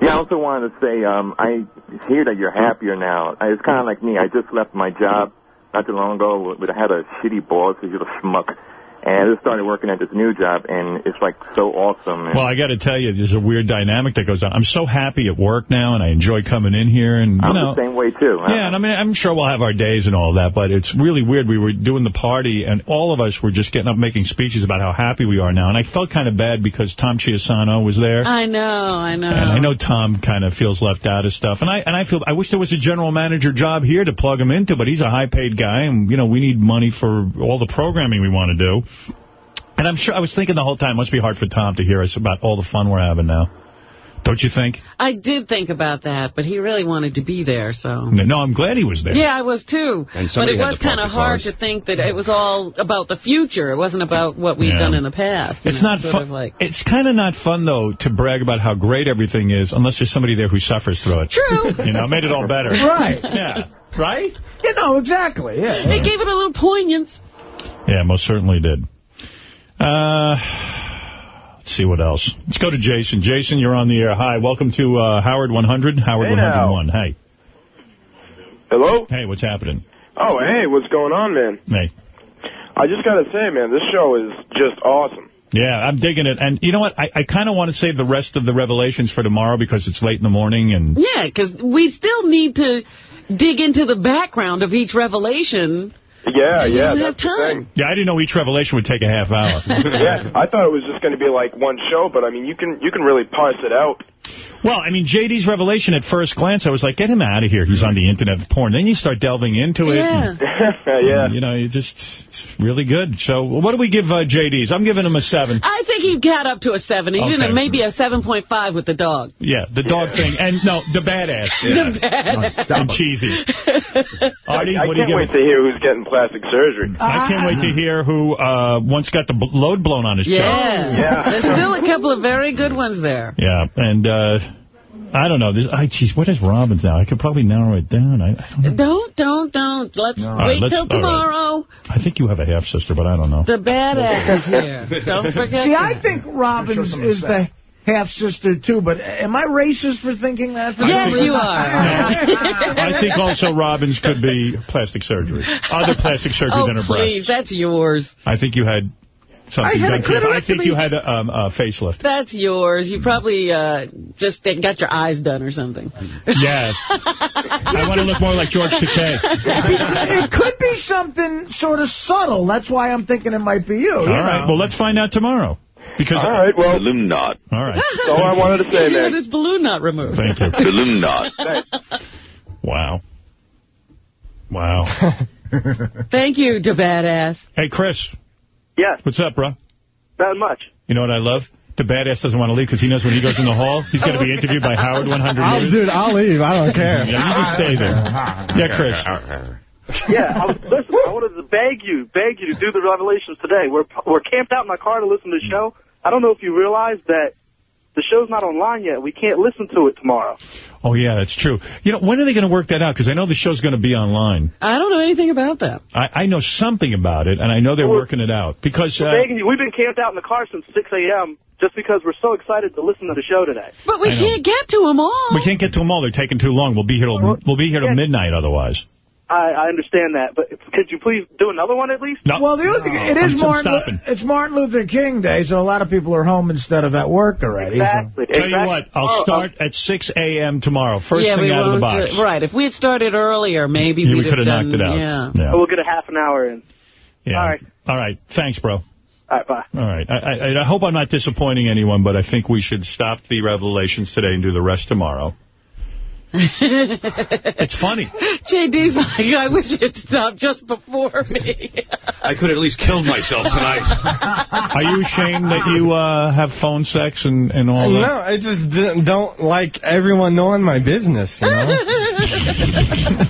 Yeah, I also wanted to say, um, I hear that you're happier now. Uh, It's kind of like me. I just left my job not too long ago, but I had a shitty boss who's a schmuck. And I just started working at this new job, and it's like so awesome. And Well, I got to tell you, there's a weird dynamic that goes on. I'm so happy at work now, and I enjoy coming in here. And you I'm know, the same way too. Yeah, and I mean, I'm sure we'll have our days and all that, but it's really weird. We were doing the party, and all of us were just getting up making speeches about how happy we are now. And I felt kind of bad because Tom Chiusano was there. I know, I know. And I know Tom kind of feels left out of stuff. And I and I feel I wish there was a general manager job here to plug him into, but he's a high-paid guy, and, you know, we need money for all the programming we want to do. And I'm sure I was thinking the whole time, it must be hard for Tom to hear us about all the fun we're having now. Don't you think? I did think about that, but he really wanted to be there, so... No, I'm glad he was there. Yeah, I was too. But it was kind of hard to think that it was all about the future. It wasn't about what we've Yeah. done in the past. It's know, not fun. like... It's kind of not fun, though, to brag about how great everything is unless there's somebody there who suffers through it. True. You know, made it all better. Right. Yeah. Right? You know, exactly, yeah. It gave it a little poignance. Yeah, most certainly did. Uh, let's see what else. Let's go to Jason. Jason, you're on the air. Hi, welcome to uh, Howard 100, Howard Hey, now. 101. Hey. Hello? Hey, what's happening? Oh, hey, what's going on, man? Hey. I just got to say, man, this show is just awesome. Yeah, I'm digging it. And you know what? I, I kind of want to save the rest of the revelations for tomorrow because it's late in the morning. and Yeah, because we still need to dig into the background of each revelation. Yeah, And you yeah, have that's the thing. Yeah, I didn't know each revelation would take a half hour. yeah, I thought it was just going to be like one show, but I mean, you can you can really parse it out. Well, I mean, JD's revelation at first glance, I was like, get him out of here. He's on the internet with porn. Then you start delving into it. and- yeah. You know, you just, it's really good. So what do we give uh, JD's? I'm giving him a 7. I think he got up to a 7. He Okay. didn't, maybe a 7.5 with the dog. Yeah, the dog thing. And, no, the badass. The badass. And cheesy. Artie, I what do you can't wait it? to hear who's getting plastic surgery. I can't wait to hear who uh, once got the b- load blown on his Yeah. chest. There's still a couple of very good ones there. Yeah, and uh, I don't know. This, I, geez, what is Robbins now? I could probably narrow it down. I, I don't know. Don't, don't, don't. Let's All right, wait let's- till all right. tomorrow. I think you have a half sister, but I don't know. The badass is here. Don't forget See, that. I think Robbins is the half-sister, too, but am I racist for thinking that? For Yes, you are. I think also Robbins could be plastic surgery. Other plastic surgery oh, than her please, breasts. that's yours. I think you had something I had a done to you. I think you had a, um, a facelift. That's yours. You probably uh, just got your eyes done or something. Yes. I want to look more like George Takei. it could be something sort of subtle. That's why I'm thinking it might be you. All right. Well, let's find out tomorrow. Because All right, well, balloon knot. All right. That's all I wanted to say, He man. his balloon knot removed. Thank you. Balloon knot. Wow. Wow. Thank you, to badass. hey, Chris. Yes. What's up, bro? Not much. You know what I love? The badass doesn't want to leave because he knows when he goes in the hall, he's going to be interviewed by Howard 100 I'll, News. dude, I'll leave. I don't care. Yeah, you just stay there. Yeah, Chris. Yeah, I was, listen, I wanted to beg you, beg you to do the revelations today. We're we're camped out in my car to listen to the show. I don't know if you realize that the show's not online yet. We can't listen to it tomorrow. Oh, yeah, that's true. You know, when are they going to work that out? Because I know the show's going to be online. I don't know anything about that. I, I know something about it, and I know they're working it out. Because, uh, We're begging you. We've been camped out in the car since 6 a.m. just because we're so excited to listen to the show today. But we can't get to them all. we can't get to them all. They're taking too long. We'll be here till, we'll be here till midnight otherwise. I, I understand that, but could you please do another one at least? No. Well, the other thing, it is I'm- I'm Martin. it's Martin Luther King Day, so a lot of people are home instead of at work already. so- Exactly. Tell you what, I'll start oh, oh. at 6 a.m. tomorrow. First yeah, thing out of the won't box. do- right. If we had started earlier, maybe Yeah, we we'd could have done, knocked it out. Yeah. Yeah. We'll get a half an hour in. Yeah. All right. All right. Thanks, bro. All right, bye. All right. I, I, I hope I'm not disappointing anyone, but I think we should stop the revelations today and do the rest tomorrow. It's funny. JD's like, I wish you'd stop just before me. I could at least kill myself tonight. Are you ashamed that you uh, have phone sex and, and all No, that? I just don't like everyone knowing my business, you know?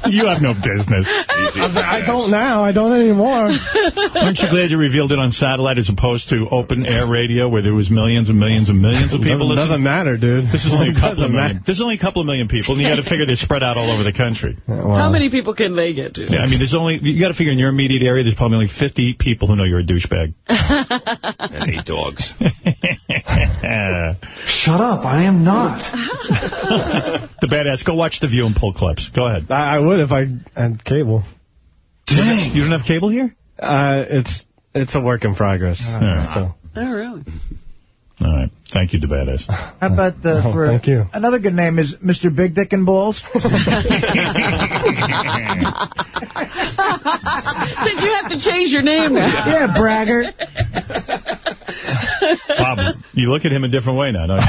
you have no business. I, I don't now. I don't anymore. Aren't you glad you revealed it on satellite as opposed to open air radio where there was millions and millions and millions of people doesn't, listening? doesn't matter, dude. This is only a couple of million. This is only a couple of million people, and you got to figure they're spread out all over the country. How many people can they get to? Yeah, I mean, there's only you got to figure in your immediate area, there's probably only 50 people who know you're a douchebag. I hate dogs. Shut up. I am not. the badass. Go watch The View and pull clips. Go ahead. I, I would if I had cable. Dang. You don't have cable here? Uh, it's it's a work in progress. Yeah. Still. Oh, really? All right. Thank you, the badass. How about uh, Oh, for thank you. another good name is Mr. Big Dick and Balls? Since you have to change your name now. yeah, braggart. Bob, you look at him a different way now, don't you?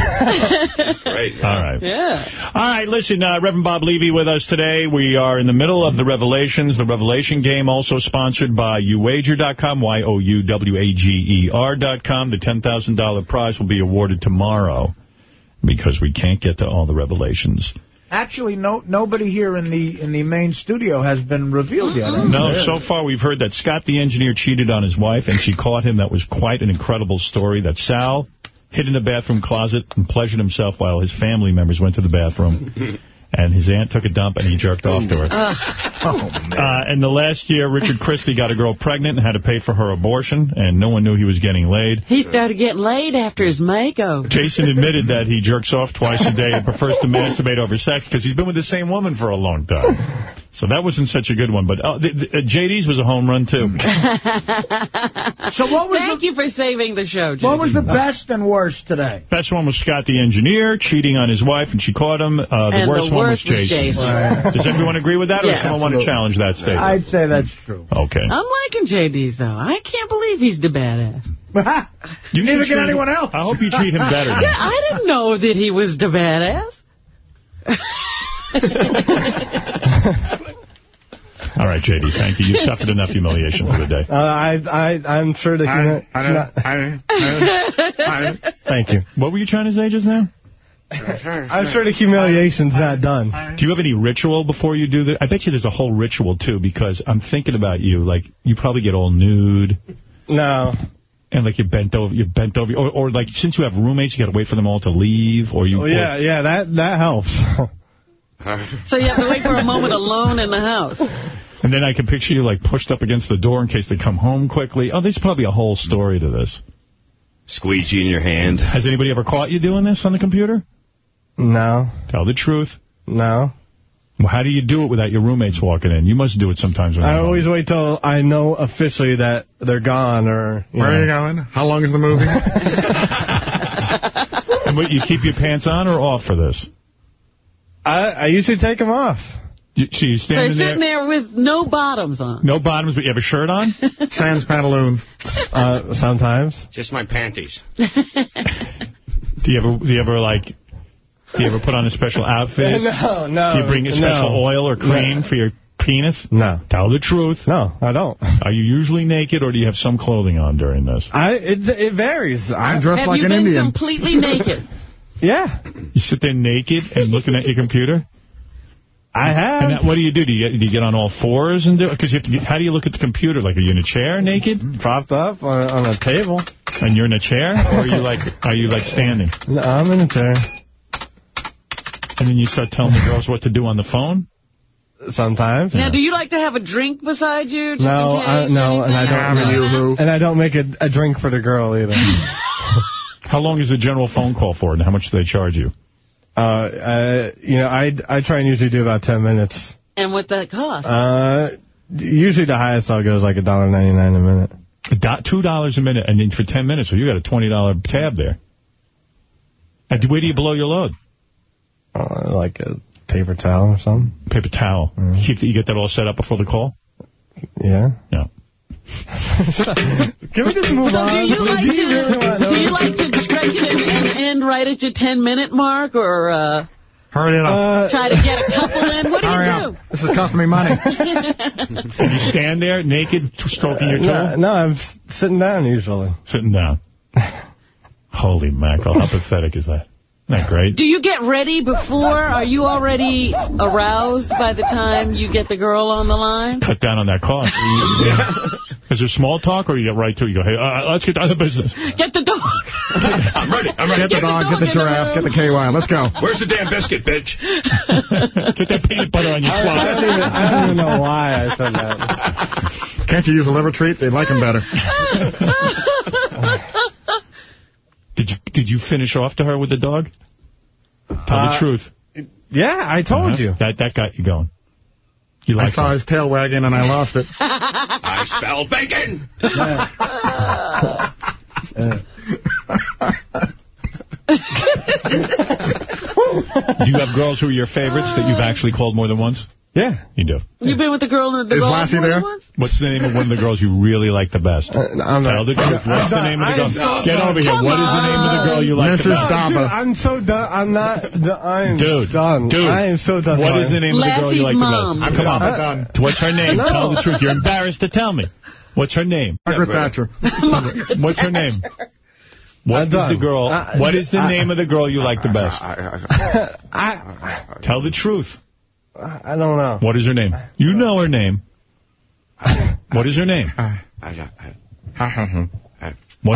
That's great. All right. Yeah. All right, listen, uh, Reverend Bob Levy with us today. We are in the middle of the Revelations, the Revelation game, also sponsored by YouWager.com, Y-O-U-W-A-G-E-R.com. The $10,000 prize will be awarded tomorrow because we can't get to all the Revelations. Actually, no, nobody here in the in the main studio has been revealed yet. No, so far we've heard that Scott the engineer cheated on his wife and she caught him. That was quite an incredible story. That Sal hid in the bathroom closet and pleasured himself while his family members went to the bathroom. And his aunt took a dump and he jerked off to her. Oh, man. Uh, and the last year, Richard Christy got a girl pregnant and had to pay for her abortion, and no one knew he was getting laid. He started getting laid after his makeover. Jason admitted that he jerks off twice a day and prefers to masturbate over sex because he's been with the same woman for a long time. So that wasn't such a good one. But uh, the, the, uh, JD's was a home run, too. So what was Thank you for saving the show, JD. What was the best and worst today? Best one was Scott the engineer cheating on his wife, and she caught him. Uh, the And worst the one was worst was Jason. Jason. Does everyone agree with that, or Yeah. does someone want to challenge that statement? I'd say that's true. Okay. I'm liking JD's, though. I can't believe he's the badass. You Neither should can treat- anyone else. I hope you treat him better. Yeah. I didn't know that he was the badass. All right, JD, thank you. You suffered enough humiliation for the day. Uh, I, I, I'm sure that humi- Thank you. What were you trying to say just now? I'm sure the humiliation's not done. Do you have any ritual before you do that? I bet you there's a whole ritual, too, because I'm thinking about you. Like, you probably get all nude. No. And, like, you're bent over. You're bent over. Or, or like, since you have roommates, you got to wait for them all to leave. Or you. Well, yeah, yeah, that, that helps. so you have to wait for a moment alone in the house. And then I can picture you, like, pushed up against the door in case they come home quickly. Oh, there's probably a whole story to this. Squeegee in your hand. Has anybody ever caught you doing this on the computer? No. Tell the truth. No. Well, how do you do it without your roommates walking in? You must do it sometimes. When I you're home. always wait till I know officially that they're gone or. Where know. are you going? How long is the movie? And what, you keep your pants on or off for this? I, I usually take them off. You, so you're So standing sitting there, there with no bottoms on. no bottoms, but you have a shirt on? Sans pantaloons. Uh, sometimes. Just my panties. Do you ever, do you ever like, do you ever put on a special outfit? No, no. Do you bring a special no. oil or cream No. for your penis? No. Tell the truth. No, I don't. Are you usually naked or do you have some clothing on during this? I it, it varies. I dress like an Indian. Have you been completely naked? Yeah. You sit there naked and looking at your computer? I have. And that, what do you do? Do you get, do you get on all fours and do Because you have to. Get, how do you look at the computer? Like, are you in a chair naked? Propped up on, on a table. And you're in a chair, or are you like, are you like standing? No, I'm in a chair. And then you start telling the girls what to do on the phone. Sometimes. Now, do you like to have a drink beside you? Just No, in case, I, no, and I don't. anything? And I don't make a, a drink for the girl either. How long is a general phone call for, and how much do they charge you? Uh, uh, you know, I I try and usually do about ten minutes. And what that cost? Uh, usually the highest I'll go is like a dollar ninety nine a minute. Two dollars a minute, and then for ten minutes, so you got a twenty dollar tab there. And where do you blow your load? Uh, like a paper towel or something. Paper towel. You, you get that all set up before the call? Yeah. Yeah. Can we just move so on? do you like Do you to want to do you like to stretch it and, and end right at your 10 minute mark or uh, Hurry it up. try to get a couple in? What do Hurry you up. This is costing me money. And you stand there naked, stroking your toe? No, no, I'm sitting down usually. Sitting down. Holy mackerel, how pathetic is that? Isn't that great? Do you get ready before? Are you already aroused by the time you get the girl on the line? Cut down on that cost. Is there small talk, or you get right to it? You go, hey, uh, let's get down to business. Get the dog. I'm ready. I'm ready. Get the dog, get the giraffe, get the KY. Let's go. Where's the damn biscuit, bitch? Get that peanut butter on your I, I, don't even, I don't even know why I said that. Can't you use a liver treat? They like them better. Did you did you finish off to her with the dog? Tell Uh, the truth. Yeah, I told Uh-huh. you. That that got you going. You I saw that. his tail wagging and I lost it. I spell bacon. Do you have girls who are your favorites that you've actually called more than once? Yeah. You do. You've been with the girl in the Is Lassie there? once? What's the name of one of the girls you really like the best? I'm Tell not, the truth. What's the name of the girl? So Get over here. Come What is the name of the girl you like the Mrs. best? Dom- Dude, I'm so done. I'm not. I'm Dude, done. dude. I am so done. What is the name of the girl you like mom. the best? Come on. I'm done. What's her name? No. Tell the truth. You're embarrassed to tell me. What's her name? Margaret Thatcher. What's her name? What the girl? Uh, What is the name of the girl you like the best? Tell the truth. I don't know. What is her name? You know her name. What is her name? What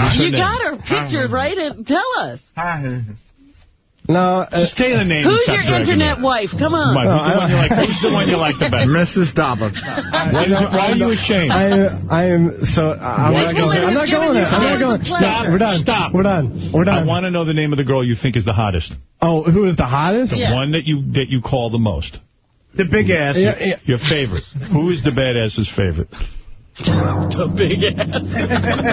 is her You name? got her pictured, right? And tell us. No. Uh, Just say the name. Who's your internet wife? Come on. Come who's, the one you like, who's the one you like the best? Mrs. Dauber. Why, is why are you ashamed? I I am so I'm This not going. woman I'm not going there. I'm not going. Stop. We're done. Stop. We're done. We're done. I want to know the name of the girl you think is the hottest. Oh, who is the hottest? The Yeah. one that you that you call the most. The big ass. Yeah, yeah. Your favorite. Who is the badass's favorite? The big ass.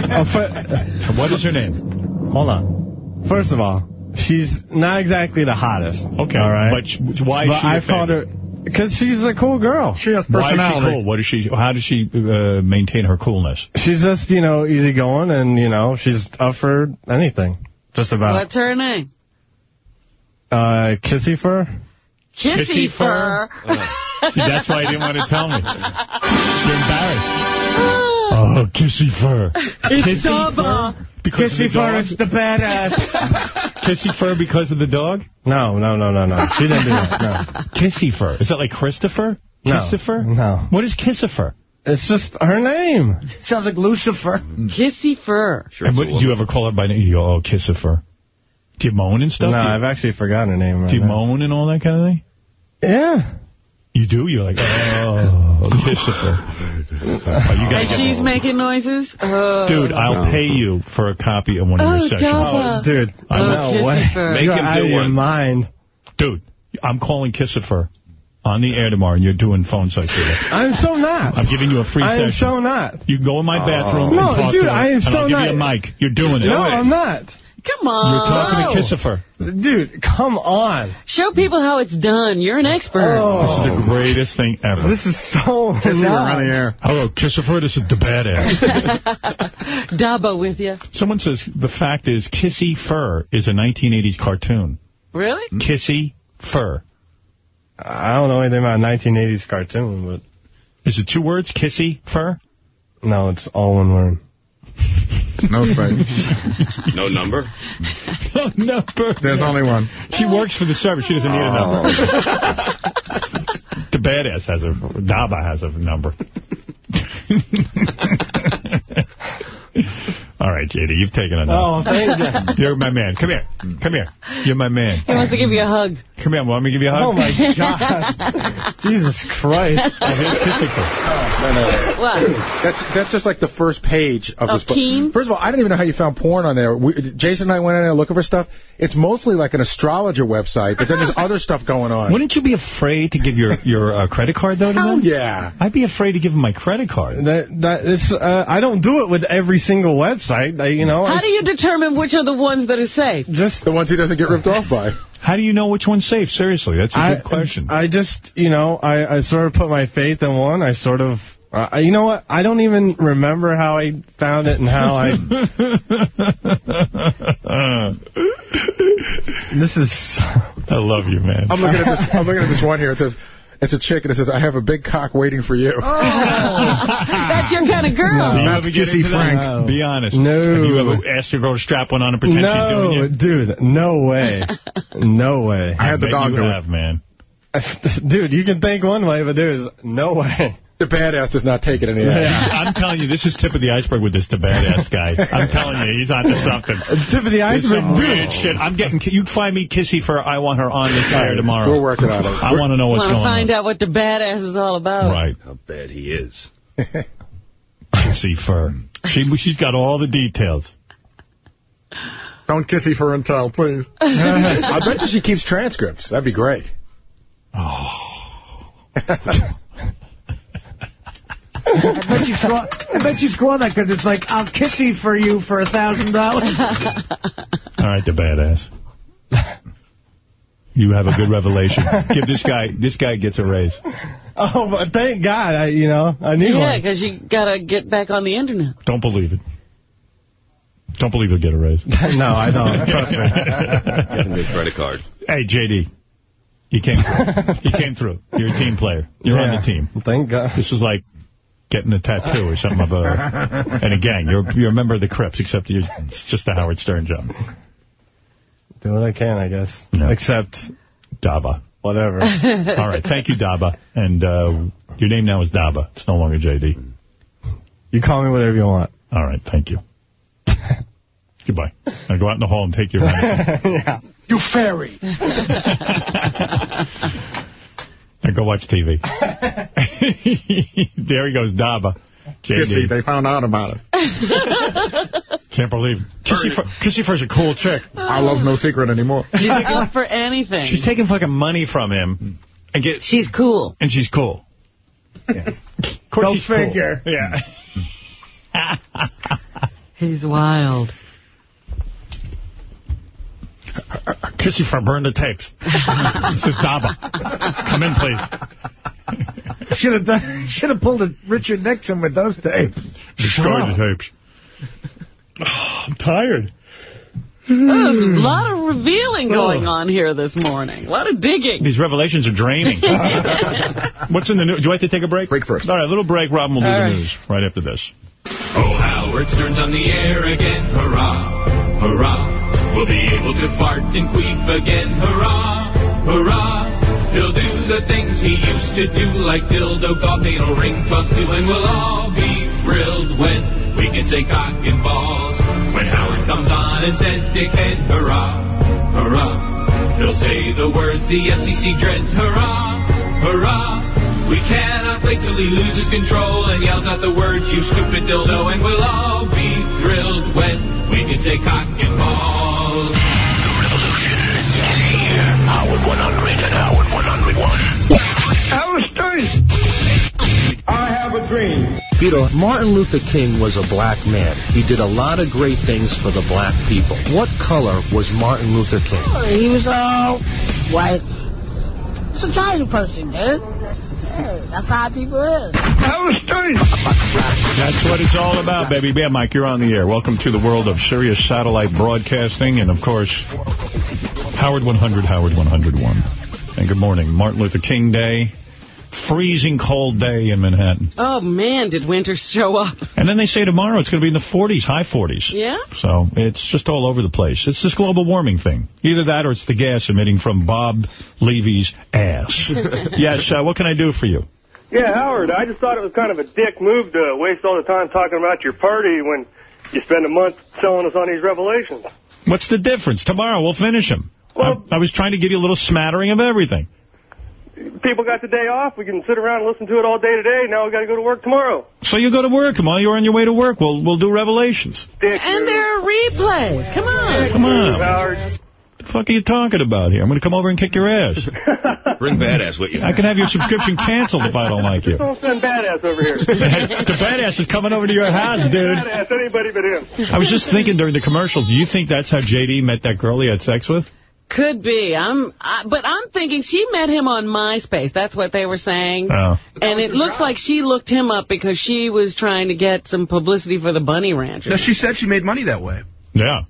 Oh, for, What is her name? hold on. First of all, she's not exactly the hottest. Okay. All right. But why is But she your I've called her because she's a cool girl. She has personality. Why is she personality. cool? What is she? How does she uh, maintain her coolness? She's just you know easygoing and you know she's up for anything. Just about. What's her name? Uh, kissy fur. Kissy, Kissy fur. Oh. See, that's why I didn't want to tell me. You're embarrassed. Oh. oh, kissy fur. It's Kissy Dubba. fur? Because of the Kissy fur, dog? it's the badass. Kissy fur because of the dog? No, no, no, no, no. She didn't do that. No. Kissy fur. Is that like Christopher? No. Kissifer? No. What is Kissifer? It's just her name. Sounds like Lucifer. Kissy fur. Sure, And what, do you ever call her by name? You go, oh, Kissifer. Do you moan and stuff? No, you, I've actually forgotten her name right do you now. moan and all that kind of thing? Yeah. You do? You're like, oh, Kissifer. Oh, you And she's get, making noises? Oh. Dude, I'll pay you for a copy of one of Oh, your sessions. Dubba. Oh, dude. I no know. way. Kissifer. Make You're him out do of your one. mind. Dude, I'm calling Kissifer. on the air tomorrow and you're doing phone sex with her. I'm so not. I'm giving you a free I am so not. You can go in my bathroom oh. No, and talk dude, to her, I am and so I'll give you a mic. You're doing it. No, I'm not. Come on. You're talking to Kissifer. Dude, come on. Show people how it's done. You're an expert. Oh. This is the greatest thing ever. This is so nuts. Hello, Kissifer. This is the badass. Dabo with you. Someone says the fact is Kissy Fur is a 1980s cartoon. Really? Mm-hmm. Kissy Fur. I don't know anything about a 1980s cartoon, but... Is it two words, Kissy Fur? No, it's all one word. No space. No number? no number. There's only one. She works for the service. She doesn't need a oh. number. the badass has a, Daba has a number. All right, JD, you've taken enough. Oh, thank you. You're my man. Come here. Come here. You're my man. He wants to give you a hug. Come here. Want me to give you a hug? Oh, my God. Jesus Christ. Oh, here's Kissifer. What? That's that's just like the first page of, Of this book. Keen? First of all, I don't even know how you found porn on there. We, Jason and I went in there looking for stuff. It's mostly like an astrologer website, but then there's other stuff going on. Wouldn't you be afraid to give your, your uh, credit card, though, to Hell them? yeah. I'd be afraid to give them my credit card. That that it's uh, I don't do it with every single website. I, you know, How I do you determine which are the ones that are safe? just The ones he doesn't get ripped off by. How do you know which one's safe? Seriously, that's a I, good question. I just, you know, I, I sort of put my faith in one. I sort of, uh, you know what? I don't even remember how I found it and how I. this is. I love you, man. I'm looking at this. I'm looking at this one here. It says. It's a chick, and it says, I have a big cock waiting for you. Oh. That's your kind of girl. Do you That's ever get Kissy into that? Frank. Be honest. No. Have you ever asked your girl to strap one on and pretend she's doing No, it? dude, no way. No way. I had the dog you do it. have, man. Dude, you can think one way, but there's no way. The badass does not take it in the ass. I'm telling you, this is tip of the iceberg with this the badass guy. I'm telling you, he's onto something. Tip of the iceberg. some weird shit. I'm getting. You find me Kissy for I want her on this air tomorrow. We're working on it. I want to know what's want to find out what the badass is all about. Right. How bad he is. Kissy Fur. She she's got all the details. Don't kissy for and tell, please. I bet you she keeps transcripts. That'd be great. Oh. I bet you score. I bet you score that because it's like I'll kiss you for you for a thousand dollars. All right, the badass. You have a good revelation. Give this guy. This guy gets a raise. Oh, but thank God, I, you know, I knew Yeah, because you got to get back on the internet. Don't believe it. Don't believe he'll get a raise. no, I don't. Trust me. Give him your credit card. Hey, JD. You came through. You came through. You're a team player. You're on the team. Thank God. This is like getting a tattoo or something of a, and a gang. You're, you're a member of the Crips, except you're, it's just a Howard Stern job. Do what I can, I guess. Except Daba. whatever. All right. Thank you, Daba. And uh, your name now is Daba. It's no longer JD. You call me whatever you want. All right. Thank you. Goodbye. Now go out in the hall and take your medicine. yeah. You fairy. Now go watch TV. there he goes, Daba. Kissy, they found out about it. Can't believe it. Kissy, Fur- Kissy Fur's a cool chick. I love no secret anymore. She's up for anything. She's taking fucking money from him. and get. She's cool. And she's cool. Of course Go she's cool. figure. Yeah. He's wild. Kissy Fur, burn the tapes. this is Daba. Come in, please. Should have done. Should have pulled a Richard Nixon with those tapes. Destroy the tapes. Oh, I'm tired. There's a lot of revealing oh. going on here this morning. A lot of digging. These revelations are draining. What's in the news? Do I have to take a break? Break first. All right, a little break. Robin will do All the right. news right after this. Oh, Howard Stern's on the air again. Hurrah, hurrah. We'll be able to fart and queef again. Hurrah, hurrah. He'll do the things he used to do, like dildo, golf, anal ring, toss too, and we'll all be thrilled when we can say cock and balls. When Howard comes on and says dickhead, hurrah, hurrah. He'll say the words the FCC dreads, hurrah, hurrah. We cannot wait till he loses control and yells out the words, you stupid dildo, and we'll all be thrilled when we can say cock and Howard 101. I have a dream. You know, Martin Luther King was a black man. He did a lot of great things for the black people. What color was Martin Luther King? Oh, he was all white. It's a tired person, dude. That's how people is. That's what it's all about, baby. Yeah, Mike, you're on the air. Welcome to the world of Sirius Satellite Broadcasting and, of course, Howard 100, Howard 101. And good morning. Martin Luther King Day. Freezing cold day in Manhattan. Oh, man, did winter show up. And then they say tomorrow it's going to be in the 40s, high 40s. Yeah? So it's just all over the place. It's this global warming thing. Either that or it's the gas emitting from Bob Levy's ass. yes, uh, what can I do for you? Yeah, Howard, I just thought it was kind of a dick move to waste all the time talking about your party when you spend a month selling us on these revelations. What's the difference? Tomorrow we'll finish them. I, I was trying to give you a little smattering of everything. People got the day off. We can sit around and listen to it all day today. Now we got to go to work tomorrow. So you go to work. While you're on your way to work, we'll we'll do revelations. Dick And there are replays. Come on. Come on. Howard. What the fuck are you talking about here? I'm going to come over and kick your ass. Bring badass with you. I can have your subscription canceled if I don't like you. Don't send badass over here. the badass is coming over to your house, dude. Badass, anybody but him. I was just thinking during the commercials, do you think that's how J.D. met that girl he had sex with? Could be. I'm, I, but I'm thinking she met him on MySpace. That's what they were saying. Oh. And it looks like she looked him up because she was trying to get some publicity for the Bunny Ranch. No, she said she made money that way. Yeah.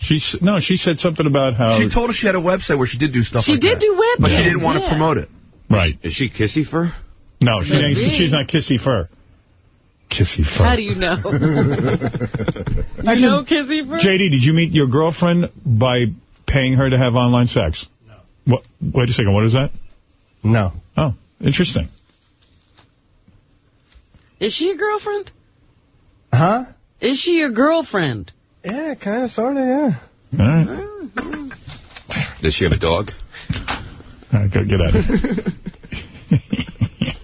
She No, she said something about how... She told us she had a website where she did do stuff She like did that. do web But she things, didn't want to promote it. Right. Is she kissy fur? No, she ain't, she's not Kissy Fur. Kissy Fur. How do you know? you know Kissy Fur? J.D., did you meet your girlfriend by paying her to have online sex? No. What? Wait a second, what is that? No. Oh, interesting. Is she your girlfriend? Huh? Is she your girlfriend? Yeah, kind of, sort of, yeah. All right. Mm-hmm. Does she have a dog? All right, go get out of here.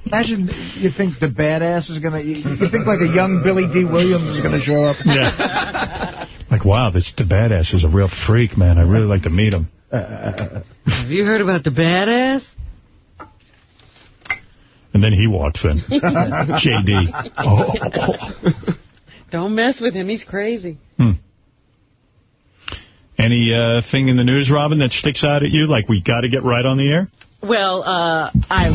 Imagine you think the badass is going to... You you think like a young Billy Dee Williams is going to show up? Yeah. Like, wow, this the badass is a real freak, man. I really like to meet him. Have you heard about the badass? And then he walks in. J.D. Oh. Don't mess with him. He's crazy. Any uh, thing in the news, Robin, that sticks out at you? Like, we got to get right on the air? Well, uh, I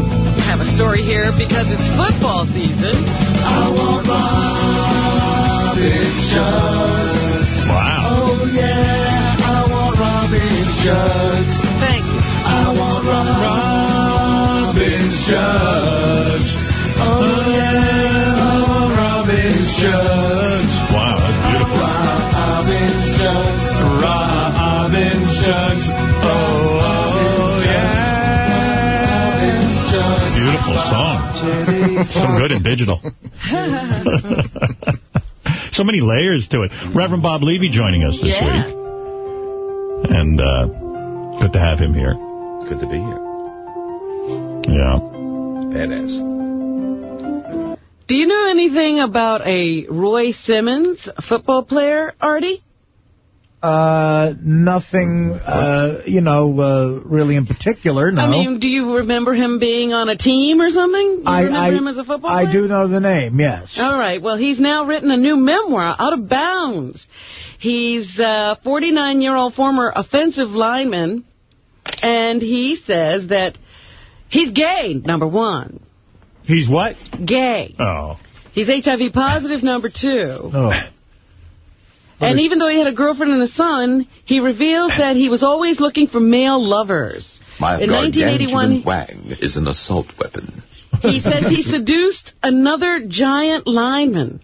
have a story here because it's football season. I want Robin's jugs. Robin's. Thank you. I want Robin's jugs. Oh, yeah, I want Robin's jugs. Wow, that's beautiful. Robin's jugs. Robin's jugs. Oh, oh, yeah. Robin's jugs. Beautiful song. so good in digital. so many layers to it. Reverend Bob Levy joining us this Yeah. week. And uh, good to have him here. Good to be here. Yeah. Badass. Do you know anything about a Roy Simmons football player, Artie? Uh, nothing, uh, you know, uh, really in particular, no. I mean, do you remember him being on a team or something? You I, remember I, him as a football I player? do know the name, yes. All right. Well, he's now written a new memoir, Out of Bounds. He's a 49-year-old former offensive lineman, and he says that he's gay, number one. He's what? Gay. Oh. He's HIV positive, number two. Oh. And even though he had a girlfriend and a son, he reveals that he was always looking for male lovers. My In 1981, wang is an assault weapon. he says he seduced another giant lineman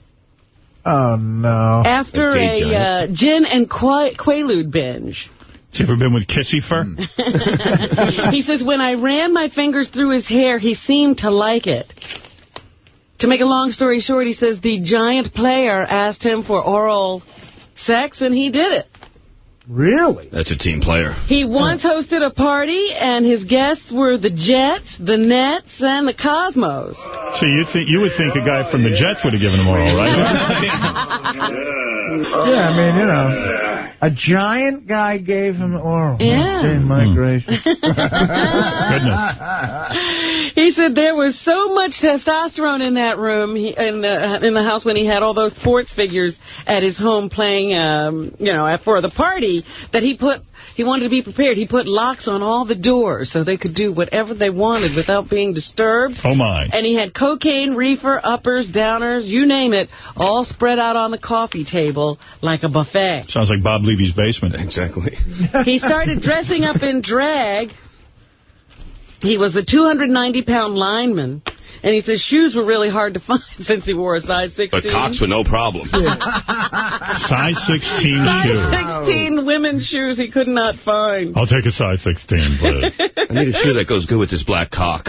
Oh, no. after A a uh, gin and Qua- Quaalude binge. Has he ever been with Kissy Fur? he says, when I ran my fingers through his hair, he seemed to like it. To make a long story short, he says the giant player asked him for oral sex, and he did it. Really? That's a team player. He once hosted a party, and his guests were the Jets, the Nets, and the Cosmos. So you think you would think a guy from the Jets would have given him oral, right? Yeah, I mean, you know, a giant guy gave him oral. Yeah. Okay, Hmm. migration. Goodness. He said there was so much testosterone in that room, he, in the in the house when he had all those sports figures at his home playing, um, you know, for the party, that he put he wanted to be prepared. He put locks on all the doors so they could do whatever they wanted without being disturbed. Oh, my. And he had cocaine, reefer, uppers, downers, you name it, all spread out on the coffee table like a buffet. Sounds like Bob Levy's basement. Exactly. He started dressing up in drag. He was a 290-pound lineman. And he says shoes were really hard to find since he wore a size 16. But cocks were no problem. Size 16 shoes. Size 16 women's shoes he could not find. I'll take a size 16, please. I need a shoe that goes good with this black cock.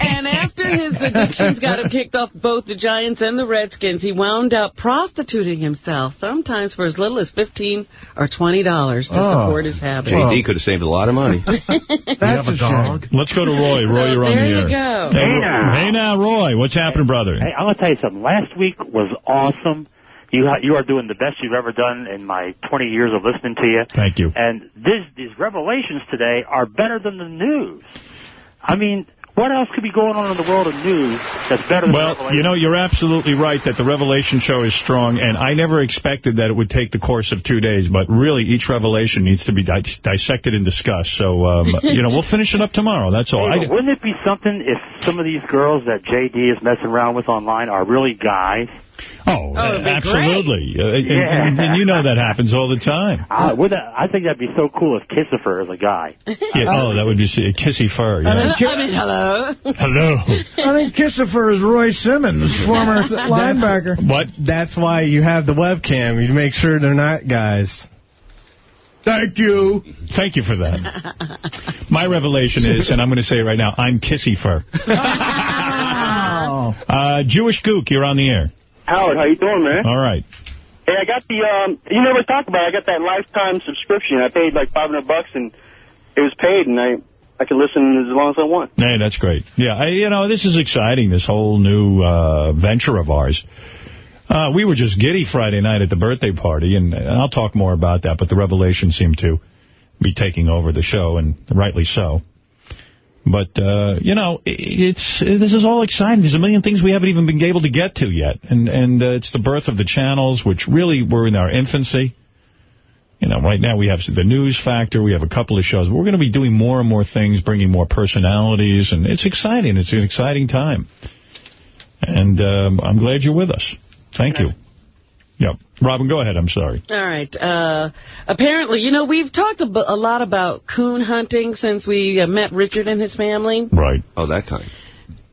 And after his addictions got him kicked off both the Giants and the Redskins, he wound up prostituting himself, sometimes for as little as 15 or $20 to Oh. support his habit. JD could have saved a lot of money. That's a dog. Let's go to Roy. Roy, So you're on the air. there you go. Hey, Hey now. hey now, Roy. What's happening, brother? Hey, I'm gonna tell you something. Last week was awesome. You ha- you are doing the best you've ever done in my 20 years of listening to you. Thank you. And this, these revelations today are better than the news. I mean, what else could be going on in the world of news that's better than Well, revelations? you know, you're absolutely right that the Revelation show is strong, and I never expected that it would take the course of two days, but really each revelation needs to be di dissected and discussed. So, um, you know, we'll finish it up tomorrow. That's all. Hey, I, wouldn't it be something if some of these girls that JD is messing around with online are really guys? Oh, it'd absolutely. Uh, and- Yeah. and, and you know that happens all the time. I, would that, I think that'd be so cool if Kissifer is a guy. Yeah, oh, that would be a kissy fur. Yeah. I mean, hello. Hello. I think Kissifer is Roy Simmons, former linebacker. What? That's why you have the webcam. You make sure they're not guys. Thank you. Thank you for that. My revelation is, and I'm going to say it right now, I'm kissy fur. Uh, Jewish Gook, you're on the air. Howard, how you doing, man? All right. Hey, I got the, um, you never talked about it. I got that lifetime subscription. I paid like 500 bucks and it was paid and I, I could listen as long as I want. Hey, that's great. Yeah, I, you know, this is exciting, this whole new uh, venture of ours. Uh, we were just giddy Friday night at the birthday party, and I'll talk more about that, but the revelation seemed to be taking over the show, and rightly so. But, uh, you know, it's this is all exciting. There's a million things we haven't even been able to get to yet. And, and uh, it's the birth of the channels, which really were in our infancy. You know, right now we have the news factor. We have a couple of shows. We're going to be doing more and more things, bringing more personalities, and it's exciting. It's an exciting time. And um, I'm glad you're with us. Thank you. Yep. Robin, go ahead. I'm sorry. All right. Uh, apparently, you know, we've talked a, b- a lot about coon hunting since we uh, met Richard and his family. Right. Oh, that kind.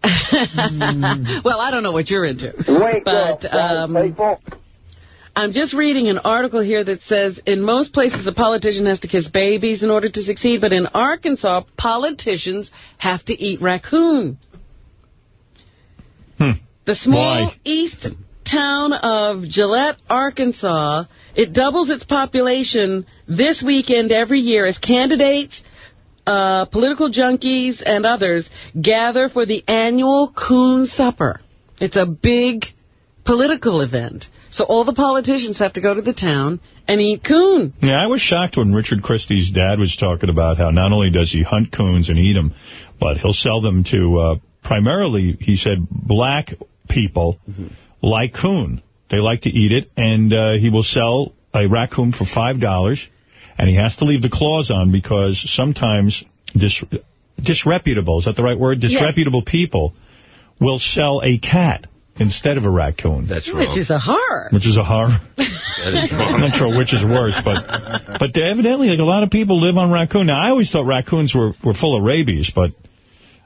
well, I don't know what you're into. Wake but up, um, I'm just reading an article here that says in most places a politician has to kiss babies in order to succeed, but in Arkansas, politicians have to eat raccoon. Hmm. The small Why? east town of Gillett, Arkansas, it doubles its population this weekend every year as candidates, uh, political junkies, and others gather for the annual Coon Supper. It's a big political event. So all the politicians have to go to the town and eat coon. Yeah, I was shocked when Richard Christy's dad was talking about how not only does he hunt coons and eat them, but he'll sell them to uh, primarily, he said, black people like coon. They like to eat it, and uh, he will sell a raccoon for $5, and he has to leave the claws on because sometimes dis disreputable, is that the right word? Yeah. Disreputable people will sell a cat instead of a raccoon. That's Which is a horror. Which is a horror. That is I'm not sure which is worse, but but evidently like a lot of people live on raccoon. Now I always thought raccoons were were full of rabies, but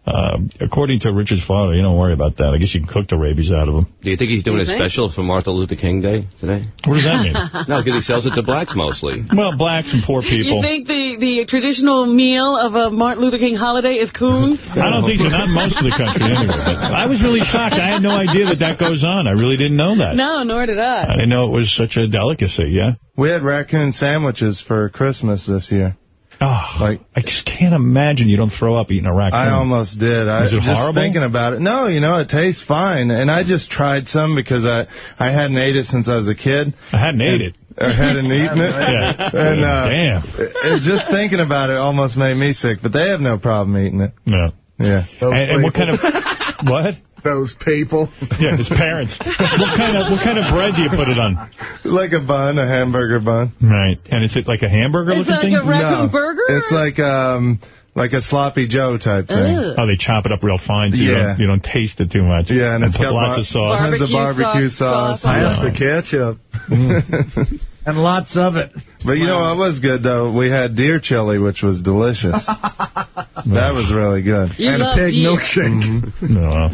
uh, according to Richard's father, you don't worry about that. I guess you can cook the rabies out of them. Do you think he's doing You a special for Martin Luther King Day today? What does that mean? no, because he sells it to blacks mostly. Well, blacks and poor people. You think the, the traditional meal of a Martin Luther King holiday is coon? I don't think so. Not in most of the country anyway. I was really shocked. I had no idea that that goes on. I really didn't know that. No, nor did I I. didn't know it was such a delicacy. Yeah. We had raccoon sandwiches for Christmas this year. Oh, like I just can't imagine you don't throw up eating a raccoon. I almost did. I Was it just horrible? thinking about it. No, you know, it tastes fine. And I just tried some because I I hadn't ate it since I was a kid. I hadn't ate it. Or hadn't eaten it. Yeah. And uh, Damn. it- it- just thinking about it almost made me sick. But they have no problem eating it. Yeah. Yeah. And, and what kind of what? Those people. Yeah, his parents. what kind of what kind of bread do you put it on? Like a bun, a hamburger bun. Right. And is it like a hamburger It's looking like thing? a raccoon no, burger? It's like um like a sloppy Joe type thing. Ugh. Oh, they chop it up real fine so you, don't, you don't taste it too much. Yeah, and it's put got lots of sauce. tons of Barbecue barbecue sauce, sauce. sauce on Yeah. the ketchup. And lots of it. But you know what was good though? We had deer chili, which was delicious. that was really good. You and a love pig deer. milkshake. No.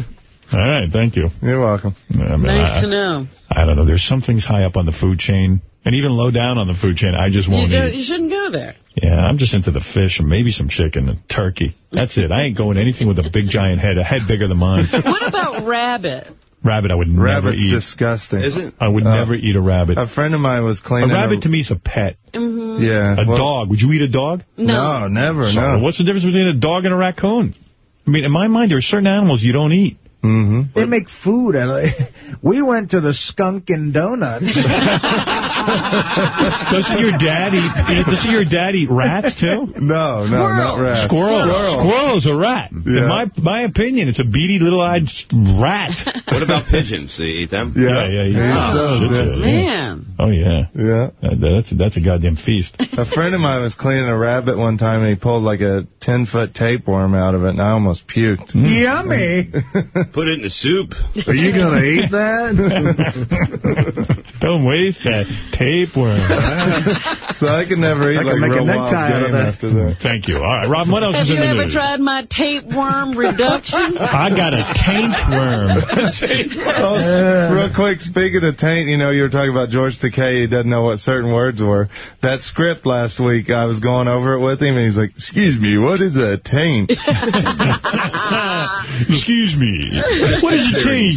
Well, All right, thank you. You're welcome. I, mean, Nice I, to know. I don't know. There's some things high up on the food chain, and even low down on the food chain, I just won't don't- eat. you shouldn't go there. Yeah, I'm just into the fish and maybe some chicken and turkey. That's it. I ain't going anything with a big giant head, a head bigger than mine. What about rabbit? Rabbit, I would never Rabbit's eat. disgusting. Is it? I would Uh, never eat a rabbit. A friend of mine was claiming A cleaning rabbit to me is a pet. Mm -hmm. Yeah. A well, dog. Would you eat a dog? No. No, never, So, no. What's the difference between a dog and a raccoon? I mean, in my mind, there are certain animals you don't eat. Mm-hmm. They make food. out of We went to the Skunk and Donuts. doesn't your dad eat? Doesn't your dad eat rats too? No, no, not rats. Squirrels. Squirrels. Squirrel's a rat. Yeah. In my my opinion, it's a beady little-eyed rat. What about pigeons? Do you eat them? Yeah, yeah, yeah. He yeah. does, That's yeah. Man. Oh yeah. Yeah. Uh, that's that's a goddamn feast. A friend of mine was cleaning a rabbit one time, and he pulled like a 10-foot tapeworm out of it, and I almost puked. Yummy. Put it in the soup. Are you going to eat that? Don't waste that tapeworm. so I can never eat I could like make a real wild necktie out of game that. after that. Thank you. All right, Rob. What else Have is in you ever tried my tapeworm reduction? I got a taint worm. Oh, real quick, speaking of taint, you know, you were talking about George Takei. He doesn't know what certain words were. That script last week, I was going over it with him, and he's like, excuse me, what is a taint? Excuse me. What is a taint?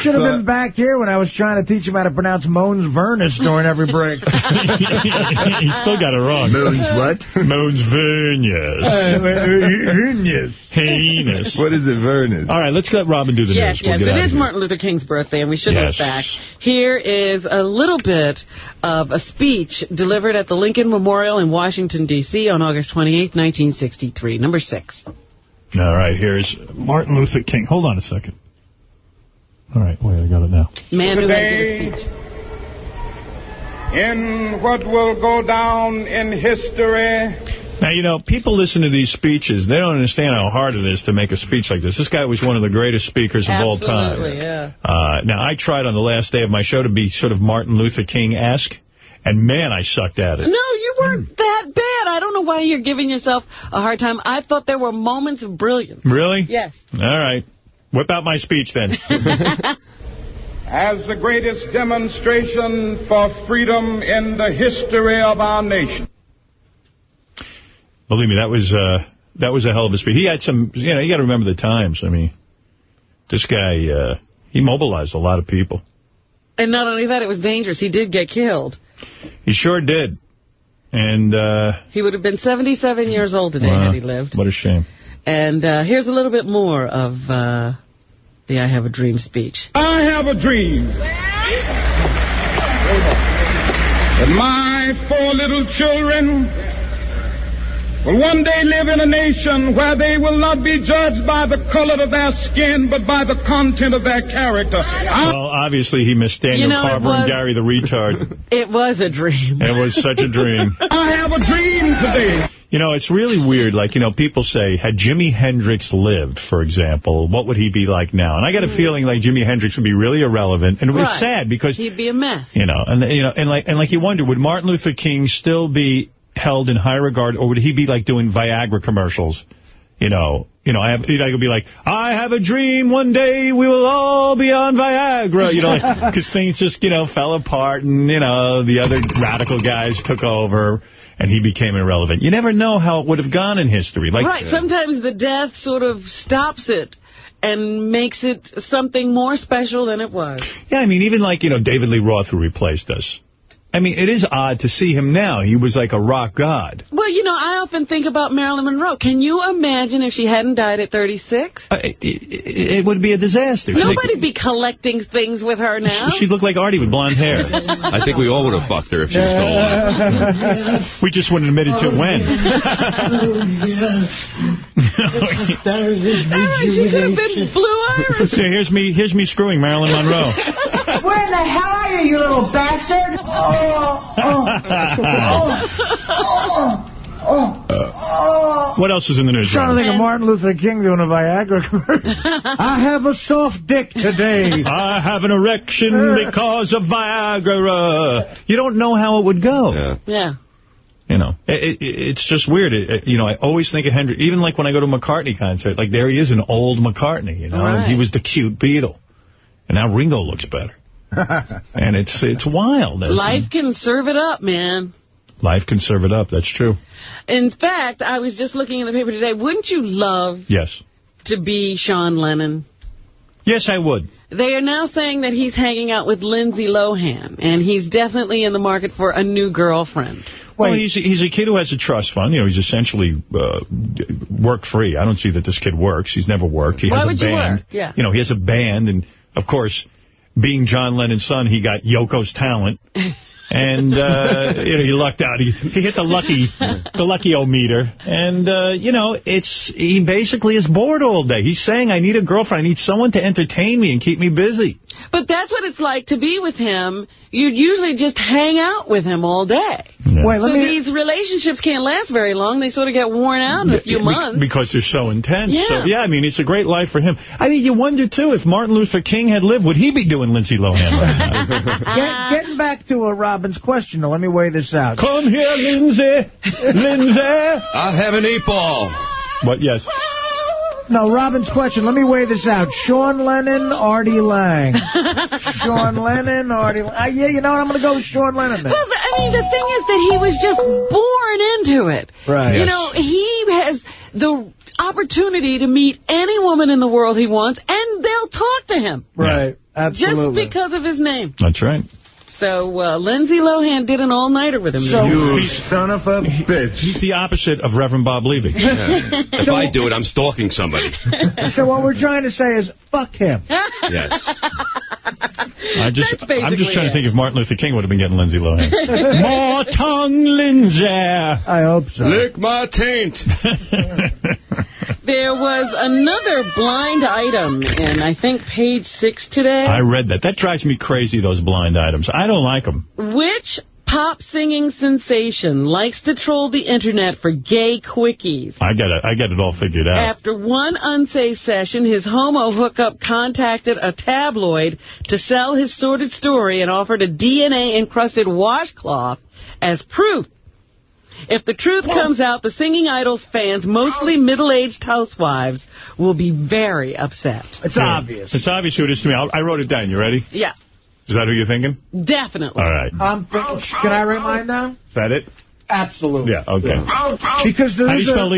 Should have been back here when I was trying to teach him how to pronounce Mons Vernus during every break. he still got it wrong. Moons what? Moons Vernus. Uh, Heinous. Uh, uh, what is it, Vernus? All right, let's let Robin do the Yes, news. We'll yes. get It out of is here. Martin Luther King's birthday, and we should Yes. look back. Here is a little bit of a speech delivered at the Lincoln Memorial in Washington, D.C. on August 28, 1963. Number six. All right, here's Martin Luther King. Hold on a second. All right, wait, I got it now. Man who had to Today, give a speech. In what will go down in history. Now, you know, people listen to these speeches. They don't understand how hard it is to make a speech like this. This guy was one of the greatest speakers of all time. Absolutely, yeah. Uh, now, I tried on the last day of my show to be sort of Martin Luther King-esque, and man, I sucked at it. No, you weren't that bad. I don't know why you're giving yourself a hard time. I thought there were moments of brilliance. Really? Yes. All right. Whip out my speech, then. as the greatest demonstration for freedom in the history of our nation. Believe me, that was uh, that was a hell of a speech. He had some, you know, you got to remember the times. I mean, this guy, uh, he mobilized a lot of people. And not only that, it was dangerous. He did get killed. He sure did. And, uh, He would have been 77 years old today wow, had he lived. what a shame. And uh, here's a little bit more of uh, the I Have a Dream speech. I have a dream that my four little children will one day live in a nation where they will not be judged by the color of their skin, but by the content of their character. I- Well, obviously he missed Daniel You know, it Carver and Gary the retard. It was a dream. it was such a dream. I have a dream today. You know, it's really weird. Like, you know, people say, had Jimi Hendrix lived, for example, what would he be like now? And I got a hmm. feeling like Jimi Hendrix would be really irrelevant. And Right. it's sad because He'd be a mess. You know, and you know, and like, and like you wonder, would Martin Luther King still be held in high regard, or would he be like doing Viagra commercials? You know, you know, I have, you know, I could be like, I have a dream one day we will all be on Viagra, you know, because things just, you know, fell apart, and you know, the other radical guys took over, and he became irrelevant. You never know how it would have gone in history. Like, right. Sometimes the death sort of stops it and makes it something more special than it was. Yeah, I mean, even like, you know, David Lee Roth, who replaced us. I mean, it is odd to see him now. He was like a rock god. Well, you know, I often think about Marilyn Monroe. Can you imagine if she hadn't died at 36? Uh, it, it, it would be a disaster. Nobody'd be collecting things with her now. She'd look like Artie with blonde hair. I think we all would have fucked her if she was still alive. we just wouldn't admit it to when. she could have been Blue Iris. So here's me, here's me screwing Marilyn Monroe. Where in the hell are you, you little bastard? Oh, oh, oh, oh, oh. What else is in the news? trying to think of Martin Luther King doing a Viagra commercial. I have a soft dick today. I have an erection because of Viagra. You don't know how it would go. Yeah. Yeah. You know, it, it, it's just weird. It, you know, I always think of Hendrix, even like when I go to a McCartney concert, like there he is, an old McCartney, you know, and he was the cute Beatle. And now Ringo looks better. and it's it's wild. There's- Life can serve it up, man. Life can serve it up. That's true. In fact, I was just looking in the paper today. Wouldn't you love Yes. to be Sean Lennon? Yes, I would. They are now saying that he's hanging out with Lindsay Lohan, and he's definitely in the market for a new girlfriend. Well, he's he's a kid who has a trust fund. You know, he's essentially uh, work free. I don't see that this kid works. He's never worked. He Why has a would you band. work? Yeah. You know, he has a band, and of course, being John Lennon's son, he got Yoko's talent. And, uh, you know, he lucked out. He, he hit the lucky, the lucky-o meter. And, uh, you know, it's, he basically is bored all day. He's saying, I need a girlfriend. I need someone to entertain me and keep me busy. But that's what it's like to be with him. You'd usually just hang out with him all day. Wait, let so me- these relationships can't last very long. They sort of get worn out in a few months. Because they're so intense. Yeah. So, yeah, I mean, it's a great life for him. I mean, you wonder, too, if Martin Luther King had lived, would he be doing Lindsay Lohan right now? Get, getting back to uh, Robin's question, though, let me weigh this out. Come here, Lindsay. Lindsay. I'll have an eight ball. What, yes. No, Robin's question. Let me weigh this out. Sean Lennon, Artie Lange. Sean Lennon, Artie Lange. Uh, yeah, you know what? I'm going to go with Sean Lennon then. Well, the, I mean, the thing is that he was just born into it. Right. You Yes. know, he has the opportunity to meet any woman in the world he wants, and they'll talk to him. Right. Absolutely. Just because of his name. That's right. So uh, Lindsay Lohan did an all-nighter with him. So you son of a bitch. He's the opposite of Reverend Bob Levy. If I do it, I'm stalking somebody. so what we're trying to say is, fuck him. Yes. I just, That's I'm just trying it. to think if Martin Luther King would have been getting Lindsay Lohan. More tongue, Lindsay. I hope so. Lick my taint. There was another blind item in, I think, page six today. I read that. That drives me crazy, those blind items. I don't like them. Which pop singing sensation likes to troll the internet for gay quickies? I got it. I got it all figured out. After one unsafe session, his homo hookup contacted a tabloid to sell his sordid story and offered a DNA-encrusted washcloth as proof. If the truth comes out, the singing idol's fans, mostly middle-aged housewives, will be very upset. It's Yeah. obvious. It's obvious who it is to me. I'll, I wrote it down. You ready? Yeah, Is that who you're thinking? definitely. All right. Um, I'm thinking, oh, can I oh, rate mine oh. now? Is that it? Absolutely. Yeah, okay. Because there How do is you a- spell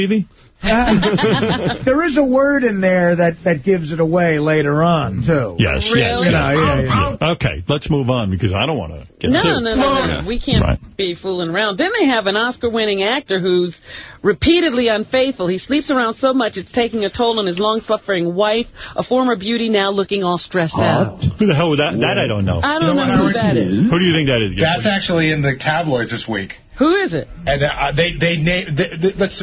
Levy? there is a word in there that, that gives it away later on, too. Yes, yes. You know, yeah, yeah. Okay, let's move on because I don't want to get No, sued. no, no, no. We can't Right. be fooling around. Then they have an Oscar-winning actor who's repeatedly unfaithful. He sleeps around so much it's taking a toll on his long-suffering wife, a former beauty now looking all stressed out. Who the hell was that? That I don't know. I don't know who that is. Who do you think that is? That's Gary? actually in the tabloids this week. Who is it? And uh, they they name. They, they, let's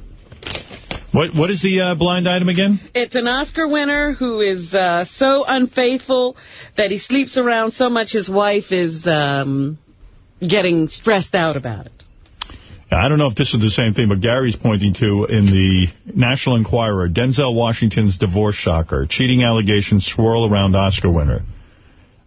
What What is the uh, blind item again? It's an Oscar winner who is uh, so unfaithful that he sleeps around so much his wife is um, getting stressed out about it. I don't know if this is the same thing, but Gary's pointing to in the National Enquirer, Denzel Washington's divorce shocker, cheating allegations swirl around Oscar winner.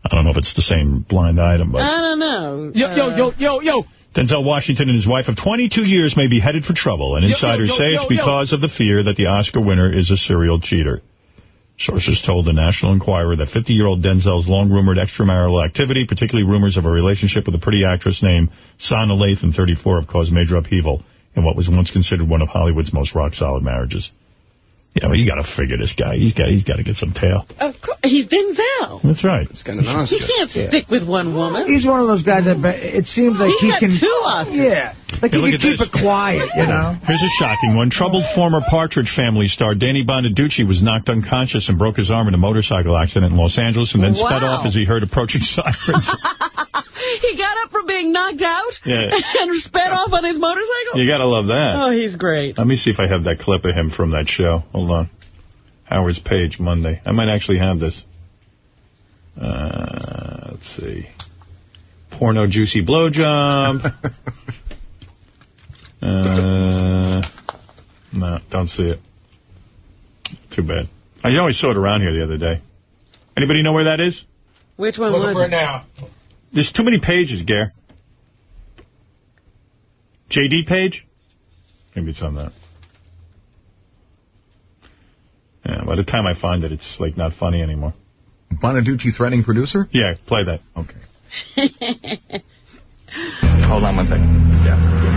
I don't know if it's the same blind item, but I don't know. Yo, yo, Uh, yo, yo, yo. Denzel Washington and his wife of 22 years may be headed for trouble, and Yo, yo, insiders yo, say yo, it's yo. because of the fear that the Oscar winner is a serial cheater. Sources told the National Enquirer that 50-year-old Denzel's long-rumored extramarital activity, particularly rumors of a relationship with a pretty actress named Sanaa Lathan, 34, have caused major upheaval in what was once considered one of Hollywood's most rock-solid marriages. Yeah, well, you got to figure this guy. He's got he's got to get some tail. Of course, he's Denzel. That's right. He's got an Oscar. He can't stick with one woman. He's one of those guys that it seems like He's he got can. two Oscars. Yeah, like Hey, he look can keep this. it quiet, you know. Here's a shocking one. Troubled former Partridge Family star Danny Bonaduce was knocked unconscious and broke his arm in a motorcycle accident in Los Angeles and then sped off as he heard approaching sirens. He got up from being knocked out Yeah. and sped off on his motorcycle. You got to love that. Oh, he's great. Let me see if I have that clip of him from that show. Hold on. Howard's Page, Monday. I might actually have this. Uh, let's see. Porno juicy blowjob. Uh, no, don't see it. Too bad. I always saw it around here the other day. Anybody know where that is? Which one Looking was for it? it now. There's too many pages, Gare. JD page? Maybe it's on that. Yeah, by the time I find it, it's like not funny anymore. Bonaduce threatening producer? Yeah, play that. Okay. Hold on one second.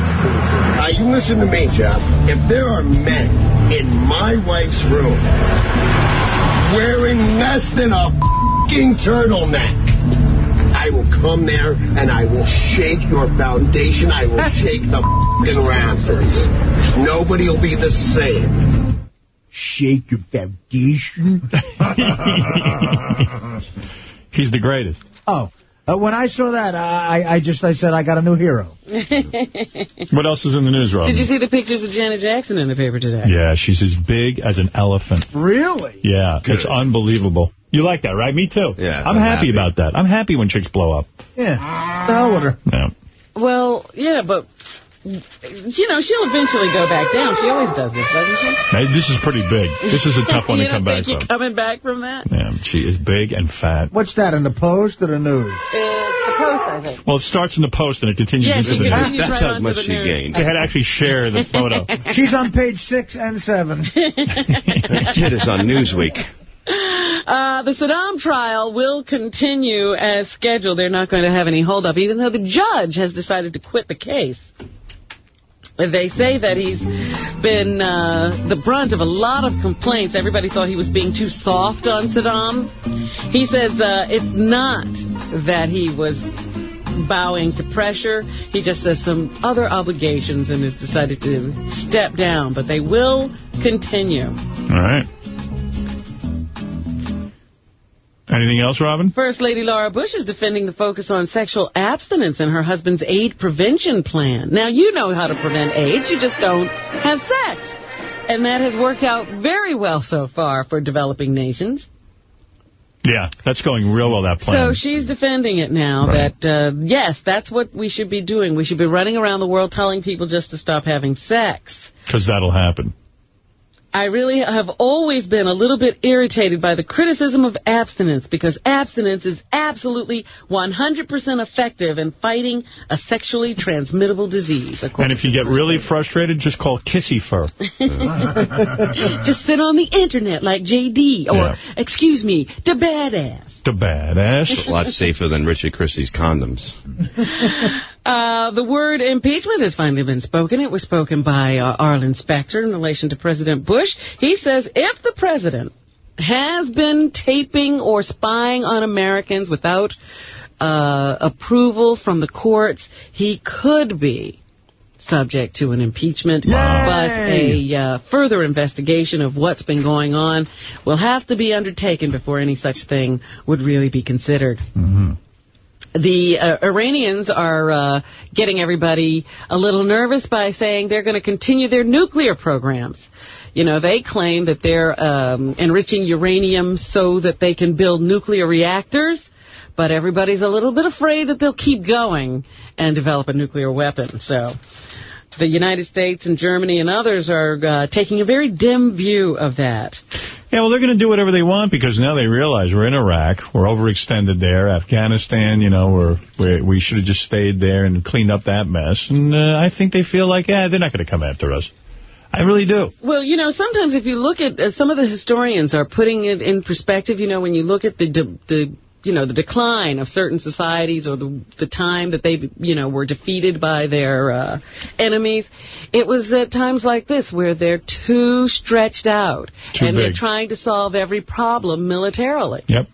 Now, you listen to me, Jeff. If there are men in my wife's room wearing less than a fing turtleneck, I will come there and I will shake your foundation. I will shake the fing rafters. Nobody will be the same. Shake your foundation. He's the greatest. Oh, uh, when I saw that, I, I just I said I got a new hero. What else is in the news, Rob? Did you see the pictures of Janet Jackson in the paper today? Yeah, she's as big as an elephant. Really? Yeah, it's unbelievable. You like that, right? Me too. Yeah, I'm, I'm happy, happy. about that. I'm happy when chicks blow up. Yeah. The hell with her. Yeah. Well, yeah, but, you know, she'll eventually go back down. She always does this, doesn't she? Hey, this is pretty big. This is a tough one to come back think from. coming back from that? Yeah, she is big and fat. What's that in the Post or the news? It's the post, I think. Well, it starts in the post and it continues Yeah, into the continues news. right That's how much she news. gained. They had to actually share the photo. She's on page six and seven. That kid is on Newsweek. Uh, the Saddam trial will continue as scheduled. They're not going to have any holdup, even though the judge has decided to quit the case. They say that he's been uh, the brunt of a lot of complaints. Everybody thought he was being too soft on Saddam. He says uh, it's not that he was bowing to pressure. He just has some other obligations and has decided to step down. But they will continue. All right. Anything else, Robin? First Lady Laura Bush is defending the focus on sexual abstinence in her husband's AIDS prevention plan. Now, you know how to prevent AIDS. You just don't have sex. And that has worked out very well so far for developing nations. Yeah, that's going real well, that plan. So she's defending it now Right. that, uh, yes, that's what we should be doing. We should be running around the world telling people just to stop having sex. Because that'll happen. I really have always been a little bit irritated by the criticism of abstinence because abstinence is absolutely 100% effective in fighting a sexually transmittable disease. And if you get really frustrated, just call Kissy Fur. Just sit on the internet like JD or, Yeah. excuse me, the badass. The badass. It's a lot safer than Richard Christy's condoms. Uh, the word impeachment has finally been spoken. It was spoken by uh, Arlen Specter in relation to President Bush. He says if the president has been taping or spying on Americans without uh, approval from the courts, he could be subject to an impeachment. But a uh, further investigation of what's been going on will have to be undertaken before any such thing would really be considered. The uh, Iranians are uh, getting everybody a little nervous by saying they're going to continue their nuclear programs. You know, they claim that they're um, enriching uranium so that they can build nuclear reactors, but everybody's a little bit afraid that they'll keep going and develop a nuclear weapon. So the United States and Germany and others are uh, taking a very dim view of that. Yeah, well, they're going to do whatever they want because now they realize we're in Iraq. We're overextended there. Afghanistan, you know, we're, we're we should have just stayed there and cleaned up that mess. And uh, I think they feel like, yeah, they're not going to come after us. I really do. Well, you know, sometimes if you look at, uh, some of the historians are putting it in perspective, you know, when you look at the, the you know, the decline of certain societies or the, the time that they, you know, were defeated by their uh, enemies, it was at times like this where they're too stretched out Too and they're trying to solve every problem militarily. Yep.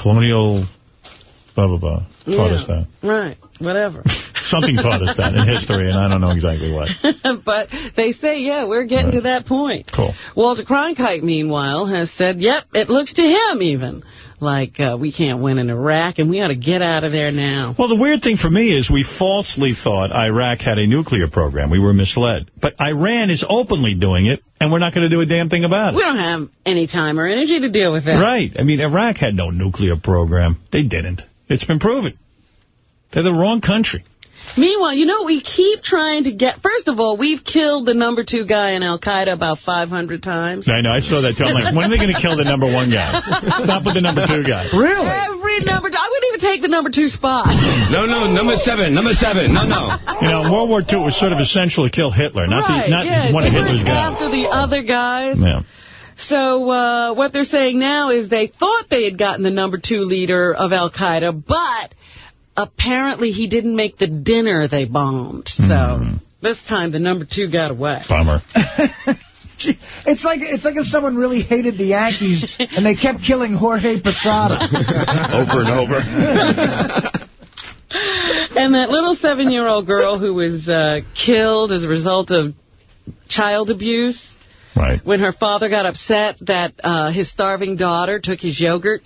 Colonial blah, blah, blah. Taught us that. Right, whatever. Something taught us that in history, and I don't know exactly what. but they say, yeah, we're getting to that point. Cool. Walter Cronkite, meanwhile, has said, yep, it looks to him even like uh, we can't win in Iraq and we ought to get out of there now. Well, the weird thing for me is we falsely thought Iraq had a nuclear program. We were misled. But Iran is openly doing it, and we're not going to do a damn thing about it. We don't have any time or energy to deal with that. Right. I mean, Iraq had no nuclear program. They didn't. It's been proven. They're the wrong country. Meanwhile, you know, we keep trying to get... First of all, we've killed the number two guy in Al-Qaeda about 500 times. I know. I saw that too. I'm like, when are they going to kill the number one guy? Stop with the number two guy. Really? Every number... I wouldn't even take the number two spot. No, no, number seven, number seven, no, no. You know, World War II was sort of essential to kill Hitler, not right, the not yeah, one of they Hitler's went guys. after the other guys. Yeah. So uh, what they're saying now is they thought they had gotten the number two leader of Al-Qaeda, but apparently he didn't make the dinner they bombed. So this time the number two got away. Bummer. It's like it's like if someone really hated the Yankees and they kept killing Jorge Posada. over and over. And that little seven-year-old girl who was uh, killed as a result of child abuse. Right. When her father got upset that uh, his starving daughter took his yogurt.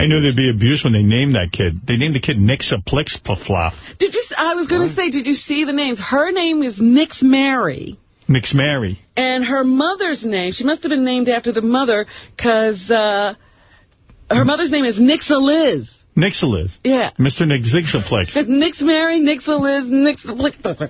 I knew there'd be abuse when they named that kid. They named the kid Nixa Plixplaflaf. Did you? I was going to say, did you see the names? Her name is Nixzmary. Nix Mary. And her mother's name, she must have been named after the mother, because uh, her mother's name is Nixzaliz. Nixzaliz. Yeah. Mr. Nixixaplex. Nixzmary, Nixa Liz, Nix...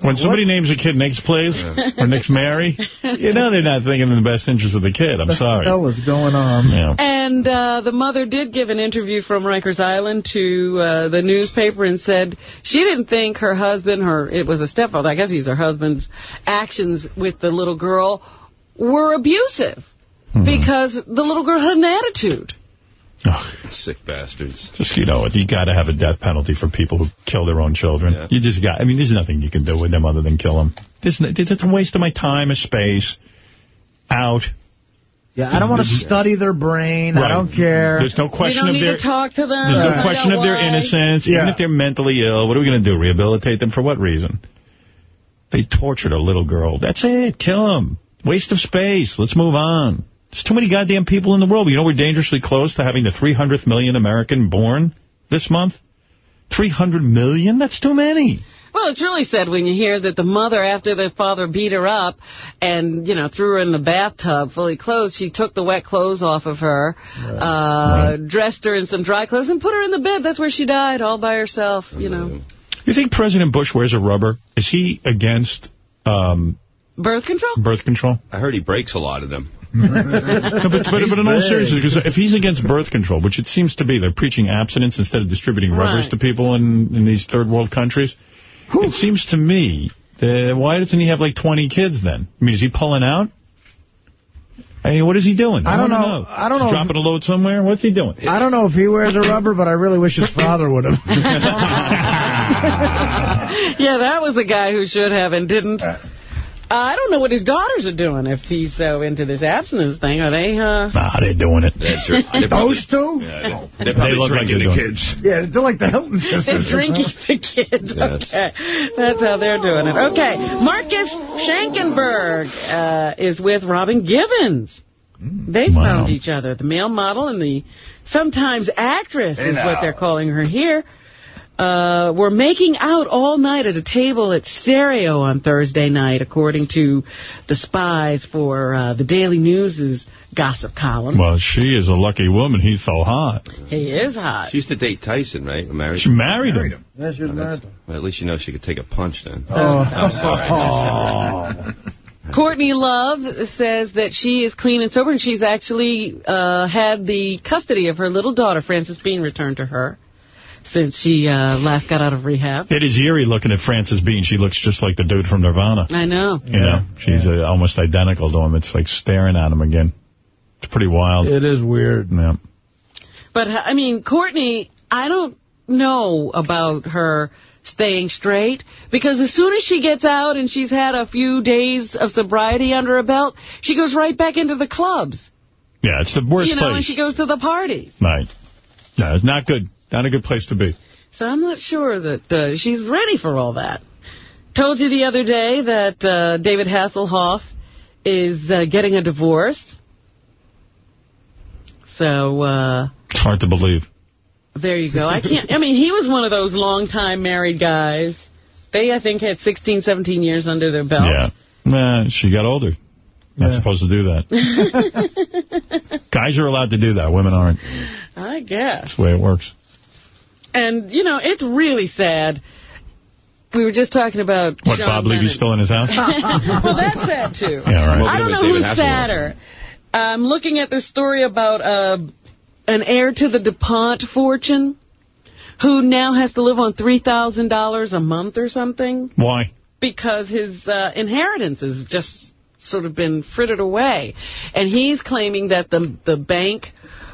When somebody names a kid Nix Plays or Nixzmary, you know they're not thinking in the best interest of the kid. I'm sorry. What was going on? Yeah. And uh, the mother did give an interview from Rikers Island to uh, the newspaper and said she didn't think her husband, her it was a stepfather, I guess he's her husband's, actions with the little girl were abusive. Because the little girl had an attitude. Sick bastards. Just, you know, you got to have a death penalty for people who kill their own children. You just got, I mean, there's nothing you can do with them other than kill them. There's, no- it's a waste of my time and space. Out. Yeah, I don't want to study their brain. I don't care. There's no We question don't of need their... to talk to them. There's no question out of their why. innocence, even if they're mentally ill. What are we going to do, rehabilitate them for what reason? They tortured a little girl. That's it. Kill them. Waste of space. Let's move on. There's too many goddamn people in the world. You know we're dangerously close to having the 300th million American born this month? 300 million? That's too many. Well, it's really sad when you hear that the mother, after the father beat her up and, you know, threw her in the bathtub fully clothed, she took the wet clothes off of her, uh, dressed her in some dry clothes, and put her in the bed. That's where she died, all by herself, you know. You think President Bush wears a rubber? Is he against um, Birth control? birth control? I heard he breaks a lot of them. No, but, but, but in all seriousness, because if he's against birth control, which it seems to be, they're preaching abstinence instead of distributing rubbers Right. to people in, in these third world countries. It seems to me, that why doesn't he have like 20 kids then? I mean, is he pulling out? I mean, what is he doing? I don't wanna know. I don't know if- Dropping a load somewhere? What's he doing? I don't know if he wears a rubber, but I really wish his father would have. yeah, that was a guy who should have and didn't. Uh, I don't know what his daughters are doing if he's so into this abstinence thing. Are they, uh... Nah, they're doing it. Those two? They're They probably look like drinking they're the doing kids. Yeah, they're like the Hilton sisters. They're sisters. drinking the kids. Okay. That's how they're doing it. Okay. Marcus Schenkenberg uh, is with Robin Givens. They Wow. found each other. The male model and the sometimes actress Hey is now. what they're calling her here. Uh, were making out all night at a table at Stereo on Thursday night, according to the spies for uh, the Daily News' gossip column. Well, she is a lucky woman. He's so hot. He is hot. She used to date Tyson, right? Married She married him. Yes, you're married. Well, at least you know she could take a punch then. Oh. Courtney Love says that she is clean and sober, and she's actually uh, had the custody of her little daughter, Frances Bean, returned to her since she uh, last got out of rehab. It is eerie looking at Frances Bean. She looks just like the dude from Nirvana. I know. You know, she's uh, almost identical to him. It's like staring at him again. It's pretty wild. It is weird. Yeah. But, I mean, Courtney, I don't know about her staying straight because as soon as she gets out and she's had a few days of sobriety under her belt, she goes right back into the clubs. Yeah, it's the worst you know, and she goes to the parties. Right. No, it's not good. Not a good place to be. So I'm not sure that uh, she's ready for all that. Told you the other day that uh, David Hasselhoff is uh, getting a divorce. So uh, It's hard to believe. there you go. I can't. I mean, he was one of those long-time married guys. They, I think, had 16, 17 years under their belt. Yeah. Nah, she got older. Not supposed to do that. Guys are allowed to do that. Women aren't. I guess. That's the way it works. And, you know, it's really sad. We were just talking about What, Sean Bob Levy's Lennon. still in his house? well, that's sad, too. Yeah, right. I don't know who's sadder. I'm looking at this story about uh, an heir to the DuPont fortune who now has to live on $3,000 a month or something Why? because his uh, inheritance has just sort of been frittered away. And he's claiming that the the bank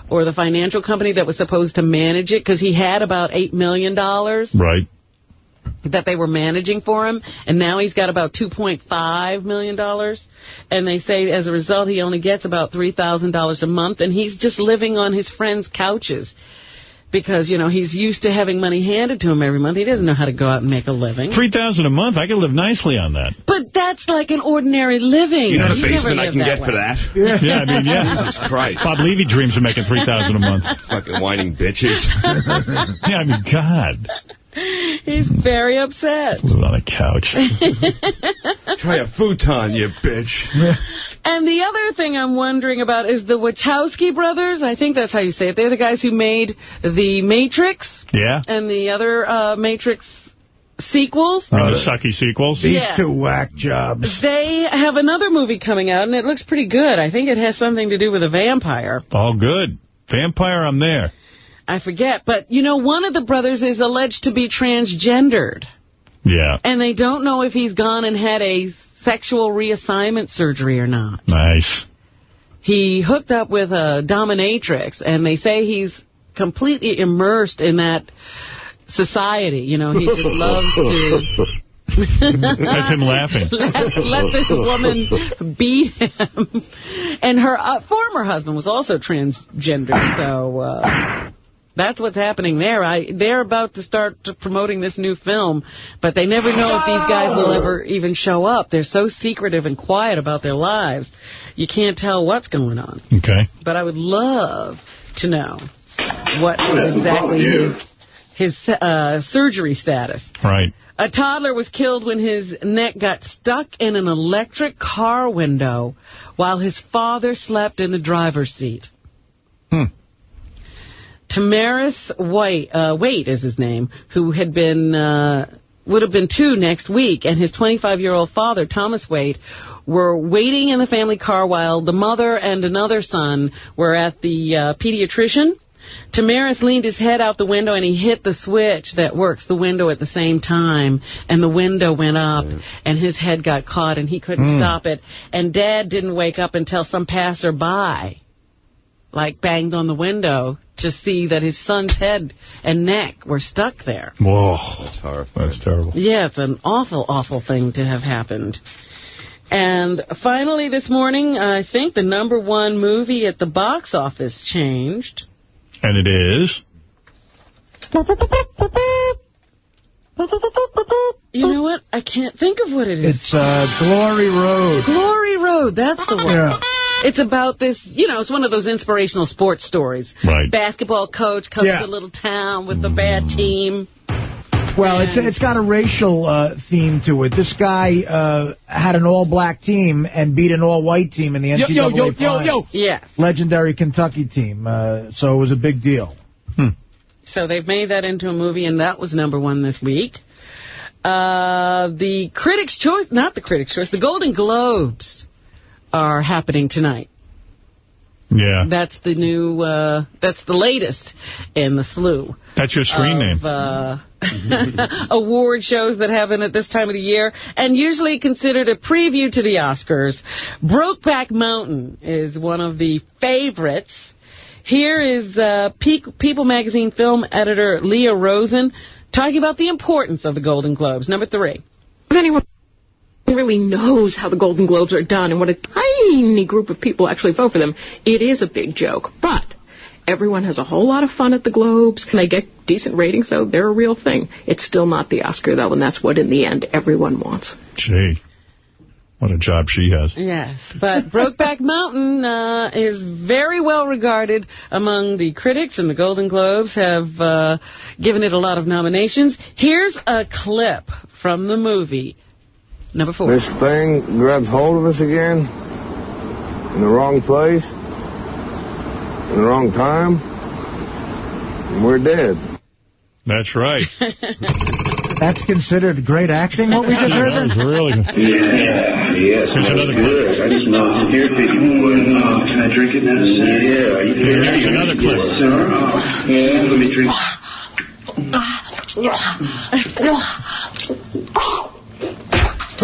or the financial company that was supposed to manage it, because he had about $8 million Right. that they were managing for him, and now he's got about 2.5 million. dollars. And they say as a result he only gets about $3,000 a month, and he's just living on his friends' couches. Because, you know, he's used to having money handed to him every month. He doesn't know how to go out and make a living. 3000 a month, I could live nicely on that. But that's like an ordinary living. You know the basement I can get way. for that? Yeah, yeah, I mean, yeah. Jesus Christ. Bob Levy dreams of making 3000 a month. Fucking whining bitches. yeah, I mean, God. He's very upset. Live on a couch. Try a futon, you bitch. And the other thing I'm wondering about is the Wachowski brothers. I think that's how you say it. They're the guys who made The Matrix Yeah? and the other uh, Matrix sequels. Oh, the sucky sequels? These Yeah. two whack jobs. They have another movie coming out, and it looks pretty good. I think it has something to do with a vampire. All good. Vampire, I'm there. I forget. But, you know, one of the brothers is alleged to be transgendered. Yeah. And they don't know if he's gone and had a sexual reassignment surgery or not. Nice. He hooked up with a dominatrix, and they say he's completely immersed in that society. You know, he just loves to... That's him laughing. let, let this woman beat him. And her uh, former husband was also transgender, so uh, that's what's happening there. I They're about to start promoting this new film, but they never know if these guys will ever even show up. They're so secretive and quiet about their lives, you can't tell what's going on. Okay. But I would love to know what was exactly his, his uh, surgery status. Right. A toddler was killed when his neck got stuck in an electric car window while his father slept in the driver's seat. Hmm. Tamaris White, uh, Waite is his name, who had been, uh, would have been two next week, and his 25-year-old father, Thomas Waite, were waiting in the family car while the mother and another son were at the uh, pediatrician. Tamaris leaned his head out the window and he hit the switch that works the window at the same time. And the window went up and his head got caught and he couldn't Hmm. stop it. And Dad didn't wake up until some passerby, like, banged on the window to see that his son's head and neck were stuck there. Whoa. That's horrifying. That's terrible. Yeah, it's an awful, awful thing to have happened. And finally this morning, I think the number one movie at the box office changed. And it is? You know what? I can't think of what it is. It's uh, Glory Road. Glory Road, that's the one. Yeah. It's about this, you know, it's one of those inspirational sports stories. Right. Basketball coach comes Yeah. to a little town with a bad team. Well, it's it's got a racial uh, theme to it. This guy uh, had an all-black team and beat an all-white team in the Yo, NCAA yo, yo, yo, finals. yo. Yes. Legendary Kentucky team. Uh, so it was a big deal. So they've made that into a movie, and that was number one this week. Uh, the Critics' Choice, not the Critics' Choice, the Golden Globes are happening tonight. Yeah. That's the new, uh, that's the latest in the slew. That's your screen of, name. Uh, award shows that happen at this time of the year, and usually considered a preview to the Oscars. Brokeback Mountain is one of the favorites. Here is uh, Pe- People magazine film editor Leah Rosen talking about the importance of the Golden Globes. Number three. If anyone really knows how the Golden Globes are done and what a tiny group of people actually vote for them, it is a big joke. But everyone has a whole lot of fun at the Globes. Can they get decent ratings, though? They're a real thing. It's still not the Oscar, though, and that's what, in the end, everyone wants. Gee. What a job she has. Yes, but Brokeback Mountain uh, is very well regarded among the critics, and the Golden Globes have uh, given it a lot of nominations. Here's a clip from the movie. Number four. This thing grabs hold of us again in the wrong place, in the wrong time, and we're dead. That's right. That's considered great acting, what we just heard That was really good. Yeah, yes, Here's another good. I just know here, uh, can I drink it now? Yeah, you can. Here's another clip. Sir. Uh, yeah, let me drink. I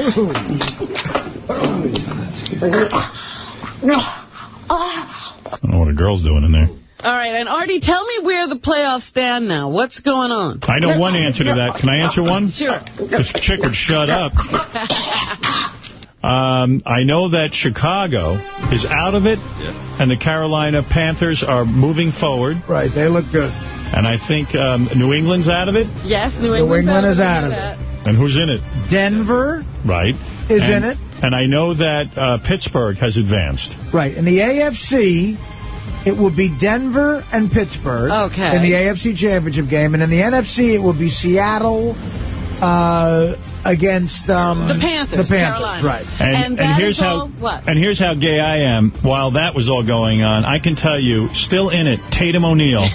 don't know what a girl's doing in there. All right, and Artie, tell me where the playoffs stand now. What's going on? I know one answer to that. Can I answer one? Sure. This chick would shut up. Um, I know that Chicago is out of it, and the Carolina Panthers are moving forward. Right, they look good. And I think um, New England's out of it. Yes, New New England's England is out of it. And who's in it? Denver Right. is and, in it. And I know that uh, Pittsburgh has advanced. Right, in the AFC, it will be Denver and Pittsburgh Okay. in the AFC Championship game, and in the NFC, it will be Seattle uh, against um, The Panthers, The Panthers, Carolina. right. And, And that here's is how all what? and here's how gay I am. While that was all going on, I can tell you, still in it, Tatum O'Neal.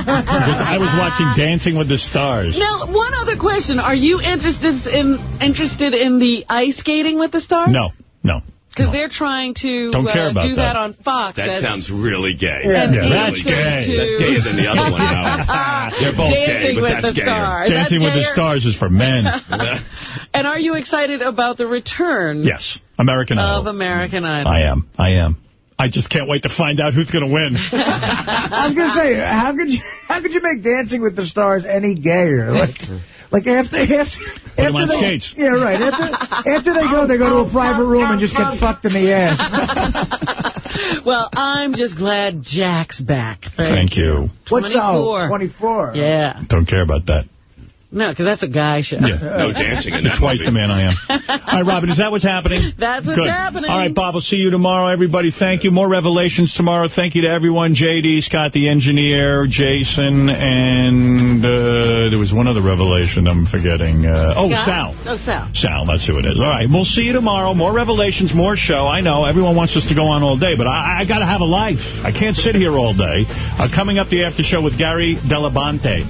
Because I was watching Dancing with the Stars. Now, one other question. Are you interested in interested in the ice skating with the stars? No, no. Because they're trying to Don't care uh, about do that. that. on Fox. That as- sounds really gay. Yeah, really yeah, that's gay. gay. That's gayer than the other one. Now. They're both Dancing gay, but with that's the gayer. Stars. Dancing with That's the. Stars is for men. And are you excited about the return yes, American Idol. of American Idol? I am. I am. I just can't wait to find out who's going to win. I was gonna say, how could you how could you make Dancing with the Stars any gayer? Like, like after after Put 'em after they, skates. Yeah, right. After after they go, they go to a private room and just get fucked in the ass. Well, I'm just glad Jack's back. Thank you. What's 24. out? 24. Yeah. Don't care about that. No, because that's a guy show. Yeah. No dancing in that Twice movie. the man I am. All right, Robin, is that what's happening? That's what's Good. happening. All right, Bob, we'll see you tomorrow. Everybody, thank you. More revelations tomorrow. Thank you to everyone. J.D., Scott, the engineer, Jason, and uh, there was one other revelation I'm forgetting. Uh, oh, Scott? Sal. Oh, Sal. Sal, that's who it is. All right, we'll see you tomorrow. More revelations, more show. I know everyone wants us to go on all day, but I, I got to have a life. I can't sit here all day. Uh, coming up, the after show with Gary Dell'Abate.